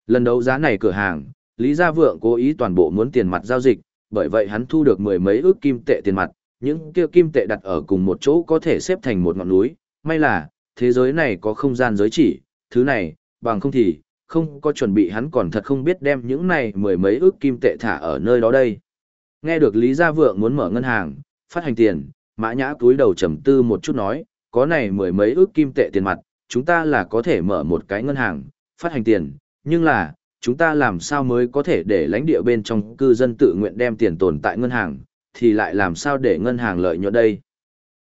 Lần đấu giá này cửa hàng, Lý Gia Vượng cố ý toàn bộ muốn tiền mặt giao dịch, bởi vậy hắn thu được mười mấy ước kim tệ tiền mặt, những kia kim tệ đặt ở cùng một chỗ có thể xếp thành một ngọn núi, may là, thế giới này có không gian giới chỉ, thứ này, bằng không thì, không có chuẩn bị hắn còn thật không biết đem những này mười mấy ước kim tệ thả ở nơi đó đây. Nghe được Lý Gia Vượng muốn mở ngân hàng, phát hành tiền, Mã Nhã túi đầu trầm tư một chút nói, có này mười mấy ước kim tệ tiền mặt, chúng ta là có thể mở một cái ngân hàng, phát hành tiền, nhưng là, chúng ta làm sao mới có thể để lãnh địa bên trong cư dân tự nguyện đem tiền tồn tại ngân hàng, thì lại làm sao để ngân hàng lợi nhuận đây.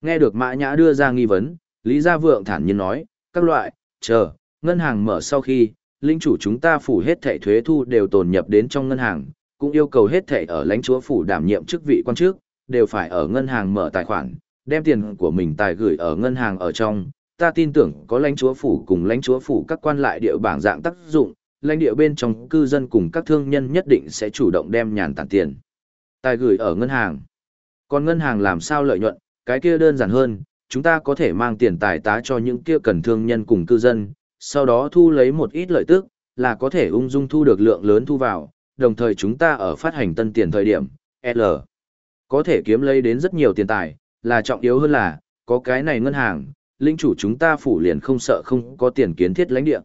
Nghe được Mã Nhã đưa ra nghi vấn, Lý Gia Vượng thản nhiên nói, các loại, chờ, ngân hàng mở sau khi, linh chủ chúng ta phủ hết thẻ thuế thu đều tồn nhập đến trong ngân hàng, cũng yêu cầu hết thẻ ở lãnh chúa phủ đảm nhiệm chức vị quan chức, đều phải ở ngân hàng mở tài khoản, đem tiền của mình tài gửi ở ngân hàng ở trong. Ta tin tưởng có lãnh chúa phủ cùng lãnh chúa phủ các quan lại địa bảng dạng tác dụng, lãnh địa bên trong cư dân cùng các thương nhân nhất định sẽ chủ động đem nhàn tản tiền. Tài gửi ở ngân hàng. Còn ngân hàng làm sao lợi nhuận, cái kia đơn giản hơn, chúng ta có thể mang tiền tài tá cho những kia cần thương nhân cùng cư dân, sau đó thu lấy một ít lợi tức, là có thể ung dung thu được lượng lớn thu vào, đồng thời chúng ta ở phát hành tân tiền thời điểm, L. Có thể kiếm lấy đến rất nhiều tiền tài, là trọng yếu hơn là, có cái này ngân hàng, linh chủ chúng ta phủ liền không sợ không có tiền kiến thiết lãnh địa.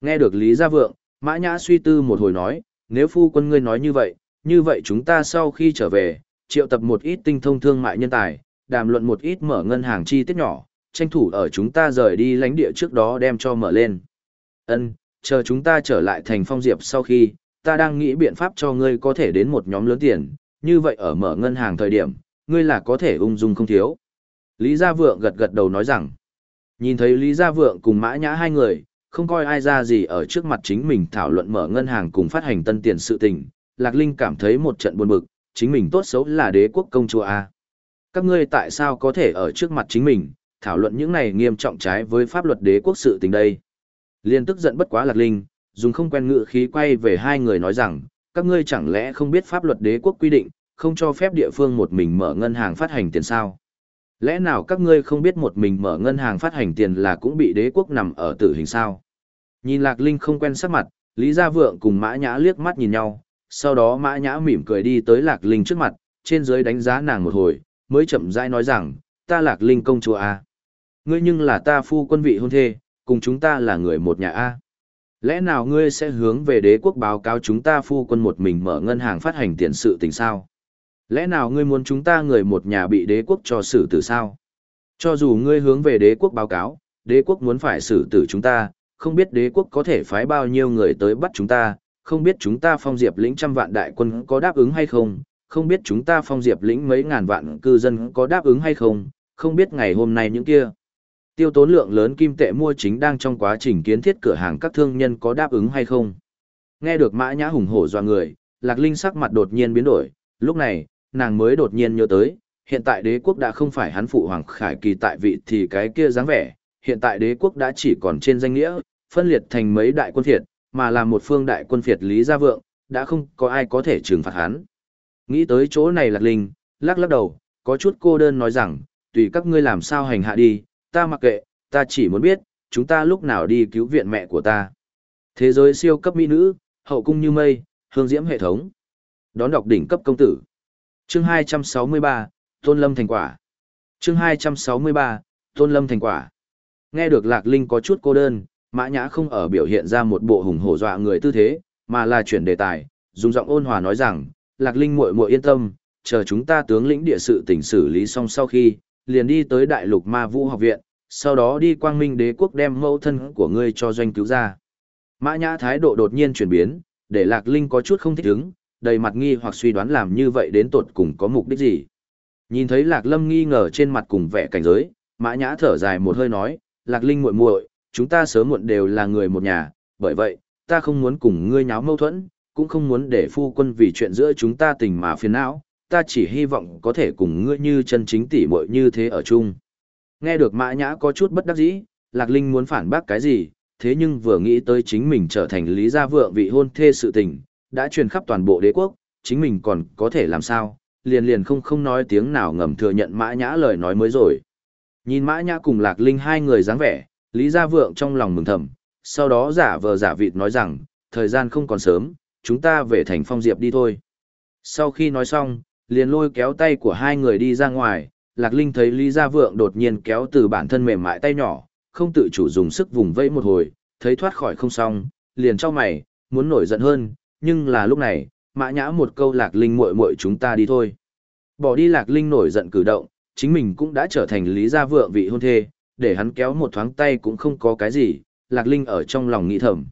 Nghe được Lý Gia Vượng, Mã Nhã suy tư một hồi nói, nếu phu quân ngươi nói như vậy, như vậy chúng ta sau khi trở về, triệu tập một ít tinh thông thương mại nhân tài, đàm luận một ít mở ngân hàng chi tiết nhỏ, tranh thủ ở chúng ta rời đi lãnh địa trước đó đem cho mở lên. Ân, chờ chúng ta trở lại thành phong diệp sau khi, ta đang nghĩ biện pháp cho ngươi có thể đến một nhóm lớn tiền, như vậy ở mở ngân hàng thời điểm, ngươi là có thể ung dung không thiếu. Lý Gia Vượng gật gật đầu nói rằng, nhìn thấy Lý Gia Vượng cùng Mã Nhã hai người, không coi ai ra gì ở trước mặt chính mình thảo luận mở ngân hàng cùng phát hành tân tiền sự tình, Lạc Linh cảm thấy một trận buồn bực, chính mình tốt xấu là đế quốc công chúa A. Các ngươi tại sao có thể ở trước mặt chính mình, thảo luận những này nghiêm trọng trái với pháp luật đế quốc sự tình đây. Liên tức giận bất quá Lạc Linh, dùng không quen ngữ khí quay về hai người nói rằng, các ngươi chẳng lẽ không biết pháp luật đế quốc quy định, không cho phép địa phương một mình mở ngân hàng phát hành tiền sao? Lẽ nào các ngươi không biết một mình mở ngân hàng phát hành tiền là cũng bị đế quốc nằm ở tử hình sao? Nhìn Lạc Linh không quen sắc mặt, Lý Gia Vượng cùng Mã Nhã liếc mắt nhìn nhau, sau đó Mã Nhã mỉm cười đi tới Lạc Linh trước mặt, trên dưới đánh giá nàng một hồi, mới chậm rãi nói rằng, ta Lạc Linh công chúa A. Ngươi nhưng là ta phu quân vị hôn thê, cùng chúng ta là người một nhà A. Lẽ nào ngươi sẽ hướng về đế quốc báo cáo chúng ta phu quân một mình mở ngân hàng phát hành tiền sự tình sao? Lẽ nào ngươi muốn chúng ta người một nhà bị đế quốc cho xử tử sao? Cho dù ngươi hướng về đế quốc báo cáo, đế quốc muốn phải xử tử chúng ta, không biết đế quốc có thể phái bao nhiêu người tới bắt chúng ta, không biết chúng ta phong diệp lĩnh trăm vạn đại quân có đáp ứng hay không, không biết chúng ta phong diệp lĩnh mấy ngàn vạn cư dân có đáp ứng hay không, không biết ngày hôm nay những kia. Tiêu tốn lượng lớn kim tệ mua chính đang trong quá trình kiến thiết cửa hàng các thương nhân có đáp ứng hay không. Nghe được mã nhã hùng hổ doa người, lạc linh sắc mặt đột nhiên biến đổi, lúc này, nàng mới đột nhiên nhớ tới, hiện tại đế quốc đã không phải hắn phụ hoàng khải kỳ tại vị thì cái kia dáng vẻ, hiện tại đế quốc đã chỉ còn trên danh nghĩa, phân liệt thành mấy đại quân phiệt, mà là một phương đại quân phiệt lý gia vượng, đã không có ai có thể trừng phạt hắn. Nghĩ tới chỗ này lạc linh, lắc lắc đầu, có chút cô đơn nói rằng, tùy các ngươi làm sao hành hạ đi, ta mặc kệ, ta chỉ muốn biết, chúng ta lúc nào đi cứu viện mẹ của ta. Thế giới siêu cấp mỹ nữ, hậu cung như mây, hương diễm hệ thống. Đón đọc đỉnh cấp công tử. Chương 263, Tôn Lâm thành quả. Chương 263, Tôn Lâm thành quả. Nghe được Lạc Linh có chút cô đơn, Mã Nhã không ở biểu hiện ra một bộ hùng hổ dọa người tư thế, mà là chuyển đề tài, dùng giọng ôn hòa nói rằng, Lạc Linh muội muội yên tâm, chờ chúng ta tướng lĩnh địa sự tỉnh xử lý xong sau khi, liền đi tới Đại Lục Ma Vũ học viện, sau đó đi Quang Minh Đế quốc đem mẫu thân của ngươi cho doanh cứu ra. Mã Nhã thái độ đột nhiên chuyển biến, để Lạc Linh có chút không thích ứng, đầy mặt nghi hoặc suy đoán làm như vậy đến tột cùng có mục đích gì. Nhìn thấy Lạc Lâm nghi ngờ trên mặt cùng vẻ cảnh giới, Mã Nhã thở dài một hơi nói, Lạc Linh muội muội, chúng ta sớm muộn đều là người một nhà, bởi vậy, ta không muốn cùng ngươi nháo mâu thuẫn, cũng không muốn để phu quân vì chuyện giữa chúng ta tình mà phiền não, ta chỉ hy vọng có thể cùng ngươi như chân chính tỷ muội như thế ở chung. Nghe được Mã Nhã có chút bất đắc dĩ, Lạc Linh muốn phản bác cái gì, thế nhưng vừa nghĩ tới chính mình trở thành lý gia vượng vị hôn thê sự tình, đã truyền khắp toàn bộ đế quốc, chính mình còn có thể làm sao, liền liền không không nói tiếng nào ngầm thừa nhận Mã Nhã lời nói mới rồi. Nhìn Mã Nhã cùng Lạc Linh hai người dáng vẻ, Lý Gia Vượng trong lòng mừng thầm, sau đó giả vờ giả vịt nói rằng, thời gian không còn sớm, chúng ta về thành phong diệp đi thôi. Sau khi nói xong, liền lôi kéo tay của hai người đi ra ngoài, Lạc Linh thấy Lý Gia Vượng đột nhiên kéo từ bản thân mềm mại tay nhỏ, không tự chủ dùng sức vùng vẫy một hồi, thấy thoát khỏi không xong, liền cho mày, muốn nổi giận hơn, nhưng là lúc này, mã nhã một câu Lạc Linh muội muội chúng ta đi thôi. Bỏ đi Lạc Linh nổi giận cử động, chính mình cũng đã trở thành Lý Gia Vượng vị hôn thê, để hắn kéo một thoáng tay cũng không có cái gì, Lạc Linh ở trong lòng nghĩ thầm.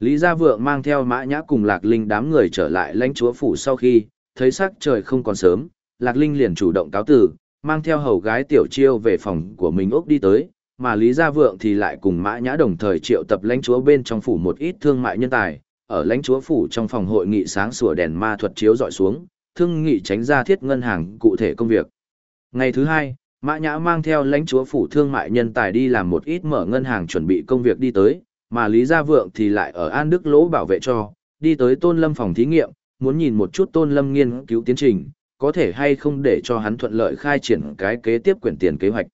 Lý Gia Vượng mang theo mã nhã cùng Lạc Linh đám người trở lại lãnh chúa phủ sau khi, thấy sắc trời không còn sớm, Lạc Linh liền chủ động cáo tử, mang theo hầu gái tiểu chiêu về phòng của mình ốc đi tới, mà Lý Gia Vượng thì lại cùng mã nhã đồng thời triệu tập lãnh chúa bên trong phủ một ít thương mại nhân tài, ở lãnh chúa phủ trong phòng hội nghị sáng sủa đèn ma thuật chiếu dọi xuống, thương nghị tránh ra thiết ngân hàng cụ thể công việc. Ngày thứ hai, Mã Nhã mang theo lãnh chúa phủ thương mại nhân tài đi làm một ít mở ngân hàng chuẩn bị công việc đi tới, mà Lý Gia Vượng thì lại ở An Đức Lỗ bảo vệ cho, đi tới Tôn Lâm phòng thí nghiệm, muốn nhìn một chút Tôn Lâm nghiên cứu tiến trình, có thể hay không để cho hắn thuận lợi khai triển cái kế tiếp quyển tiền kế hoạch.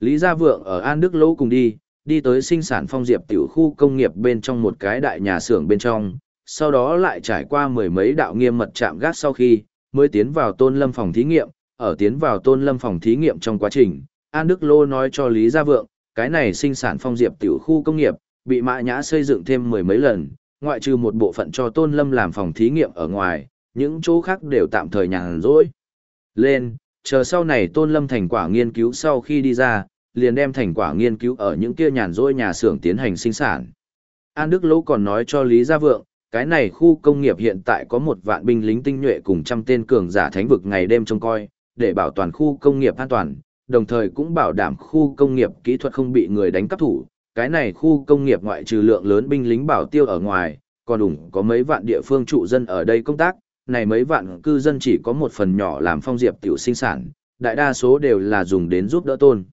Lý Gia Vượng ở An Đức Lỗ cùng đi, đi tới sinh sản phong diệp tiểu khu công nghiệp bên trong một cái đại nhà xưởng bên trong, sau đó lại trải qua mười mấy đạo nghiêm mật chạm gác sau khi, mới tiến vào tôn lâm phòng thí nghiệm, ở tiến vào tôn lâm phòng thí nghiệm trong quá trình, An Đức Lô nói cho Lý Gia Vượng, cái này sinh sản phong diệp tiểu khu công nghiệp, bị mã nhã xây dựng thêm mười mấy lần, ngoại trừ một bộ phận cho tôn lâm làm phòng thí nghiệm ở ngoài, những chỗ khác đều tạm thời nhàn rỗi. Lên, chờ sau này tôn lâm thành quả nghiên cứu sau khi đi ra, liền đem thành quả nghiên cứu ở những kia nhàn rỗi nhà xưởng tiến hành sinh sản. An Đức Lỗ còn nói cho Lý Gia Vượng, cái này khu công nghiệp hiện tại có một vạn binh lính tinh nhuệ cùng trăm tên cường giả thánh vực ngày đêm trông coi, để bảo toàn khu công nghiệp an toàn, đồng thời cũng bảo đảm khu công nghiệp kỹ thuật không bị người đánh cắp thủ. Cái này khu công nghiệp ngoại trừ lượng lớn binh lính bảo tiêu ở ngoài, còn đủ có mấy vạn địa phương trụ dân ở đây công tác, này mấy vạn cư dân chỉ có một phần nhỏ làm phong diệp tiểu sinh sản, đại đa số đều là dùng đến giúp đỡ tôn.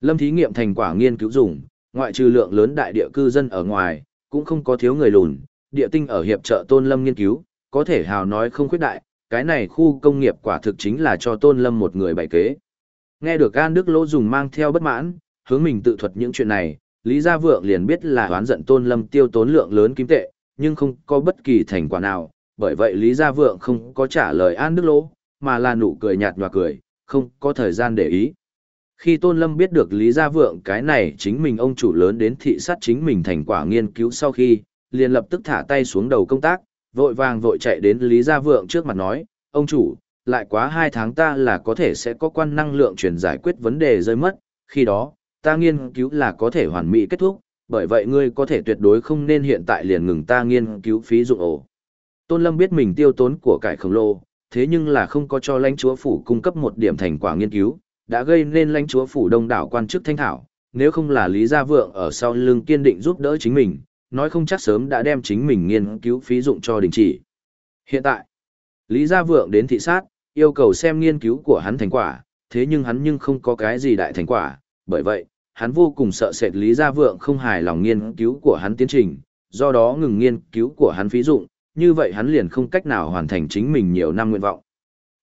Lâm thí nghiệm thành quả nghiên cứu dùng, ngoại trừ lượng lớn đại địa cư dân ở ngoài, cũng không có thiếu người lùn, địa tinh ở hiệp trợ tôn lâm nghiên cứu, có thể hào nói không khuyết đại, cái này khu công nghiệp quả thực chính là cho tôn lâm một người bày kế. Nghe được An Đức Lỗ dùng mang theo bất mãn, hướng mình tự thuật những chuyện này, Lý Gia Vượng liền biết là oán giận tôn lâm tiêu tốn lượng lớn kim tệ, nhưng không có bất kỳ thành quả nào, bởi vậy Lý Gia Vượng không có trả lời An Đức Lỗ, mà là nụ cười nhạt nhòa cười, không có thời gian để ý. Khi Tôn Lâm biết được Lý Gia Vượng cái này chính mình ông chủ lớn đến thị sát chính mình thành quả nghiên cứu sau khi, liền lập tức thả tay xuống đầu công tác, vội vàng vội chạy đến Lý Gia Vượng trước mặt nói, ông chủ, lại quá hai tháng ta là có thể sẽ có quan năng lượng chuyển giải quyết vấn đề rơi mất, khi đó, ta nghiên cứu là có thể hoàn mỹ kết thúc, bởi vậy ngươi có thể tuyệt đối không nên hiện tại liền ngừng ta nghiên cứu phí dụng ổ. Tôn Lâm biết mình tiêu tốn của cải khổng lồ, thế nhưng là không có cho lãnh chúa phủ cung cấp một điểm thành quả nghiên cứu, đã gây nên lãnh chúa phủ đông đảo quan chức thanh thảo, nếu không là Lý Gia Vượng ở sau lưng kiên định giúp đỡ chính mình, nói không chắc sớm đã đem chính mình nghiên cứu phí dụng cho đình chỉ. Hiện tại, Lý Gia Vượng đến thị sát, yêu cầu xem nghiên cứu của hắn thành quả, thế nhưng hắn nhưng không có cái gì đại thành quả, bởi vậy, hắn vô cùng sợ sệt Lý Gia Vượng không hài lòng nghiên cứu của hắn tiến trình, do đó ngừng nghiên cứu của hắn phí dụng, như vậy hắn liền không cách nào hoàn thành chính mình nhiều năm nguyện vọng.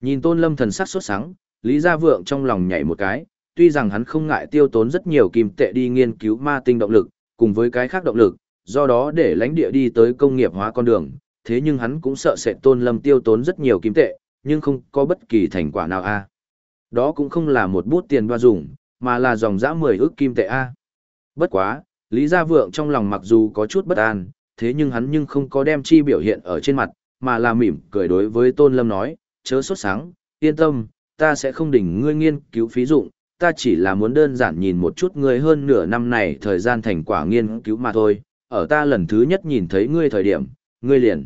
Nhìn Tôn Lâm thần sắc sốt sắng, Lý Gia Vượng trong lòng nhảy một cái, tuy rằng hắn không ngại tiêu tốn rất nhiều kim tệ đi nghiên cứu ma tinh động lực, cùng với cái khác động lực, do đó để lãnh địa đi tới công nghiệp hóa con đường, thế nhưng hắn cũng sợ sẽ Tôn Lâm tiêu tốn rất nhiều kim tệ, nhưng không có bất kỳ thành quả nào a. Đó cũng không là một bút tiền đoa dùng, mà là dòng dã 10 ước kim tệ a. Bất quá, Lý Gia Vượng trong lòng mặc dù có chút bất an, thế nhưng hắn nhưng không có đem chi biểu hiện ở trên mặt, mà là mỉm cười đối với Tôn Lâm nói, chớ sốt sáng, yên tâm, ta sẽ không đỉnh ngươi nghiên cứu phí dụng, ta chỉ là muốn đơn giản nhìn một chút ngươi hơn nửa năm này thời gian thành quả nghiên cứu mà thôi, ở ta lần thứ nhất nhìn thấy ngươi thời điểm, ngươi liền.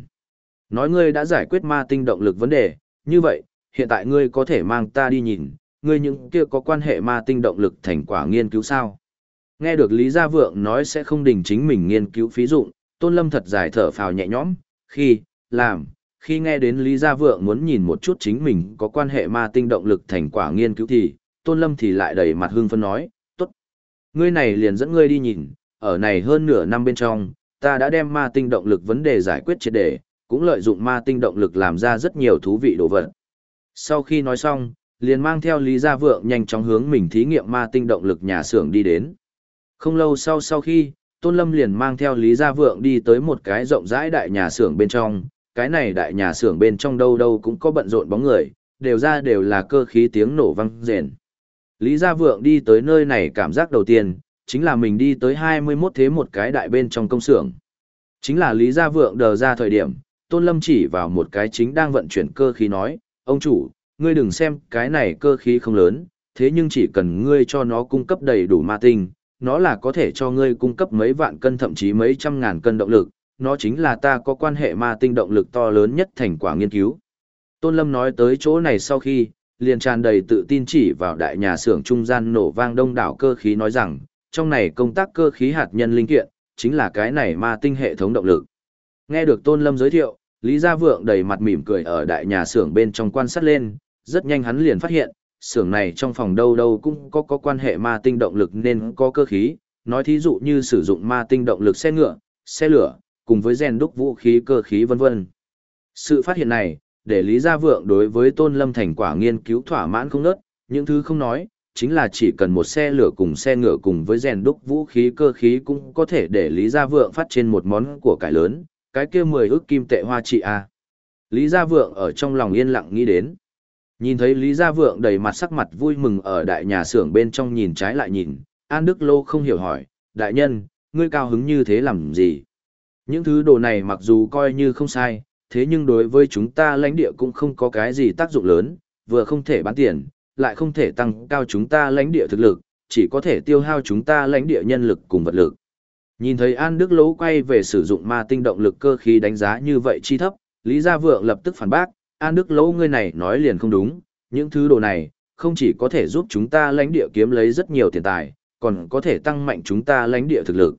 Nói ngươi đã giải quyết ma tinh động lực vấn đề, như vậy, hiện tại ngươi có thể mang ta đi nhìn, ngươi những kia có quan hệ ma tinh động lực thành quả nghiên cứu sao. Nghe được Lý Gia Vượng nói sẽ không đình chính mình nghiên cứu phí dụng, Tôn Lâm thật dài thở phào nhẹ nhõm, khi, làm, khi nghe đến Lý Gia Vượng muốn nhìn một chút chính mình có quan hệ ma tinh động lực thành quả nghiên cứu thì, Tôn Lâm thì lại đầy mặt hưng phấn nói, tốt. Ngươi này liền dẫn ngươi đi nhìn, ở này hơn nửa năm bên trong, ta đã đem ma tinh động lực vấn đề giải quyết triệt đề, cũng lợi dụng ma tinh động lực làm ra rất nhiều thú vị đồ vật. Sau khi nói xong, liền mang theo Lý Gia Vượng nhanh chóng hướng mình thí nghiệm ma tinh động lực nhà xưởng đi đến. Không lâu sau sau khi, Tôn Lâm liền mang theo Lý Gia Vượng đi tới một cái rộng rãi đại nhà xưởng bên trong, cái này đại nhà xưởng bên trong đâu đâu cũng có bận rộn bóng người, đều ra đều là cơ khí tiếng nổ vang rền. Lý Gia Vượng đi tới nơi này cảm giác đầu tiên, chính là mình đi tới 21 thế một cái đại bên trong công xưởng. Chính là Lý Gia Vượng đờ ra thời điểm, Tôn Lâm chỉ vào một cái chính đang vận chuyển cơ khí nói, ông chủ, ngươi đừng xem cái này cơ khí không lớn, thế nhưng chỉ cần ngươi cho nó cung cấp đầy đủ ma tinh, nó là có thể cho ngươi cung cấp mấy vạn cân thậm chí mấy trăm ngàn cân động lực, nó chính là ta có quan hệ ma tinh động lực to lớn nhất thành quả nghiên cứu. Tôn Lâm nói tới chỗ này sau khi, liền tràn đầy tự tin chỉ vào đại nhà xưởng trung gian nổ vang đông đảo cơ khí nói rằng, trong này công tác cơ khí hạt nhân linh kiện, chính là cái này ma tinh hệ thống động lực. Nghe được Tôn Lâm giới thiệu, Lý Gia Vượng đầy mặt mỉm cười ở đại nhà xưởng bên trong quan sát lên, rất nhanh hắn liền phát hiện, xưởng này trong phòng đâu đâu cũng có có quan hệ ma tinh động lực nên có cơ khí, nói thí dụ như sử dụng ma tinh động lực xe ngựa, xe lửa, cùng với rèn đúc vũ khí cơ khí vân vân. Sự phát hiện này, để Lý Gia Vượng đối với Tôn Lâm thành quả nghiên cứu thỏa mãn không nớt, những thứ không nói, chính là chỉ cần một xe lửa cùng xe ngựa cùng với rèn đúc vũ khí cơ khí cũng có thể để Lý Gia Vượng phát trên một món của cải lớn, cái kia 10 ức kim tệ hoa trị a. Lý Gia Vượng ở trong lòng yên lặng nghĩ đến. Nhìn thấy Lý Gia Vượng đầy mặt sắc mặt vui mừng ở đại nhà xưởng bên trong nhìn trái lại nhìn, An Đức Lô không hiểu hỏi, đại nhân, ngươi cao hứng như thế làm gì? Những thứ đồ này mặc dù coi như không sai, thế nhưng đối với chúng ta lãnh địa cũng không có cái gì tác dụng lớn, vừa không thể bán tiền, lại không thể tăng cao chúng ta lãnh địa thực lực, chỉ có thể tiêu hao chúng ta lãnh địa nhân lực cùng vật lực. Nhìn thấy An Đức Lỗ quay về sử dụng ma tinh động lực cơ khí đánh giá như vậy chi thấp, Lý Gia Vượng lập tức phản bác, An Đức Lỗ ngươi này nói liền không đúng, những thứ đồ này, không chỉ có thể giúp chúng ta lãnh địa kiếm lấy rất nhiều tiền tài, còn có thể tăng mạnh chúng ta lãnh địa thực lực.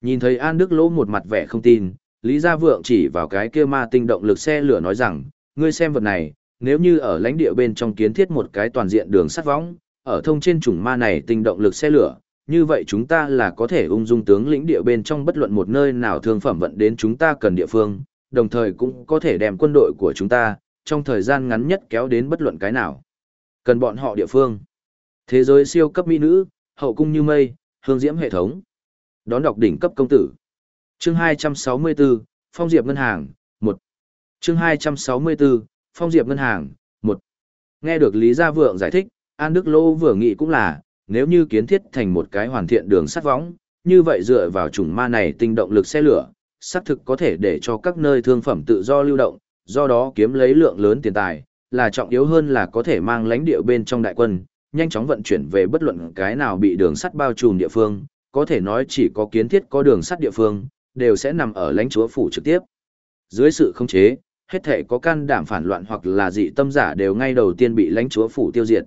Nhìn thấy An Đức Lỗ một mặt vẻ không tin, Lý Gia Vượng chỉ vào cái kia ma tinh động lực xe lửa nói rằng, ngươi xem vật này, nếu như ở lãnh địa bên trong kiến thiết một cái toàn diện đường sắt võng, ở thông trên chủng ma này tinh động lực xe lửa, như vậy chúng ta là có thể ung dung tướng lĩnh địa bên trong bất luận một nơi nào thương phẩm vận đến chúng ta cần địa phương, đồng thời cũng có thể đem quân đội của chúng ta, trong thời gian ngắn nhất kéo đến bất luận cái nào. Cần bọn họ địa phương. Thế giới siêu cấp mỹ nữ, hậu cung như mây, hương diễm hệ thống. Đón đọc đỉnh cấp công tử. Chương 264, Phong Diệp Ngân hàng, 1. Chương 264, Phong Diệp Ngân hàng, 1. Nghe được Lý Gia Vượng giải thích, An Đức Lô vừa nghĩ cũng là, nếu như kiến thiết thành một cái hoàn thiện đường sắt võng, như vậy dựa vào chủng ma này tinh động lực xe lửa, xác thực có thể để cho các nơi thương phẩm tự do lưu động, do đó kiếm lấy lượng lớn tiền tài, là trọng yếu hơn là có thể mang lãnh địa bên trong đại quân, nhanh chóng vận chuyển về bất luận cái nào bị đường sắt bao trùm địa phương, có thể nói chỉ có kiến thiết có đường sắt địa phương, đều sẽ nằm ở lãnh chúa phủ trực tiếp. Dưới sự khống chế, hết thể có can đảm phản loạn hoặc là dị tâm giả đều ngay đầu tiên bị lãnh chúa phủ tiêu diệt.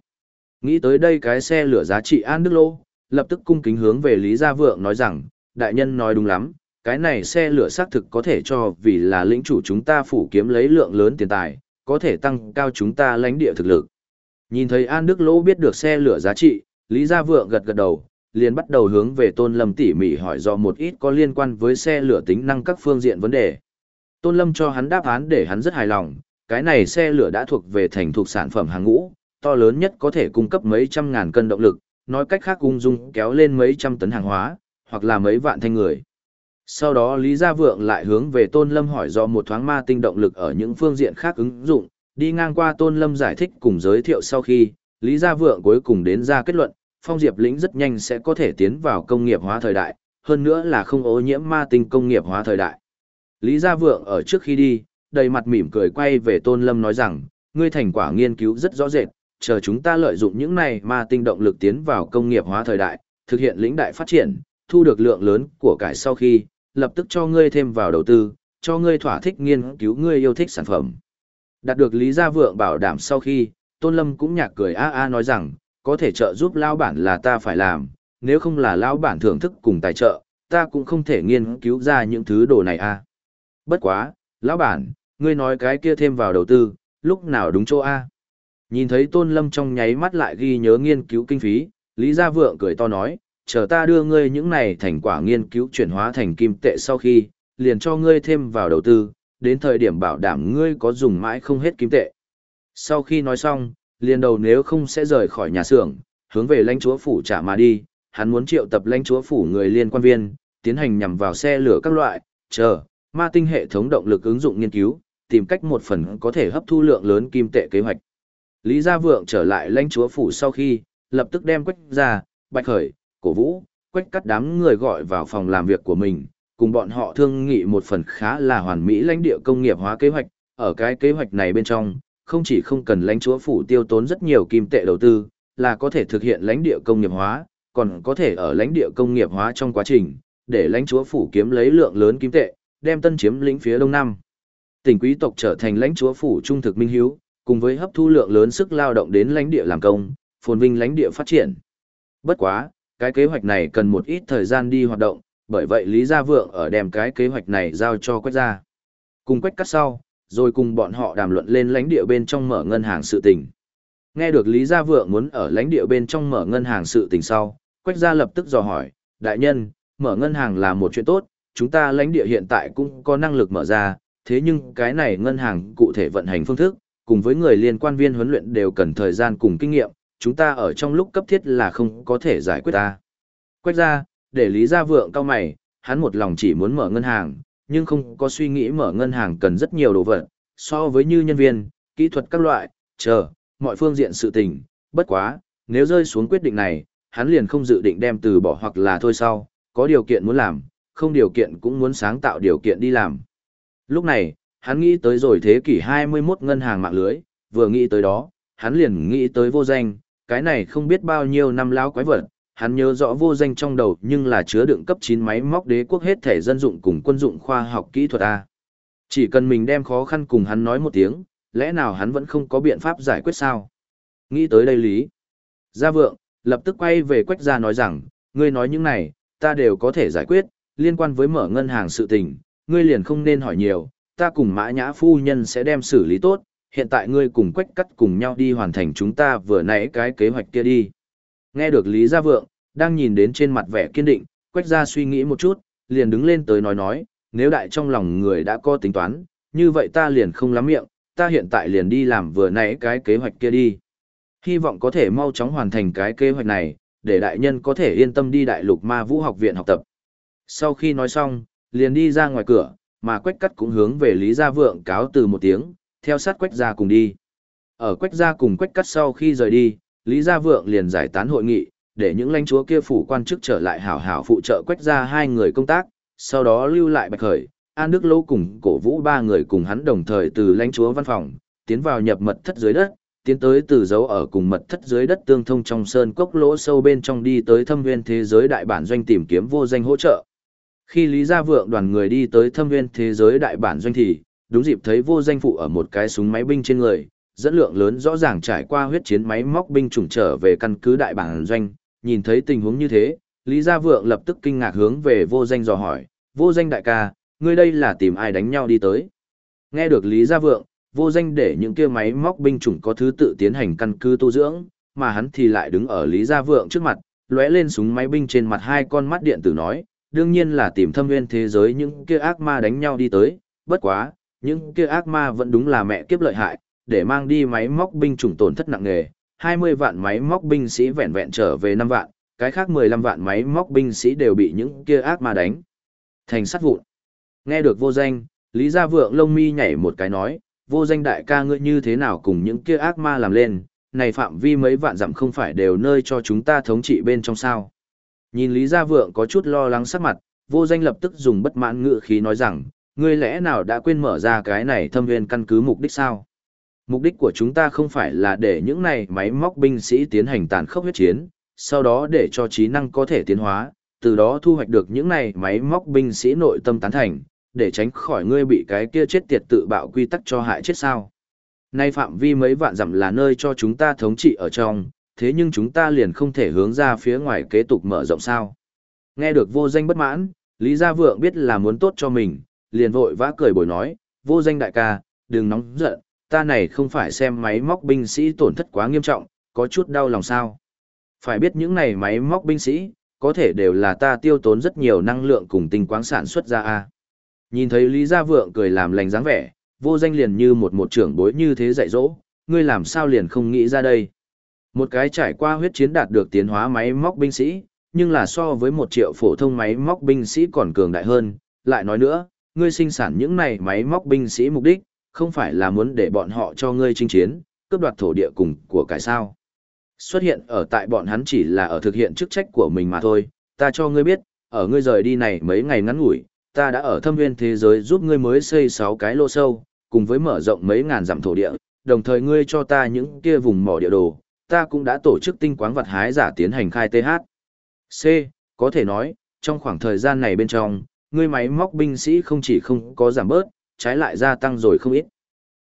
Nghĩ tới đây cái xe lửa giá trị an đức lô, lập tức cung kính hướng về Lý Gia Vượng nói rằng, đại nhân nói đúng lắm, cái này xe lửa xác thực có thể cho vì là lĩnh chủ chúng ta phủ kiếm lấy lượng lớn tiền tài, có thể tăng cao chúng ta lãnh địa thực lực. Nhìn thấy An Đức Lỗ biết được xe lửa giá trị, Lý Gia Vượng gật gật đầu, liền bắt đầu hướng về Tôn Lâm tỉ mỉ hỏi do một ít có liên quan với xe lửa tính năng các phương diện vấn đề. Tôn Lâm cho hắn đáp án để hắn rất hài lòng, cái này xe lửa đã thuộc về thành thuộc sản phẩm hàng ngũ, to lớn nhất có thể cung cấp mấy trăm ngàn cân động lực, nói cách khác ung dung kéo lên mấy trăm tấn hàng hóa, hoặc là mấy vạn thanh người. Sau đó Lý Gia Vượng lại hướng về Tôn Lâm hỏi do một thoáng ma tinh động lực ở những phương diện khác ứng dụng, đi ngang qua Tôn Lâm giải thích cùng giới thiệu sau khi, Lý Gia Vượng cuối cùng đến ra kết luận, Phong Diệp lĩnh rất nhanh sẽ có thể tiến vào công nghiệp hóa thời đại, hơn nữa là không ô nhiễm ma tinh công nghiệp hóa thời đại. Lý Gia Vượng ở trước khi đi, đầy mặt mỉm cười quay về Tôn Lâm nói rằng, ngươi thành quả nghiên cứu rất rõ rệt, chờ chúng ta lợi dụng những này ma tinh động lực tiến vào công nghiệp hóa thời đại, thực hiện lĩnh đại phát triển, thu được lượng lớn của cải sau khi, lập tức cho ngươi thêm vào đầu tư, cho ngươi thỏa thích nghiên cứu ngươi yêu thích sản phẩm. Đạt được Lý Gia Vượng bảo đảm sau khi, Tôn Lâm cũng nhạc cười a a nói rằng, có thể trợ giúp lao bản là ta phải làm, nếu không là lao bản thưởng thức cùng tài trợ, ta cũng không thể nghiên cứu ra những thứ đồ này a. Bất quá, lão bản, ngươi nói cái kia thêm vào đầu tư, lúc nào đúng chỗ a? Nhìn thấy Tôn Lâm trong nháy mắt lại ghi nhớ nghiên cứu kinh phí, Lý Gia Vượng cười to nói, chờ ta đưa ngươi những này thành quả nghiên cứu chuyển hóa thành kim tệ sau khi, liền cho ngươi thêm vào đầu tư, đến thời điểm bảo đảm ngươi có dùng mãi không hết kim tệ. Sau khi nói xong, liền đầu nếu không sẽ rời khỏi nhà xưởng, hướng về lãnh chúa phủ trả mà đi, hắn muốn triệu tập lãnh chúa phủ người liên quan viên, tiến hành nhằm vào xe lửa các loại, chờ, ma tinh hệ thống động lực ứng dụng nghiên cứu, tìm cách một phần có thể hấp thu lượng lớn kim tệ kế hoạch. Lý Gia Vượng trở lại lãnh chúa phủ sau khi, lập tức đem quách ra, bạch khởi, cổ vũ, quách cắt đám người gọi vào phòng làm việc của mình, cùng bọn họ thương nghị một phần khá là hoàn mỹ lãnh địa công nghiệp hóa kế hoạch, ở cái kế hoạch này bên trong, không chỉ không cần lãnh chúa phủ tiêu tốn rất nhiều kim tệ đầu tư, là có thể thực hiện lãnh địa công nghiệp hóa, còn có thể ở lãnh địa công nghiệp hóa trong quá trình, để lãnh chúa phủ kiếm lấy lượng lớn kim tệ, đem tân chiếm lĩnh phía đông nam. Tỉnh quý tộc trở thành lãnh chúa phủ trung thực minh hiếu, cùng với hấp thu lượng lớn sức lao động đến lãnh địa làm công, phồn vinh lãnh địa phát triển. Bất quá, cái kế hoạch này cần một ít thời gian đi hoạt động, bởi vậy Lý Gia Vượng ở đem cái kế hoạch này giao cho Quách Gia. Cùng Quách cắt sau, rồi cùng bọn họ đàm luận lên lãnh địa bên trong mở ngân hàng sự tình. Nghe được Lý Gia Vượng muốn ở lãnh địa bên trong mở ngân hàng sự tình sau, Quách Gia lập tức dò hỏi, đại nhân, mở ngân hàng là một chuyện tốt, chúng ta lãnh địa hiện tại cũng có năng lực mở ra, thế nhưng cái này ngân hàng cụ thể vận hành phương thức, cùng với người liên quan viên huấn luyện đều cần thời gian cùng kinh nghiệm, chúng ta ở trong lúc cấp thiết là không có thể giải quyết ta. Quách ra, để Lý Gia Vượng cao mày, hắn một lòng chỉ muốn mở ngân hàng, nhưng không có suy nghĩ mở ngân hàng cần rất nhiều đồ vật, so với như nhân viên, kỹ thuật các loại, chờ, mọi phương diện sự tình, bất quá, nếu rơi xuống quyết định này, hắn liền không dự định đem từ bỏ hoặc là thôi sau, có điều kiện muốn làm, không điều kiện cũng muốn sáng tạo điều kiện đi làm. Lúc này, hắn nghĩ tới rồi thế kỷ 21 ngân hàng mạng lưới, vừa nghĩ tới đó, hắn liền nghĩ tới vô danh, cái này không biết bao nhiêu năm lão quái vật, hắn nhớ rõ vô danh trong đầu nhưng là chứa đựng cấp 9 máy móc đế quốc hết thể dân dụng cùng quân dụng khoa học kỹ thuật A. Chỉ cần mình đem khó khăn cùng hắn nói một tiếng, lẽ nào hắn vẫn không có biện pháp giải quyết sao? Nghĩ tới đây lý. Gia vượng, lập tức quay về quách gia nói rằng, ngươi nói những này, ta đều có thể giải quyết, liên quan với mở ngân hàng sự tình, ngươi liền không nên hỏi nhiều, ta cùng mã nhã phu nhân sẽ đem xử lý tốt, hiện tại ngươi cùng quách cắt cùng nhau đi hoàn thành chúng ta vừa nãy cái kế hoạch kia đi. Nghe được Lý Gia Vượng, đang nhìn đến trên mặt vẻ kiên định, quách gia suy nghĩ một chút, liền đứng lên tới nói nói, nếu đại trong lòng người đã có tính toán, như vậy ta liền không lắm miệng, ta hiện tại liền đi làm vừa nãy cái kế hoạch kia đi. Hy vọng có thể mau chóng hoàn thành cái kế hoạch này, để đại nhân có thể yên tâm đi đại lục ma vũ học viện học tập. Sau khi nói xong, liền đi ra ngoài cửa, mà quách cắt cũng hướng về Lý Gia Vượng cáo từ một tiếng, theo sát quách gia cùng đi. Ở quách gia cùng quách cắt sau khi rời đi, Lý Gia Vượng liền giải tán hội nghị, để những lãnh chúa kia phủ quan chức trở lại hảo hảo phụ trợ quách gia hai người công tác, sau đó lưu lại bạch khởi, An Đức Lâu cùng cổ vũ ba người cùng hắn đồng thời từ lãnh chúa văn phòng, tiến vào nhập mật thất dưới đất, tiến tới từ dấu ở cùng mật thất dưới đất tương thông trong sơn cốc lỗ sâu bên trong đi tới thâm viên thế giới đại bản doanh tìm kiếm vô danh hỗ trợ. Khi Lý Gia Vượng đoàn người đi tới thâm viên thế giới đại bản doanh thì, đúng dịp thấy vô danh phụ ở một cái súng máy binh trên người, dẫn lượng lớn rõ ràng trải qua huyết chiến máy móc binh chủng trở về căn cứ đại bản doanh, nhìn thấy tình huống như thế, Lý Gia Vượng lập tức kinh ngạc hướng về vô danh dò hỏi, vô danh đại ca, ngươi đây là tìm ai đánh nhau đi tới. Nghe được Lý Gia Vượng, vô danh để những kia máy móc binh chủng có thứ tự tiến hành căn cứ tu dưỡng, mà hắn thì lại đứng ở Lý Gia Vượng trước mặt, lóe lên súng máy binh trên mặt hai con mắt điện tử nói, đương nhiên là tìm thâm nguyên thế giới những kia ác ma đánh nhau đi tới, bất quá, những kia ác ma vẫn đúng là mẹ kiếp lợi hại, để mang đi máy móc binh chủng tổn thất nặng nề, 20 vạn máy móc binh sĩ vẹn vẹn trở về 5 vạn, cái khác 15 vạn máy móc binh sĩ đều bị những kia ác ma đánh thành sắt vụn. Nghe được vô danh, Lý Gia Vượng lông mi nhảy một cái nói, vô danh đại ca ngươi như thế nào cùng những kia ác ma làm lên, này phạm vi mấy vạn dặm không phải đều nơi cho chúng ta thống trị bên trong sao. Nhìn Lý Gia Vượng có chút lo lắng sắc mặt, vô danh lập tức dùng bất mãn ngữ khí nói rằng, ngươi lẽ nào đã quên mở ra cái này thâm viên căn cứ mục đích sao? Mục đích của chúng ta không phải là để những này máy móc binh sĩ tiến hành tàn khốc huyết chiến, sau đó để cho trí năng có thể tiến hóa, từ đó thu hoạch được những này máy móc binh sĩ nội tâm tán thành, để tránh khỏi ngươi bị cái kia chết tiệt tự bạo quy tắc cho hại chết sao. Nay phạm vi mấy vạn dặm là nơi cho chúng ta thống trị ở trong, thế nhưng chúng ta liền không thể hướng ra phía ngoài kế tục mở rộng sao. Nghe được vô danh bất mãn, Lý Gia Vượng biết là muốn tốt cho mình, liền vội vã cười bồi nói, vô danh đại ca, đừng nóng giận, ta này không phải xem máy móc binh sĩ tổn thất quá nghiêm trọng, có chút đau lòng sao. Phải biết những này máy móc binh sĩ, có thể đều là ta tiêu tốn rất nhiều năng lượng cùng tinh quáng sản xuất ra a. Nhìn thấy Lý Gia Vượng cười làm lành dáng vẻ, vô danh liền như một một trưởng bối như thế dạy dỗ, ngươi làm sao liền không nghĩ ra đây. Một cái trải qua huyết chiến đạt được tiến hóa máy móc binh sĩ, nhưng là so với một triệu phổ thông máy móc binh sĩ còn cường đại hơn. Lại nói nữa, ngươi sinh sản những này máy móc binh sĩ mục đích, không phải là muốn để bọn họ cho ngươi chinh chiến, cướp đoạt thổ địa cùng của cải sao. Xuất hiện ở tại bọn hắn chỉ là ở thực hiện chức trách của mình mà thôi, ta cho ngươi biết, ở ngươi rời đi này mấy ngày ngắn ngủi, ta đã ở thâm nguyên thế giới giúp ngươi mới xây 6 cái lô sâu, cùng với mở rộng mấy ngàn dặm thổ địa, đồng thời ngươi cho ta những kia vùng mỏ địa đồ, ta cũng đã tổ chức tinh quáng vật hái giả tiến hành khai TH. C. Có thể nói, trong khoảng thời gian này bên trong, ngươi máy móc binh sĩ không chỉ không có giảm bớt, trái lại gia tăng rồi không ít.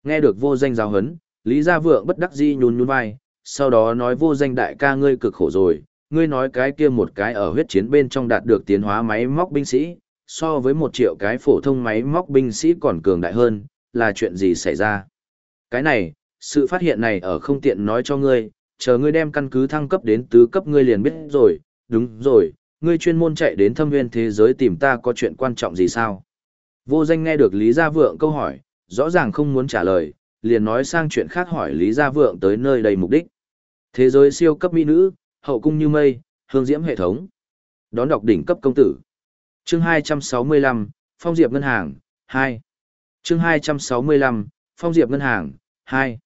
Nghe được vô danh giáo hấn, Lý Gia Vượng bất đắc dĩ nhún nhún vai, sau đó nói vô danh đại ca ngươi cực khổ rồi, ngươi nói cái kia một cái ở huyết chiến bên trong đạt được tiến hóa máy móc binh sĩ, so với một triệu cái phổ thông máy móc binh sĩ còn cường đại hơn, là chuyện gì xảy ra? Cái này, sự phát hiện này ở không tiện nói cho ngươi, chờ ngươi đem căn cứ thăng cấp đến tứ cấp ngươi liền biết rồi, đúng rồi, ngươi chuyên môn chạy đến thâm nguyên thế giới tìm ta có chuyện quan trọng gì sao? Vô danh nghe được Lý Gia Vượng câu hỏi, rõ ràng không muốn trả lời, liền nói sang chuyện khác hỏi Lý Gia Vượng tới nơi đầy mục đích. Thế giới siêu cấp mỹ nữ, hậu cung như mây, hương diễm hệ thống. Đón đọc đỉnh cấp công tử. Chương 265, Phong Diệp Ngân hàng, 2. chương 265, Phong Diệp Ngân hàng, 2.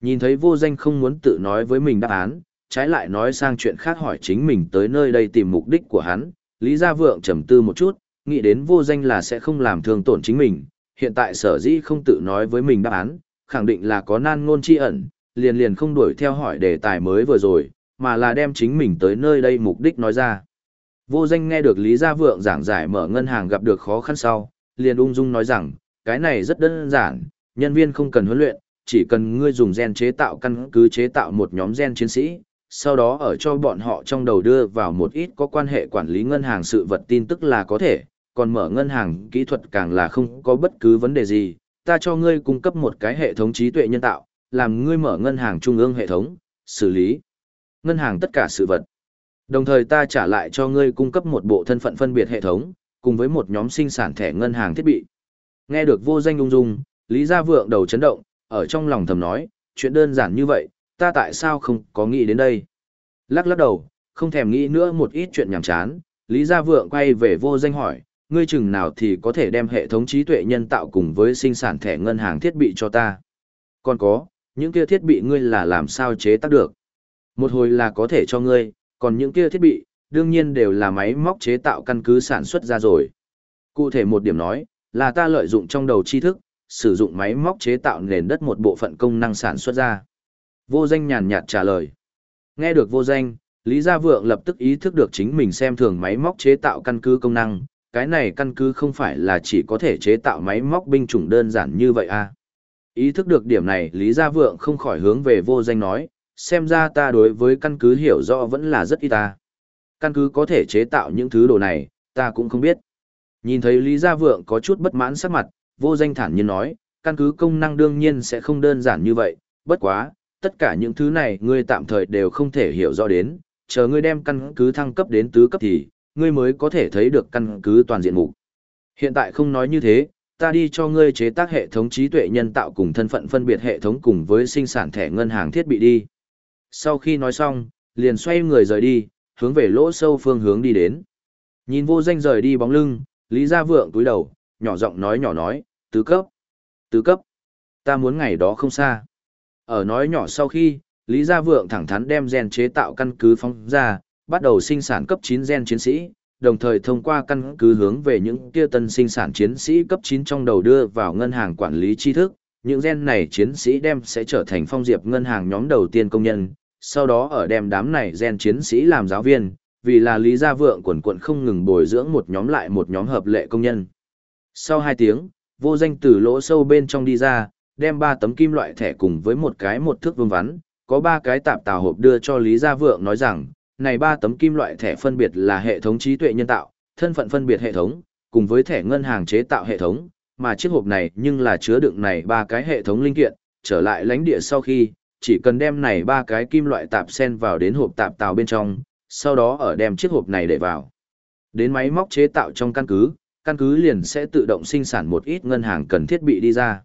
Nhìn thấy vô danh không muốn tự nói với mình đáp án, trái lại nói sang chuyện khác hỏi chính mình tới nơi đây tìm mục đích của hắn, Lý Gia Vượng trầm tư một chút, nghĩ đến vô danh là sẽ không làm thương tổn chính mình, hiện tại sở dĩ không tự nói với mình đáp án, khẳng định là có nan ngôn chi ẩn, liền liền không đuổi theo hỏi đề tài mới vừa rồi, mà là đem chính mình tới nơi đây mục đích nói ra. Vô danh nghe được Lý Gia Vượng giảng giải mở ngân hàng gặp được khó khăn sau, liền ung dung nói rằng, cái này rất đơn giản, nhân viên không cần huấn luyện, chỉ cần ngươi dùng gen chế tạo căn cứ chế tạo một nhóm gen chiến sĩ, sau đó ở cho bọn họ trong đầu đưa vào một ít có quan hệ quản lý ngân hàng sự vật tin tức là có thể, còn mở ngân hàng kỹ thuật càng là không có bất cứ vấn đề gì, ta cho ngươi cung cấp một cái hệ thống trí tuệ nhân tạo, làm ngươi mở ngân hàng trung ương hệ thống, xử lý ngân hàng tất cả sự vật. Đồng thời ta trả lại cho ngươi cung cấp một bộ thân phận phân biệt hệ thống, cùng với một nhóm sinh sản thẻ ngân hàng thiết bị. Nghe được vô danh ung dung, Lý Gia Vượng đầu chấn động, ở trong lòng thầm nói, chuyện đơn giản như vậy, ta tại sao không có nghĩ đến đây. Lắc lắc đầu, không thèm nghĩ nữa một ít chuyện nhảm chán, Lý Gia Vượng quay về vô danh hỏi, ngươi chừng nào thì có thể đem hệ thống trí tuệ nhân tạo cùng với sinh sản thẻ ngân hàng thiết bị cho ta. Còn có, những kia thiết bị ngươi là làm sao chế tác được. Một hồi là có thể cho ngươi, còn những kia thiết bị, đương nhiên đều là máy móc chế tạo căn cứ sản xuất ra rồi. Cụ thể một điểm nói, là ta lợi dụng trong đầu tri thức, sử dụng máy móc chế tạo nền đất một bộ phận công năng sản xuất ra. Vô danh nhàn nhạt trả lời. Nghe được vô danh, Lý Gia Vượng lập tức ý thức được chính mình xem thường máy móc chế tạo căn cứ công năng, cái này căn cứ không phải là chỉ có thể chế tạo máy móc binh chủng đơn giản như vậy à. Ý thức được điểm này Lý Gia Vượng không khỏi hướng về vô danh nói, xem ra ta đối với căn cứ hiểu rõ vẫn là rất ít ta. Căn cứ có thể chế tạo những thứ đồ này, ta cũng không biết. Nhìn thấy Lý Gia Vượng có chút bất mãn sắc mặt, vô danh thản nhiên nói, căn cứ công năng đương nhiên sẽ không đơn giản như vậy, bất quá, tất cả những thứ này ngươi tạm thời đều không thể hiểu rõ đến, chờ ngươi đem căn cứ thăng cấp đến tứ cấp thì, ngươi mới có thể thấy được căn cứ toàn diện mục. Hiện tại không nói như thế, ta đi cho ngươi chế tác hệ thống trí tuệ nhân tạo cùng thân phận phân biệt hệ thống cùng với sinh sản thẻ ngân hàng thiết bị đi. Sau khi nói xong, liền xoay người rời đi, hướng về lỗ sâu phương hướng đi đến. Nhìn vô danh rời đi bóng lưng, Lý Gia Vượng túi đầu, nhỏ giọng nói nhỏ nói, tứ cấp, tứ cấp, ta muốn ngày đó không xa. Ở nói nhỏ sau khi, Lý Gia Vượng thẳng thắn đem gen chế tạo căn cứ phóng ra, bắt đầu sinh sản cấp 9 gen chiến sĩ, đồng thời thông qua căn cứ hướng về những kia tân sinh sản chiến sĩ cấp 9 trong đầu đưa vào ngân hàng quản lý tri thức, những gen này chiến sĩ đem sẽ trở thành phong diệp ngân hàng nhóm đầu tiên công nhân, sau đó ở đem đám này gen chiến sĩ làm giáo viên, vì là Lý Gia Vượng quần quận không ngừng bồi dưỡng một nhóm lại một nhóm hợp lệ công nhân. Sau 2 tiếng, vô danh từ lỗ sâu bên trong đi ra, đem ba tấm kim loại thẻ cùng với một cái một thước vương vắn, có ba cái tạp tàu hộp đưa cho Lý Gia Vượng nói rằng, này ba tấm kim loại thẻ phân biệt là hệ thống trí tuệ nhân tạo, thân phận phân biệt hệ thống, cùng với thẻ ngân hàng chế tạo hệ thống, mà chiếc hộp này nhưng là chứa đựng này ba cái hệ thống linh kiện, trở lại lãnh địa sau khi, chỉ cần đem này ba cái kim loại tạp sen vào đến hộp tạp tàu bên trong, sau đó ở đem chiếc hộp này để vào. Đến máy móc chế tạo trong căn cứ, căn cứ liền sẽ tự động sinh sản một ít ngân hàng cần thiết bị đi ra.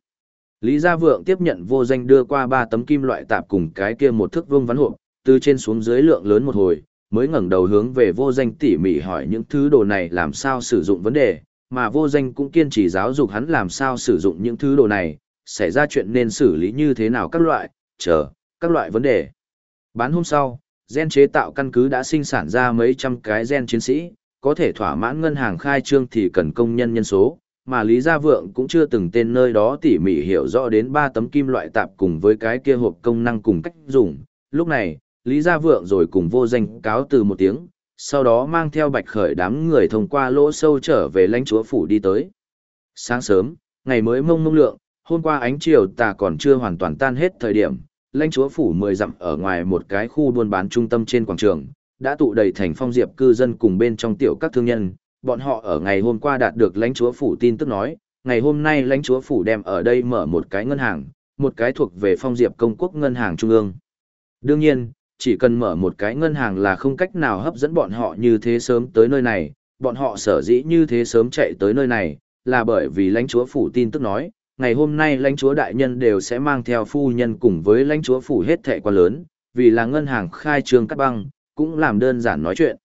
Lý Gia Vượng tiếp nhận vô danh đưa qua ba tấm kim loại tạp cùng cái kia một thước vương vắn hộp, từ trên xuống dưới lượng lớn một hồi, mới ngẩng đầu hướng về vô danh tỉ mỉ hỏi những thứ đồ này làm sao sử dụng vấn đề, mà vô danh cũng kiên trì giáo dục hắn làm sao sử dụng những thứ đồ này, xảy ra chuyện nên xử lý như thế nào các loại, chờ, các loại vấn đề. Bán hôm sau, gen chế tạo căn cứ đã sinh sản ra mấy trăm cái gen chiến sĩ, có thể thỏa mãn ngân hàng khai trương thì cần công nhân nhân số, mà Lý Gia Vượng cũng chưa từng tên nơi đó tỉ mỉ hiểu rõ đến ba tấm kim loại tạp cùng với cái kia hộp công năng cùng cách dùng. Lúc này, Lý Gia Vượng rồi cùng vô danh cáo từ một tiếng, sau đó mang theo bạch khởi đám người thông qua lỗ sâu trở về lãnh chúa phủ đi tới. Sáng sớm, ngày mới mông mông lượng, hôm qua ánh chiều tà còn chưa hoàn toàn tan hết thời điểm, lãnh chúa phủ mười dặm ở ngoài một cái khu buôn bán trung tâm trên quảng trường, đã tụ đầy thành phong diệp cư dân cùng bên trong tiểu các thương nhân, bọn họ ở ngày hôm qua đạt được lãnh chúa phủ tin tức nói, ngày hôm nay lãnh chúa phủ đem ở đây mở một cái ngân hàng, một cái thuộc về phong diệp công quốc ngân hàng trung ương. Đương nhiên, chỉ cần mở một cái ngân hàng là không cách nào hấp dẫn bọn họ như thế sớm tới nơi này, bọn họ sở dĩ như thế sớm chạy tới nơi này, là bởi vì lãnh chúa phủ tin tức nói, ngày hôm nay lãnh chúa đại nhân đều sẽ mang theo phu nhân cùng với lãnh chúa phủ hết thệ quan lớn, vì là ngân hàng khai trương cắt băng, cũng làm đơn giản nói chuyện.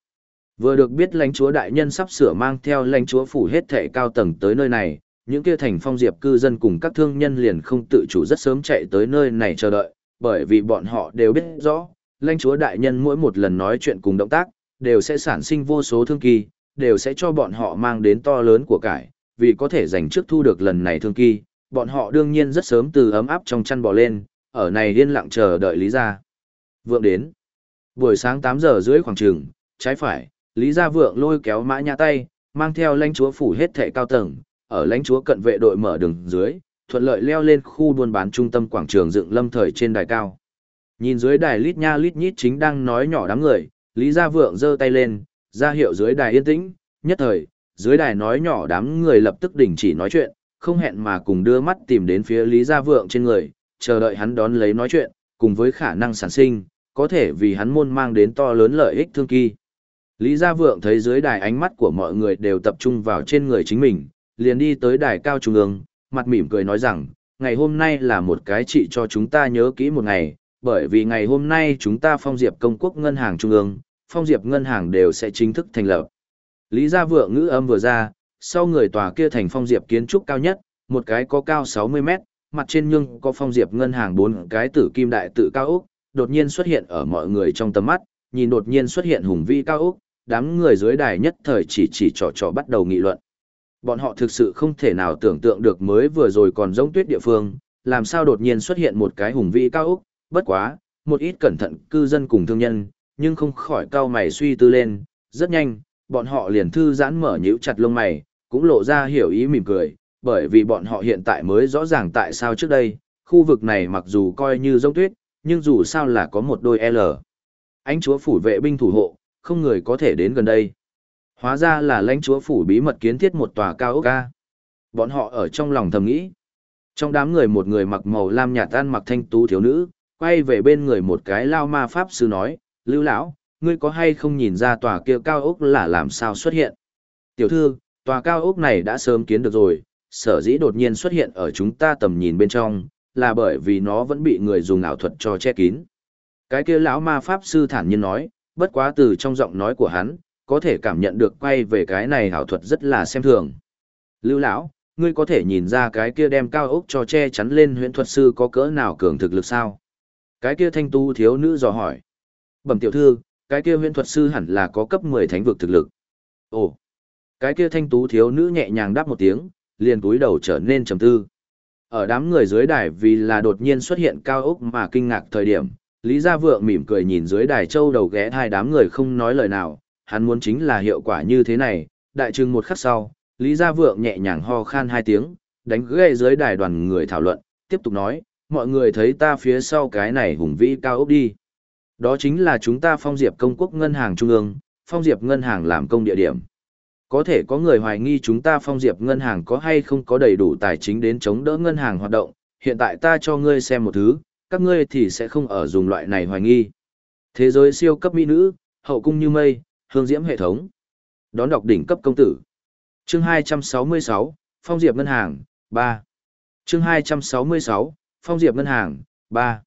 Vừa được biết lãnh chúa đại nhân sắp sửa mang theo lãnh chúa phủ hết thệ cao tầng tới nơi này, những kia thành phong diệp cư dân cùng các thương nhân liền không tự chủ rất sớm chạy tới nơi này chờ đợi, bởi vì bọn họ đều biết rõ, lãnh chúa đại nhân mỗi một lần nói chuyện cùng động tác, đều sẽ sản sinh vô số thương kỳ, đều sẽ cho bọn họ mang đến to lớn của cải, vì có thể giành trước thu được lần này thương kỳ, bọn họ đương nhiên rất sớm từ ấm áp trong chăn bò lên, ở này yên lặng chờ đợi Lý ra Vượng đến. Buổi sáng 8 giờ rưỡi khoảng trường, trái phải, Lý Gia Vượng lôi kéo mã nhã tay, mang theo lãnh chúa phủ hết thệ cao tầng, ở lãnh chúa cận vệ đội mở đường dưới, thuận lợi leo lên khu buôn bán trung tâm quảng trường dựng lâm thời trên đài cao. Nhìn dưới đài lít nha lít nhít chính đang nói nhỏ đám người, Lý Gia Vượng giơ tay lên, ra hiệu dưới đài yên tĩnh, nhất thời, dưới đài nói nhỏ đám người lập tức đình chỉ nói chuyện, không hẹn mà cùng đưa mắt tìm đến phía Lý Gia Vượng trên người, chờ đợi hắn đón lấy nói chuyện, cùng với khả năng sản sinh, có thể vì hắn môn mang đến to lớn lợi ích thương kỳ. Lý Gia Vượng thấy dưới đài ánh mắt của mọi người đều tập trung vào trên người chính mình, liền đi tới đài cao trung ương, mặt mỉm cười nói rằng, ngày hôm nay là một cái trị cho chúng ta nhớ kỹ một ngày, bởi vì ngày hôm nay chúng ta phong diệp công quốc ngân hàng trung ương, phong diệp ngân hàng đều sẽ chính thức thành lập. Lý Gia Vượng ngữ âm vừa ra, sau người tòa kia thành phong diệp kiến trúc cao nhất, một cái có cao 60 mét, mặt trên nhưng có phong diệp ngân hàng bốn cái tử kim đại tự cao ốc, đột nhiên xuất hiện ở mọi người trong tầm mắt, nhìn đột nhiên xuất hiện hùng vĩ cao ốc, đám người dưới đài nhất thời chỉ chỉ trò trò bắt đầu nghị luận. Bọn họ thực sự không thể nào tưởng tượng được mới vừa rồi còn giống tuyết địa phương, làm sao đột nhiên xuất hiện một cái hùng vĩ cao ốc, bất quá, một ít cẩn thận cư dân cùng thương nhân, nhưng không khỏi cao mày suy tư lên, rất nhanh, bọn họ liền thư giãn mở nhíu chặt lông mày, cũng lộ ra hiểu ý mỉm cười, bởi vì bọn họ hiện tại mới rõ ràng tại sao trước đây, khu vực này mặc dù coi như giống tuyết, nhưng dù sao là có một đôi L. Ánh chúa phủ vệ binh thủ hộ, không người có thể đến gần đây. Hóa ra là lãnh chúa phủ bí mật kiến thiết một tòa cao ốc ca. Bọn họ ở trong lòng thầm nghĩ. Trong đám người một người mặc màu lam nhạt tan mặc thanh tú thiếu nữ, quay về bên người một cái lao ma pháp sư nói, Lưu lão, ngươi có hay không nhìn ra tòa kia cao ốc là làm sao xuất hiện? Tiểu thư, tòa cao ốc này đã sớm kiến được rồi, sở dĩ đột nhiên xuất hiện ở chúng ta tầm nhìn bên trong, là bởi vì nó vẫn bị người dùng ảo thuật cho che kín. Cái kia lão ma pháp sư thản nhiên nói, bất quá từ trong giọng nói của hắn, có thể cảm nhận được quay về cái này hảo thuật rất là xem thường. Lưu lão, ngươi có thể nhìn ra cái kia đem cao ốc cho che chắn lên huyễn thuật sư có cỡ nào cường thực lực sao? Cái kia thanh tu thiếu nữ dò hỏi. Bẩm tiểu thư, cái kia huyễn thuật sư hẳn là có cấp 10 thánh vực thực lực. Ồ. Cái kia thanh tú thiếu nữ nhẹ nhàng đáp một tiếng, liền cúi đầu trở nên trầm tư. Ở đám người dưới đài vì là đột nhiên xuất hiện cao ốc mà kinh ngạc thời điểm, Lý Gia Vượng mỉm cười nhìn dưới đài châu đầu ghé hai đám người không nói lời nào, hắn muốn chính là hiệu quả như thế này, đại trưng một khắc sau, Lý Gia Vượng nhẹ nhàng ho khan hai tiếng, đánh ghê dưới đài đoàn người thảo luận, tiếp tục nói, mọi người thấy ta phía sau cái này hùng vĩ cao ốc đi. Đó chính là chúng ta phong diệp công quốc ngân hàng trung ương, phong diệp ngân hàng làm công địa điểm. Có thể có người hoài nghi chúng ta phong diệp ngân hàng có hay không có đầy đủ tài chính đến chống đỡ ngân hàng hoạt động, hiện tại ta cho ngươi xem một thứ, các ngươi thì sẽ không ở dùng loại này hoài nghi. Thế giới siêu cấp mỹ nữ, hậu cung như mây, hương diễm hệ thống. Đón đọc đỉnh cấp công tử. Chương 266, Phong Diệp Ngân hàng, 3. Chương 266, Phong Diệp Ngân hàng, 3.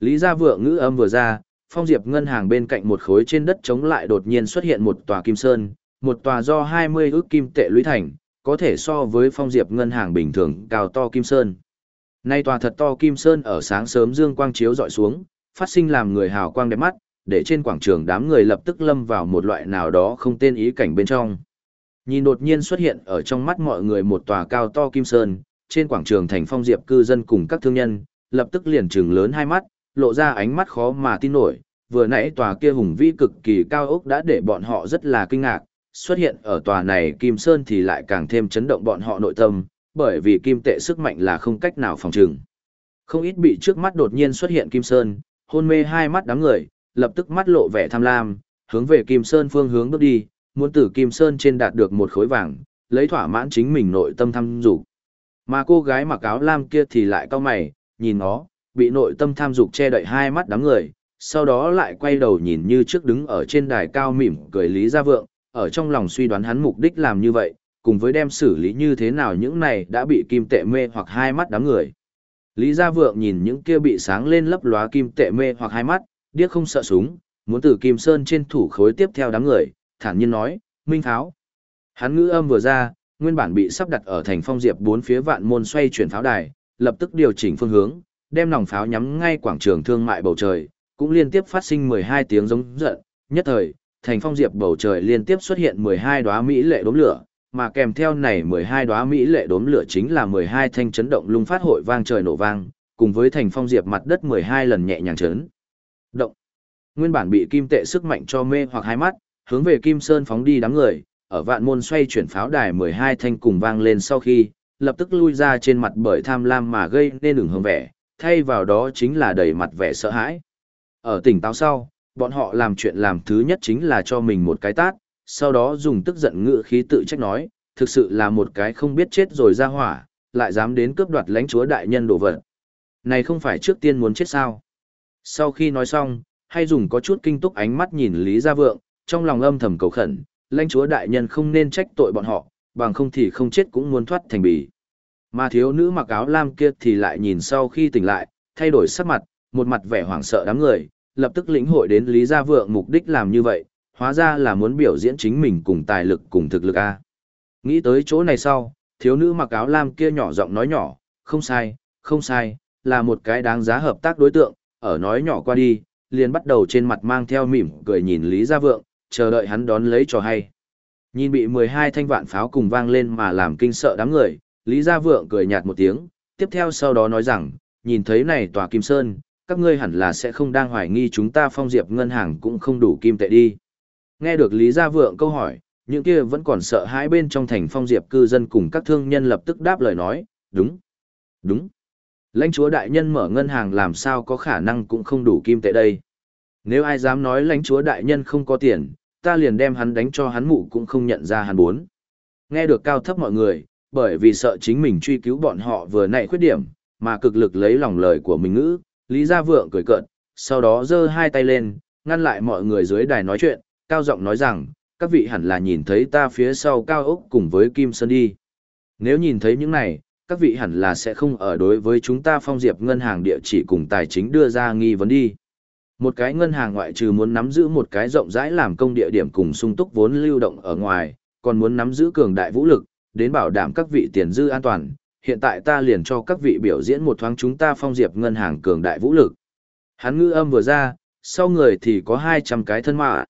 Lý Gia Vượng ngữ âm vừa ra, Phong Diệp Ngân hàng bên cạnh một khối trên đất chống lại đột nhiên xuất hiện một tòa kim sơn, một tòa do 20 ước kim tệ lũy thành, có thể so với Phong Diệp Ngân hàng bình thường cao to kim sơn. Nay tòa thật to kim sơn ở sáng sớm dương quang chiếu dọi xuống, phát sinh làm người hào quang đẹp mắt, để trên quảng trường đám người lập tức lâm vào một loại nào đó không tên ý cảnh bên trong. Nhìn đột nhiên xuất hiện ở trong mắt mọi người một tòa cao to kim sơn, trên quảng trường thành phong diệp cư dân cùng các thương nhân, lập tức liền trừng lớn hai mắt, lộ ra ánh mắt khó mà tin nổi, vừa nãy tòa kia hùng vĩ cực kỳ cao ốc đã để bọn họ rất là kinh ngạc, xuất hiện ở tòa này kim sơn thì lại càng thêm chấn động bọn họ nội tâm, bởi vì kim tệ sức mạnh là không cách nào phòng trừng. Không ít bị trước mắt đột nhiên xuất hiện kim sơn, hôn mê hai mắt đám người, lập tức mắt lộ vẻ tham lam, hướng về kim sơn phương hướng bước đi, muốn từ kim sơn trên đạt được một khối vàng, lấy thỏa mãn chính mình nội tâm tham dục. Mà cô gái mặc áo lam kia thì lại cau mày, nhìn nó, bị nội tâm tham dục che đậy hai mắt đám người, sau đó lại quay đầu nhìn như trước đứng ở trên đài cao mỉm cười Lý Gia Vượng, ở trong lòng suy đoán hắn mục đích làm như vậy, cùng với đem xử lý như thế nào những này đã bị kim tệ mê hoặc hai mắt đám người. Lý Gia Vượng nhìn những kia bị sáng lên lấp lóa kim tệ mê hoặc hai mắt, điếc không sợ súng, muốn từ Kim Sơn trên thủ khối tiếp theo đám người, thản nhiên nói, Minh tháo Hắn ngữ âm vừa ra, nguyên bản bị sắp đặt ở thành phong diệp bốn phía vạn môn xoay chuyển pháo đài, lập tức điều chỉnh phương hướng, đem nòng pháo nhắm ngay quảng trường thương mại bầu trời, cũng liên tiếp phát sinh 12 tiếng giống giận, nhất thời, thành phong diệp bầu trời liên tiếp xuất hiện 12 đóa mỹ lệ đốm lửa, mà kèm theo này 12 đóa mỹ lệ đốm lửa chính là 12 thanh chấn động lung phát hội vang trời nổ vang, cùng với thành phong diệp mặt đất 12 lần nhẹ nhàng chấn. Động. Nguyên bản bị kim tệ sức mạnh cho mê hoặc hai mắt, hướng về Kim Sơn phóng đi đám người, ở vạn môn xoay chuyển pháo đài 12 thanh cùng vang lên sau khi, lập tức lui ra trên mặt bởi tham lam mà gây nên ửng hương vẻ, thay vào đó chính là đầy mặt vẻ sợ hãi. Ở tỉnh táo sau, bọn họ làm chuyện làm thứ nhất chính là cho mình một cái tát, sau đó dùng tức giận ngữ khí tự trách nói, thực sự là một cái không biết chết rồi ra hỏa, lại dám đến cướp đoạt lãnh chúa đại nhân đồ vật. Này không phải trước tiên muốn chết sao? Sau khi nói xong, hay dùng có chút kinh túc ánh mắt nhìn Lý Gia Vượng, trong lòng âm thầm cầu khẩn, lãnh chúa đại nhân không nên trách tội bọn họ, bằng không thì không chết cũng muốn thoát thành bì. Mà thiếu nữ mặc áo lam kia thì lại nhìn sau khi tỉnh lại, thay đổi sắc mặt, một mặt vẻ hoảng sợ đám người, lập tức lĩnh hội đến Lý Gia Vượng mục đích làm như vậy, hóa ra là muốn biểu diễn chính mình cùng tài lực cùng thực lực A. Nghĩ tới chỗ này sau, thiếu nữ mặc áo lam kia nhỏ giọng nói nhỏ, không sai, không sai, là một cái đáng giá hợp tác đối tượng, ở nói nhỏ qua đi, liền bắt đầu trên mặt mang theo mỉm cười nhìn Lý Gia Vượng, chờ đợi hắn đón lấy trò hay. Nhìn bị 12 thanh vạn pháo cùng vang lên mà làm kinh sợ đám người, Lý Gia Vượng cười nhạt một tiếng, tiếp theo sau đó nói rằng, nhìn thấy này tòa Kim Sơn, các ngươi hẳn là sẽ không đang hoài nghi chúng ta phong diệp ngân hàng cũng không đủ kim tệ đi. Nghe được Lý Gia Vượng câu hỏi, những kia vẫn còn sợ hãi bên trong thành phong diệp cư dân cùng các thương nhân lập tức đáp lời nói, đúng, đúng. Lãnh chúa đại nhân mở ngân hàng làm sao có khả năng cũng không đủ kim tệ đây. Nếu ai dám nói lãnh chúa đại nhân không có tiền, ta liền đem hắn đánh cho hắn mụ cũng không nhận ra hắn bốn. Nghe được cao thấp mọi người, bởi vì sợ chính mình truy cứu bọn họ vừa nãy khuyết điểm, mà cực lực lấy lòng lời của mình ngữ, Lý Gia Vượng cười cợt, sau đó giơ hai tay lên, ngăn lại mọi người dưới đài nói chuyện, cao giọng nói rằng, các vị hẳn là nhìn thấy ta phía sau cao ốc cùng với Kim Sơn đi. Nếu nhìn thấy những này, các vị hẳn là sẽ không ở đối với chúng ta phong diệp ngân hàng địa chỉ cùng tài chính đưa ra nghi vấn đi. Một cái ngân hàng ngoại trừ muốn nắm giữ một cái rộng rãi làm công địa điểm cùng sung túc vốn lưu động ở ngoài, còn muốn nắm giữ cường đại vũ lực, đến bảo đảm các vị tiền dư an toàn. Hiện tại ta liền cho các vị biểu diễn một thoáng chúng ta phong diệp ngân hàng cường đại vũ lực. Hắn ngư âm vừa ra, sau người thì có 200 cái thân mạ.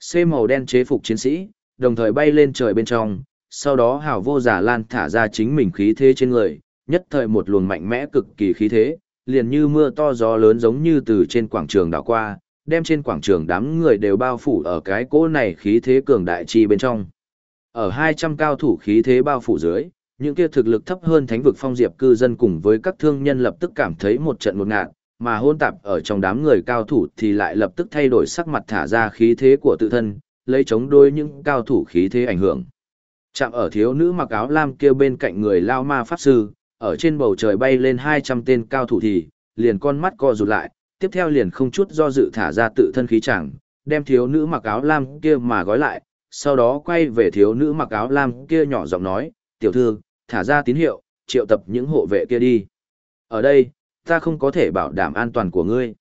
Xê màu đen chế phục chiến sĩ, đồng thời bay lên trời bên trong, sau đó hào vô giả lan thả ra chính mình khí thế trên người, nhất thời một luồng mạnh mẽ cực kỳ khí thế, liền như mưa to gió lớn giống như từ trên quảng trường đảo qua, đem trên quảng trường đám người đều bao phủ ở cái cỗ này khí thế cường đại chi bên trong. Ở 200 cao thủ khí thế bao phủ dưới, những kia thực lực thấp hơn thánh vực phong diệp cư dân cùng với các thương nhân lập tức cảm thấy một trận một ngạt, mà hôn tạp ở trong đám người cao thủ thì lại lập tức thay đổi sắc mặt thả ra khí thế của tự thân, lấy chống đối những cao thủ khí thế ảnh hưởng. Chạm ở thiếu nữ mặc áo lam kia bên cạnh người lao ma pháp sư, ở trên bầu trời bay lên 200 tên cao thủ thì, liền con mắt co rụt lại, tiếp theo liền không chút do dự thả ra tự thân khí chẳng, đem thiếu nữ mặc áo lam kia mà gói lại, sau đó quay về thiếu nữ mặc áo lam kia nhỏ giọng nói, tiểu thư, thả ra tín hiệu, triệu tập những hộ vệ kia đi. Ở đây, ta không có thể bảo đảm an toàn của ngươi.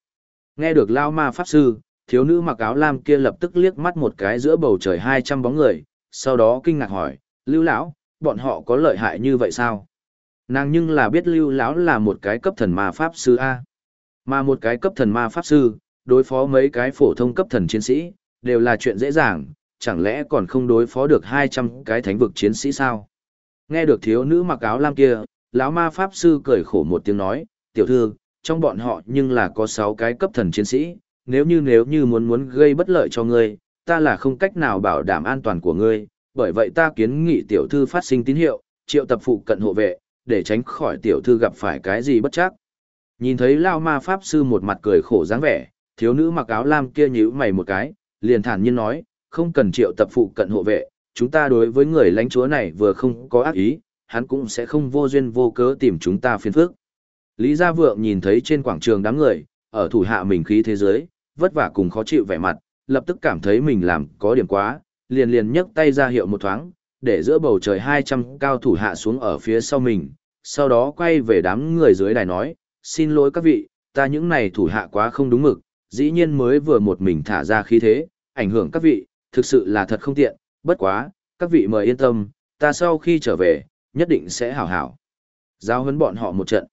Nghe được lao ma pháp sư, thiếu nữ mặc áo lam kia lập tức liếc mắt một cái giữa bầu trời 200 bóng người, sau đó kinh ngạc hỏi, lưu lão, bọn họ có lợi hại như vậy sao? Nàng nhưng là biết lưu lão là một cái cấp thần ma pháp sư A. Mà một cái cấp thần ma pháp sư, đối phó mấy cái phổ thông cấp thần chiến sĩ, đều là chuyện dễ dàng, chẳng lẽ còn không đối phó được 200 cái thánh vực chiến sĩ sao? Nghe được thiếu nữ mặc áo lam kia, lão ma pháp sư cười khổ một tiếng nói, tiểu thư, trong bọn họ nhưng là có 6 cái cấp thần chiến sĩ, nếu như nếu như muốn muốn gây bất lợi cho ngươi, ta là không cách nào bảo đảm an toàn của ngươi, bởi vậy ta kiến nghị tiểu thư phát sinh tín hiệu, triệu tập phụ cận hộ vệ, để tránh khỏi tiểu thư gặp phải cái gì bất chắc. Nhìn thấy Lao Ma Pháp Sư một mặt cười khổ dáng vẻ, thiếu nữ mặc áo lam kia nhíu mày một cái, liền thản nhiên nói, không cần triệu tập phụ cận hộ vệ, chúng ta đối với người lãnh chúa này vừa không có ác ý, hắn cũng sẽ không vô duyên vô cớ tìm chúng ta phiền phức. Lý Gia Vượng nhìn thấy trên quảng trường đám người, ở thủ hạ mình khí thế giới, vất vả cùng khó chịu vẻ mặt, lập tức cảm thấy mình làm có điểm quá, liền liền nhấc tay ra hiệu một thoáng, để giữa bầu trời 200 cao thủ hạ xuống ở phía sau mình, sau đó quay về đám người dưới đài nói, xin lỗi các vị, ta những này thủ hạ quá không đúng mực, dĩ nhiên mới vừa một mình thả ra khí thế, ảnh hưởng các vị, thực sự là thật không tiện, bất quá, các vị mời yên tâm, ta sau khi trở về, nhất định sẽ hảo hảo. Giao huấn bọn họ một trận.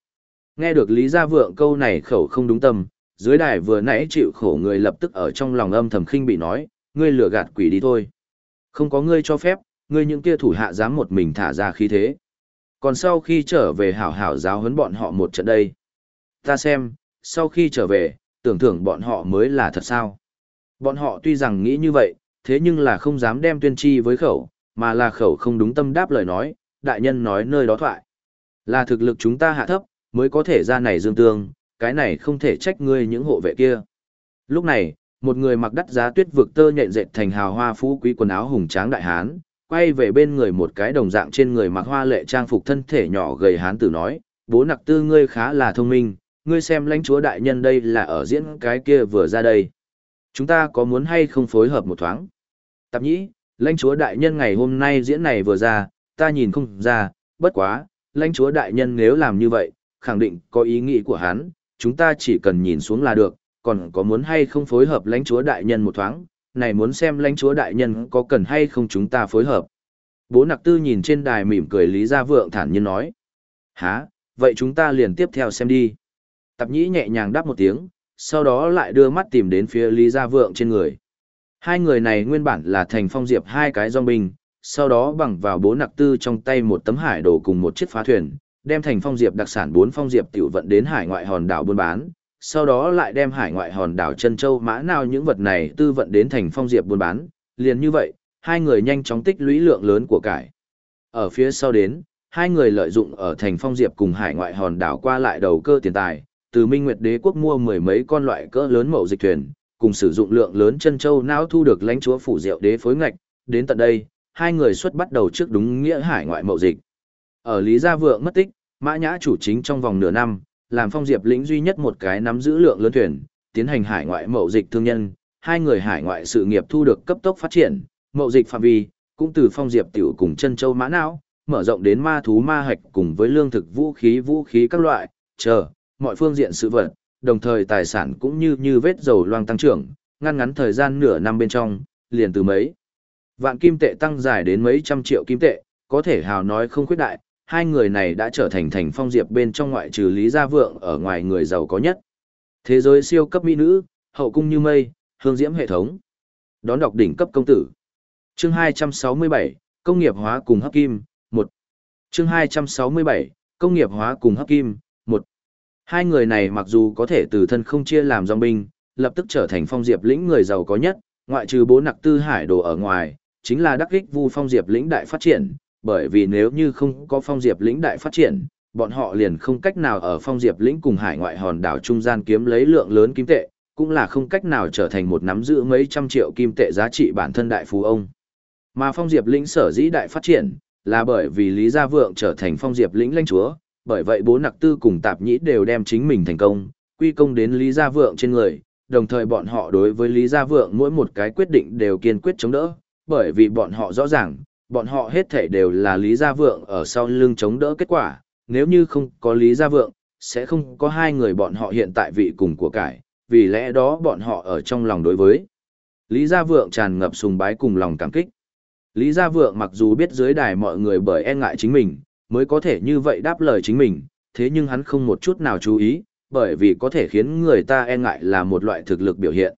Nghe được Lý Gia Vượng câu này khẩu không đúng tâm, dưới đài vừa nãy chịu khổ người lập tức ở trong lòng âm thầm khinh bị nói, ngươi lừa gạt quỷ đi thôi. Không có ngươi cho phép, ngươi những kia thủ hạ dám một mình thả ra khí thế. Còn sau khi trở về hảo hảo giáo huấn bọn họ một trận đây. Ta xem, sau khi trở về, tưởng thưởng bọn họ mới là thật sao. Bọn họ tuy rằng nghĩ như vậy, thế nhưng là không dám đem tuyên chi với khẩu, mà là khẩu không đúng tâm đáp lời nói, đại nhân nói nơi đó thoại. Là thực lực chúng ta hạ thấp, mới có thể ra này dương tương, cái này không thể trách ngươi những hộ vệ kia. Lúc này, một người mặc đắt giá tuyết vực tơ nhện dệt thành hào hoa phú quý quần áo hùng tráng đại hán, quay về bên người một cái đồng dạng trên người mặc hoa lệ trang phục thân thể nhỏ gầy hán tử nói, bố nặc tư ngươi khá là thông minh, ngươi xem lãnh chúa đại nhân đây là ở diễn cái kia vừa ra đây. Chúng ta có muốn hay không phối hợp một thoáng? Tạp nhĩ, lãnh chúa đại nhân ngày hôm nay diễn này vừa ra, ta nhìn không ra, bất quá, lãnh chúa đại nhân nếu làm như vậy, khẳng định có ý nghĩ của hắn, chúng ta chỉ cần nhìn xuống là được, còn có muốn hay không phối hợp lãnh chúa đại nhân một thoáng, này muốn xem lãnh chúa đại nhân có cần hay không chúng ta phối hợp. Bố nặc tư nhìn trên đài mỉm cười Lý Gia Vượng thản nhiên nói. Hả, vậy chúng ta liền tiếp theo xem đi. Tạp nhĩ nhẹ nhàng đáp một tiếng, sau đó lại đưa mắt tìm đến phía Lý Gia Vượng trên người. Hai người này nguyên bản là thành phong diệp hai cái dòng binh, sau đó bằng vào bố nặc tư trong tay một tấm hải đồ cùng một chiếc phá thuyền, đem thành phong diệp đặc sản bốn phong diệp tiểu vận đến hải ngoại hòn đảo buôn bán, sau đó lại đem hải ngoại hòn đảo chân châu mã nào những vật này tư vận đến thành phong diệp buôn bán, liền như vậy, hai người nhanh chóng tích lũy lượng lớn của cải. Ở phía sau đến, hai người lợi dụng ở thành phong diệp cùng hải ngoại hòn đảo qua lại đầu cơ tiền tài, từ Minh Nguyệt Đế quốc mua mười mấy con loại cỡ lớn mậu dịch thuyền, cùng sử dụng lượng lớn chân châu não thu được lãnh chúa phủ diệu đế phối ngạch, đến tận đây, hai người xuất bắt đầu trước đúng nghĩa hải ngoại mậu dịch. Ở Lý Gia Vượng mất tích, Mã Nhã chủ chính trong vòng nửa năm, làm phong diệp lĩnh duy nhất một cái nắm giữ lượng lớn thuyền, tiến hành hải ngoại mậu dịch thương nhân, hai người hải ngoại sự nghiệp thu được cấp tốc phát triển, mậu dịch phạm vi cũng từ phong diệp tiểu cùng chân châu mã não, mở rộng đến ma thú ma hạch cùng với lương thực vũ khí vũ khí các loại, chờ, mọi phương diện sự vật, đồng thời tài sản cũng như như vết dầu loang tăng trưởng, ngăn ngắn thời gian nửa năm bên trong, liền từ mấy vạn kim tệ tăng dài đến mấy trăm triệu kim tệ, có thể hào nói không khuyết đại, hai người này đã trở thành thành phong diệp bên trong ngoại trừ Lý Gia Vượng ở ngoài người giàu có nhất. Thế giới siêu cấp mỹ nữ, hậu cung như mây, hương diễm hệ thống. Đón đọc đỉnh cấp công tử. Chương 267, công nghiệp hóa cùng hấp kim, 1. Chương 267, công nghiệp hóa cùng hấp kim, 1. Hai người này mặc dù có thể từ thân không chia làm dòng binh, lập tức trở thành phong diệp lĩnh người giàu có nhất, ngoại trừ bố nặc tư hải đồ ở ngoài, chính là đắc ích vu phong diệp lĩnh đại phát triển, bởi vì nếu như không có phong diệp lĩnh đại phát triển, bọn họ liền không cách nào ở phong diệp lĩnh cùng hải ngoại hòn đảo trung gian kiếm lấy lượng lớn kim tệ, cũng là không cách nào trở thành một nắm giữ mấy trăm triệu kim tệ giá trị bản thân đại phú ông. Mà phong diệp lĩnh sở dĩ đại phát triển, là bởi vì Lý Gia Vượng trở thành phong diệp lĩnh lãnh chúa, bởi vậy bố nặc tư cùng tạp nhĩ đều đem chính mình thành công, quy công đến Lý Gia Vượng trên người, đồng thời bọn họ đối với Lý Gia Vượng mỗi một cái quyết định đều kiên quyết chống đỡ, bởi vì bọn họ rõ ràng, bọn họ hết thể đều là Lý Gia Vượng ở sau lưng chống đỡ kết quả, nếu như không có Lý Gia Vượng, sẽ không có hai người bọn họ hiện tại vị cùng của cải, vì lẽ đó bọn họ ở trong lòng đối với. Lý Gia Vượng tràn ngập sùng bái cùng lòng cảm kích. Lý Gia Vượng mặc dù biết dưới đài mọi người bởi e ngại chính mình, mới có thể như vậy đáp lời chính mình, thế nhưng hắn không một chút nào chú ý, bởi vì có thể khiến người ta e ngại là một loại thực lực biểu hiện.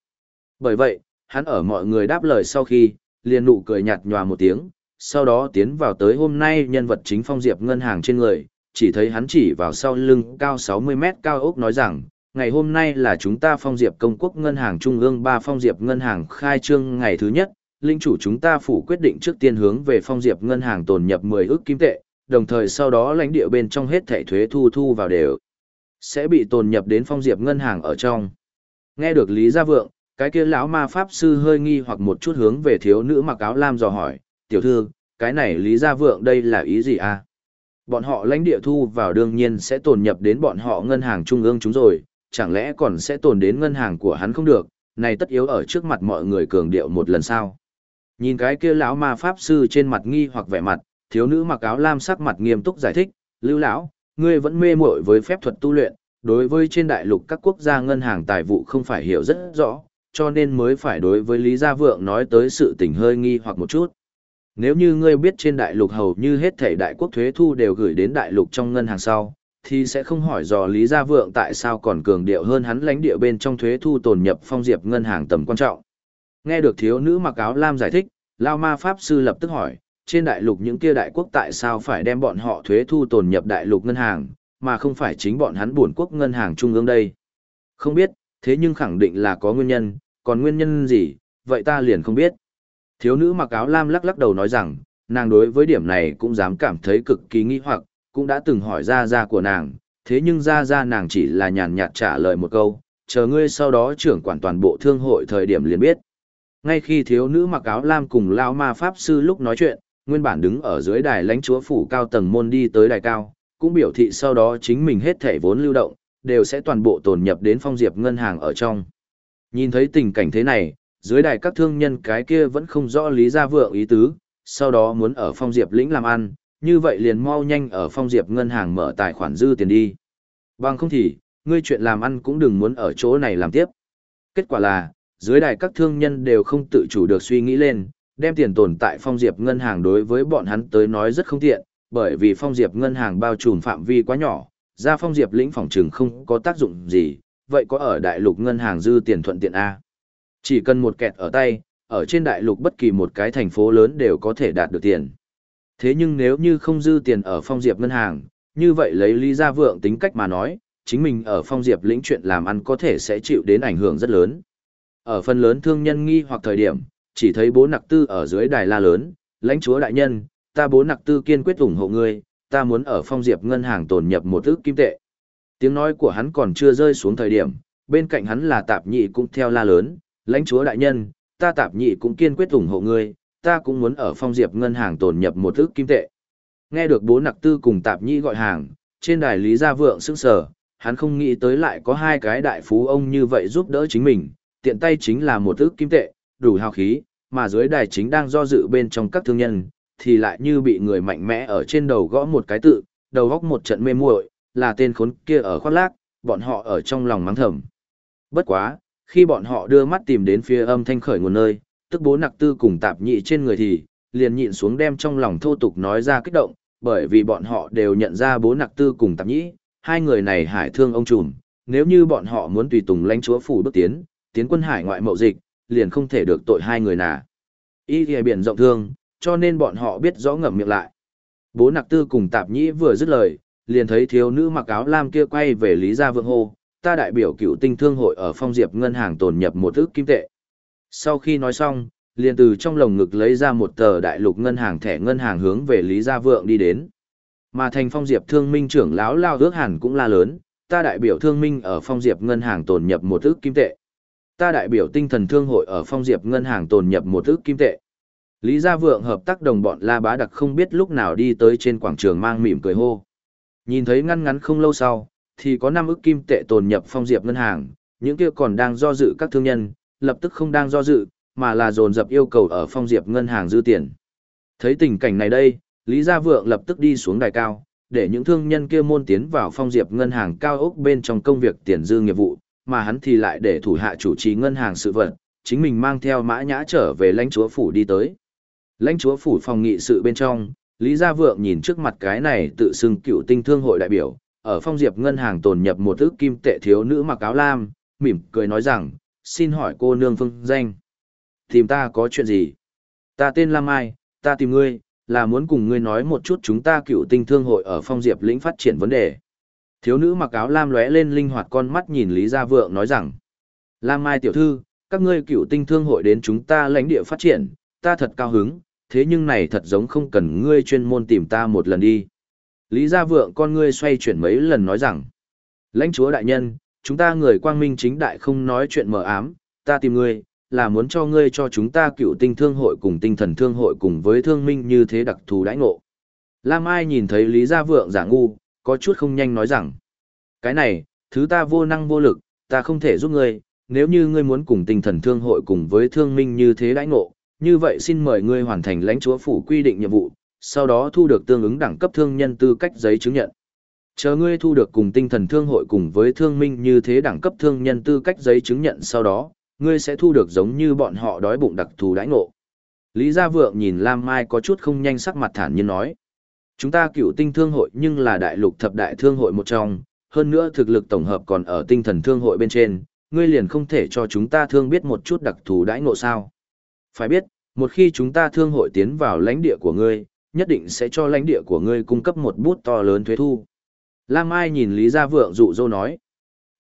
Bởi vậy, hắn ở mọi người đáp lời sau khi, liền nụ cười nhạt nhòa một tiếng, sau đó tiến vào tới hôm nay nhân vật chính phong diệp ngân hàng trên người, chỉ thấy hắn chỉ vào sau lưng cao 60 mét cao ốc nói rằng, ngày hôm nay là chúng ta phong diệp công quốc ngân hàng trung ương ba phong diệp ngân hàng khai trương ngày thứ nhất, linh chủ chúng ta phủ quyết định trước tiên hướng về phong diệp ngân hàng tồn nhập 10 ước kim tệ, đồng thời sau đó lãnh địa bên trong hết thẻ thuế thu thu vào đều sẽ bị tồn nhập đến phong diệp ngân hàng ở trong. Nghe được Lý Gia Vượng, cái kia lão ma pháp sư hơi nghi hoặc một chút hướng về thiếu nữ mặc áo lam dò hỏi, tiểu thư, cái này Lý Gia Vượng đây là ý gì à? Bọn họ lãnh địa thu vào đương nhiên sẽ tồn nhập đến bọn họ ngân hàng trung ương chúng rồi, chẳng lẽ còn sẽ tồn đến ngân hàng của hắn không được, này tất yếu ở trước mặt mọi người cường điệu một lần sao? Nhìn cái kia lão ma pháp sư trên mặt nghi hoặc vẻ mặt, thiếu nữ mặc áo lam sắc mặt nghiêm túc giải thích, "Lưu lão, ngươi vẫn mê muội với phép thuật tu luyện, đối với trên đại lục các quốc gia ngân hàng tài vụ không phải hiểu rất rõ, cho nên mới phải đối với Lý Gia Vượng nói tới sự tình hơi nghi hoặc một chút. Nếu như ngươi biết trên đại lục hầu như hết thảy đại quốc thuế thu đều gửi đến đại lục trong ngân hàng sau, thì sẽ không hỏi dò Lý Gia Vượng tại sao còn cường điệu hơn hắn lãnh địa bên trong thuế thu tồn nhập phong diệp ngân hàng tầm quan trọng. Nghe được thiếu nữ mặc áo lam giải thích, Lao Ma Pháp Sư lập tức hỏi, trên đại lục những kia đại quốc tại sao phải đem bọn họ thuế thu tồn nhập đại lục ngân hàng, mà không phải chính bọn hắn buồn quốc ngân hàng trung ương đây. Không biết, thế nhưng khẳng định là có nguyên nhân, còn nguyên nhân gì, vậy ta liền không biết. Thiếu nữ mặc áo lam lắc lắc đầu nói rằng, nàng đối với điểm này cũng dám cảm thấy cực kỳ nghi hoặc, cũng đã từng hỏi ra ra của nàng, thế nhưng ra ra nàng chỉ là nhàn nhạt trả lời một câu, chờ ngươi sau đó trưởng quản toàn bộ thương hội thời điểm liền biết. Ngay khi thiếu nữ mặc áo lam cùng lao ma pháp sư lúc nói chuyện, nguyên bản đứng ở dưới đài lãnh chúa phủ cao tầng môn đi tới đài cao, cũng biểu thị sau đó chính mình hết thể vốn lưu động, đều sẽ toàn bộ tồn nhập đến phong diệp ngân hàng ở trong. Nhìn thấy tình cảnh thế này, dưới đài các thương nhân cái kia vẫn không rõ lý gia vượng ý tứ, sau đó muốn ở phong diệp lĩnh làm ăn, như vậy liền mau nhanh ở phong diệp ngân hàng mở tài khoản dư tiền đi. Bằng không thì, ngươi chuyện làm ăn cũng đừng muốn ở chỗ này làm tiếp. Kết quả là, dưới đài các thương nhân đều không tự chủ được suy nghĩ lên, đem tiền tồn tại phong diệp ngân hàng đối với bọn hắn tới nói rất không tiện, bởi vì phong diệp ngân hàng bao trùm phạm vi quá nhỏ, ra phong diệp lĩnh phòng trừng không có tác dụng gì, vậy có ở đại lục ngân hàng dư tiền thuận tiện A. Chỉ cần một kẹt ở tay, ở trên đại lục bất kỳ một cái thành phố lớn đều có thể đạt được tiền. Thế nhưng nếu như không dư tiền ở phong diệp ngân hàng, như vậy lấy lý gia vượng tính cách mà nói, chính mình ở phong diệp lĩnh chuyện làm ăn có thể sẽ chịu đến ảnh hưởng rất lớn. Ở phần lớn thương nhân nghi hoặc thời điểm, chỉ thấy bố nặc tư ở dưới đài la lớn, lãnh chúa đại nhân, ta bố nặc tư kiên quyết ủng hộ ngươi, ta muốn ở phong diệp ngân hàng tồn nhập một ước kim tệ. Tiếng nói của hắn còn chưa rơi xuống thời điểm, bên cạnh hắn là tạp nhị cũng theo la lớn, lãnh chúa đại nhân, ta tạp nhị cũng kiên quyết ủng hộ ngươi, ta cũng muốn ở phong diệp ngân hàng tồn nhập một ước kim tệ. Nghe được bố nặc tư cùng tạp nhị gọi hàng, trên đài lý gia vượng sững sờ, hắn không nghĩ tới lại có hai cái đại phú ông như vậy giúp đỡ chính mình, tiện tay chính là một ước kim tệ, đủ hào khí, mà dưới đài chính đang do dự bên trong các thương nhân, thì lại như bị người mạnh mẽ ở trên đầu gõ một cái tự, đầu góc một trận mê muội, là tên khốn kia ở khoác lác, bọn họ ở trong lòng mắng thầm. Bất quá, khi bọn họ đưa mắt tìm đến phía âm thanh khởi nguồn nơi, tức bố nặc tư cùng tạp nhị trên người thì, liền nhịn xuống đem trong lòng thô tục nói ra kích động, bởi vì bọn họ đều nhận ra bố nặc tư cùng tạp nhị, hai người này hải thương ông trùm, nếu như bọn họ muốn tùy tùng lãnh chúa phủ bước tiến, tiến quân hải ngoại mậu dịch, liền không thể được tội hai người nà. Ý thì biển rộng thương, cho nên bọn họ biết rõ ngậm miệng lại. Bố nặc tư cùng tạp nhĩ vừa dứt lời, liền thấy thiếu nữ mặc áo lam kia quay về Lý Gia Vượng hô, ta đại biểu cựu tinh thương hội ở phong diệp ngân hàng tồn nhập một ước kim tệ. Sau khi nói xong, liền từ trong lồng ngực lấy ra một tờ đại lục ngân hàng thẻ ngân hàng hướng về Lý Gia Vượng đi đến. Mà thành phong diệp thương minh trưởng lão lao ước hẳn cũng la lớn, ta đại biểu thương minh ở phong diệp ngân hàng tồn nhập một ước kim tệ. Ta đại biểu tinh thần thương hội ở phong diệp ngân hàng tồn nhập một ước kim tệ. Lý Gia Vượng hợp tác đồng bọn La Bá Đặc không biết lúc nào đi tới trên quảng trường mang mỉm cười hô. Nhìn thấy ngăn ngắn không lâu sau, thì có năm ức kim tệ tồn nhập phong diệp ngân hàng, những kia còn đang do dự các thương nhân, lập tức không đang do dự, mà là dồn dập yêu cầu ở phong diệp ngân hàng dư tiền. Thấy tình cảnh này đây, Lý Gia Vượng lập tức đi xuống đài cao, để những thương nhân kia môn tiến vào phong diệp ngân hàng cao ốc bên trong công việc tiền dư nghiệp vụ, mà hắn thì lại để thủ hạ chủ trì ngân hàng sự vật, chính mình mang theo mã nhã trở về lãnh chúa phủ đi tới. Lãnh chúa phủ phòng nghị sự bên trong, Lý Gia Vượng nhìn trước mặt cái này tự xưng cựu tinh thương hội đại biểu, ở phong diệp ngân hàng tồn nhập một thứ kim tệ thiếu nữ mặc áo lam, mỉm cười nói rằng, xin hỏi cô nương phương danh. Tìm ta có chuyện gì? Ta tên Lam Mai, ta tìm ngươi, là muốn cùng ngươi nói một chút chúng ta cựu tinh thương hội ở phong diệp lĩnh phát triển vấn đề. Thiếu nữ mặc áo lam lóe lên linh hoạt con mắt nhìn Lý Gia Vượng nói rằng, Lam Mai tiểu thư, các ngươi cựu tinh thương hội đến chúng ta lãnh địa phát triển, ta thật cao hứng, thế nhưng này thật giống không cần ngươi chuyên môn tìm ta một lần đi. Lý Gia Vượng con ngươi xoay chuyển mấy lần nói rằng, lãnh chúa đại nhân, chúng ta người quang minh chính đại không nói chuyện mờ ám, ta tìm ngươi, là muốn cho ngươi cho chúng ta cựu tinh thương hội cùng tinh thần thương hội cùng với thương minh như thế đặc thù đãi ngộ. Lam Ai nhìn thấy Lý Gia Vượng giả ngu, có chút không nhanh nói rằng, cái này, thứ ta vô năng vô lực, ta không thể giúp ngươi, nếu như ngươi muốn cùng tinh thần thương hội cùng với thương minh như thế đãi ngộ, như vậy xin mời ngươi hoàn thành lãnh chúa phủ quy định nhiệm vụ, sau đó thu được tương ứng đẳng cấp thương nhân tư cách giấy chứng nhận. Chờ ngươi thu được cùng tinh thần thương hội cùng với thương minh như thế đẳng cấp thương nhân tư cách giấy chứng nhận sau đó, ngươi sẽ thu được giống như bọn họ đói bụng đặc thù đãi ngộ. Lý Gia Vượng nhìn Lam Mai có chút không nhanh sắc mặt thản nhiên nói. Chúng ta cựu tinh thương hội nhưng là đại lục thập đại thương hội một trong, hơn nữa thực lực tổng hợp còn ở tinh thần thương hội bên trên, ngươi liền không thể cho chúng ta thương biết một chút đặc thù đãi ngộ sao. Phải biết, một khi chúng ta thương hội tiến vào lãnh địa của ngươi, nhất định sẽ cho lãnh địa của ngươi cung cấp một bút to lớn thuế thu. Lam Mai nhìn Lý Gia Vượng dụ dỗ nói.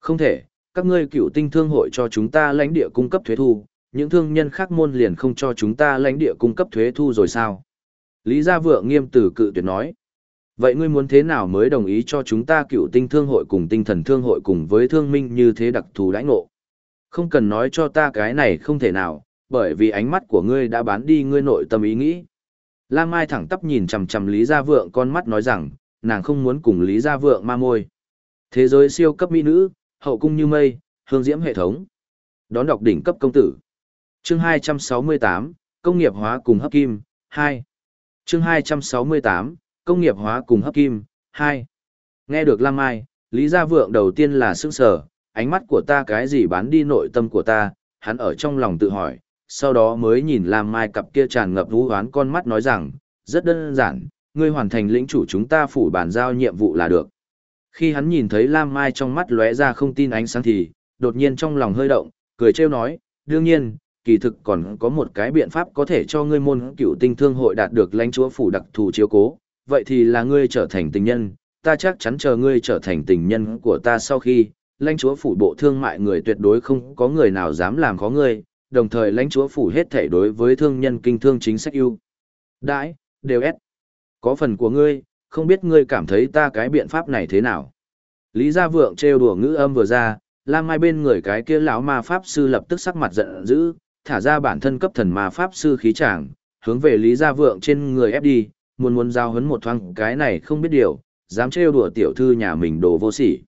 Không thể, các ngươi cựu tinh thương hội cho chúng ta lãnh địa cung cấp thuế thu, những thương nhân khác môn liền không cho chúng ta lãnh địa cung cấp thuế thu rồi sao? Lý Gia Vượng nghiêm từ cự tuyệt nói. Vậy ngươi muốn thế nào mới đồng ý cho chúng ta cựu tinh thương hội cùng tinh thần thương hội cùng với thương minh như thế đặc thù đãi ngộ? Không cần nói cho ta cái này không thể nào, bởi vì ánh mắt của ngươi đã bán đi ngươi nội tâm ý nghĩ. Lam Mai thẳng tắp nhìn chằm chằm Lý Gia Vượng con mắt nói rằng, nàng không muốn cùng Lý Gia Vượng ma môi. Thế giới siêu cấp mỹ nữ, hậu cung như mây, hương diễm hệ thống. Đón đọc đỉnh cấp công tử. Chương 268, công nghiệp hóa cùng hấp kim, 2. Chương 268, công nghiệp hóa cùng hấp kim, 2. Nghe được Lam Mai, Lý Gia Vượng đầu tiên là sững sờ, ánh mắt của ta cái gì bán đi nội tâm của ta, hắn ở trong lòng tự hỏi, sau đó mới nhìn Lam Mai cặp kia tràn ngập vũ hoán con mắt nói rằng, rất đơn giản, ngươi hoàn thành lĩnh chủ chúng ta phủ bàn giao nhiệm vụ là được. Khi hắn nhìn thấy Lam Mai trong mắt lóe ra không tin ánh sáng thì, đột nhiên trong lòng hơi động, cười trêu nói, đương nhiên, kỳ thực còn có một cái biện pháp có thể cho ngươi môn cựu tinh thương hội đạt được lãnh chúa phủ đặc thù chiếu cố, vậy thì là ngươi trở thành tình nhân, ta chắc chắn chờ ngươi trở thành tình nhân của ta sau khi, lãnh chúa phủ bộ thương mại người tuyệt đối không có người nào dám làm khó ngươi, đồng thời lãnh chúa phủ hết thể đối với thương nhân kinh thương chính sách ưu. Đãi, đều ép. Có phần của ngươi, không biết ngươi cảm thấy ta cái biện pháp này thế nào. Lý Gia Vượng trêu đùa ngữ âm vừa ra, Lam Mai bên người cái kia lão ma pháp sư lập tức sắc mặt giận dữ, thả ra bản thân cấp thần ma pháp sư khí tràng, hướng về Lý Gia Vượng trên người ép đi, muốn muốn giao hấn một thoáng cái này không biết điều, dám trêu đùa tiểu thư nhà mình đồ vô sỉ.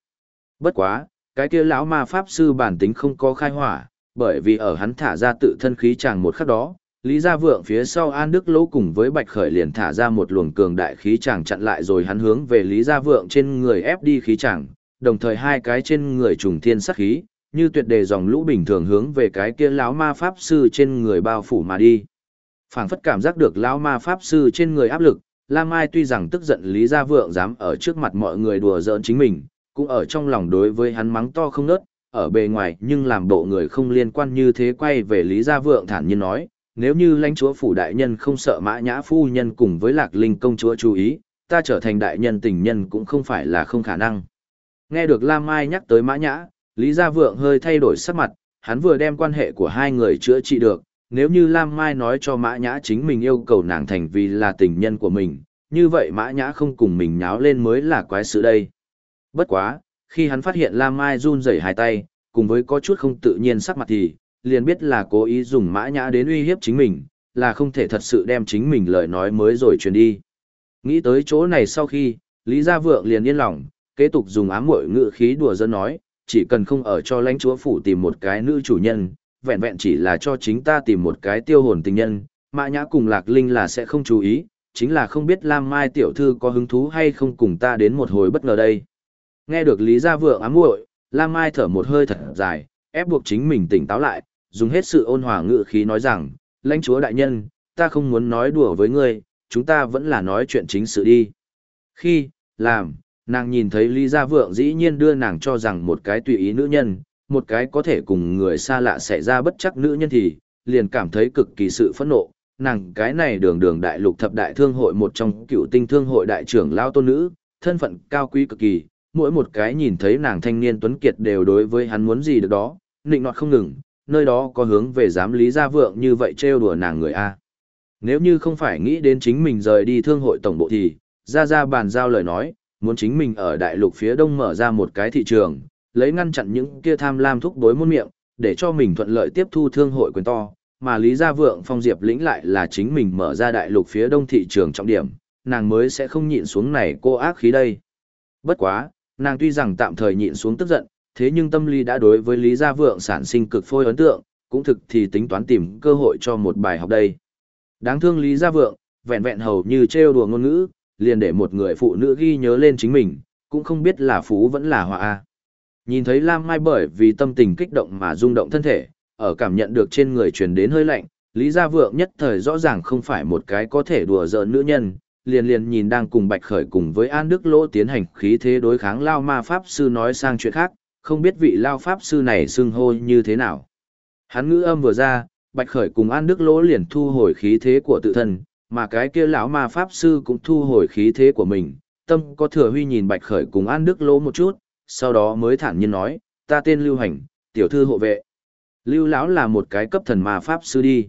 Bất quá, cái kia lão ma pháp sư bản tính không có khai hỏa, bởi vì ở hắn thả ra tự thân khí tràng một khắc đó, Lý Gia Vượng phía sau An Đức Lỗ cùng với Bạch Khởi liền thả ra một luồng cường đại khí tràng chặn lại rồi hắn hướng về Lý Gia Vượng trên người ép đi khí tràng, đồng thời hai cái trên người trùng thiên sát khí, như tuyệt đề dòng lũ bình thường hướng về cái kia lão ma pháp sư trên người bao phủ mà đi. Phảng phất cảm giác được lão ma pháp sư trên người áp lực, Lam Mai tuy rằng tức giận Lý Gia Vượng dám ở trước mặt mọi người đùa giỡn chính mình, cũng ở trong lòng đối với hắn mắng to không nớt, ở bề ngoài nhưng làm bộ người không liên quan như thế quay về Lý Gia Vượng thản nhiên nói, nếu như lãnh chúa phủ đại nhân không sợ mã nhã phu nhân cùng với lạc linh công chúa chú ý, ta trở thành đại nhân tình nhân cũng không phải là không khả năng. Nghe được Lam Mai nhắc tới mã nhã, Lý Gia Vượng hơi thay đổi sắc mặt, hắn vừa đem quan hệ của hai người chữa trị được, nếu như Lam Mai nói cho mã nhã chính mình yêu cầu nàng thành vì là tình nhân của mình, như vậy mã nhã không cùng mình nháo lên mới là quái sự đây. Bất quá, khi hắn phát hiện Lam Mai run rẩy hai tay, cùng với có chút không tự nhiên sắc mặt thì, liền biết là cố ý dùng mã nhã đến uy hiếp chính mình, là không thể thật sự đem chính mình lời nói mới rồi truyền đi. Nghĩ tới chỗ này sau khi, Lý Gia Vượng liền yên lòng, kế tục dùng ám muội ngữ khí đùa dân nói, chỉ cần không ở cho lãnh chúa phủ tìm một cái nữ chủ nhân, vẹn vẹn chỉ là cho chính ta tìm một cái tiêu hồn tình nhân, mã nhã cùng lạc linh là sẽ không chú ý, chính là không biết Lam Mai tiểu thư có hứng thú hay không cùng ta đến một hồi bất ngờ đây. Nghe được Lý Gia Vượng ám muội, Lam Mai thở một hơi thật dài, ép buộc chính mình tỉnh táo lại, dùng hết sự ôn hòa ngữ khí nói rằng, lãnh chúa đại nhân, ta không muốn nói đùa với ngươi, chúng ta vẫn là nói chuyện chính sự đi. Khi, làm, nàng nhìn thấy Lý Gia Vượng dĩ nhiên đưa nàng cho rằng một cái tùy ý nữ nhân, một cái có thể cùng người xa lạ xảy ra bất chắc nữ nhân thì, liền cảm thấy cực kỳ sự phẫn nộ. Nàng cái này đường đường đại lục thập đại thương hội một trong cựu tinh thương hội đại trưởng lao tôn nữ, thân phận cao quý cực kỳ, mỗi một cái nhìn thấy nàng thanh niên tuấn kiệt đều đối với hắn muốn gì được đó, nịnh nọt không ngừng, nơi đó có hướng về dám lý gia vượng như vậy trêu đùa nàng người A. Nếu như không phải nghĩ đến chính mình rời đi thương hội tổng bộ thì, ra ra bàn giao lời nói, muốn chính mình ở đại lục phía đông mở ra một cái thị trường, lấy ngăn chặn những kia tham lam thúc đối muôn miệng, để cho mình thuận lợi tiếp thu thương hội quyền to, mà Lý Gia Vượng Phong Diệp lĩnh lại là chính mình mở ra đại lục phía đông thị trường trọng điểm, nàng mới sẽ không nhịn xuống này cô ác khí đây. Bất quá, nàng tuy rằng tạm thời nhịn xuống tức giận, thế nhưng tâm lý đã đối với Lý Gia Vượng sản sinh cực phôi ấn tượng, cũng thực thì tính toán tìm cơ hội cho một bài học đây. Đáng thương Lý Gia Vượng, vẹn vẹn hầu như trêu đùa ngôn ngữ, liền để một người phụ nữ ghi nhớ lên chính mình, cũng không biết là phú vẫn là họa a. Nhìn thấy Lam Mai bởi vì tâm tình kích động mà rung động thân thể, ở cảm nhận được trên người truyền đến hơi lạnh, Lý Gia Vượng nhất thời rõ ràng không phải một cái có thể đùa giỡn nữ nhân, liền liền nhìn đang cùng Bạch Khởi cùng với An Đức Lỗ tiến hành khí thế đối kháng Lao Ma Pháp Sư nói sang chuyện khác, không biết vị Lao Pháp Sư này xưng hô như thế nào. Hắn ngữ âm vừa ra, Bạch Khởi cùng An Đức Lỗ liền thu hồi khí thế của tự thân, mà cái kia lão ma pháp sư cũng thu hồi khí thế của mình. Tâm có thừa huy nhìn Bạch Khởi cùng An Đức Lỗ một chút, sau đó mới thản nhiên nói, ta tên Lưu Hành, tiểu thư hộ vệ. Lưu lão là một cái cấp thần ma pháp sư đi.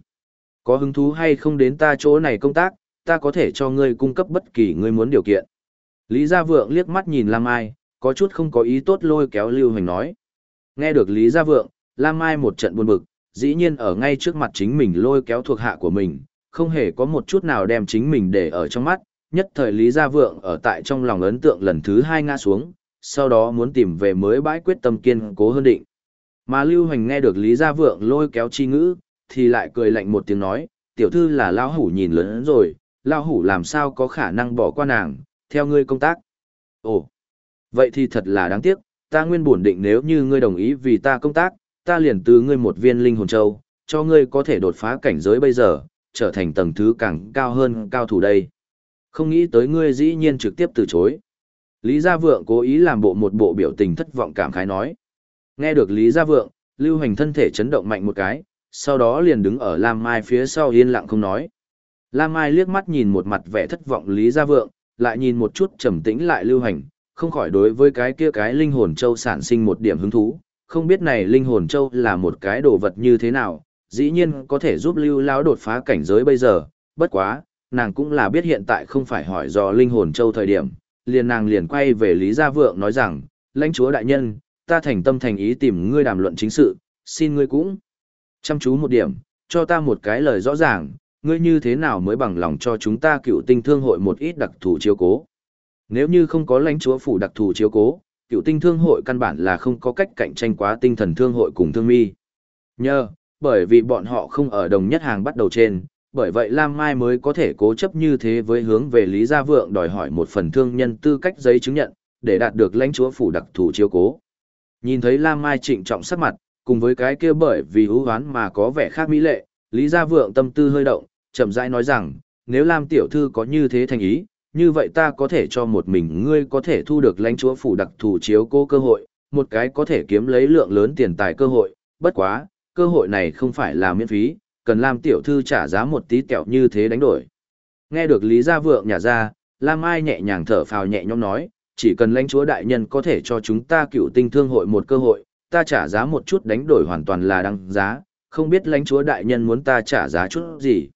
Có hứng thú hay không đến ta chỗ này công tác, ta có thể cho ngươi cung cấp bất kỳ ngươi muốn điều kiện. Lý Gia Vượng liếc mắt nhìn Lam Mai, có chút không có ý tốt lôi kéo Lưu Hoành nói. Nghe được Lý Gia Vượng, Lam Mai một trận buồn bực, dĩ nhiên ở ngay trước mặt chính mình lôi kéo thuộc hạ của mình, không hề có một chút nào đem chính mình để ở trong mắt, nhất thời Lý Gia Vượng ở tại trong lòng ấn tượng lần thứ hai ngã xuống, sau đó muốn tìm về mới bãi quyết tâm kiên cố hơn định. Mà Lưu Hoành nghe được Lý Gia Vượng lôi kéo chi ngữ, thì lại cười lạnh một tiếng nói, tiểu thư là Lao Hủ nhìn lớn rồi, Lao Hủ làm sao có khả năng bỏ qua nàng, theo ngươi công tác. Ồ, vậy thì thật là đáng tiếc, ta nguyên bổn định nếu như ngươi đồng ý vì ta công tác, ta liền từ ngươi một viên linh hồn châu, cho ngươi có thể đột phá cảnh giới bây giờ, trở thành tầng thứ càng cao hơn cao thủ đây. Không nghĩ tới ngươi dĩ nhiên trực tiếp từ chối. Lý Gia Vượng cố ý làm bộ một bộ biểu tình thất vọng cảm khái nói. Nghe được Lý Gia Vượng, Lưu Hành thân thể chấn động mạnh một cái, sau đó liền đứng ở Lam Mai phía sau yên lặng không nói. Lam Mai liếc mắt nhìn một mặt vẻ thất vọng Lý Gia Vượng, lại nhìn một chút trầm tĩnh lại Lưu Hành, không khỏi đối với cái kia cái linh hồn châu sản sinh một điểm hứng thú, không biết này linh hồn châu là một cái đồ vật như thế nào, dĩ nhiên có thể giúp Lưu Lão đột phá cảnh giới bây giờ, bất quá, nàng cũng là biết hiện tại không phải hỏi do linh hồn châu thời điểm, liền nàng liền quay về Lý Gia Vượng nói rằng, lãnh chúa đại nhân, ta thành tâm thành ý tìm ngươi đàm luận chính sự, xin ngươi cũng chăm chú một điểm, cho ta một cái lời rõ ràng, ngươi như thế nào mới bằng lòng cho chúng ta cựu tinh thương hội một ít đặc thù chiếu cố. Nếu như không có lãnh chúa phủ đặc thù chiếu cố, cựu tinh thương hội căn bản là không có cách cạnh tranh quá tinh thần thương hội cùng thương mi. Nhờ, bởi vì bọn họ không ở đồng nhất hàng bắt đầu trên, bởi vậy Lam Mai mới có thể cố chấp như thế với hướng về Lý Gia Vượng đòi hỏi một phần thương nhân tư cách giấy chứng nhận, để đạt được lãnh chúa phủ đặc thù chiếu cố. Nhìn thấy Lam Mai trịnh trọng sắc mặt, cùng với cái kia bởi vì hữu hoán mà có vẻ khác mỹ lệ, Lý Gia Vượng tâm tư hơi động, chậm rãi nói rằng, nếu Lam tiểu thư có như thế thành ý, như vậy ta có thể cho một mình ngươi có thể thu được lãnh chúa phủ đặc thù chiếu cố cơ hội, một cái có thể kiếm lấy lượng lớn tiền tài cơ hội, bất quá, cơ hội này không phải là miễn phí, cần Lam tiểu thư trả giá một tí kẹo như thế đánh đổi. Nghe được Lý Gia Vượng nhà ra, Lam Ai nhẹ nhàng thở phào nhẹ nhõm nói, chỉ cần lãnh chúa đại nhân có thể cho chúng ta cựu tinh thương hội một cơ hội, ta trả giá một chút đánh đổi hoàn toàn là đăng giá, không biết lãnh chúa đại nhân muốn ta trả giá chút gì.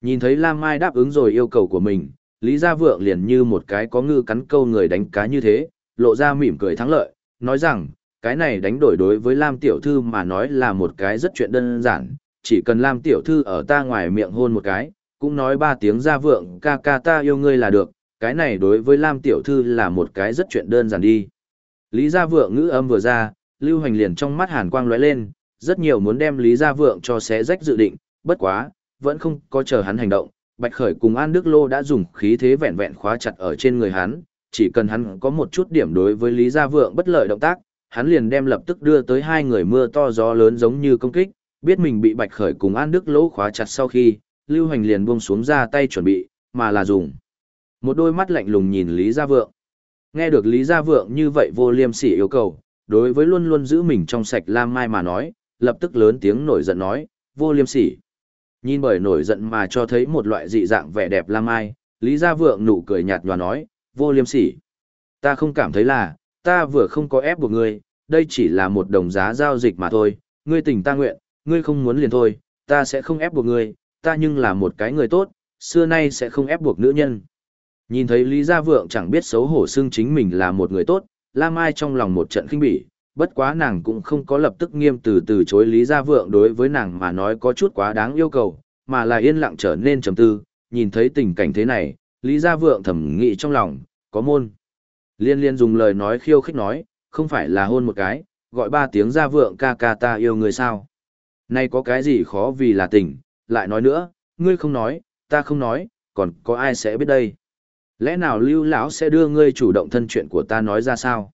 Nhìn thấy Lam Mai đáp ứng rồi yêu cầu của mình, Lý Gia Vượng liền như một cái có ngư cắn câu người đánh cá như thế, lộ ra mỉm cười thắng lợi, nói rằng, cái này đánh đổi đối với Lam Tiểu Thư mà nói là một cái rất chuyện đơn giản, chỉ cần Lam Tiểu Thư ở ta ngoài miệng hôn một cái, cũng nói ba tiếng Gia Vượng ca ca ta yêu ngươi là được, cái này đối với Lam Tiểu Thư là một cái rất chuyện đơn giản đi. Lý Gia Vượng ngữ âm vừa ra, Lưu Hành liền trong mắt hàn quang lóe lên, rất nhiều muốn đem Lý Gia Vượng cho xé rách dự định, bất quá, vẫn không có chờ hắn hành động, Bạch Khởi cùng An Đức Lô đã dùng khí thế vẹn vẹn khóa chặt ở trên người hắn, chỉ cần hắn có một chút điểm đối với Lý Gia Vượng bất lợi động tác, hắn liền đem lập tức đưa tới hai người mưa to gió lớn giống như công kích, biết mình bị Bạch Khởi cùng An Đức Lô khóa chặt sau khi, Lưu Hành liền buông xuống ra tay chuẩn bị, mà là dùng một đôi mắt lạnh lùng nhìn Lý Gia Vượng. Nghe được Lý Gia Vượng như vậy vô liêm sỉ yêu cầu, đối với luôn luôn giữ mình trong sạch Lam Mai mà nói, lập tức lớn tiếng nổi giận nói, vô liêm sỉ. Nhìn bởi nổi giận mà cho thấy một loại dị dạng vẻ đẹp lam ai, Lý Gia Vượng nụ cười nhạt nhòa nói, vô liêm sỉ. Ta không cảm thấy là, ta vừa không có ép buộc ngươi, đây chỉ là một đồng giá giao dịch mà thôi, ngươi tình ta nguyện, ngươi không muốn liền thôi, ta sẽ không ép buộc ngươi, ta nhưng là một cái người tốt, xưa nay sẽ không ép buộc nữ nhân. Nhìn thấy Lý Gia Vượng chẳng biết xấu hổ xưng chính mình là một người tốt, Lam Ai trong lòng một trận kinh bỉ, bất quá nàng cũng không có lập tức nghiêm từ từ chối Lý Gia Vượng đối với nàng mà nói có chút quá đáng yêu cầu, mà là yên lặng trở nên trầm tư, nhìn thấy tình cảnh thế này, Lý Gia Vượng thầm nghĩ trong lòng, có môn. Liên liên dùng lời nói khiêu khích nói, không phải là hôn một cái, gọi ba tiếng Gia Vượng ca ca ta yêu người sao. Nay có cái gì khó vì là tình, lại nói nữa, ngươi không nói, ta không nói, còn có ai sẽ biết đây. Lẽ nào lưu lão sẽ đưa ngươi chủ động thân chuyện của ta nói ra sao?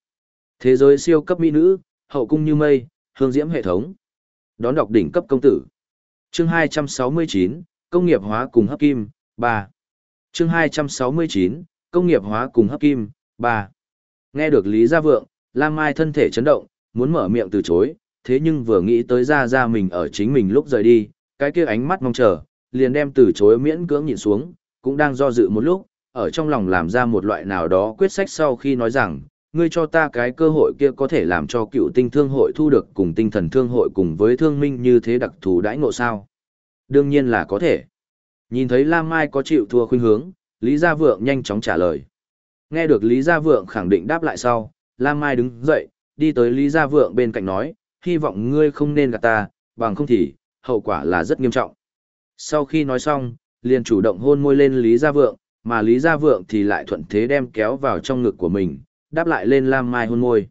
Thế giới siêu cấp mỹ nữ, hậu cung như mây, hương diễm hệ thống. Đón đọc đỉnh cấp công tử. Chương 269, công nghiệp hóa cùng hấp kim, 3. Chương 269, công nghiệp hóa cùng hấp kim, 3. Nghe được Lý Gia Vượng, Lam Mai thân thể chấn động, muốn mở miệng từ chối, thế nhưng vừa nghĩ tới ra ra mình ở chính mình lúc rời đi, cái kia ánh mắt mong chờ, liền đem từ chối miễn cưỡng nhìn xuống, cũng đang do dự một lúc, ở trong lòng làm ra một loại nào đó quyết sách sau khi nói rằng, ngươi cho ta cái cơ hội kia có thể làm cho cựu tinh thương hội thu được cùng tinh thần thương hội cùng với thương minh như thế đặc thù đãi ngộ sao? Đương nhiên là có thể. Nhìn thấy Lam Mai có chịu thua khuynh hướng, Lý Gia Vượng nhanh chóng trả lời. Nghe được Lý Gia Vượng khẳng định đáp lại sau, Lam Mai đứng dậy, đi tới Lý Gia Vượng bên cạnh nói, hy vọng ngươi không nên gạt ta, bằng không thì, hậu quả là rất nghiêm trọng. Sau khi nói xong, liền chủ động hôn môi lên Lý Gia Vượng, mà Lý Gia Vượng thì lại thuận thế đem kéo vào trong ngực của mình, đáp lại lên Lam Mai hôn môi.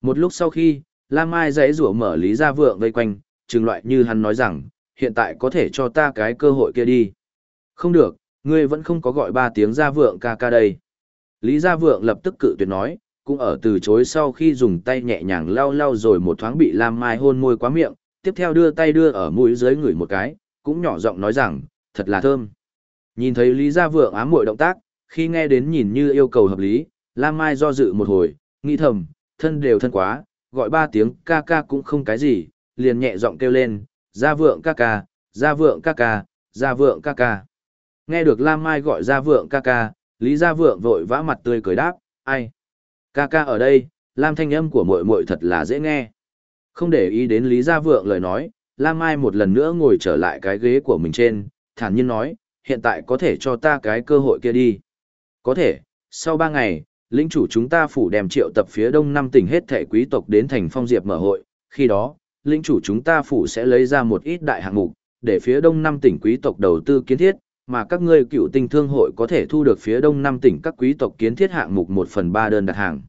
Một lúc sau khi, Lam Mai dãy rủa mở Lý Gia Vượng vây quanh, trừng loại như hắn nói rằng, hiện tại có thể cho ta cái cơ hội kia đi. Không được, ngươi vẫn không có gọi ba tiếng Gia Vượng ca ca đây. Lý Gia Vượng lập tức cự tuyệt nói, cũng ở từ chối sau khi dùng tay nhẹ nhàng lau lau rồi một thoáng bị Lam Mai hôn môi quá miệng, tiếp theo đưa tay đưa ở mũi dưới người một cái, cũng nhỏ giọng nói rằng, thật là thơm. Nhìn thấy Lý Gia Vượng ám muội động tác, khi nghe đến nhìn như yêu cầu hợp lý, Lam Mai do dự một hồi, nghĩ thầm, thân đều thân quá, gọi ba tiếng ca ca cũng không cái gì, liền nhẹ giọng kêu lên, Gia Vượng ca ca, Gia Vượng ca ca, Gia Vượng ca ca. Nghe được Lam Mai gọi Gia Vượng ca ca, Lý Gia Vượng vội vã mặt tươi cười đáp, ai? Ca ca ở đây, Lam thanh âm của muội muội thật là dễ nghe. Không để ý đến Lý Gia Vượng lời nói, Lam Mai một lần nữa ngồi trở lại cái ghế của mình trên, thản nhiên nói, hiện tại có thể cho ta cái cơ hội kia đi. Có thể, sau ba ngày, lĩnh chủ chúng ta phủ đem triệu tập phía đông năm tỉnh hết thẻ quý tộc đến thành phong diệp mở hội, khi đó, lĩnh chủ chúng ta phủ sẽ lấy ra một ít đại hạng mục, để phía đông năm tỉnh quý tộc đầu tư kiến thiết, mà các ngươi cựu tinh thương hội có thể thu được phía đông năm tỉnh các quý tộc kiến thiết hạng mục một phần ba đơn đặt hàng.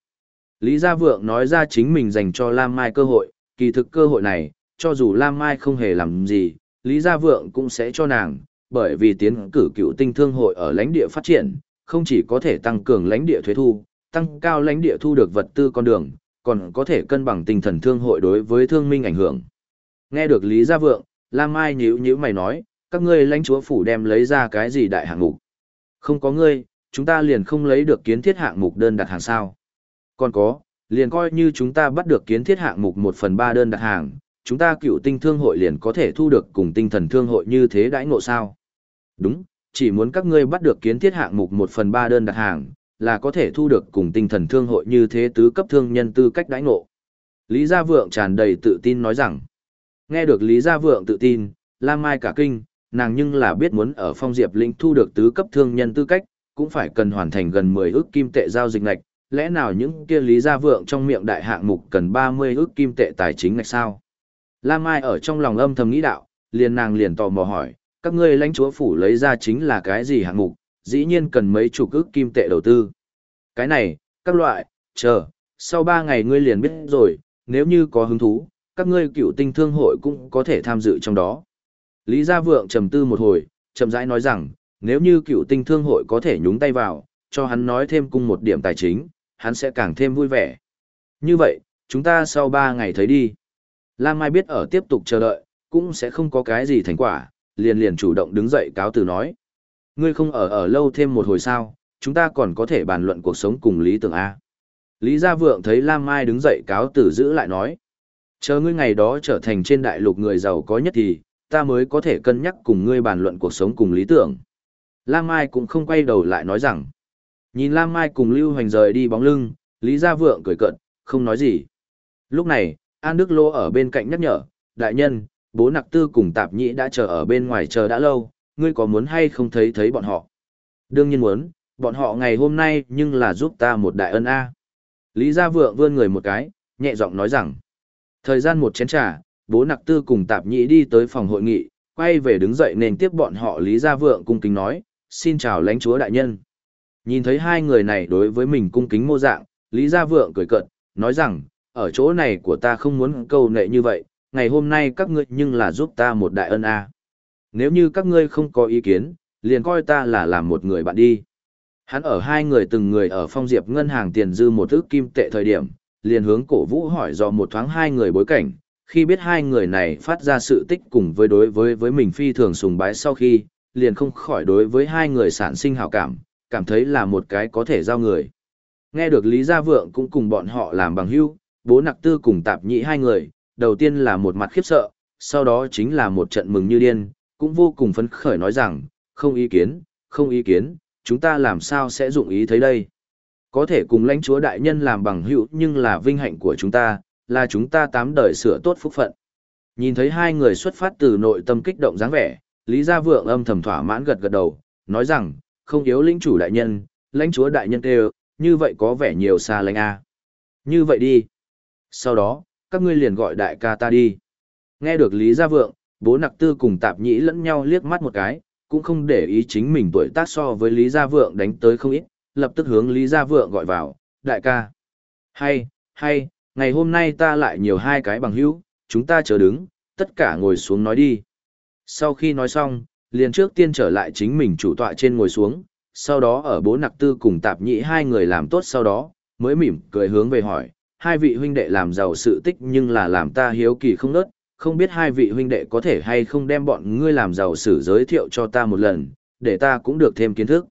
Lý Gia Vượng nói ra chính mình dành cho Lam Mai cơ hội, kỳ thực cơ hội này, cho dù Lam Mai không hề làm gì, Lý Gia Vượng cũng sẽ cho nàng, bởi vì tiến cử cựu tinh thương hội ở lãnh địa phát triển, không chỉ có thể tăng cường lãnh địa thuế thu, tăng cao lãnh địa thu được vật tư con đường, còn có thể cân bằng tinh thần thương hội đối với thương minh ảnh hưởng. Nghe được Lý Gia Vượng, Lam Mai nhíu nhíu mày nói, các ngươi lãnh chúa phủ đem lấy ra cái gì đại hạng mục. Không có ngươi, chúng ta liền không lấy được kiến thiết hạng mục đơn đặt hàng sao. Còn có, liền coi như chúng ta bắt được kiến thiết hạng mục 1 phần 3 đơn đặt hàng, chúng ta cựu tinh thương hội liền có thể thu được cùng tinh thần thương hội như thế đãi ngộ sao. Đúng, chỉ muốn các ngươi bắt được kiến thiết hạng mục 1 phần 3 đơn đặt hàng, là có thể thu được cùng tinh thần thương hội như thế tứ cấp thương nhân tư cách đãi ngộ. Lý Gia Vượng tràn đầy tự tin nói rằng, nghe được Lý Gia Vượng tự tin, Lam Mai cả kinh, nàng nhưng là biết muốn ở phong diệp lĩnh thu được tứ cấp thương nhân tư cách, cũng phải cần hoàn thành gần 10 ước kim tệ giao dịch ngạch, lẽ nào những kia lý gia vượng trong miệng đại hạng mục cần 30 ước kim tệ tài chính ngạch sao? Lam Mai ở trong lòng âm thầm nghĩ đạo, liền nàng liền tò mò hỏi, các ngươi lãnh chúa phủ lấy ra chính là cái gì hạng mục, dĩ nhiên cần mấy chục ước kim tệ đầu tư. Cái này, các loại, chờ, sau 3 ngày ngươi liền biết rồi, nếu như có hứng thú, các ngươi cựu tinh thương hội cũng có thể tham dự trong đó. Lý Gia Vượng trầm tư một hồi, chậm rãi nói rằng, nếu như cựu tinh thương hội có thể nhúng tay vào, cho hắn nói thêm cung một điểm tài chính, hắn sẽ càng thêm vui vẻ. Như vậy, chúng ta sau 3 ngày thấy đi. Lam Mai biết ở tiếp tục chờ đợi, cũng sẽ không có cái gì thành quả, liền liền chủ động đứng dậy cáo từ nói. Ngươi không ở ở lâu thêm một hồi sao, chúng ta còn có thể bàn luận cuộc sống cùng Lý Tưởng A. Lý Gia Vượng thấy Lam Mai đứng dậy cáo từ giữ lại nói. Chờ ngươi ngày đó trở thành trên đại lục người giàu có nhất thì, ta mới có thể cân nhắc cùng ngươi bàn luận cuộc sống cùng lý tưởng. Lam Mai cũng không quay đầu lại nói rằng. Nhìn Lam Mai cùng Lưu Hoành rời đi bóng lưng, Lý Gia Vượng cười cợt, không nói gì. Lúc này, An Đức Lô ở bên cạnh nhắc nhở, đại nhân, bố nặc tư cùng tạp nhĩ đã chờ ở bên ngoài chờ đã lâu, ngươi có muốn hay không thấy thấy bọn họ? Đương nhiên muốn, bọn họ ngày hôm nay nhưng là giúp ta một đại ân A. Lý Gia Vượng vươn người một cái, nhẹ giọng nói rằng, thời gian một chén trà, bố nặc tư cùng tạp nhĩ đi tới phòng hội nghị, quay về đứng dậy nên tiếp bọn họ Lý Gia Vượng cung kính nói, xin chào lãnh chúa đại nhân. Nhìn thấy hai người này đối với mình cung kính mô dạng, Lý Gia Vượng cười cợt, nói rằng, ở chỗ này của ta không muốn câu nệ như vậy, ngày hôm nay các ngươi nhưng là giúp ta một đại ân a. Nếu như các ngươi không có ý kiến, liền coi ta là làm một người bạn đi. Hắn ở hai người từng người ở phong diệp ngân hàng tiền dư một ước kim tệ thời điểm, liền hướng cổ vũ hỏi do một thoáng hai người bối cảnh, khi biết hai người này phát ra sự tích cùng với đối với với mình phi thường sùng bái sau khi, liền không khỏi đối với hai người sản sinh hảo cảm, cảm thấy là một cái có thể giao người. Nghe được Lý Gia Vượng cũng cùng bọn họ làm bằng hữu, bố nặc tư cùng tạp nhị hai người, đầu tiên là một mặt khiếp sợ, sau đó chính là một trận mừng như điên, cũng vô cùng phấn khởi nói rằng, không ý kiến, không ý kiến, chúng ta làm sao sẽ dụng ý thấy đây. Có thể cùng lãnh chúa đại nhân làm bằng hữu nhưng là vinh hạnh của chúng ta, là chúng ta tám đời sửa tốt phúc phận. Nhìn thấy hai người xuất phát từ nội tâm kích động dáng vẻ, Lý Gia Vượng âm thầm thỏa mãn gật gật đầu, nói rằng, không yếu lĩnh chủ đại nhân, lãnh chúa đại nhân kêu, như vậy có vẻ nhiều xa lãnh a. À. Như vậy đi. Sau đó, các ngươi liền gọi đại ca ta đi. Nghe được Lý Gia Vượng, bố nặc tư cùng tạp nhĩ lẫn nhau liếc mắt một cái, cũng không để ý chính mình tuổi tác so với Lý Gia Vượng đánh tới không ít, lập tức hướng Lý Gia Vượng gọi vào, đại ca. Hay, hay, ngày hôm nay ta lại nhiều hai cái bằng hữu, chúng ta chờ đứng, tất cả ngồi xuống nói đi. Sau khi nói xong, liền trước tiên trở lại chính mình chủ tọa trên ngồi xuống, sau đó ở bố nặc tư cùng tạp nhĩ hai người làm tốt sau đó, mới mỉm cười hướng về hỏi, hai vị huynh đệ làm giàu sự tích nhưng là làm ta hiếu kỳ không nớt, không biết hai vị huynh đệ có thể hay không đem bọn ngươi làm giàu sử giới thiệu cho ta một lần, để ta cũng được thêm kiến thức.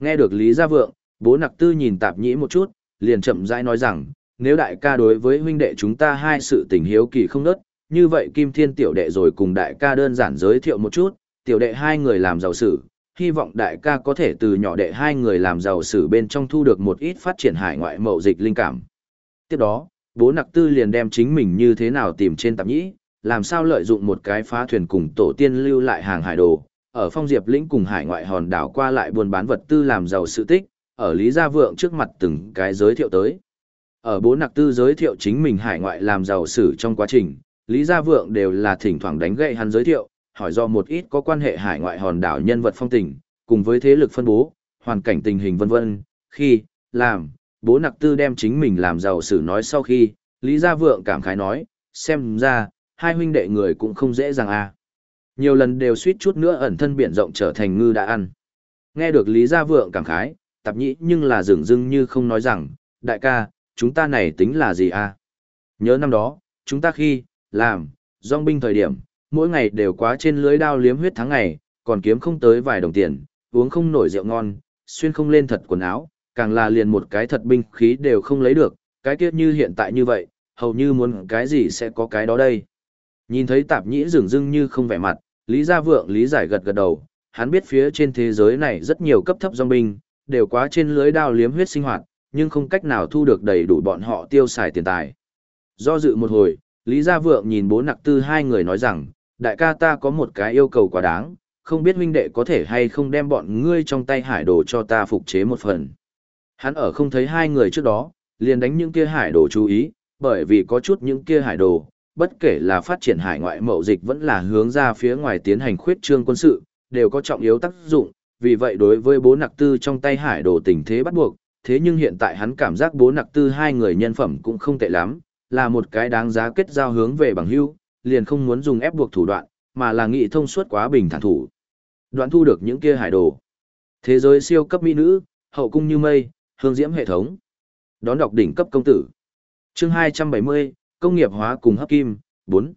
Nghe được Lý Gia Vượng, bố nặc tư nhìn tạp nhĩ một chút, liền chậm rãi nói rằng, nếu đại ca đối với huynh đệ chúng ta hai sự tình hiếu kỳ không nớt, như vậy Kim Thiên tiểu đệ rồi cùng đại ca đơn giản giới thiệu một chút, tiểu đệ hai người làm giàu sử, hy vọng đại ca có thể từ nhỏ đệ hai người làm giàu sử bên trong thu được một ít phát triển hải ngoại mậu dịch linh cảm. Tiếp đó, bố nặc tư liền đem chính mình như thế nào tìm trên tạp nhĩ, làm sao lợi dụng một cái phá thuyền cùng tổ tiên lưu lại hàng hải đồ, ở phong diệp lĩnh cùng hải ngoại hòn đảo qua lại buôn bán vật tư làm giàu sự tích, ở Lý Gia Vượng trước mặt từng cái giới thiệu tới. Ở bố nặc tư giới thiệu chính mình hải ngoại làm giàu sử trong quá trình, Lý Gia Vượng đều là thỉnh thoảng đánh gậy hắn giới thiệu, hỏi do một ít có quan hệ hải ngoại hòn đảo nhân vật phong tình, cùng với thế lực phân bố, hoàn cảnh tình hình vân vân. Khi, làm, bố nặc tư đem chính mình làm giàu sử nói sau khi, Lý Gia Vượng cảm khái nói, xem ra, hai huynh đệ người cũng không dễ dàng à. Nhiều lần đều suýt chút nữa ẩn thân biển rộng trở thành ngư đã ăn. Nghe được Lý Gia Vượng cảm khái, tạp nhĩ nhưng là dường dưng như không nói rằng, đại ca, chúng ta này tính là gì à? Nhớ năm đó, chúng ta khi, làm, dòng binh thời điểm, mỗi ngày đều quá trên lưới đao liếm huyết tháng ngày, còn kiếm không tới vài đồng tiền, uống không nổi rượu ngon, xuyên không lên thật quần áo, càng là liền một cái thật binh khí đều không lấy được, cái kiếp như hiện tại như vậy, hầu như muốn cái gì sẽ có cái đó đây. Nhìn thấy tạp nhĩ rừng dưng như không vẻ mặt, Lý Gia Vượng lý giải gật gật đầu, hắn biết phía trên thế giới này rất nhiều cấp thấp dòng binh, đều quá trên lưới đao liếm huyết sinh hoạt, nhưng không cách nào thu được đầy đủ bọn họ tiêu xài tiền tài. Do dự một hồi, Lý Gia Vượng nhìn bố nặc tư hai người nói rằng, đại ca ta có một cái yêu cầu quá đáng, không biết huynh đệ có thể hay không đem bọn ngươi trong tay hải đồ cho ta phục chế một phần. Hắn ở không thấy hai người trước đó, liền đánh những kia hải đồ chú ý, bởi vì có chút những kia hải đồ, bất kể là phát triển hải ngoại mậu dịch vẫn là hướng ra phía ngoài tiến hành khuyết trương quân sự, đều có trọng yếu tác dụng, vì vậy đối với bố nặc tư trong tay hải đồ tình thế bắt buộc, thế nhưng hiện tại hắn cảm giác bố nặc tư hai người nhân phẩm cũng không tệ lắm, là một cái đáng giá kết giao hướng về bằng hữu, liền không muốn dùng ép buộc thủ đoạn, mà là nghị thông suốt quá bình thản thủ. Đoạn thu được những kia hải đồ. Thế giới siêu cấp mỹ nữ, hậu cung như mây, hương diễm hệ thống. Đón đọc đỉnh cấp công tử. Chương 270, công nghiệp hóa cùng hấp kim, 4.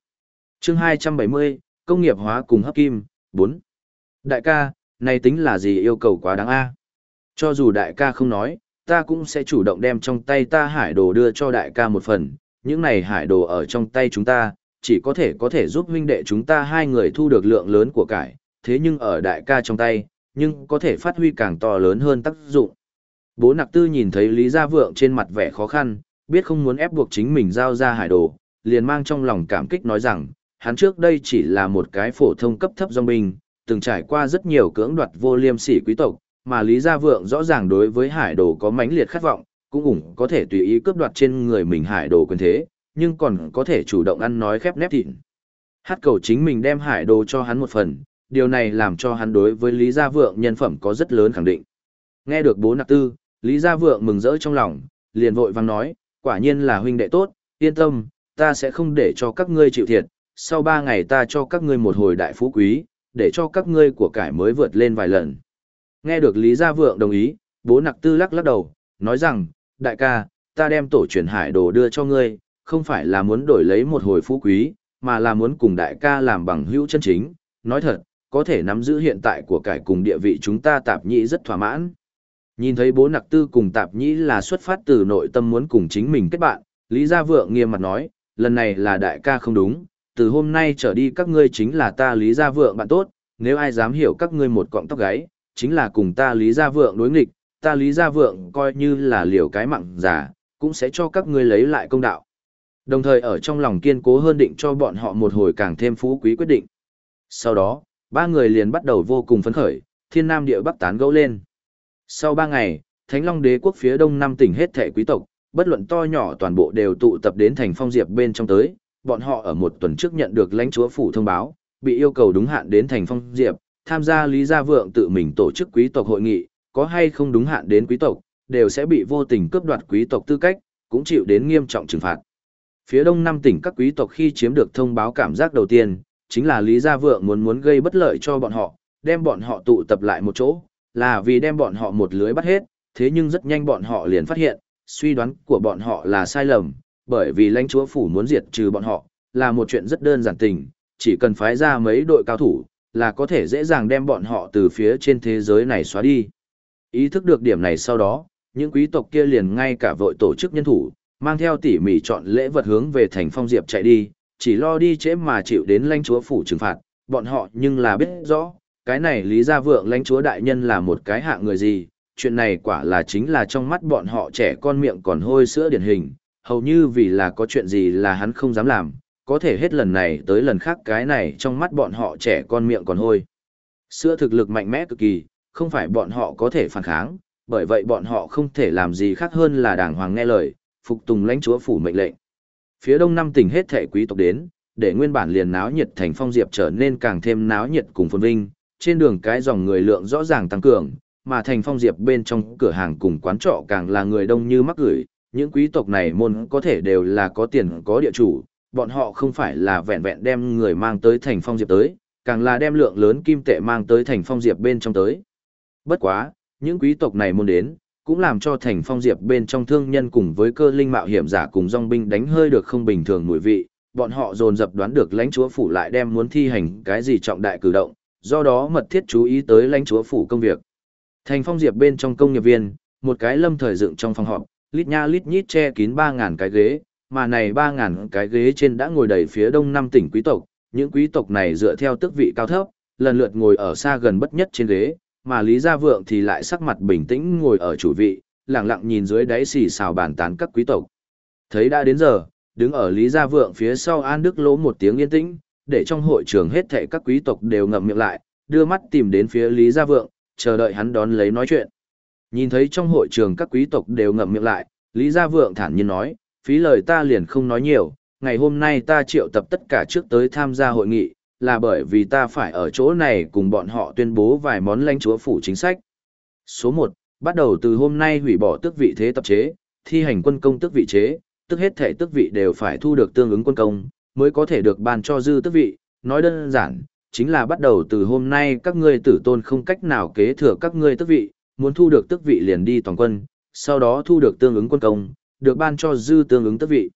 Chương 270, công nghiệp hóa cùng hấp kim, 4. Đại ca, này tính là gì yêu cầu quá đáng a? Cho dù đại ca không nói, ta cũng sẽ chủ động đem trong tay ta hải đồ đưa cho đại ca một phần, những này hải đồ ở trong tay chúng ta, chỉ có thể có thể giúp huynh đệ chúng ta hai người thu được lượng lớn của cải, thế nhưng ở đại ca trong tay, nhưng có thể phát huy càng to lớn hơn tác dụng. Bố nặc tư nhìn thấy Lý Gia Vượng trên mặt vẻ khó khăn, biết không muốn ép buộc chính mình giao ra hải đồ, liền mang trong lòng cảm kích nói rằng, hắn trước đây chỉ là một cái phổ thông cấp thấp dòng binh, từng trải qua rất nhiều cưỡng đoạt vô liêm sỉ quý tộc, mà Lý Gia Vượng rõ ràng đối với hải đồ có mãnh liệt khát vọng, cũng ủng có thể tùy ý cướp đoạt trên người mình hải đồ quyền thế, nhưng còn có thể chủ động ăn nói khép nép thịnh. Hát cầu chính mình đem hải đồ cho hắn một phần, điều này làm cho hắn đối với Lý Gia Vượng nhân phẩm có rất lớn khẳng định. Nghe được bố nạp tư, Lý Gia Vượng mừng rỡ trong lòng, liền vội vang nói, quả nhiên là huynh đệ tốt, yên tâm, ta sẽ không để cho các ngươi chịu thiệt, sau ba ngày ta cho các ngươi một hồi đại phú quý, để cho các ngươi của cải mới vượt lên vài lần. Nghe được Lý Gia Vượng đồng ý, bố nặc tư lắc lắc đầu, nói rằng, đại ca, ta đem tổ truyền hải đồ đưa cho ngươi, không phải là muốn đổi lấy một hồi phú quý, mà là muốn cùng đại ca làm bằng hữu chân chính, nói thật, có thể nắm giữ hiện tại của cải cùng địa vị chúng ta tạp nhị rất thỏa mãn. Nhìn thấy bố nặc tư cùng tạp nhĩ là xuất phát từ nội tâm muốn cùng chính mình kết bạn, Lý Gia Vượng nghiêm mặt nói, lần này là đại ca không đúng, từ hôm nay trở đi các ngươi chính là ta Lý Gia Vượng bạn tốt, nếu ai dám hiểu các ngươi một cọng tóc gáy, chính là cùng ta Lý Gia Vượng đối nghịch, ta Lý Gia Vượng coi như là liều cái mạng giả, cũng sẽ cho các ngươi lấy lại công đạo. Đồng thời ở trong lòng kiên cố hơn định cho bọn họ một hồi càng thêm phú quý quyết định. Sau đó, ba người liền bắt đầu vô cùng phấn khởi, thiên nam địa bắc tán gẫu lên. Sau ba ngày, Thánh Long đế quốc phía đông năm tỉnh hết thể quý tộc, bất luận to nhỏ toàn bộ đều tụ tập đến thành phong diệp bên trong tới, bọn họ ở một tuần trước nhận được lãnh chúa phủ thông báo, bị yêu cầu đúng hạn đến thành phong diệp, tham gia Lý Gia Vượng tự mình tổ chức quý tộc hội nghị, có hay không đúng hạn đến quý tộc, đều sẽ bị vô tình cướp đoạt quý tộc tư cách, cũng chịu đến nghiêm trọng trừng phạt. Phía đông năm tỉnh các quý tộc khi chiếm được thông báo cảm giác đầu tiên, chính là Lý Gia Vượng muốn muốn gây bất lợi cho bọn họ, đem bọn họ tụ tập lại một chỗ, là vì đem bọn họ một lưới bắt hết, thế nhưng rất nhanh bọn họ liền phát hiện, suy đoán của bọn họ là sai lầm, bởi vì lãnh chúa phủ muốn diệt trừ bọn họ, là một chuyện rất đơn giản tình, chỉ cần phái ra mấy đội cao thủ, là có thể dễ dàng đem bọn họ từ phía trên thế giới này xóa đi. Ý thức được điểm này sau đó, những quý tộc kia liền ngay cả vội tổ chức nhân thủ, mang theo tỉ mỉ chọn lễ vật hướng về thành phong diệp chạy đi, chỉ lo đi trễ mà chịu đến lãnh chúa phủ trừng phạt, bọn họ nhưng là biết rõ, cái này lý gia vượng lãnh chúa đại nhân là một cái hạ người gì, chuyện này quả là chính là trong mắt bọn họ trẻ con miệng còn hôi sữa điển hình, hầu như vì là có chuyện gì là hắn không dám làm, có thể hết lần này tới lần khác cái này trong mắt bọn họ trẻ con miệng còn hôi. Sữa thực lực mạnh mẽ cực kỳ, không phải bọn họ có thể phản kháng, bởi vậy bọn họ không thể làm gì khác hơn là đàng hoàng nghe lời, phục tùng lãnh chúa phủ mệnh lệnh. Phía đông năm tỉnh hết thể quý tộc đến, để nguyên bản liền náo nhiệt thành phong diệp trở nên càng thêm náo nhiệt cùng phồn vinh, trên đường cái dòng người lượng rõ ràng tăng cường, mà thành phong diệp bên trong cửa hàng cùng quán trọ càng là người đông như mắc gửi, những quý tộc này môn có thể đều là có tiền có địa chủ, bọn họ không phải là vẹn vẹn đem người mang tới thành phong diệp tới, càng là đem lượng lớn kim tệ mang tới thành phong diệp bên trong tới. Bất quá, những quý tộc này môn đến, cũng làm cho thành phong diệp bên trong thương nhân cùng với cơ linh mạo hiểm giả cùng dòng binh đánh hơi được không bình thường mùi vị, bọn họ dồn dập đoán được lãnh chúa phủ lại đem muốn thi hành cái gì trọng đại cử động, do đó mật thiết chú ý tới lãnh chúa phủ công việc. Thành phong diệp bên trong công nghiệp viên, một cái lâm thời dựng trong phòng họp, lít nha lít nhít che kín 3.000 cái ghế, mà này 3.000 cái ghế trên đã ngồi đầy phía đông năm tỉnh quý tộc, những quý tộc này dựa theo tước vị cao thấp, lần lượt ngồi ở xa gần bất nhất trên ghế, mà Lý Gia Vượng thì lại sắc mặt bình tĩnh ngồi ở chủ vị, lặng lặng nhìn dưới đáy xì xào bàn tán các quý tộc. Thấy đã đến giờ, đứng ở Lý Gia Vượng phía sau An Đức lỗ một tiếng yên tĩnh, để trong hội trường hết thảy các quý tộc đều ngậm miệng lại, đưa mắt tìm đến phía Lý Gia Vượng, chờ đợi hắn đón lấy nói chuyện. Nhìn thấy trong hội trường các quý tộc đều ngậm miệng lại, Lý Gia Vượng thản nhiên nói, phí lời ta liền không nói nhiều, ngày hôm nay ta triệu tập tất cả trước tới tham gia hội nghị, là bởi vì ta phải ở chỗ này cùng bọn họ tuyên bố vài món lãnh chúa phủ chính sách. Số 1, bắt đầu từ hôm nay hủy bỏ tước vị thế tập chế, thi hành quân công tước vị chế, tức hết thể tước vị đều phải thu được tương ứng quân công, mới có thể được ban cho dư tước vị, nói đơn giản, chính là bắt đầu từ hôm nay các ngươi tử tôn không cách nào kế thừa các ngươi tước vị, muốn thu được tước vị liền đi toàn quân, sau đó thu được tương ứng quân công, được ban cho dư tương ứng tước vị.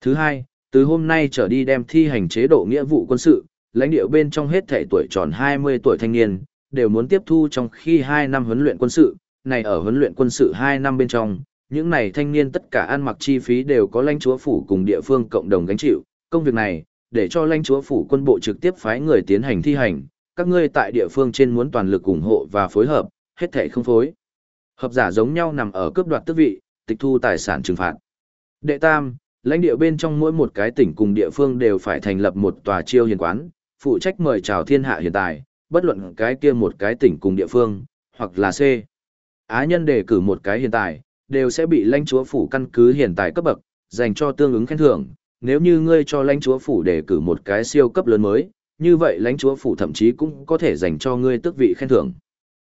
Thứ hai, từ hôm nay trở đi đem thi hành chế độ nghĩa vụ quân sự, lãnh địa bên trong hết thể tuổi tròn 20 tuổi thanh niên, đều muốn tiếp thu trong khi 2 năm huấn luyện quân sự, này ở huấn luyện quân sự 2 năm bên trong, những này thanh niên tất cả ăn mặc chi phí đều có lãnh chúa phủ cùng địa phương cộng đồng gánh chịu, công việc này, để cho lãnh chúa phủ quân bộ trực tiếp phái người tiến hành thi hành, các ngươi tại địa phương trên muốn toàn lực ủng hộ và phối hợp, hết thể không phối. Hợp giả giống nhau nằm ở cướp đoạt tước vị, tịch thu tài sản trừng phạt. Đệ tam, lãnh địa bên trong mỗi một cái tỉnh cùng địa phương đều phải thành lập một tòa chiêu hiền quán, phụ trách mời chào thiên hạ hiện tại, bất luận cái kia một cái tỉnh cùng địa phương, hoặc là C. Á nhân đề cử một cái hiện tại, đều sẽ bị lãnh chúa phủ căn cứ hiện tại cấp bậc, dành cho tương ứng khen thưởng. Nếu như ngươi cho lãnh chúa phủ đề cử một cái siêu cấp lớn mới, như vậy lãnh chúa phủ thậm chí cũng có thể dành cho ngươi tước vị khen thưởng.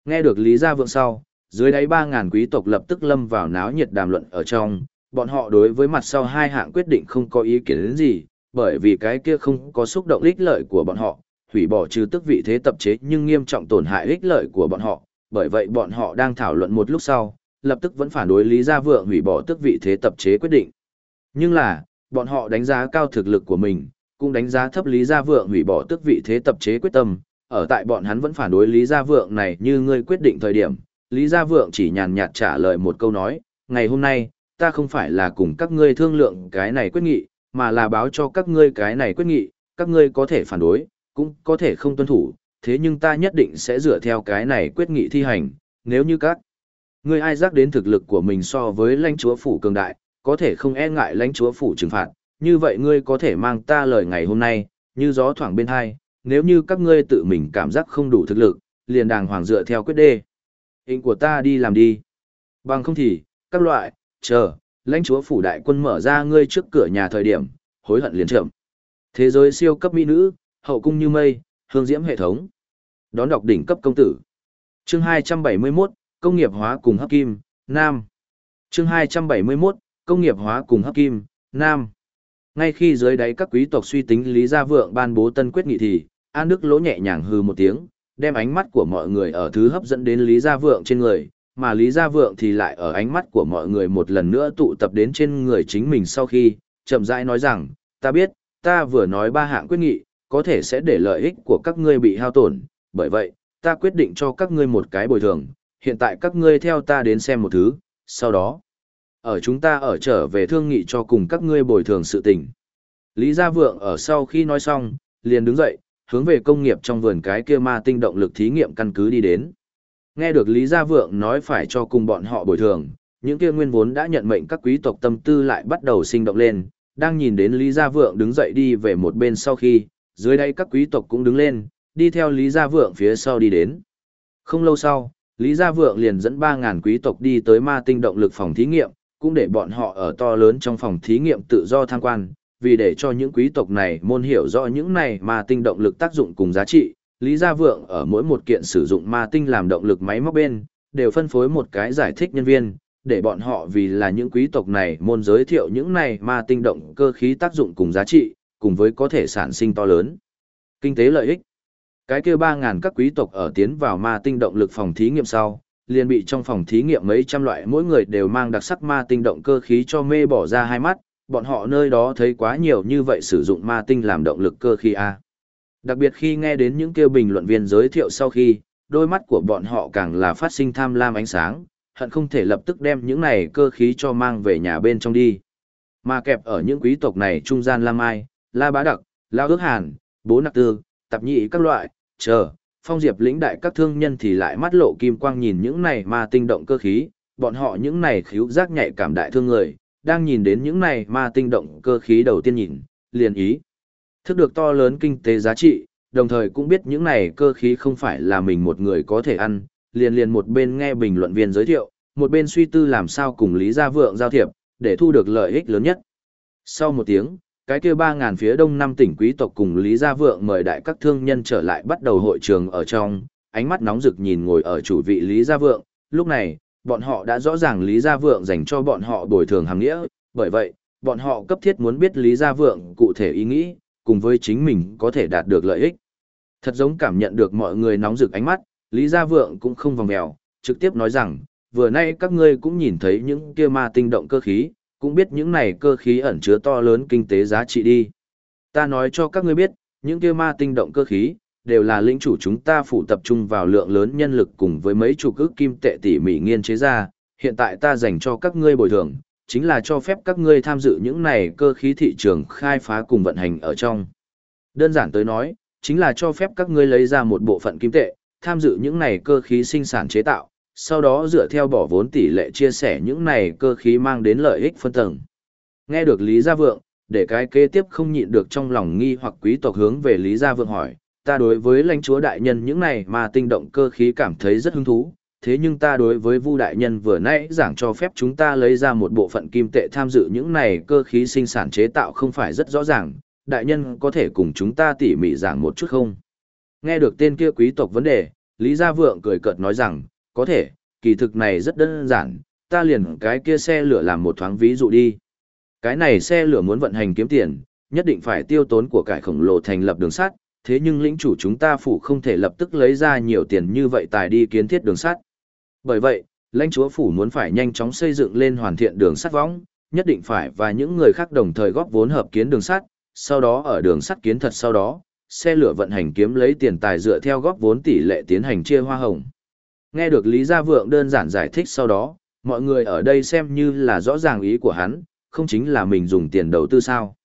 Nghe được Lý Gia Vượng sau, dưới đáy 3.000 quý tộc lập tức lâm vào náo nhiệt đàm luận ở trong, bọn họ đối với mặt sau hai hạng quyết định không có ý kiến đến gì, bởi vì cái kia không có xúc động ích lợi của bọn họ, hủy bỏ trừ tức vị thế tập chế nhưng nghiêm trọng tổn hại ích lợi của bọn họ, bởi vậy bọn họ đang thảo luận một lúc sau, lập tức vẫn phản đối Lý Gia Vượng hủy bỏ tức vị thế tập chế quyết định. Nhưng là, bọn họ đánh giá cao thực lực của mình, cũng đánh giá thấp Lý Gia Vượng hủy bỏ tước vị thế tập chế quyết tâm, ở tại bọn hắn vẫn phản đối Lý Gia Vượng này như ngươi quyết định thời điểm, Lý Gia Vượng chỉ nhàn nhạt trả lời một câu nói, ngày hôm nay, ta không phải là cùng các ngươi thương lượng cái này quyết nghị, mà là báo cho các ngươi cái này quyết nghị, các ngươi có thể phản đối, cũng có thể không tuân thủ, thế nhưng ta nhất định sẽ dựa theo cái này quyết nghị thi hành, nếu như các ngươi ai giác đến thực lực của mình so với lãnh chúa phủ cường đại, có thể không e ngại lãnh chúa phủ trừng phạt, như vậy ngươi có thể mang ta lời ngày hôm nay, như gió thoảng bên hai, nếu như các ngươi tự mình cảm giác không đủ thực lực, liền đàng hoàng dựa theo quyết đê. Hình của ta đi làm đi. Bằng không thì, các loại, chờ, lãnh chúa phủ đại quân mở ra ngươi trước cửa nhà thời điểm, hối hận liền chậm. Thế giới siêu cấp mỹ nữ, hậu cung như mây, hương diễm hệ thống. Đón đọc đỉnh cấp công tử. Chương 271, công nghiệp hóa cùng hấp kim, Nam. Chương 271, công nghiệp hóa cùng hấp kim, Nam. Ngay khi dưới đáy các quý tộc suy tính Lý Gia Vượng ban bố tân quyết nghị thì, An Đức lỗ nhẹ nhàng hư một tiếng, đem ánh mắt của mọi người ở thứ hấp dẫn đến Lý Gia Vượng trên người, mà Lý Gia Vượng thì lại ở ánh mắt của mọi người một lần nữa tụ tập đến trên người chính mình sau khi, chậm rãi nói rằng, ta biết, ta vừa nói ba hạng quyết nghị, có thể sẽ để lợi ích của các ngươi bị hao tổn, bởi vậy, ta quyết định cho các ngươi một cái bồi thường, hiện tại các ngươi theo ta đến xem một thứ, sau đó, ở chúng ta ở trở về thương nghị cho cùng các ngươi bồi thường sự tình. Lý Gia Vượng ở sau khi nói xong, liền đứng dậy, hướng về công nghiệp trong vườn cái kia ma tinh động lực thí nghiệm căn cứ đi đến. Nghe được Lý Gia Vượng nói phải cho cùng bọn họ bồi thường, những kia nguyên vốn đã nhận mệnh các quý tộc tâm tư lại bắt đầu sinh động lên, đang nhìn đến Lý Gia Vượng đứng dậy đi về một bên sau khi, dưới đây các quý tộc cũng đứng lên, đi theo Lý Gia Vượng phía sau đi đến. Không lâu sau, Lý Gia Vượng liền dẫn 3.000 quý tộc đi tới ma tinh động lực phòng thí nghiệm, cũng để bọn họ ở to lớn trong phòng thí nghiệm tự do tham quan, vì để cho những quý tộc này môn hiểu rõ những này mà tinh động lực tác dụng cùng giá trị, Lý Gia Vượng ở mỗi một kiện sử dụng ma tinh làm động lực máy móc bên, đều phân phối một cái giải thích nhân viên, để bọn họ vì là những quý tộc này môn giới thiệu những này ma tinh động cơ khí tác dụng cùng giá trị, cùng với có thể sản sinh to lớn. Kinh tế lợi ích. Cái kia 3.000 các quý tộc ở tiến vào ma tinh động lực phòng thí nghiệm sau, liền bị trong phòng thí nghiệm mấy trăm loại mỗi người đều mang đặc sắc ma tinh động cơ khí cho mê bỏ ra hai mắt, bọn họ nơi đó thấy quá nhiều như vậy sử dụng ma tinh làm động lực cơ khí A. Đặc biệt khi nghe đến những kêu bình luận viên giới thiệu sau khi, đôi mắt của bọn họ càng là phát sinh tham lam ánh sáng, hận không thể lập tức đem những này cơ khí cho mang về nhà bên trong đi. Mà kẹp ở những quý tộc này trung gian lam Mai, La Bá Đặc, La Ước Hàn, Bố Nặc Tư, Tạp Nhị các loại, chờ, phong diệp lĩnh đại các thương nhân thì lại mắt lộ kim quang nhìn những này ma tinh động cơ khí, bọn họ những này khíu giác nhạy cảm đại thương người, đang nhìn đến những này ma tinh động cơ khí đầu tiên nhìn, liền ý. Thức được to lớn kinh tế giá trị, đồng thời cũng biết những này cơ khí không phải là mình một người có thể ăn, liền liền một bên nghe bình luận viên giới thiệu, một bên suy tư làm sao cùng Lý Gia Vượng giao thiệp, để thu được lợi ích lớn nhất. Sau một tiếng, cái kia ba ngàn phía đông năm tỉnh quý tộc cùng Lý Gia Vượng mời đại các thương nhân trở lại bắt đầu hội trường ở trong, ánh mắt nóng rực nhìn ngồi ở chủ vị Lý Gia Vượng, lúc này, bọn họ đã rõ ràng Lý Gia Vượng dành cho bọn họ bồi thường hàng nghĩa, bởi vậy, bọn họ cấp thiết muốn biết Lý Gia Vượng cụ thể ý nghĩ, cùng với chính mình có thể đạt được lợi ích. Thật giống cảm nhận được mọi người nóng rực ánh mắt, Lý Gia Vượng cũng không vòng mèo, trực tiếp nói rằng, vừa nay các ngươi cũng nhìn thấy những kia ma tinh động cơ khí, cũng biết những này cơ khí ẩn chứa to lớn kinh tế giá trị đi. Ta nói cho các ngươi biết, những kia ma tinh động cơ khí, đều là lĩnh chủ chúng ta phụ tập trung vào lượng lớn nhân lực cùng với mấy chục cước kim tệ tỉ mỉ nghiên chế ra, hiện tại ta dành cho các ngươi bồi thường, chính là cho phép các ngươi tham dự những này cơ khí thị trường khai phá cùng vận hành ở trong. Đơn giản tới nói, chính là cho phép các ngươi lấy ra một bộ phận kim tệ, tham dự những này cơ khí sinh sản chế tạo, sau đó dựa theo bỏ vốn tỷ lệ chia sẻ những này cơ khí mang đến lợi ích phân tầng. Nghe được Lý Gia Vượng, để cái kế tiếp không nhịn được trong lòng nghi hoặc quý tộc hướng về Lý Gia Vượng hỏi, ta đối với lãnh chúa đại nhân những này mà tinh động cơ khí cảm thấy rất hứng thú, thế nhưng ta đối với Vu đại nhân vừa nãy giảng cho phép chúng ta lấy ra một bộ phận kim tệ tham dự những này cơ khí sinh sản chế tạo không phải rất rõ ràng, đại nhân có thể cùng chúng ta tỉ mỉ giảng một chút không? Nghe được tên kia quý tộc vấn đề, Lý Gia Vượng cười cợt nói rằng, có thể, kỳ thực này rất đơn giản, ta liền cái kia xe lửa làm một thoáng ví dụ đi. Cái này xe lửa muốn vận hành kiếm tiền, nhất định phải tiêu tốn của cải khổng lồ thành lập đường sắt, thế nhưng lĩnh chủ chúng ta phủ không thể lập tức lấy ra nhiều tiền như vậy tài đi kiến thiết đường sắt. Bởi vậy, lãnh chúa phủ muốn phải nhanh chóng xây dựng lên hoàn thiện đường sắt võng, nhất định phải và những người khác đồng thời góp vốn hợp kiến đường sắt, sau đó ở đường sắt kiến thật sau đó, xe lửa vận hành kiếm lấy tiền tài dựa theo góp vốn tỷ lệ tiến hành chia hoa hồng. Nghe được Lý Gia Vượng đơn giản giải thích sau đó, mọi người ở đây xem như là rõ ràng ý của hắn, không chính là mình dùng tiền đầu tư sao.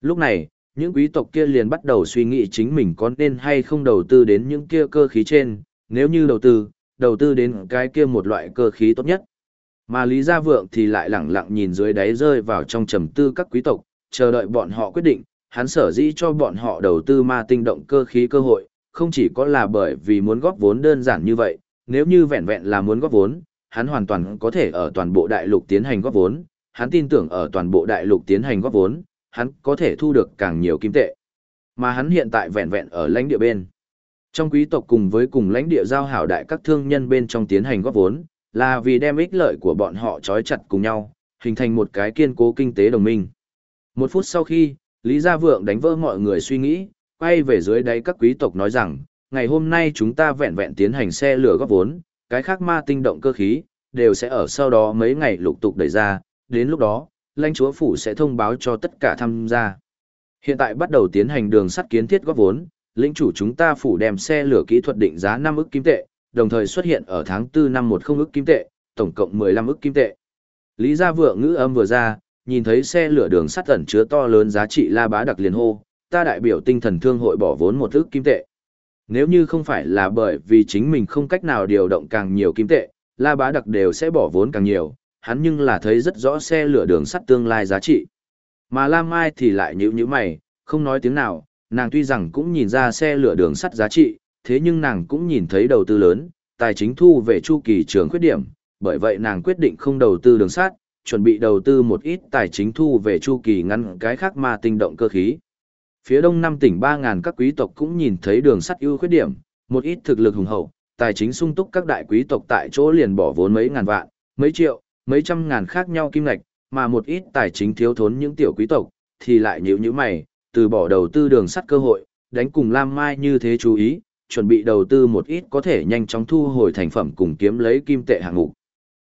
Lúc này, những quý tộc kia liền bắt đầu suy nghĩ chính mình có nên hay không đầu tư đến những kia cơ khí trên, nếu như đầu tư, đầu tư đến cái kia một loại cơ khí tốt nhất. Mà Lý Gia Vượng thì lại lẳng lặng nhìn dưới đáy rơi vào trong trầm tư các quý tộc, chờ đợi bọn họ quyết định, hắn sở dĩ cho bọn họ đầu tư ma tinh động cơ khí cơ hội, không chỉ có là bởi vì muốn góp vốn đơn giản như vậy, nếu như vẹn vẹn là muốn góp vốn, hắn hoàn toàn có thể ở toàn bộ đại lục tiến hành góp vốn, hắn tin tưởng ở toàn bộ đại lục tiến hành góp vốn, hắn có thể thu được càng nhiều kim tệ. Mà hắn hiện tại vẹn vẹn ở lãnh địa bên. Trong quý tộc cùng với cùng lãnh địa giao hảo đại các thương nhân bên trong tiến hành góp vốn, là vì đem ích lợi của bọn họ trói chặt cùng nhau, hình thành một cái kiên cố kinh tế đồng minh. Một phút sau khi, Lý Gia Vượng đánh vỡ mọi người suy nghĩ, quay về dưới đáy các quý tộc nói rằng, ngày hôm nay chúng ta vẹn vẹn tiến hành xe lửa góp vốn, cái khác ma tinh động cơ khí, đều sẽ ở sau đó mấy ngày lục tục đẩy ra, đến lúc đó, lãnh chúa phủ sẽ thông báo cho tất cả tham gia. Hiện tại bắt đầu tiến hành đường sắt kiến thiết góp vốn, lĩnh chủ chúng ta phủ đem xe lửa kỹ thuật định giá 5 ức kim tệ, đồng thời xuất hiện ở tháng 4 năm 10 ức kim tệ, tổng cộng 15 ức kim tệ. Lý Gia Vượng ngữ âm vừa ra, nhìn thấy xe lửa đường sắt ẩn chứa to lớn giá trị La Bá đặc liền hô, ta đại biểu tinh thần thương hội bỏ vốn một ức kim tệ. Nếu như không phải là bởi vì chính mình không cách nào điều động càng nhiều kim tệ, La Bá đặc đều sẽ bỏ vốn càng nhiều, hắn nhưng là thấy rất rõ xe lửa đường sắt tương lai giá trị. Mà Lam Mai thì lại nhíu nhíu mày, không nói tiếng nào, nàng tuy rằng cũng nhìn ra xe lửa đường sắt giá trị, thế nhưng nàng cũng nhìn thấy đầu tư lớn, tài chính thu về chu kỳ trường khuyết điểm, bởi vậy nàng quyết định không đầu tư đường sắt, chuẩn bị đầu tư một ít tài chính thu về chu kỳ ngăn cái khác mà tinh động cơ khí. Phía đông năm tỉnh 3.000 các quý tộc cũng nhìn thấy đường sắt ưu khuyết điểm, một ít thực lực hùng hậu, tài chính sung túc các đại quý tộc tại chỗ liền bỏ vốn mấy ngàn vạn, mấy triệu, mấy trăm ngàn khác nhau kim ngạch, mà một ít tài chính thiếu thốn những tiểu quý tộc, thì lại nhíu nhíu mày, từ bỏ đầu tư đường sắt cơ hội, đánh cùng Lam Mai như thế chú ý, chuẩn bị đầu tư một ít có thể nhanh chóng thu hồi thành phẩm cùng kiếm lấy kim tệ hạng mục.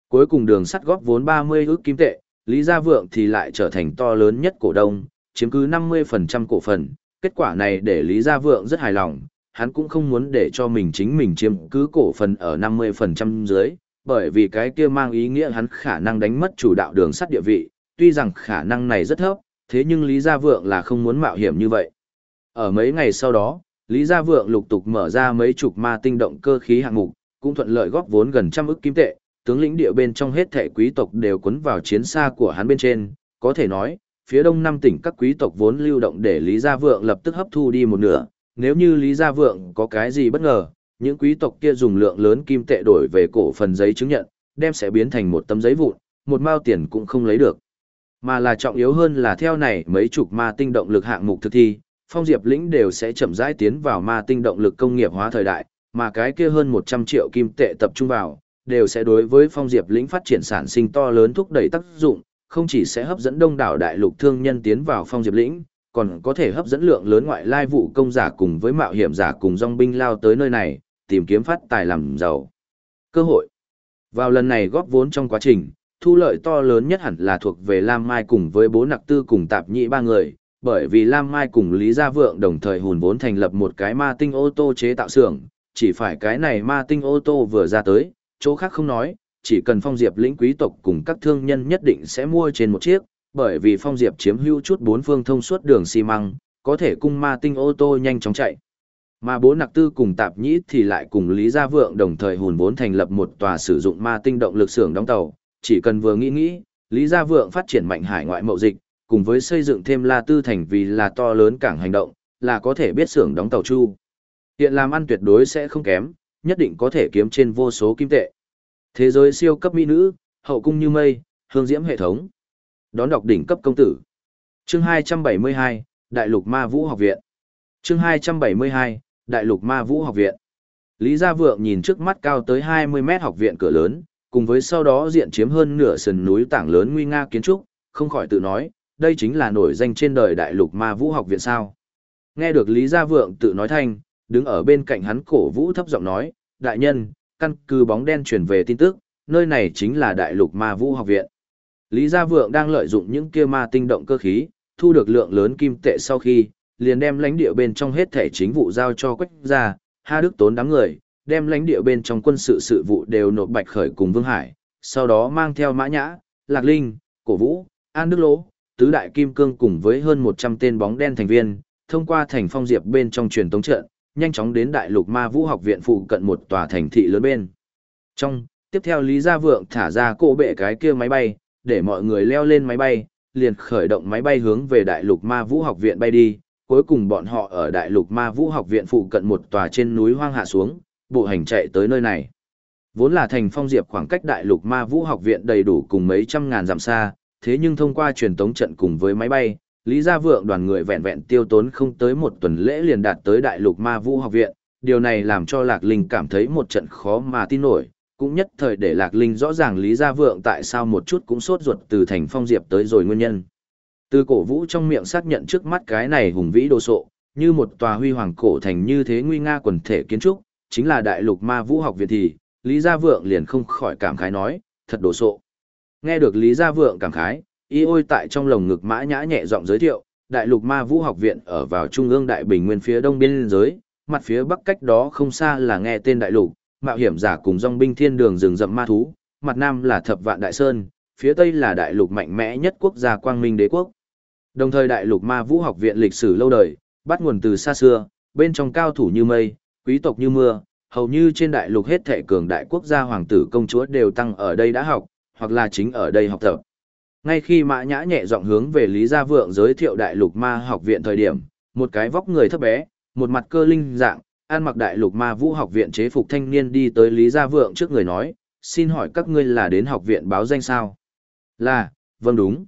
Cuối cùng đường sắt góp vốn 30 ước kim tệ, Lý Gia Vượng thì lại trở thành to lớn nhất cổ đông, chiếm cứ 50% cổ phần. Kết quả này để Lý Gia Vượng rất hài lòng, hắn cũng không muốn để cho mình chính mình chiếm cứ cổ phần ở 50% dưới, bởi vì cái kia mang ý nghĩa hắn khả năng đánh mất chủ đạo đường sắt địa vị, tuy rằng khả năng này rất thấp, thế nhưng Lý Gia Vượng là không muốn mạo hiểm như vậy. Ở mấy ngày sau đó, Lý Gia Vượng lục tục mở ra mấy chục ma tinh động cơ khí hạng mục, cũng thuận lợi góp vốn gần trăm ức kim tệ, tướng lĩnh địa bên trong hết thể quý tộc đều cuốn vào chiến xa của hắn bên trên, có thể nói, phía đông năm tỉnh các quý tộc vốn lưu động để Lý Gia Vượng lập tức hấp thu đi một nửa, nếu như Lý Gia Vượng có cái gì bất ngờ, những quý tộc kia dùng lượng lớn kim tệ đổi về cổ phần giấy chứng nhận, đem sẽ biến thành một tấm giấy vụn, một mao tiền cũng không lấy được. Mà là trọng yếu hơn là theo này mấy chục ma tinh động lực hạng mục thực thi, phong diệp lĩnh đều sẽ chậm rãi tiến vào ma tinh động lực công nghiệp hóa thời đại, mà cái kia hơn 100 triệu kim tệ tập trung vào, đều sẽ đối với phong diệp lĩnh phát triển sản sinh to lớn thúc đẩy tác dụng, không chỉ sẽ hấp dẫn đông đảo đại lục thương nhân tiến vào phong diệp lĩnh, còn có thể hấp dẫn lượng lớn ngoại lai vụ công giả cùng với mạo hiểm giả cùng dòng binh lao tới nơi này, tìm kiếm phát tài làm giàu. Cơ hội. Vào lần này góp vốn trong quá trình, thu lợi to lớn nhất hẳn là thuộc về Lam Mai cùng với bố nặc tư cùng tạp nhị ba người, bởi vì Lam Mai cùng Lý Gia Vượng đồng thời hùn vốn thành lập một cái ma tinh ô tô chế tạo xưởng, chỉ phải cái này ma tinh ô tô vừa ra tới, chỗ khác không nói, chỉ cần phong diệp lĩnh quý tộc cùng các thương nhân nhất định sẽ mua trên một chiếc, bởi vì phong diệp chiếm hữu chút bốn phương thông suốt đường xi măng, có thể cung ma tinh ô tô nhanh chóng chạy. Mà bố nặc tư cùng tạp nhĩ thì lại cùng Lý Gia Vượng đồng thời hùn vốn thành lập một tòa sử dụng ma tinh động lực xưởng đóng tàu, chỉ cần vừa nghĩ nghĩ, Lý Gia Vượng phát triển mạnh hải ngoại mậu dịch, cùng với xây dựng thêm La Tư thành vì là to lớn cảng hành động, là có thể biết xưởng đóng tàu chu. Hiện làm ăn tuyệt đối sẽ không kém, nhất định có thể kiếm trên vô số kim tệ. Thế giới siêu cấp mỹ nữ, hậu cung như mây, hương diễm hệ thống. Đón đọc đỉnh cấp công tử. Chương 272, Đại lục Ma Vũ học viện. Chương 272, Đại lục Ma Vũ học viện. Lý Gia Vượng nhìn trước mắt cao tới 20 mét học viện cửa lớn, cùng với sau đó diện chiếm hơn nửa sườn núi tảng lớn nguy nga kiến trúc, không khỏi tự nói, đây chính là nổi danh trên đời Đại lục Ma Vũ học viện sao. Nghe được Lý Gia Vượng tự nói thanh, đứng ở bên cạnh hắn cổ vũ thấp giọng nói, đại nhân, căn cứ bóng đen truyền về tin tức, nơi này chính là Đại lục Ma Vũ học viện. Lý Gia Vượng đang lợi dụng những kia ma tinh động cơ khí, thu được lượng lớn kim tệ sau khi, liền đem lãnh địa bên trong hết thể chính vụ giao cho Quách gia, Ha Đức tốn đám người, đem lãnh địa bên trong quân sự sự vụ đều nộp Bạch Khởi cùng Vương Hải, sau đó mang theo Mã Nhã, Lạc Linh, Cổ Vũ, An Đức Lỗ, tứ đại kim cương cùng với hơn 100 tên bóng đen thành viên, thông qua thành phong diệp bên trong truyền tống trận, nhanh chóng đến Đại Lục Ma Vũ học viện phụ cận một tòa thành thị lớn bên. Trong, tiếp theo Lý Gia Vượng thả ra cổ bệ cái kia máy bay, để mọi người leo lên máy bay, liền khởi động máy bay hướng về Đại Lục Ma Vũ học viện bay đi, cuối cùng bọn họ ở Đại Lục Ma Vũ học viện phụ cận một tòa trên núi hoang hạ xuống, bộ hành chạy tới nơi này. Vốn là thành phong diệp khoảng cách Đại Lục Ma Vũ học viện đầy đủ cùng mấy trăm ngàn dặm xa, thế nhưng thông qua truyền tống trận cùng với máy bay, Lý Gia Vượng đoàn người vẹn vẹn tiêu tốn không tới một tuần lễ liền đạt tới Đại Lục Ma Vũ học viện, điều này làm cho Lạc Linh cảm thấy một trận khó mà tin nổi, cũng nhất thời để Lạc Linh rõ ràng Lý Gia Vượng tại sao một chút cũng sốt ruột từ thành phong diệp tới rồi nguyên nhân. Từ cổ vũ trong miệng xác nhận trước mắt cái này hùng vĩ đồ sộ, như một tòa huy hoàng cổ thành như thế nguy nga quần thể kiến trúc, chính là Đại Lục Ma Vũ học viện thì, Lý Gia Vượng liền không khỏi cảm khái nói, thật đồ sộ. Nghe được Lý Gia Vượng cảm khái, y ôi tại trong lồng ngực mã nhã nhẹ giọng giới thiệu, Đại lục ma vũ học viện ở vào trung ương đại bình nguyên phía đông biên giới, mặt phía bắc cách đó không xa là nghe tên đại lục, mạo hiểm giả cùng dong binh thiên đường rừng rậm ma thú, mặt nam là thập vạn đại sơn, phía tây là đại lục mạnh mẽ nhất quốc gia quang minh đế quốc. Đồng thời đại lục ma vũ học viện lịch sử lâu đời, bắt nguồn từ xa xưa, bên trong cao thủ như mây, quý tộc như mưa, hầu như trên đại lục hết thệ cường đại quốc gia hoàng tử công chúa đều tăng ở đây đã học, hoặc là chính ở đây học tập. Ngay khi Mã Nhã nhẹ giọng hướng về Lý Gia Vượng giới thiệu Đại Lục Ma học viện thời điểm, một cái vóc người thấp bé, một mặt cơ linh dạng, ăn mặc Đại Lục Ma Vũ học viện chế phục thanh niên đi tới Lý Gia Vượng trước người nói, xin hỏi các ngươi là đến học viện báo danh sao? Là, vâng đúng.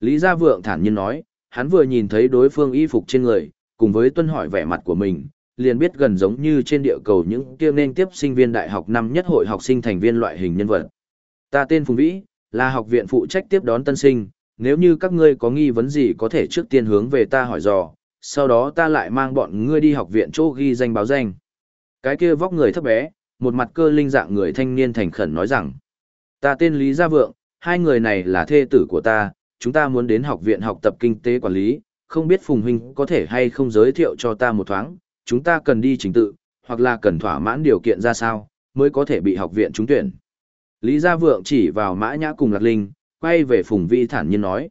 Lý Gia Vượng thản nhiên nói, hắn vừa nhìn thấy đối phương y phục trên người, cùng với tuân hỏi vẻ mặt của mình, liền biết gần giống như trên địa cầu những kia nên tiếp sinh viên đại học năm nhất hội học sinh thành viên loại hình nhân vật. Ta tên Phùng Vĩ, là học viện phụ trách tiếp đón tân sinh, nếu như các ngươi có nghi vấn gì có thể trước tiên hướng về ta hỏi dò, sau đó ta lại mang bọn ngươi đi học viện chỗ ghi danh báo danh. Cái kia vóc người thấp bé, một mặt cơ linh dạng người thanh niên thành khẩn nói rằng, ta tên Lý Gia Vượng, hai người này là thê tử của ta, chúng ta muốn đến học viện học tập kinh tế quản lý, không biết Phùng Huynh có thể hay không giới thiệu cho ta một thoáng, chúng ta cần đi trình tự, hoặc là cần thỏa mãn điều kiện ra sao, mới có thể bị học viện trúng tuyển. Lý Gia Vượng chỉ vào Mã Nhã cùng Lạc Linh, quay về Phùng Vi thản nhiên nói.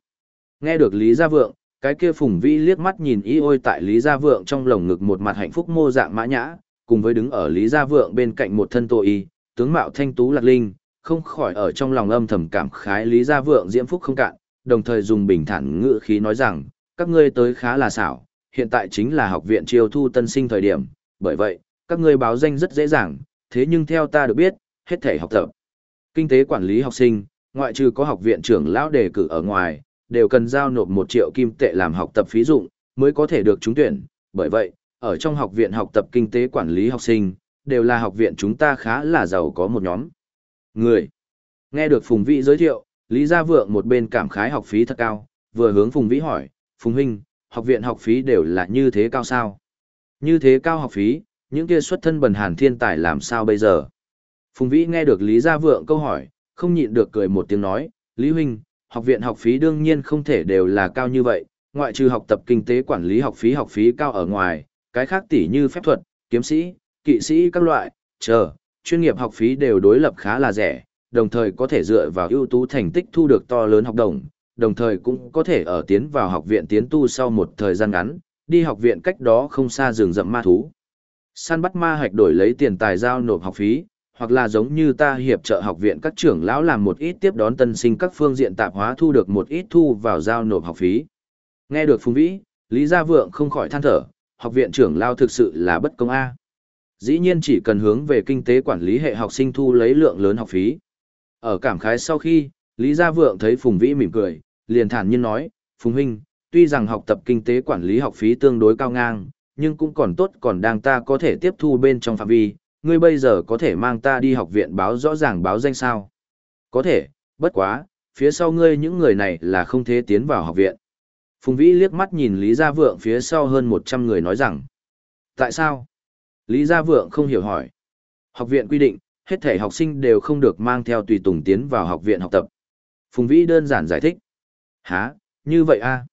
Nghe được Lý Gia Vượng, cái kia Phùng Vi liếc mắt nhìn y ôi tại Lý Gia Vượng trong lồng ngực một mặt hạnh phúc mô dạng Mã Nhã, cùng với đứng ở Lý Gia Vượng bên cạnh một thân tô y, tướng mạo thanh tú Lạc Linh, không khỏi ở trong lòng âm thầm cảm khái Lý Gia Vượng diễm phúc không cạn, đồng thời dùng bình thản ngữ khí nói rằng, các ngươi tới khá là xảo, hiện tại chính là học viện chiêu thu tân sinh thời điểm, bởi vậy, các ngươi báo danh rất dễ dàng, thế nhưng theo ta được biết, hết thể học tập. Kinh tế quản lý học sinh, ngoại trừ có học viện trưởng lão đề cử ở ngoài, đều cần giao nộp một triệu kim tệ làm học tập phí dụng, mới có thể được trúng tuyển. Bởi vậy, ở trong học viện học tập kinh tế quản lý học sinh, đều là học viện chúng ta khá là giàu có một nhóm. Người. Nghe được Phùng Vĩ giới thiệu, Lý Gia Vượng một bên cảm khái học phí thật cao, vừa hướng Phùng Vĩ hỏi, Phùng Huynh, học viện học phí đều là như thế cao sao? Như thế cao học phí, những kia xuất thân bần hàn thiên tài làm sao bây giờ? Phùng Vĩ nghe được Lý Gia Vượng câu hỏi, không nhịn được cười một tiếng nói, Lý Huynh, học viện học phí đương nhiên không thể đều là cao như vậy, ngoại trừ học tập kinh tế quản lý học phí học phí cao ở ngoài, cái khác tỉ như phép thuật, kiếm sĩ, kỵ sĩ các loại, chờ, chuyên nghiệp học phí đều đối lập khá là rẻ, đồng thời có thể dựa vào ưu tú thành tích thu được to lớn học đồng, đồng thời cũng có thể ở tiến vào học viện tiến tu sau một thời gian ngắn, đi học viện cách đó không xa rừng rậm ma thú. Săn bắt ma hạch đổi lấy tiền tài giao nộp học phí, hoặc là giống như ta hiệp trợ học viện các trưởng lão làm một ít tiếp đón tân sinh các phương diện tạp hóa thu được một ít thu vào giao nộp học phí. Nghe được Phùng Vĩ, Lý Gia Vượng không khỏi than thở, học viện trưởng lão thực sự là bất công a. Dĩ nhiên chỉ cần hướng về kinh tế quản lý hệ học sinh thu lấy lượng lớn học phí. Ở cảm khái sau khi, Lý Gia Vượng thấy Phùng Vĩ mỉm cười, liền thản nhiên nói, Phùng Huynh, tuy rằng học tập kinh tế quản lý học phí tương đối cao ngang, nhưng cũng còn tốt còn đang ta có thể tiếp thu bên trong phạm vi, ngươi bây giờ có thể mang ta đi học viện báo rõ ràng báo danh sao? Có thể, bất quá, phía sau ngươi những người này là không thể tiến vào học viện. Phùng Vĩ liếc mắt nhìn Lý Gia Vượng phía sau hơn 100 người nói rằng. Tại sao? Lý Gia Vượng không hiểu hỏi. Học viện quy định, hết thể học sinh đều không được mang theo tùy tùng tiến vào học viện học tập. Phùng Vĩ đơn giản giải thích. Hả, như vậy a à?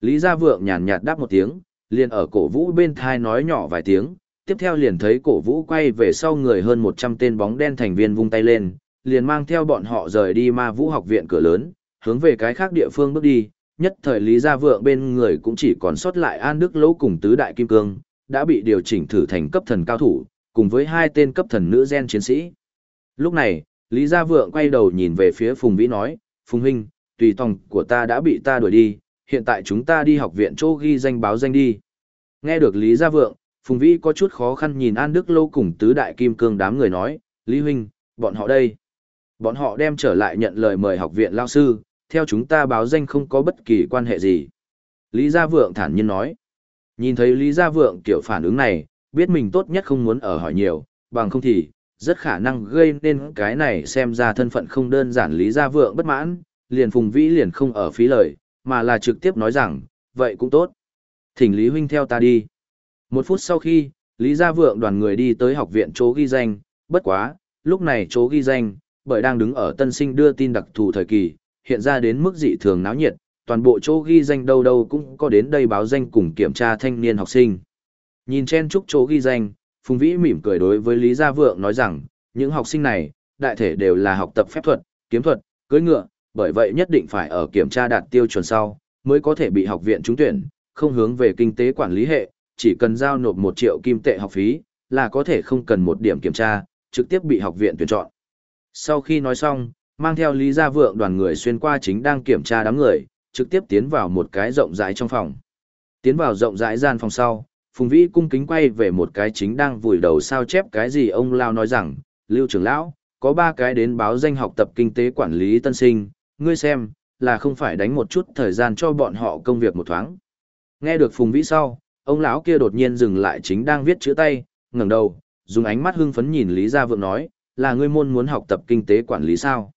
Lý Gia Vượng nhàn nhạt đáp một tiếng, liền ở cổ vũ bên thai nói nhỏ vài tiếng, tiếp theo liền thấy cổ vũ quay về sau người hơn 100 tên bóng đen thành viên vung tay lên, liền mang theo bọn họ rời đi ma vũ học viện cửa lớn, hướng về cái khác địa phương bước đi, nhất thời Lý Gia Vượng bên người cũng chỉ còn sót lại An Đức Lỗ cùng Tứ Đại Kim Cương, đã bị điều chỉnh thử thành cấp thần cao thủ, cùng với hai tên cấp thần nữ gen chiến sĩ. Lúc này, Lý Gia Vượng quay đầu nhìn về phía Phùng Vĩ nói, Phùng Huynh, tùy tòng của ta đã bị ta đuổi đi, hiện tại chúng ta đi học viện chỗ ghi danh báo danh đi. Nghe được Lý Gia Vượng, Phùng Vĩ có chút khó khăn nhìn An Đức Lâu cùng tứ đại kim cương đám người nói, Lý Huynh, bọn họ đây. Bọn họ đem trở lại nhận lời mời học viện lao sư, theo chúng ta báo danh không có bất kỳ quan hệ gì. Lý Gia Vượng thản nhiên nói. Nhìn thấy Lý Gia Vượng kiểu phản ứng này, biết mình tốt nhất không muốn ở hỏi nhiều, bằng không thì, rất khả năng gây nên cái này xem ra thân phận không đơn giản Lý Gia Vượng bất mãn, liền Phùng Vĩ liền không ở phí lời, mà là trực tiếp nói rằng, vậy cũng tốt. Thỉnh Lý Huynh theo ta đi. Một phút sau khi, Lý Gia Vượng đoàn người đi tới học viện chỗ ghi danh, bất quá, lúc này chỗ ghi danh, bởi đang đứng ở tân sinh đưa tin đặc thù thời kỳ, hiện ra đến mức dị thường náo nhiệt, toàn bộ chỗ ghi danh đâu đâu cũng có đến đây báo danh cùng kiểm tra thanh niên học sinh. Nhìn chen chúc chỗ ghi danh, Phùng Vĩ mỉm cười đối với Lý Gia Vượng nói rằng, những học sinh này, đại thể đều là học tập phép thuật, kiếm thuật, cưỡi ngựa, bởi vậy nhất định phải ở kiểm tra đạt tiêu chuẩn sau, mới có thể bị học viện trúng tuyển, không hướng về kinh tế quản lý hệ, chỉ cần giao nộp một triệu kim tệ học phí, là có thể không cần một điểm kiểm tra, trực tiếp bị học viện tuyển chọn. Sau khi nói xong, mang theo Lý Gia Vượng đoàn người xuyên qua chính đang kiểm tra đám người, trực tiếp tiến vào một cái rộng rãi trong phòng. Tiến vào rộng rãi gian phòng sau, Phùng Vĩ cung kính quay về một cái chính đang vùi đầu sao chép cái gì ông Lao nói rằng, Lưu trưởng lão, có ba cái đến báo danh học tập kinh tế quản lý tân sinh, ngươi xem, là không phải đánh một chút thời gian cho bọn họ công việc một thoáng. Nghe được Phùng Vĩ sau, ông lão kia đột nhiên dừng lại chính đang viết chữ tay, ngẩng đầu, dùng ánh mắt hưng phấn nhìn Lý Gia Vượng nói, là ngươi môn muốn học tập kinh tế quản lý sao?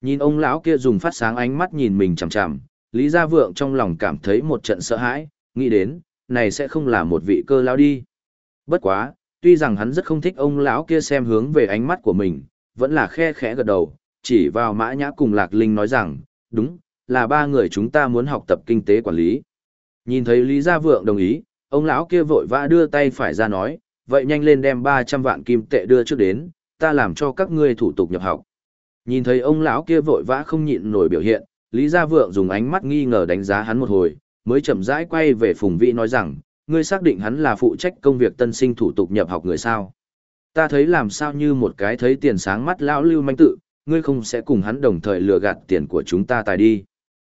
Nhìn ông lão kia dùng phát sáng ánh mắt nhìn mình chằm chằm, Lý Gia Vượng trong lòng cảm thấy một trận sợ hãi, nghĩ đến, này sẽ không là một vị cơ lão đi. Bất quá, tuy rằng hắn rất không thích ông lão kia xem hướng về ánh mắt của mình, vẫn là khe khẽ gật đầu, chỉ vào Mã Nhã cùng Lạc Linh nói rằng, đúng, là ba người chúng ta muốn học tập kinh tế quản lý. Nhìn thấy Lý Gia Vượng đồng ý, ông lão kia vội vã đưa tay phải ra nói, vậy nhanh lên đem 300 vạn kim tệ đưa trước đến, ta làm cho các ngươi thủ tục nhập học. Nhìn thấy ông lão kia vội vã không nhịn nổi biểu hiện, Lý Gia Vượng dùng ánh mắt nghi ngờ đánh giá hắn một hồi, mới chậm rãi quay về Phùng Vĩ nói rằng, ngươi xác định hắn là phụ trách công việc tân sinh thủ tục nhập học người sao. Ta thấy làm sao như một cái thấy tiền sáng mắt lão lưu manh tự, ngươi không sẽ cùng hắn đồng thời lừa gạt tiền của chúng ta tài đi.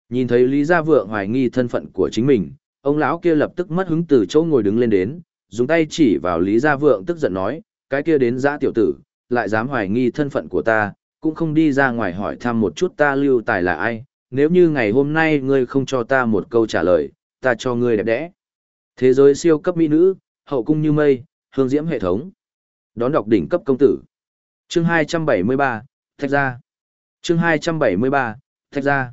Nhìn thấy Lý Gia Vượng hoài nghi thân phận của chính mình, ông lão kia lập tức mất hứng từ chỗ ngồi đứng lên đến, dùng tay chỉ vào Lý Gia Vượng tức giận nói, cái kia đến giã tiểu tử, lại dám hoài nghi thân phận của ta, cũng không đi ra ngoài hỏi thăm một chút ta lưu tài là ai, nếu như ngày hôm nay ngươi không cho ta một câu trả lời, ta cho ngươi đẹp đẽ. Thế giới siêu cấp mỹ nữ, hậu cung như mây, hương diễm hệ thống. Đón đọc đỉnh cấp công tử. Chương 273, thách ra. Chương 273, thách ra.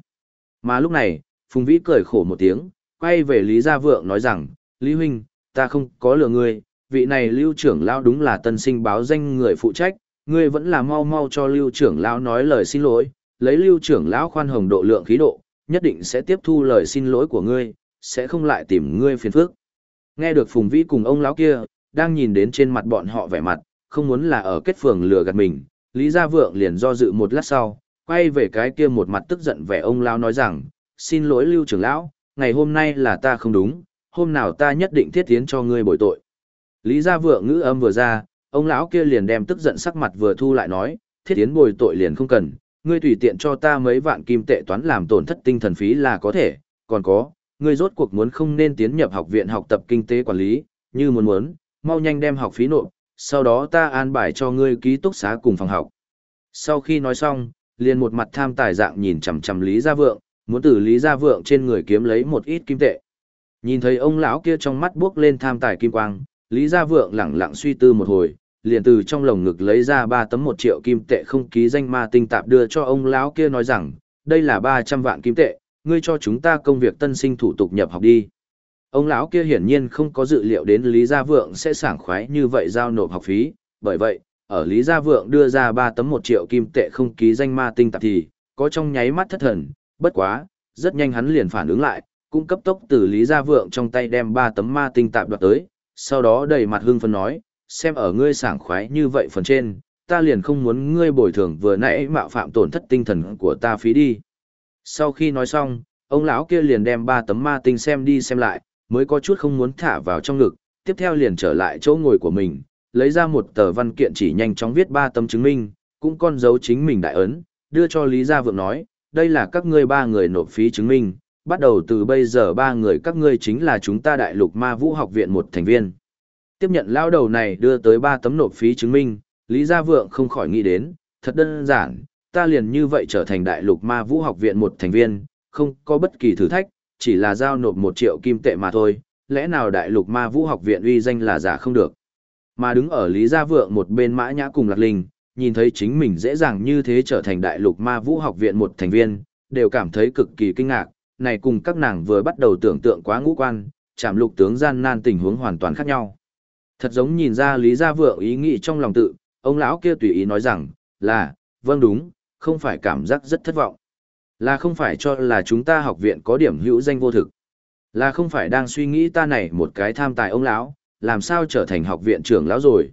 Mà lúc này, Phùng Vĩ cười khổ một tiếng, quay về Lý Gia Vượng nói rằng, Lý Huynh, ta không có lừa ngươi, vị này lưu trưởng lão đúng là tân sinh báo danh người phụ trách, ngươi vẫn là mau mau cho lưu trưởng lão nói lời xin lỗi, lấy lưu trưởng lão khoan hồng độ lượng khí độ, nhất định sẽ tiếp thu lời xin lỗi của ngươi, sẽ không lại tìm ngươi phiền phức. Nghe được Phùng Vĩ cùng ông lão kia, đang nhìn đến trên mặt bọn họ vẻ mặt, không muốn là ở kết phường lừa gạt mình, Lý Gia Vượng liền do dự một lát sau, quay về cái kia một mặt tức giận vẻ ông lão nói rằng, xin lỗi lưu trưởng lão, ngày hôm nay là ta không đúng, hôm nào ta nhất định thiết tiến cho ngươi bồi tội. Lý Gia Vượng ngữ âm vừa ra, ông lão kia liền đem tức giận sắc mặt vừa thu lại nói, thiết tiến bồi tội liền không cần, ngươi tùy tiện cho ta mấy vạn kim tệ toán làm tổn thất tinh thần phí là có thể, còn có, ngươi rốt cuộc muốn không nên tiến nhập học viện học tập kinh tế quản lý, như muốn muốn, mau nhanh đem học phí nộp, sau đó ta an bài cho ngươi ký túc xá cùng phòng học. Sau khi nói xong, liền một mặt tham tài dạng nhìn chằm chằm Lý Gia Vượng, muốn từ Lý Gia Vượng trên người kiếm lấy một ít kim tệ. Nhìn thấy ông lão kia trong mắt buốc lên tham tài kim quang, Lý Gia Vượng lẳng lặng suy tư một hồi, liền từ trong lồng ngực lấy ra ba tấm một triệu kim tệ không ký danh ma tinh tạp đưa cho ông lão kia nói rằng, đây là ba trăm vạn kim tệ, ngươi cho chúng ta công việc tân sinh thủ tục nhập học đi. Ông lão kia hiển nhiên không có dự liệu đến Lý Gia Vượng sẽ sảng khoái như vậy giao nộp học phí, bởi vậy, ở Lý Gia Vượng đưa ra ba tấm một triệu kim tệ không ký danh ma tinh tạp thì, có trong nháy mắt thất thần, bất quá, rất nhanh hắn liền phản ứng lại, cũng cấp tốc từ Lý Gia Vượng trong tay đem ba tấm ma tinh tạp đoạt tới, sau đó đầy mặt hưng phấn nói, xem ở ngươi sảng khoái như vậy phần trên, ta liền không muốn ngươi bồi thường vừa nãy mạo phạm tổn thất tinh thần của ta phí đi. Sau khi nói xong, ông lão kia liền đem ba tấm ma tinh xem đi xem lại, mới có chút không muốn thả vào trong ngực, tiếp theo liền trở lại chỗ ngồi của mình, lấy ra một tờ văn kiện chỉ nhanh chóng viết ba tấm chứng minh, cũng con dấu chính mình đại ấn, đưa cho Lý Gia Vượng nói, đây là các ngươi ba người nộp phí chứng minh, bắt đầu từ bây giờ ba người các ngươi chính là chúng ta đại lục ma vũ học viện một thành viên. Tiếp nhận lao đầu này đưa tới ba tấm nộp phí chứng minh, Lý Gia Vượng không khỏi nghĩ đến, thật đơn giản, ta liền như vậy trở thành đại lục ma vũ học viện một thành viên, không có bất kỳ thử thách, chỉ là giao nộp một triệu kim tệ mà thôi, lẽ nào đại lục ma vũ học viện uy danh là giả không được. Mà đứng ở Lý Gia Vượng một bên mã nhã cùng lạc linh, nhìn thấy chính mình dễ dàng như thế trở thành đại lục ma vũ học viện một thành viên, đều cảm thấy cực kỳ kinh ngạc, này cùng các nàng vừa bắt đầu tưởng tượng quá ngũ quan, chạm lục tướng gian nan tình huống hoàn toàn khác nhau. Thật giống nhìn ra Lý Gia Vượng ý nghĩ trong lòng tự, ông lão kia tùy ý nói rằng, là, vâng đúng, không phải cảm giác rất thất vọng. Là không phải cho là chúng ta học viện có điểm hữu danh vô thực. Là không phải đang suy nghĩ ta này một cái tham tài ông lão, làm sao trở thành học viện trưởng lão rồi.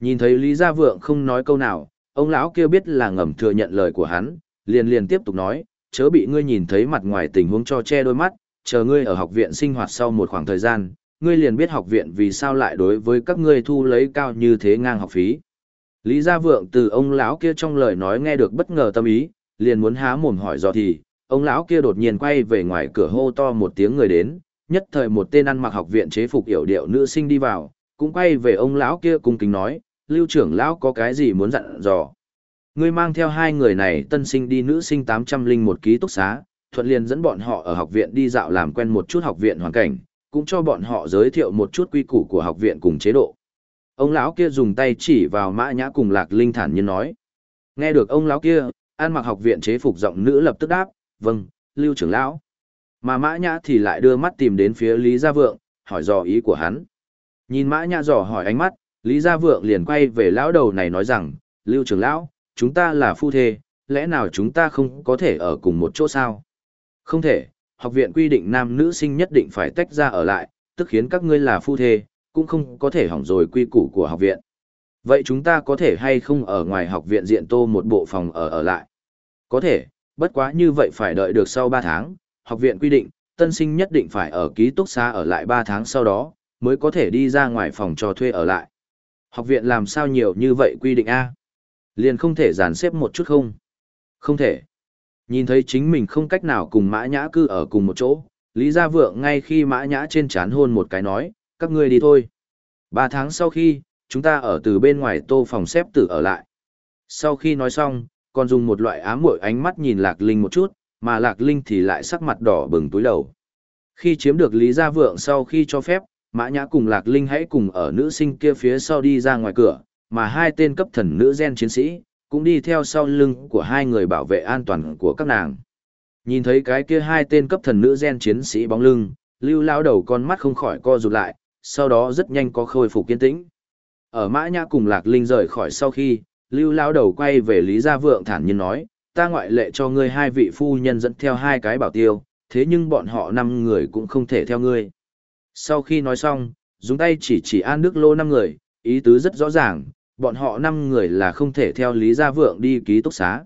Nhìn thấy Lý Gia Vượng không nói câu nào, ông lão kia biết là ngầm thừa nhận lời của hắn, liền liền tiếp tục nói, chớ bị ngươi nhìn thấy mặt ngoài tình huống cho che đôi mắt, chờ ngươi ở học viện sinh hoạt sau một khoảng thời gian, ngươi liền biết học viện vì sao lại đối với các ngươi thu lấy cao như thế ngang học phí. Lý Gia Vượng từ ông lão kia trong lời nói nghe được bất ngờ tâm ý, liền muốn há mồm hỏi do thì, ông lão kia đột nhiên quay về ngoài cửa hô to một tiếng người đến, nhất thời một tên ăn mặc học viện chế phục hiểu điệu nữ sinh đi vào, cũng quay về ông lão kia cung kính nói, lưu trưởng lão có cái gì muốn dặn dò. Ngươi mang theo hai người này tân sinh đi nữ sinh 801 ký túc xá, thuận liền dẫn bọn họ ở học viện đi dạo làm quen một chút học viện hoàn cảnh, cũng cho bọn họ giới thiệu một chút quy củ của học viện cùng chế độ. Ông lão kia dùng tay chỉ vào mã nhã cùng lạc linh thản nhiên nói. Nghe được ông lão kia, an mặc học viện chế phục giọng nữ lập tức đáp, vâng, lưu trưởng lão. Mà mã nhã thì lại đưa mắt tìm đến phía Lý Gia Vượng, hỏi dò ý của hắn. Nhìn mã nhã dò hỏi ánh mắt, Lý Gia Vượng liền quay về lão đầu này nói rằng, lưu trưởng lão, chúng ta là phu thê, lẽ nào chúng ta không có thể ở cùng một chỗ sao? Không thể, học viện quy định nam nữ sinh nhất định phải tách ra ở lại, tức khiến các ngươi là phu thê, cũng không có thể hỏng rồi quy củ của học viện. Vậy chúng ta có thể hay không ở ngoài học viện diện tô một bộ phòng ở ở lại? Có thể, bất quá như vậy phải đợi được sau 3 tháng, học viện quy định, tân sinh nhất định phải ở ký túc xá ở lại 3 tháng sau đó, mới có thể đi ra ngoài phòng cho thuê ở lại. Học viện làm sao nhiều như vậy quy định A? Liền không thể dàn xếp một chút không? Không thể. Nhìn thấy chính mình không cách nào cùng mã nhã cư ở cùng một chỗ, Lý Gia Vượng ngay khi mã nhã trên chán hôn một cái nói, các ngươi đi thôi. Ba tháng sau khi, chúng ta ở từ bên ngoài tô phòng xếp tử ở lại. Sau khi nói xong, còn dùng một loại ám muội ánh mắt nhìn Lạc Linh một chút, mà Lạc Linh thì lại sắc mặt đỏ bừng túi đầu. Khi chiếm được Lý Gia Vượng sau khi cho phép, Mã Nhã cùng Lạc Linh hãy cùng ở nữ sinh kia phía sau đi ra ngoài cửa, mà hai tên cấp thần nữ gen chiến sĩ, cũng đi theo sau lưng của hai người bảo vệ an toàn của các nàng. Nhìn thấy cái kia hai tên cấp thần nữ gen chiến sĩ bóng lưng, lưu lao đầu con mắt không khỏi co rụt lại, sau đó rất nhanh có khôi phục kiên tĩnh. Ở mã nhã cùng lạc linh rời khỏi sau khi, lưu lao đầu quay về Lý Gia Vượng thản nhiên nói, ta ngoại lệ cho ngươi hai vị phu nhân dẫn theo hai cái bảo tiêu, thế nhưng bọn họ năm người cũng không thể theo ngươi. Sau khi nói xong, dùng tay chỉ chỉ An Đức Lô năm người, ý tứ rất rõ ràng, bọn họ năm người là không thể theo Lý Gia Vượng đi ký túc xá.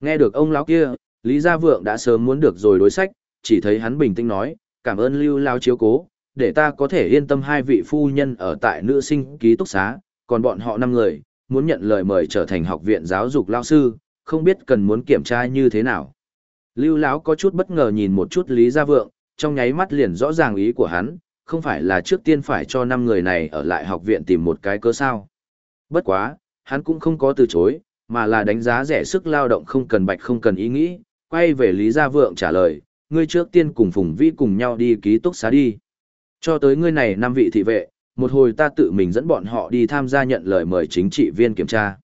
Nghe được ông lão kia, Lý Gia Vượng đã sớm muốn được rồi đối sách, chỉ thấy hắn bình tĩnh nói, cảm ơn Lưu Lao chiếu cố, để ta có thể yên tâm hai vị phu nhân ở tại nữ sinh ký túc xá, còn bọn họ năm người, muốn nhận lời mời trở thành học viện giáo dục lao sư, không biết cần muốn kiểm tra như thế nào. Lưu Lão có chút bất ngờ nhìn một chút Lý Gia Vượng, trong nháy mắt liền rõ ràng ý của hắn, không phải là trước tiên phải cho năm người này ở lại học viện tìm một cái cơ sao. Bất quá, hắn cũng không có từ chối, mà là đánh giá rẻ sức lao động không cần bạch không cần ý nghĩ, quay về Lý Gia Vượng trả lời, ngươi trước tiên cùng Phùng Vĩ cùng nhau đi ký túc xá đi. Cho tới ngươi này năm vị thị vệ, một hồi ta tự mình dẫn bọn họ đi tham gia nhận lời mời chính trị viên kiểm tra.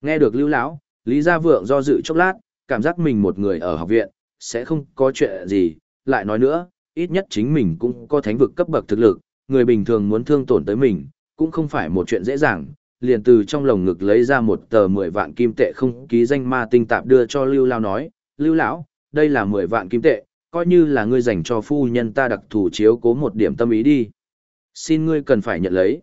Nghe được Lưu lão, Lý Gia Vượng do dự chốc lát, cảm giác mình một người ở học viện, sẽ không có chuyện gì, lại nói nữa, ít nhất chính mình cũng có thánh vực cấp bậc thực lực, người bình thường muốn thương tổn tới mình, cũng không phải một chuyện dễ dàng, liền từ trong lồng ngực lấy ra một tờ 10 vạn kim tệ không ký danh ma tinh tạp đưa cho Lưu Lao nói, Lưu lão, đây là 10 vạn kim tệ, coi như là ngươi dành cho phu nhân ta đặc thù chiếu cố một điểm tâm ý đi. Xin ngươi cần phải nhận lấy.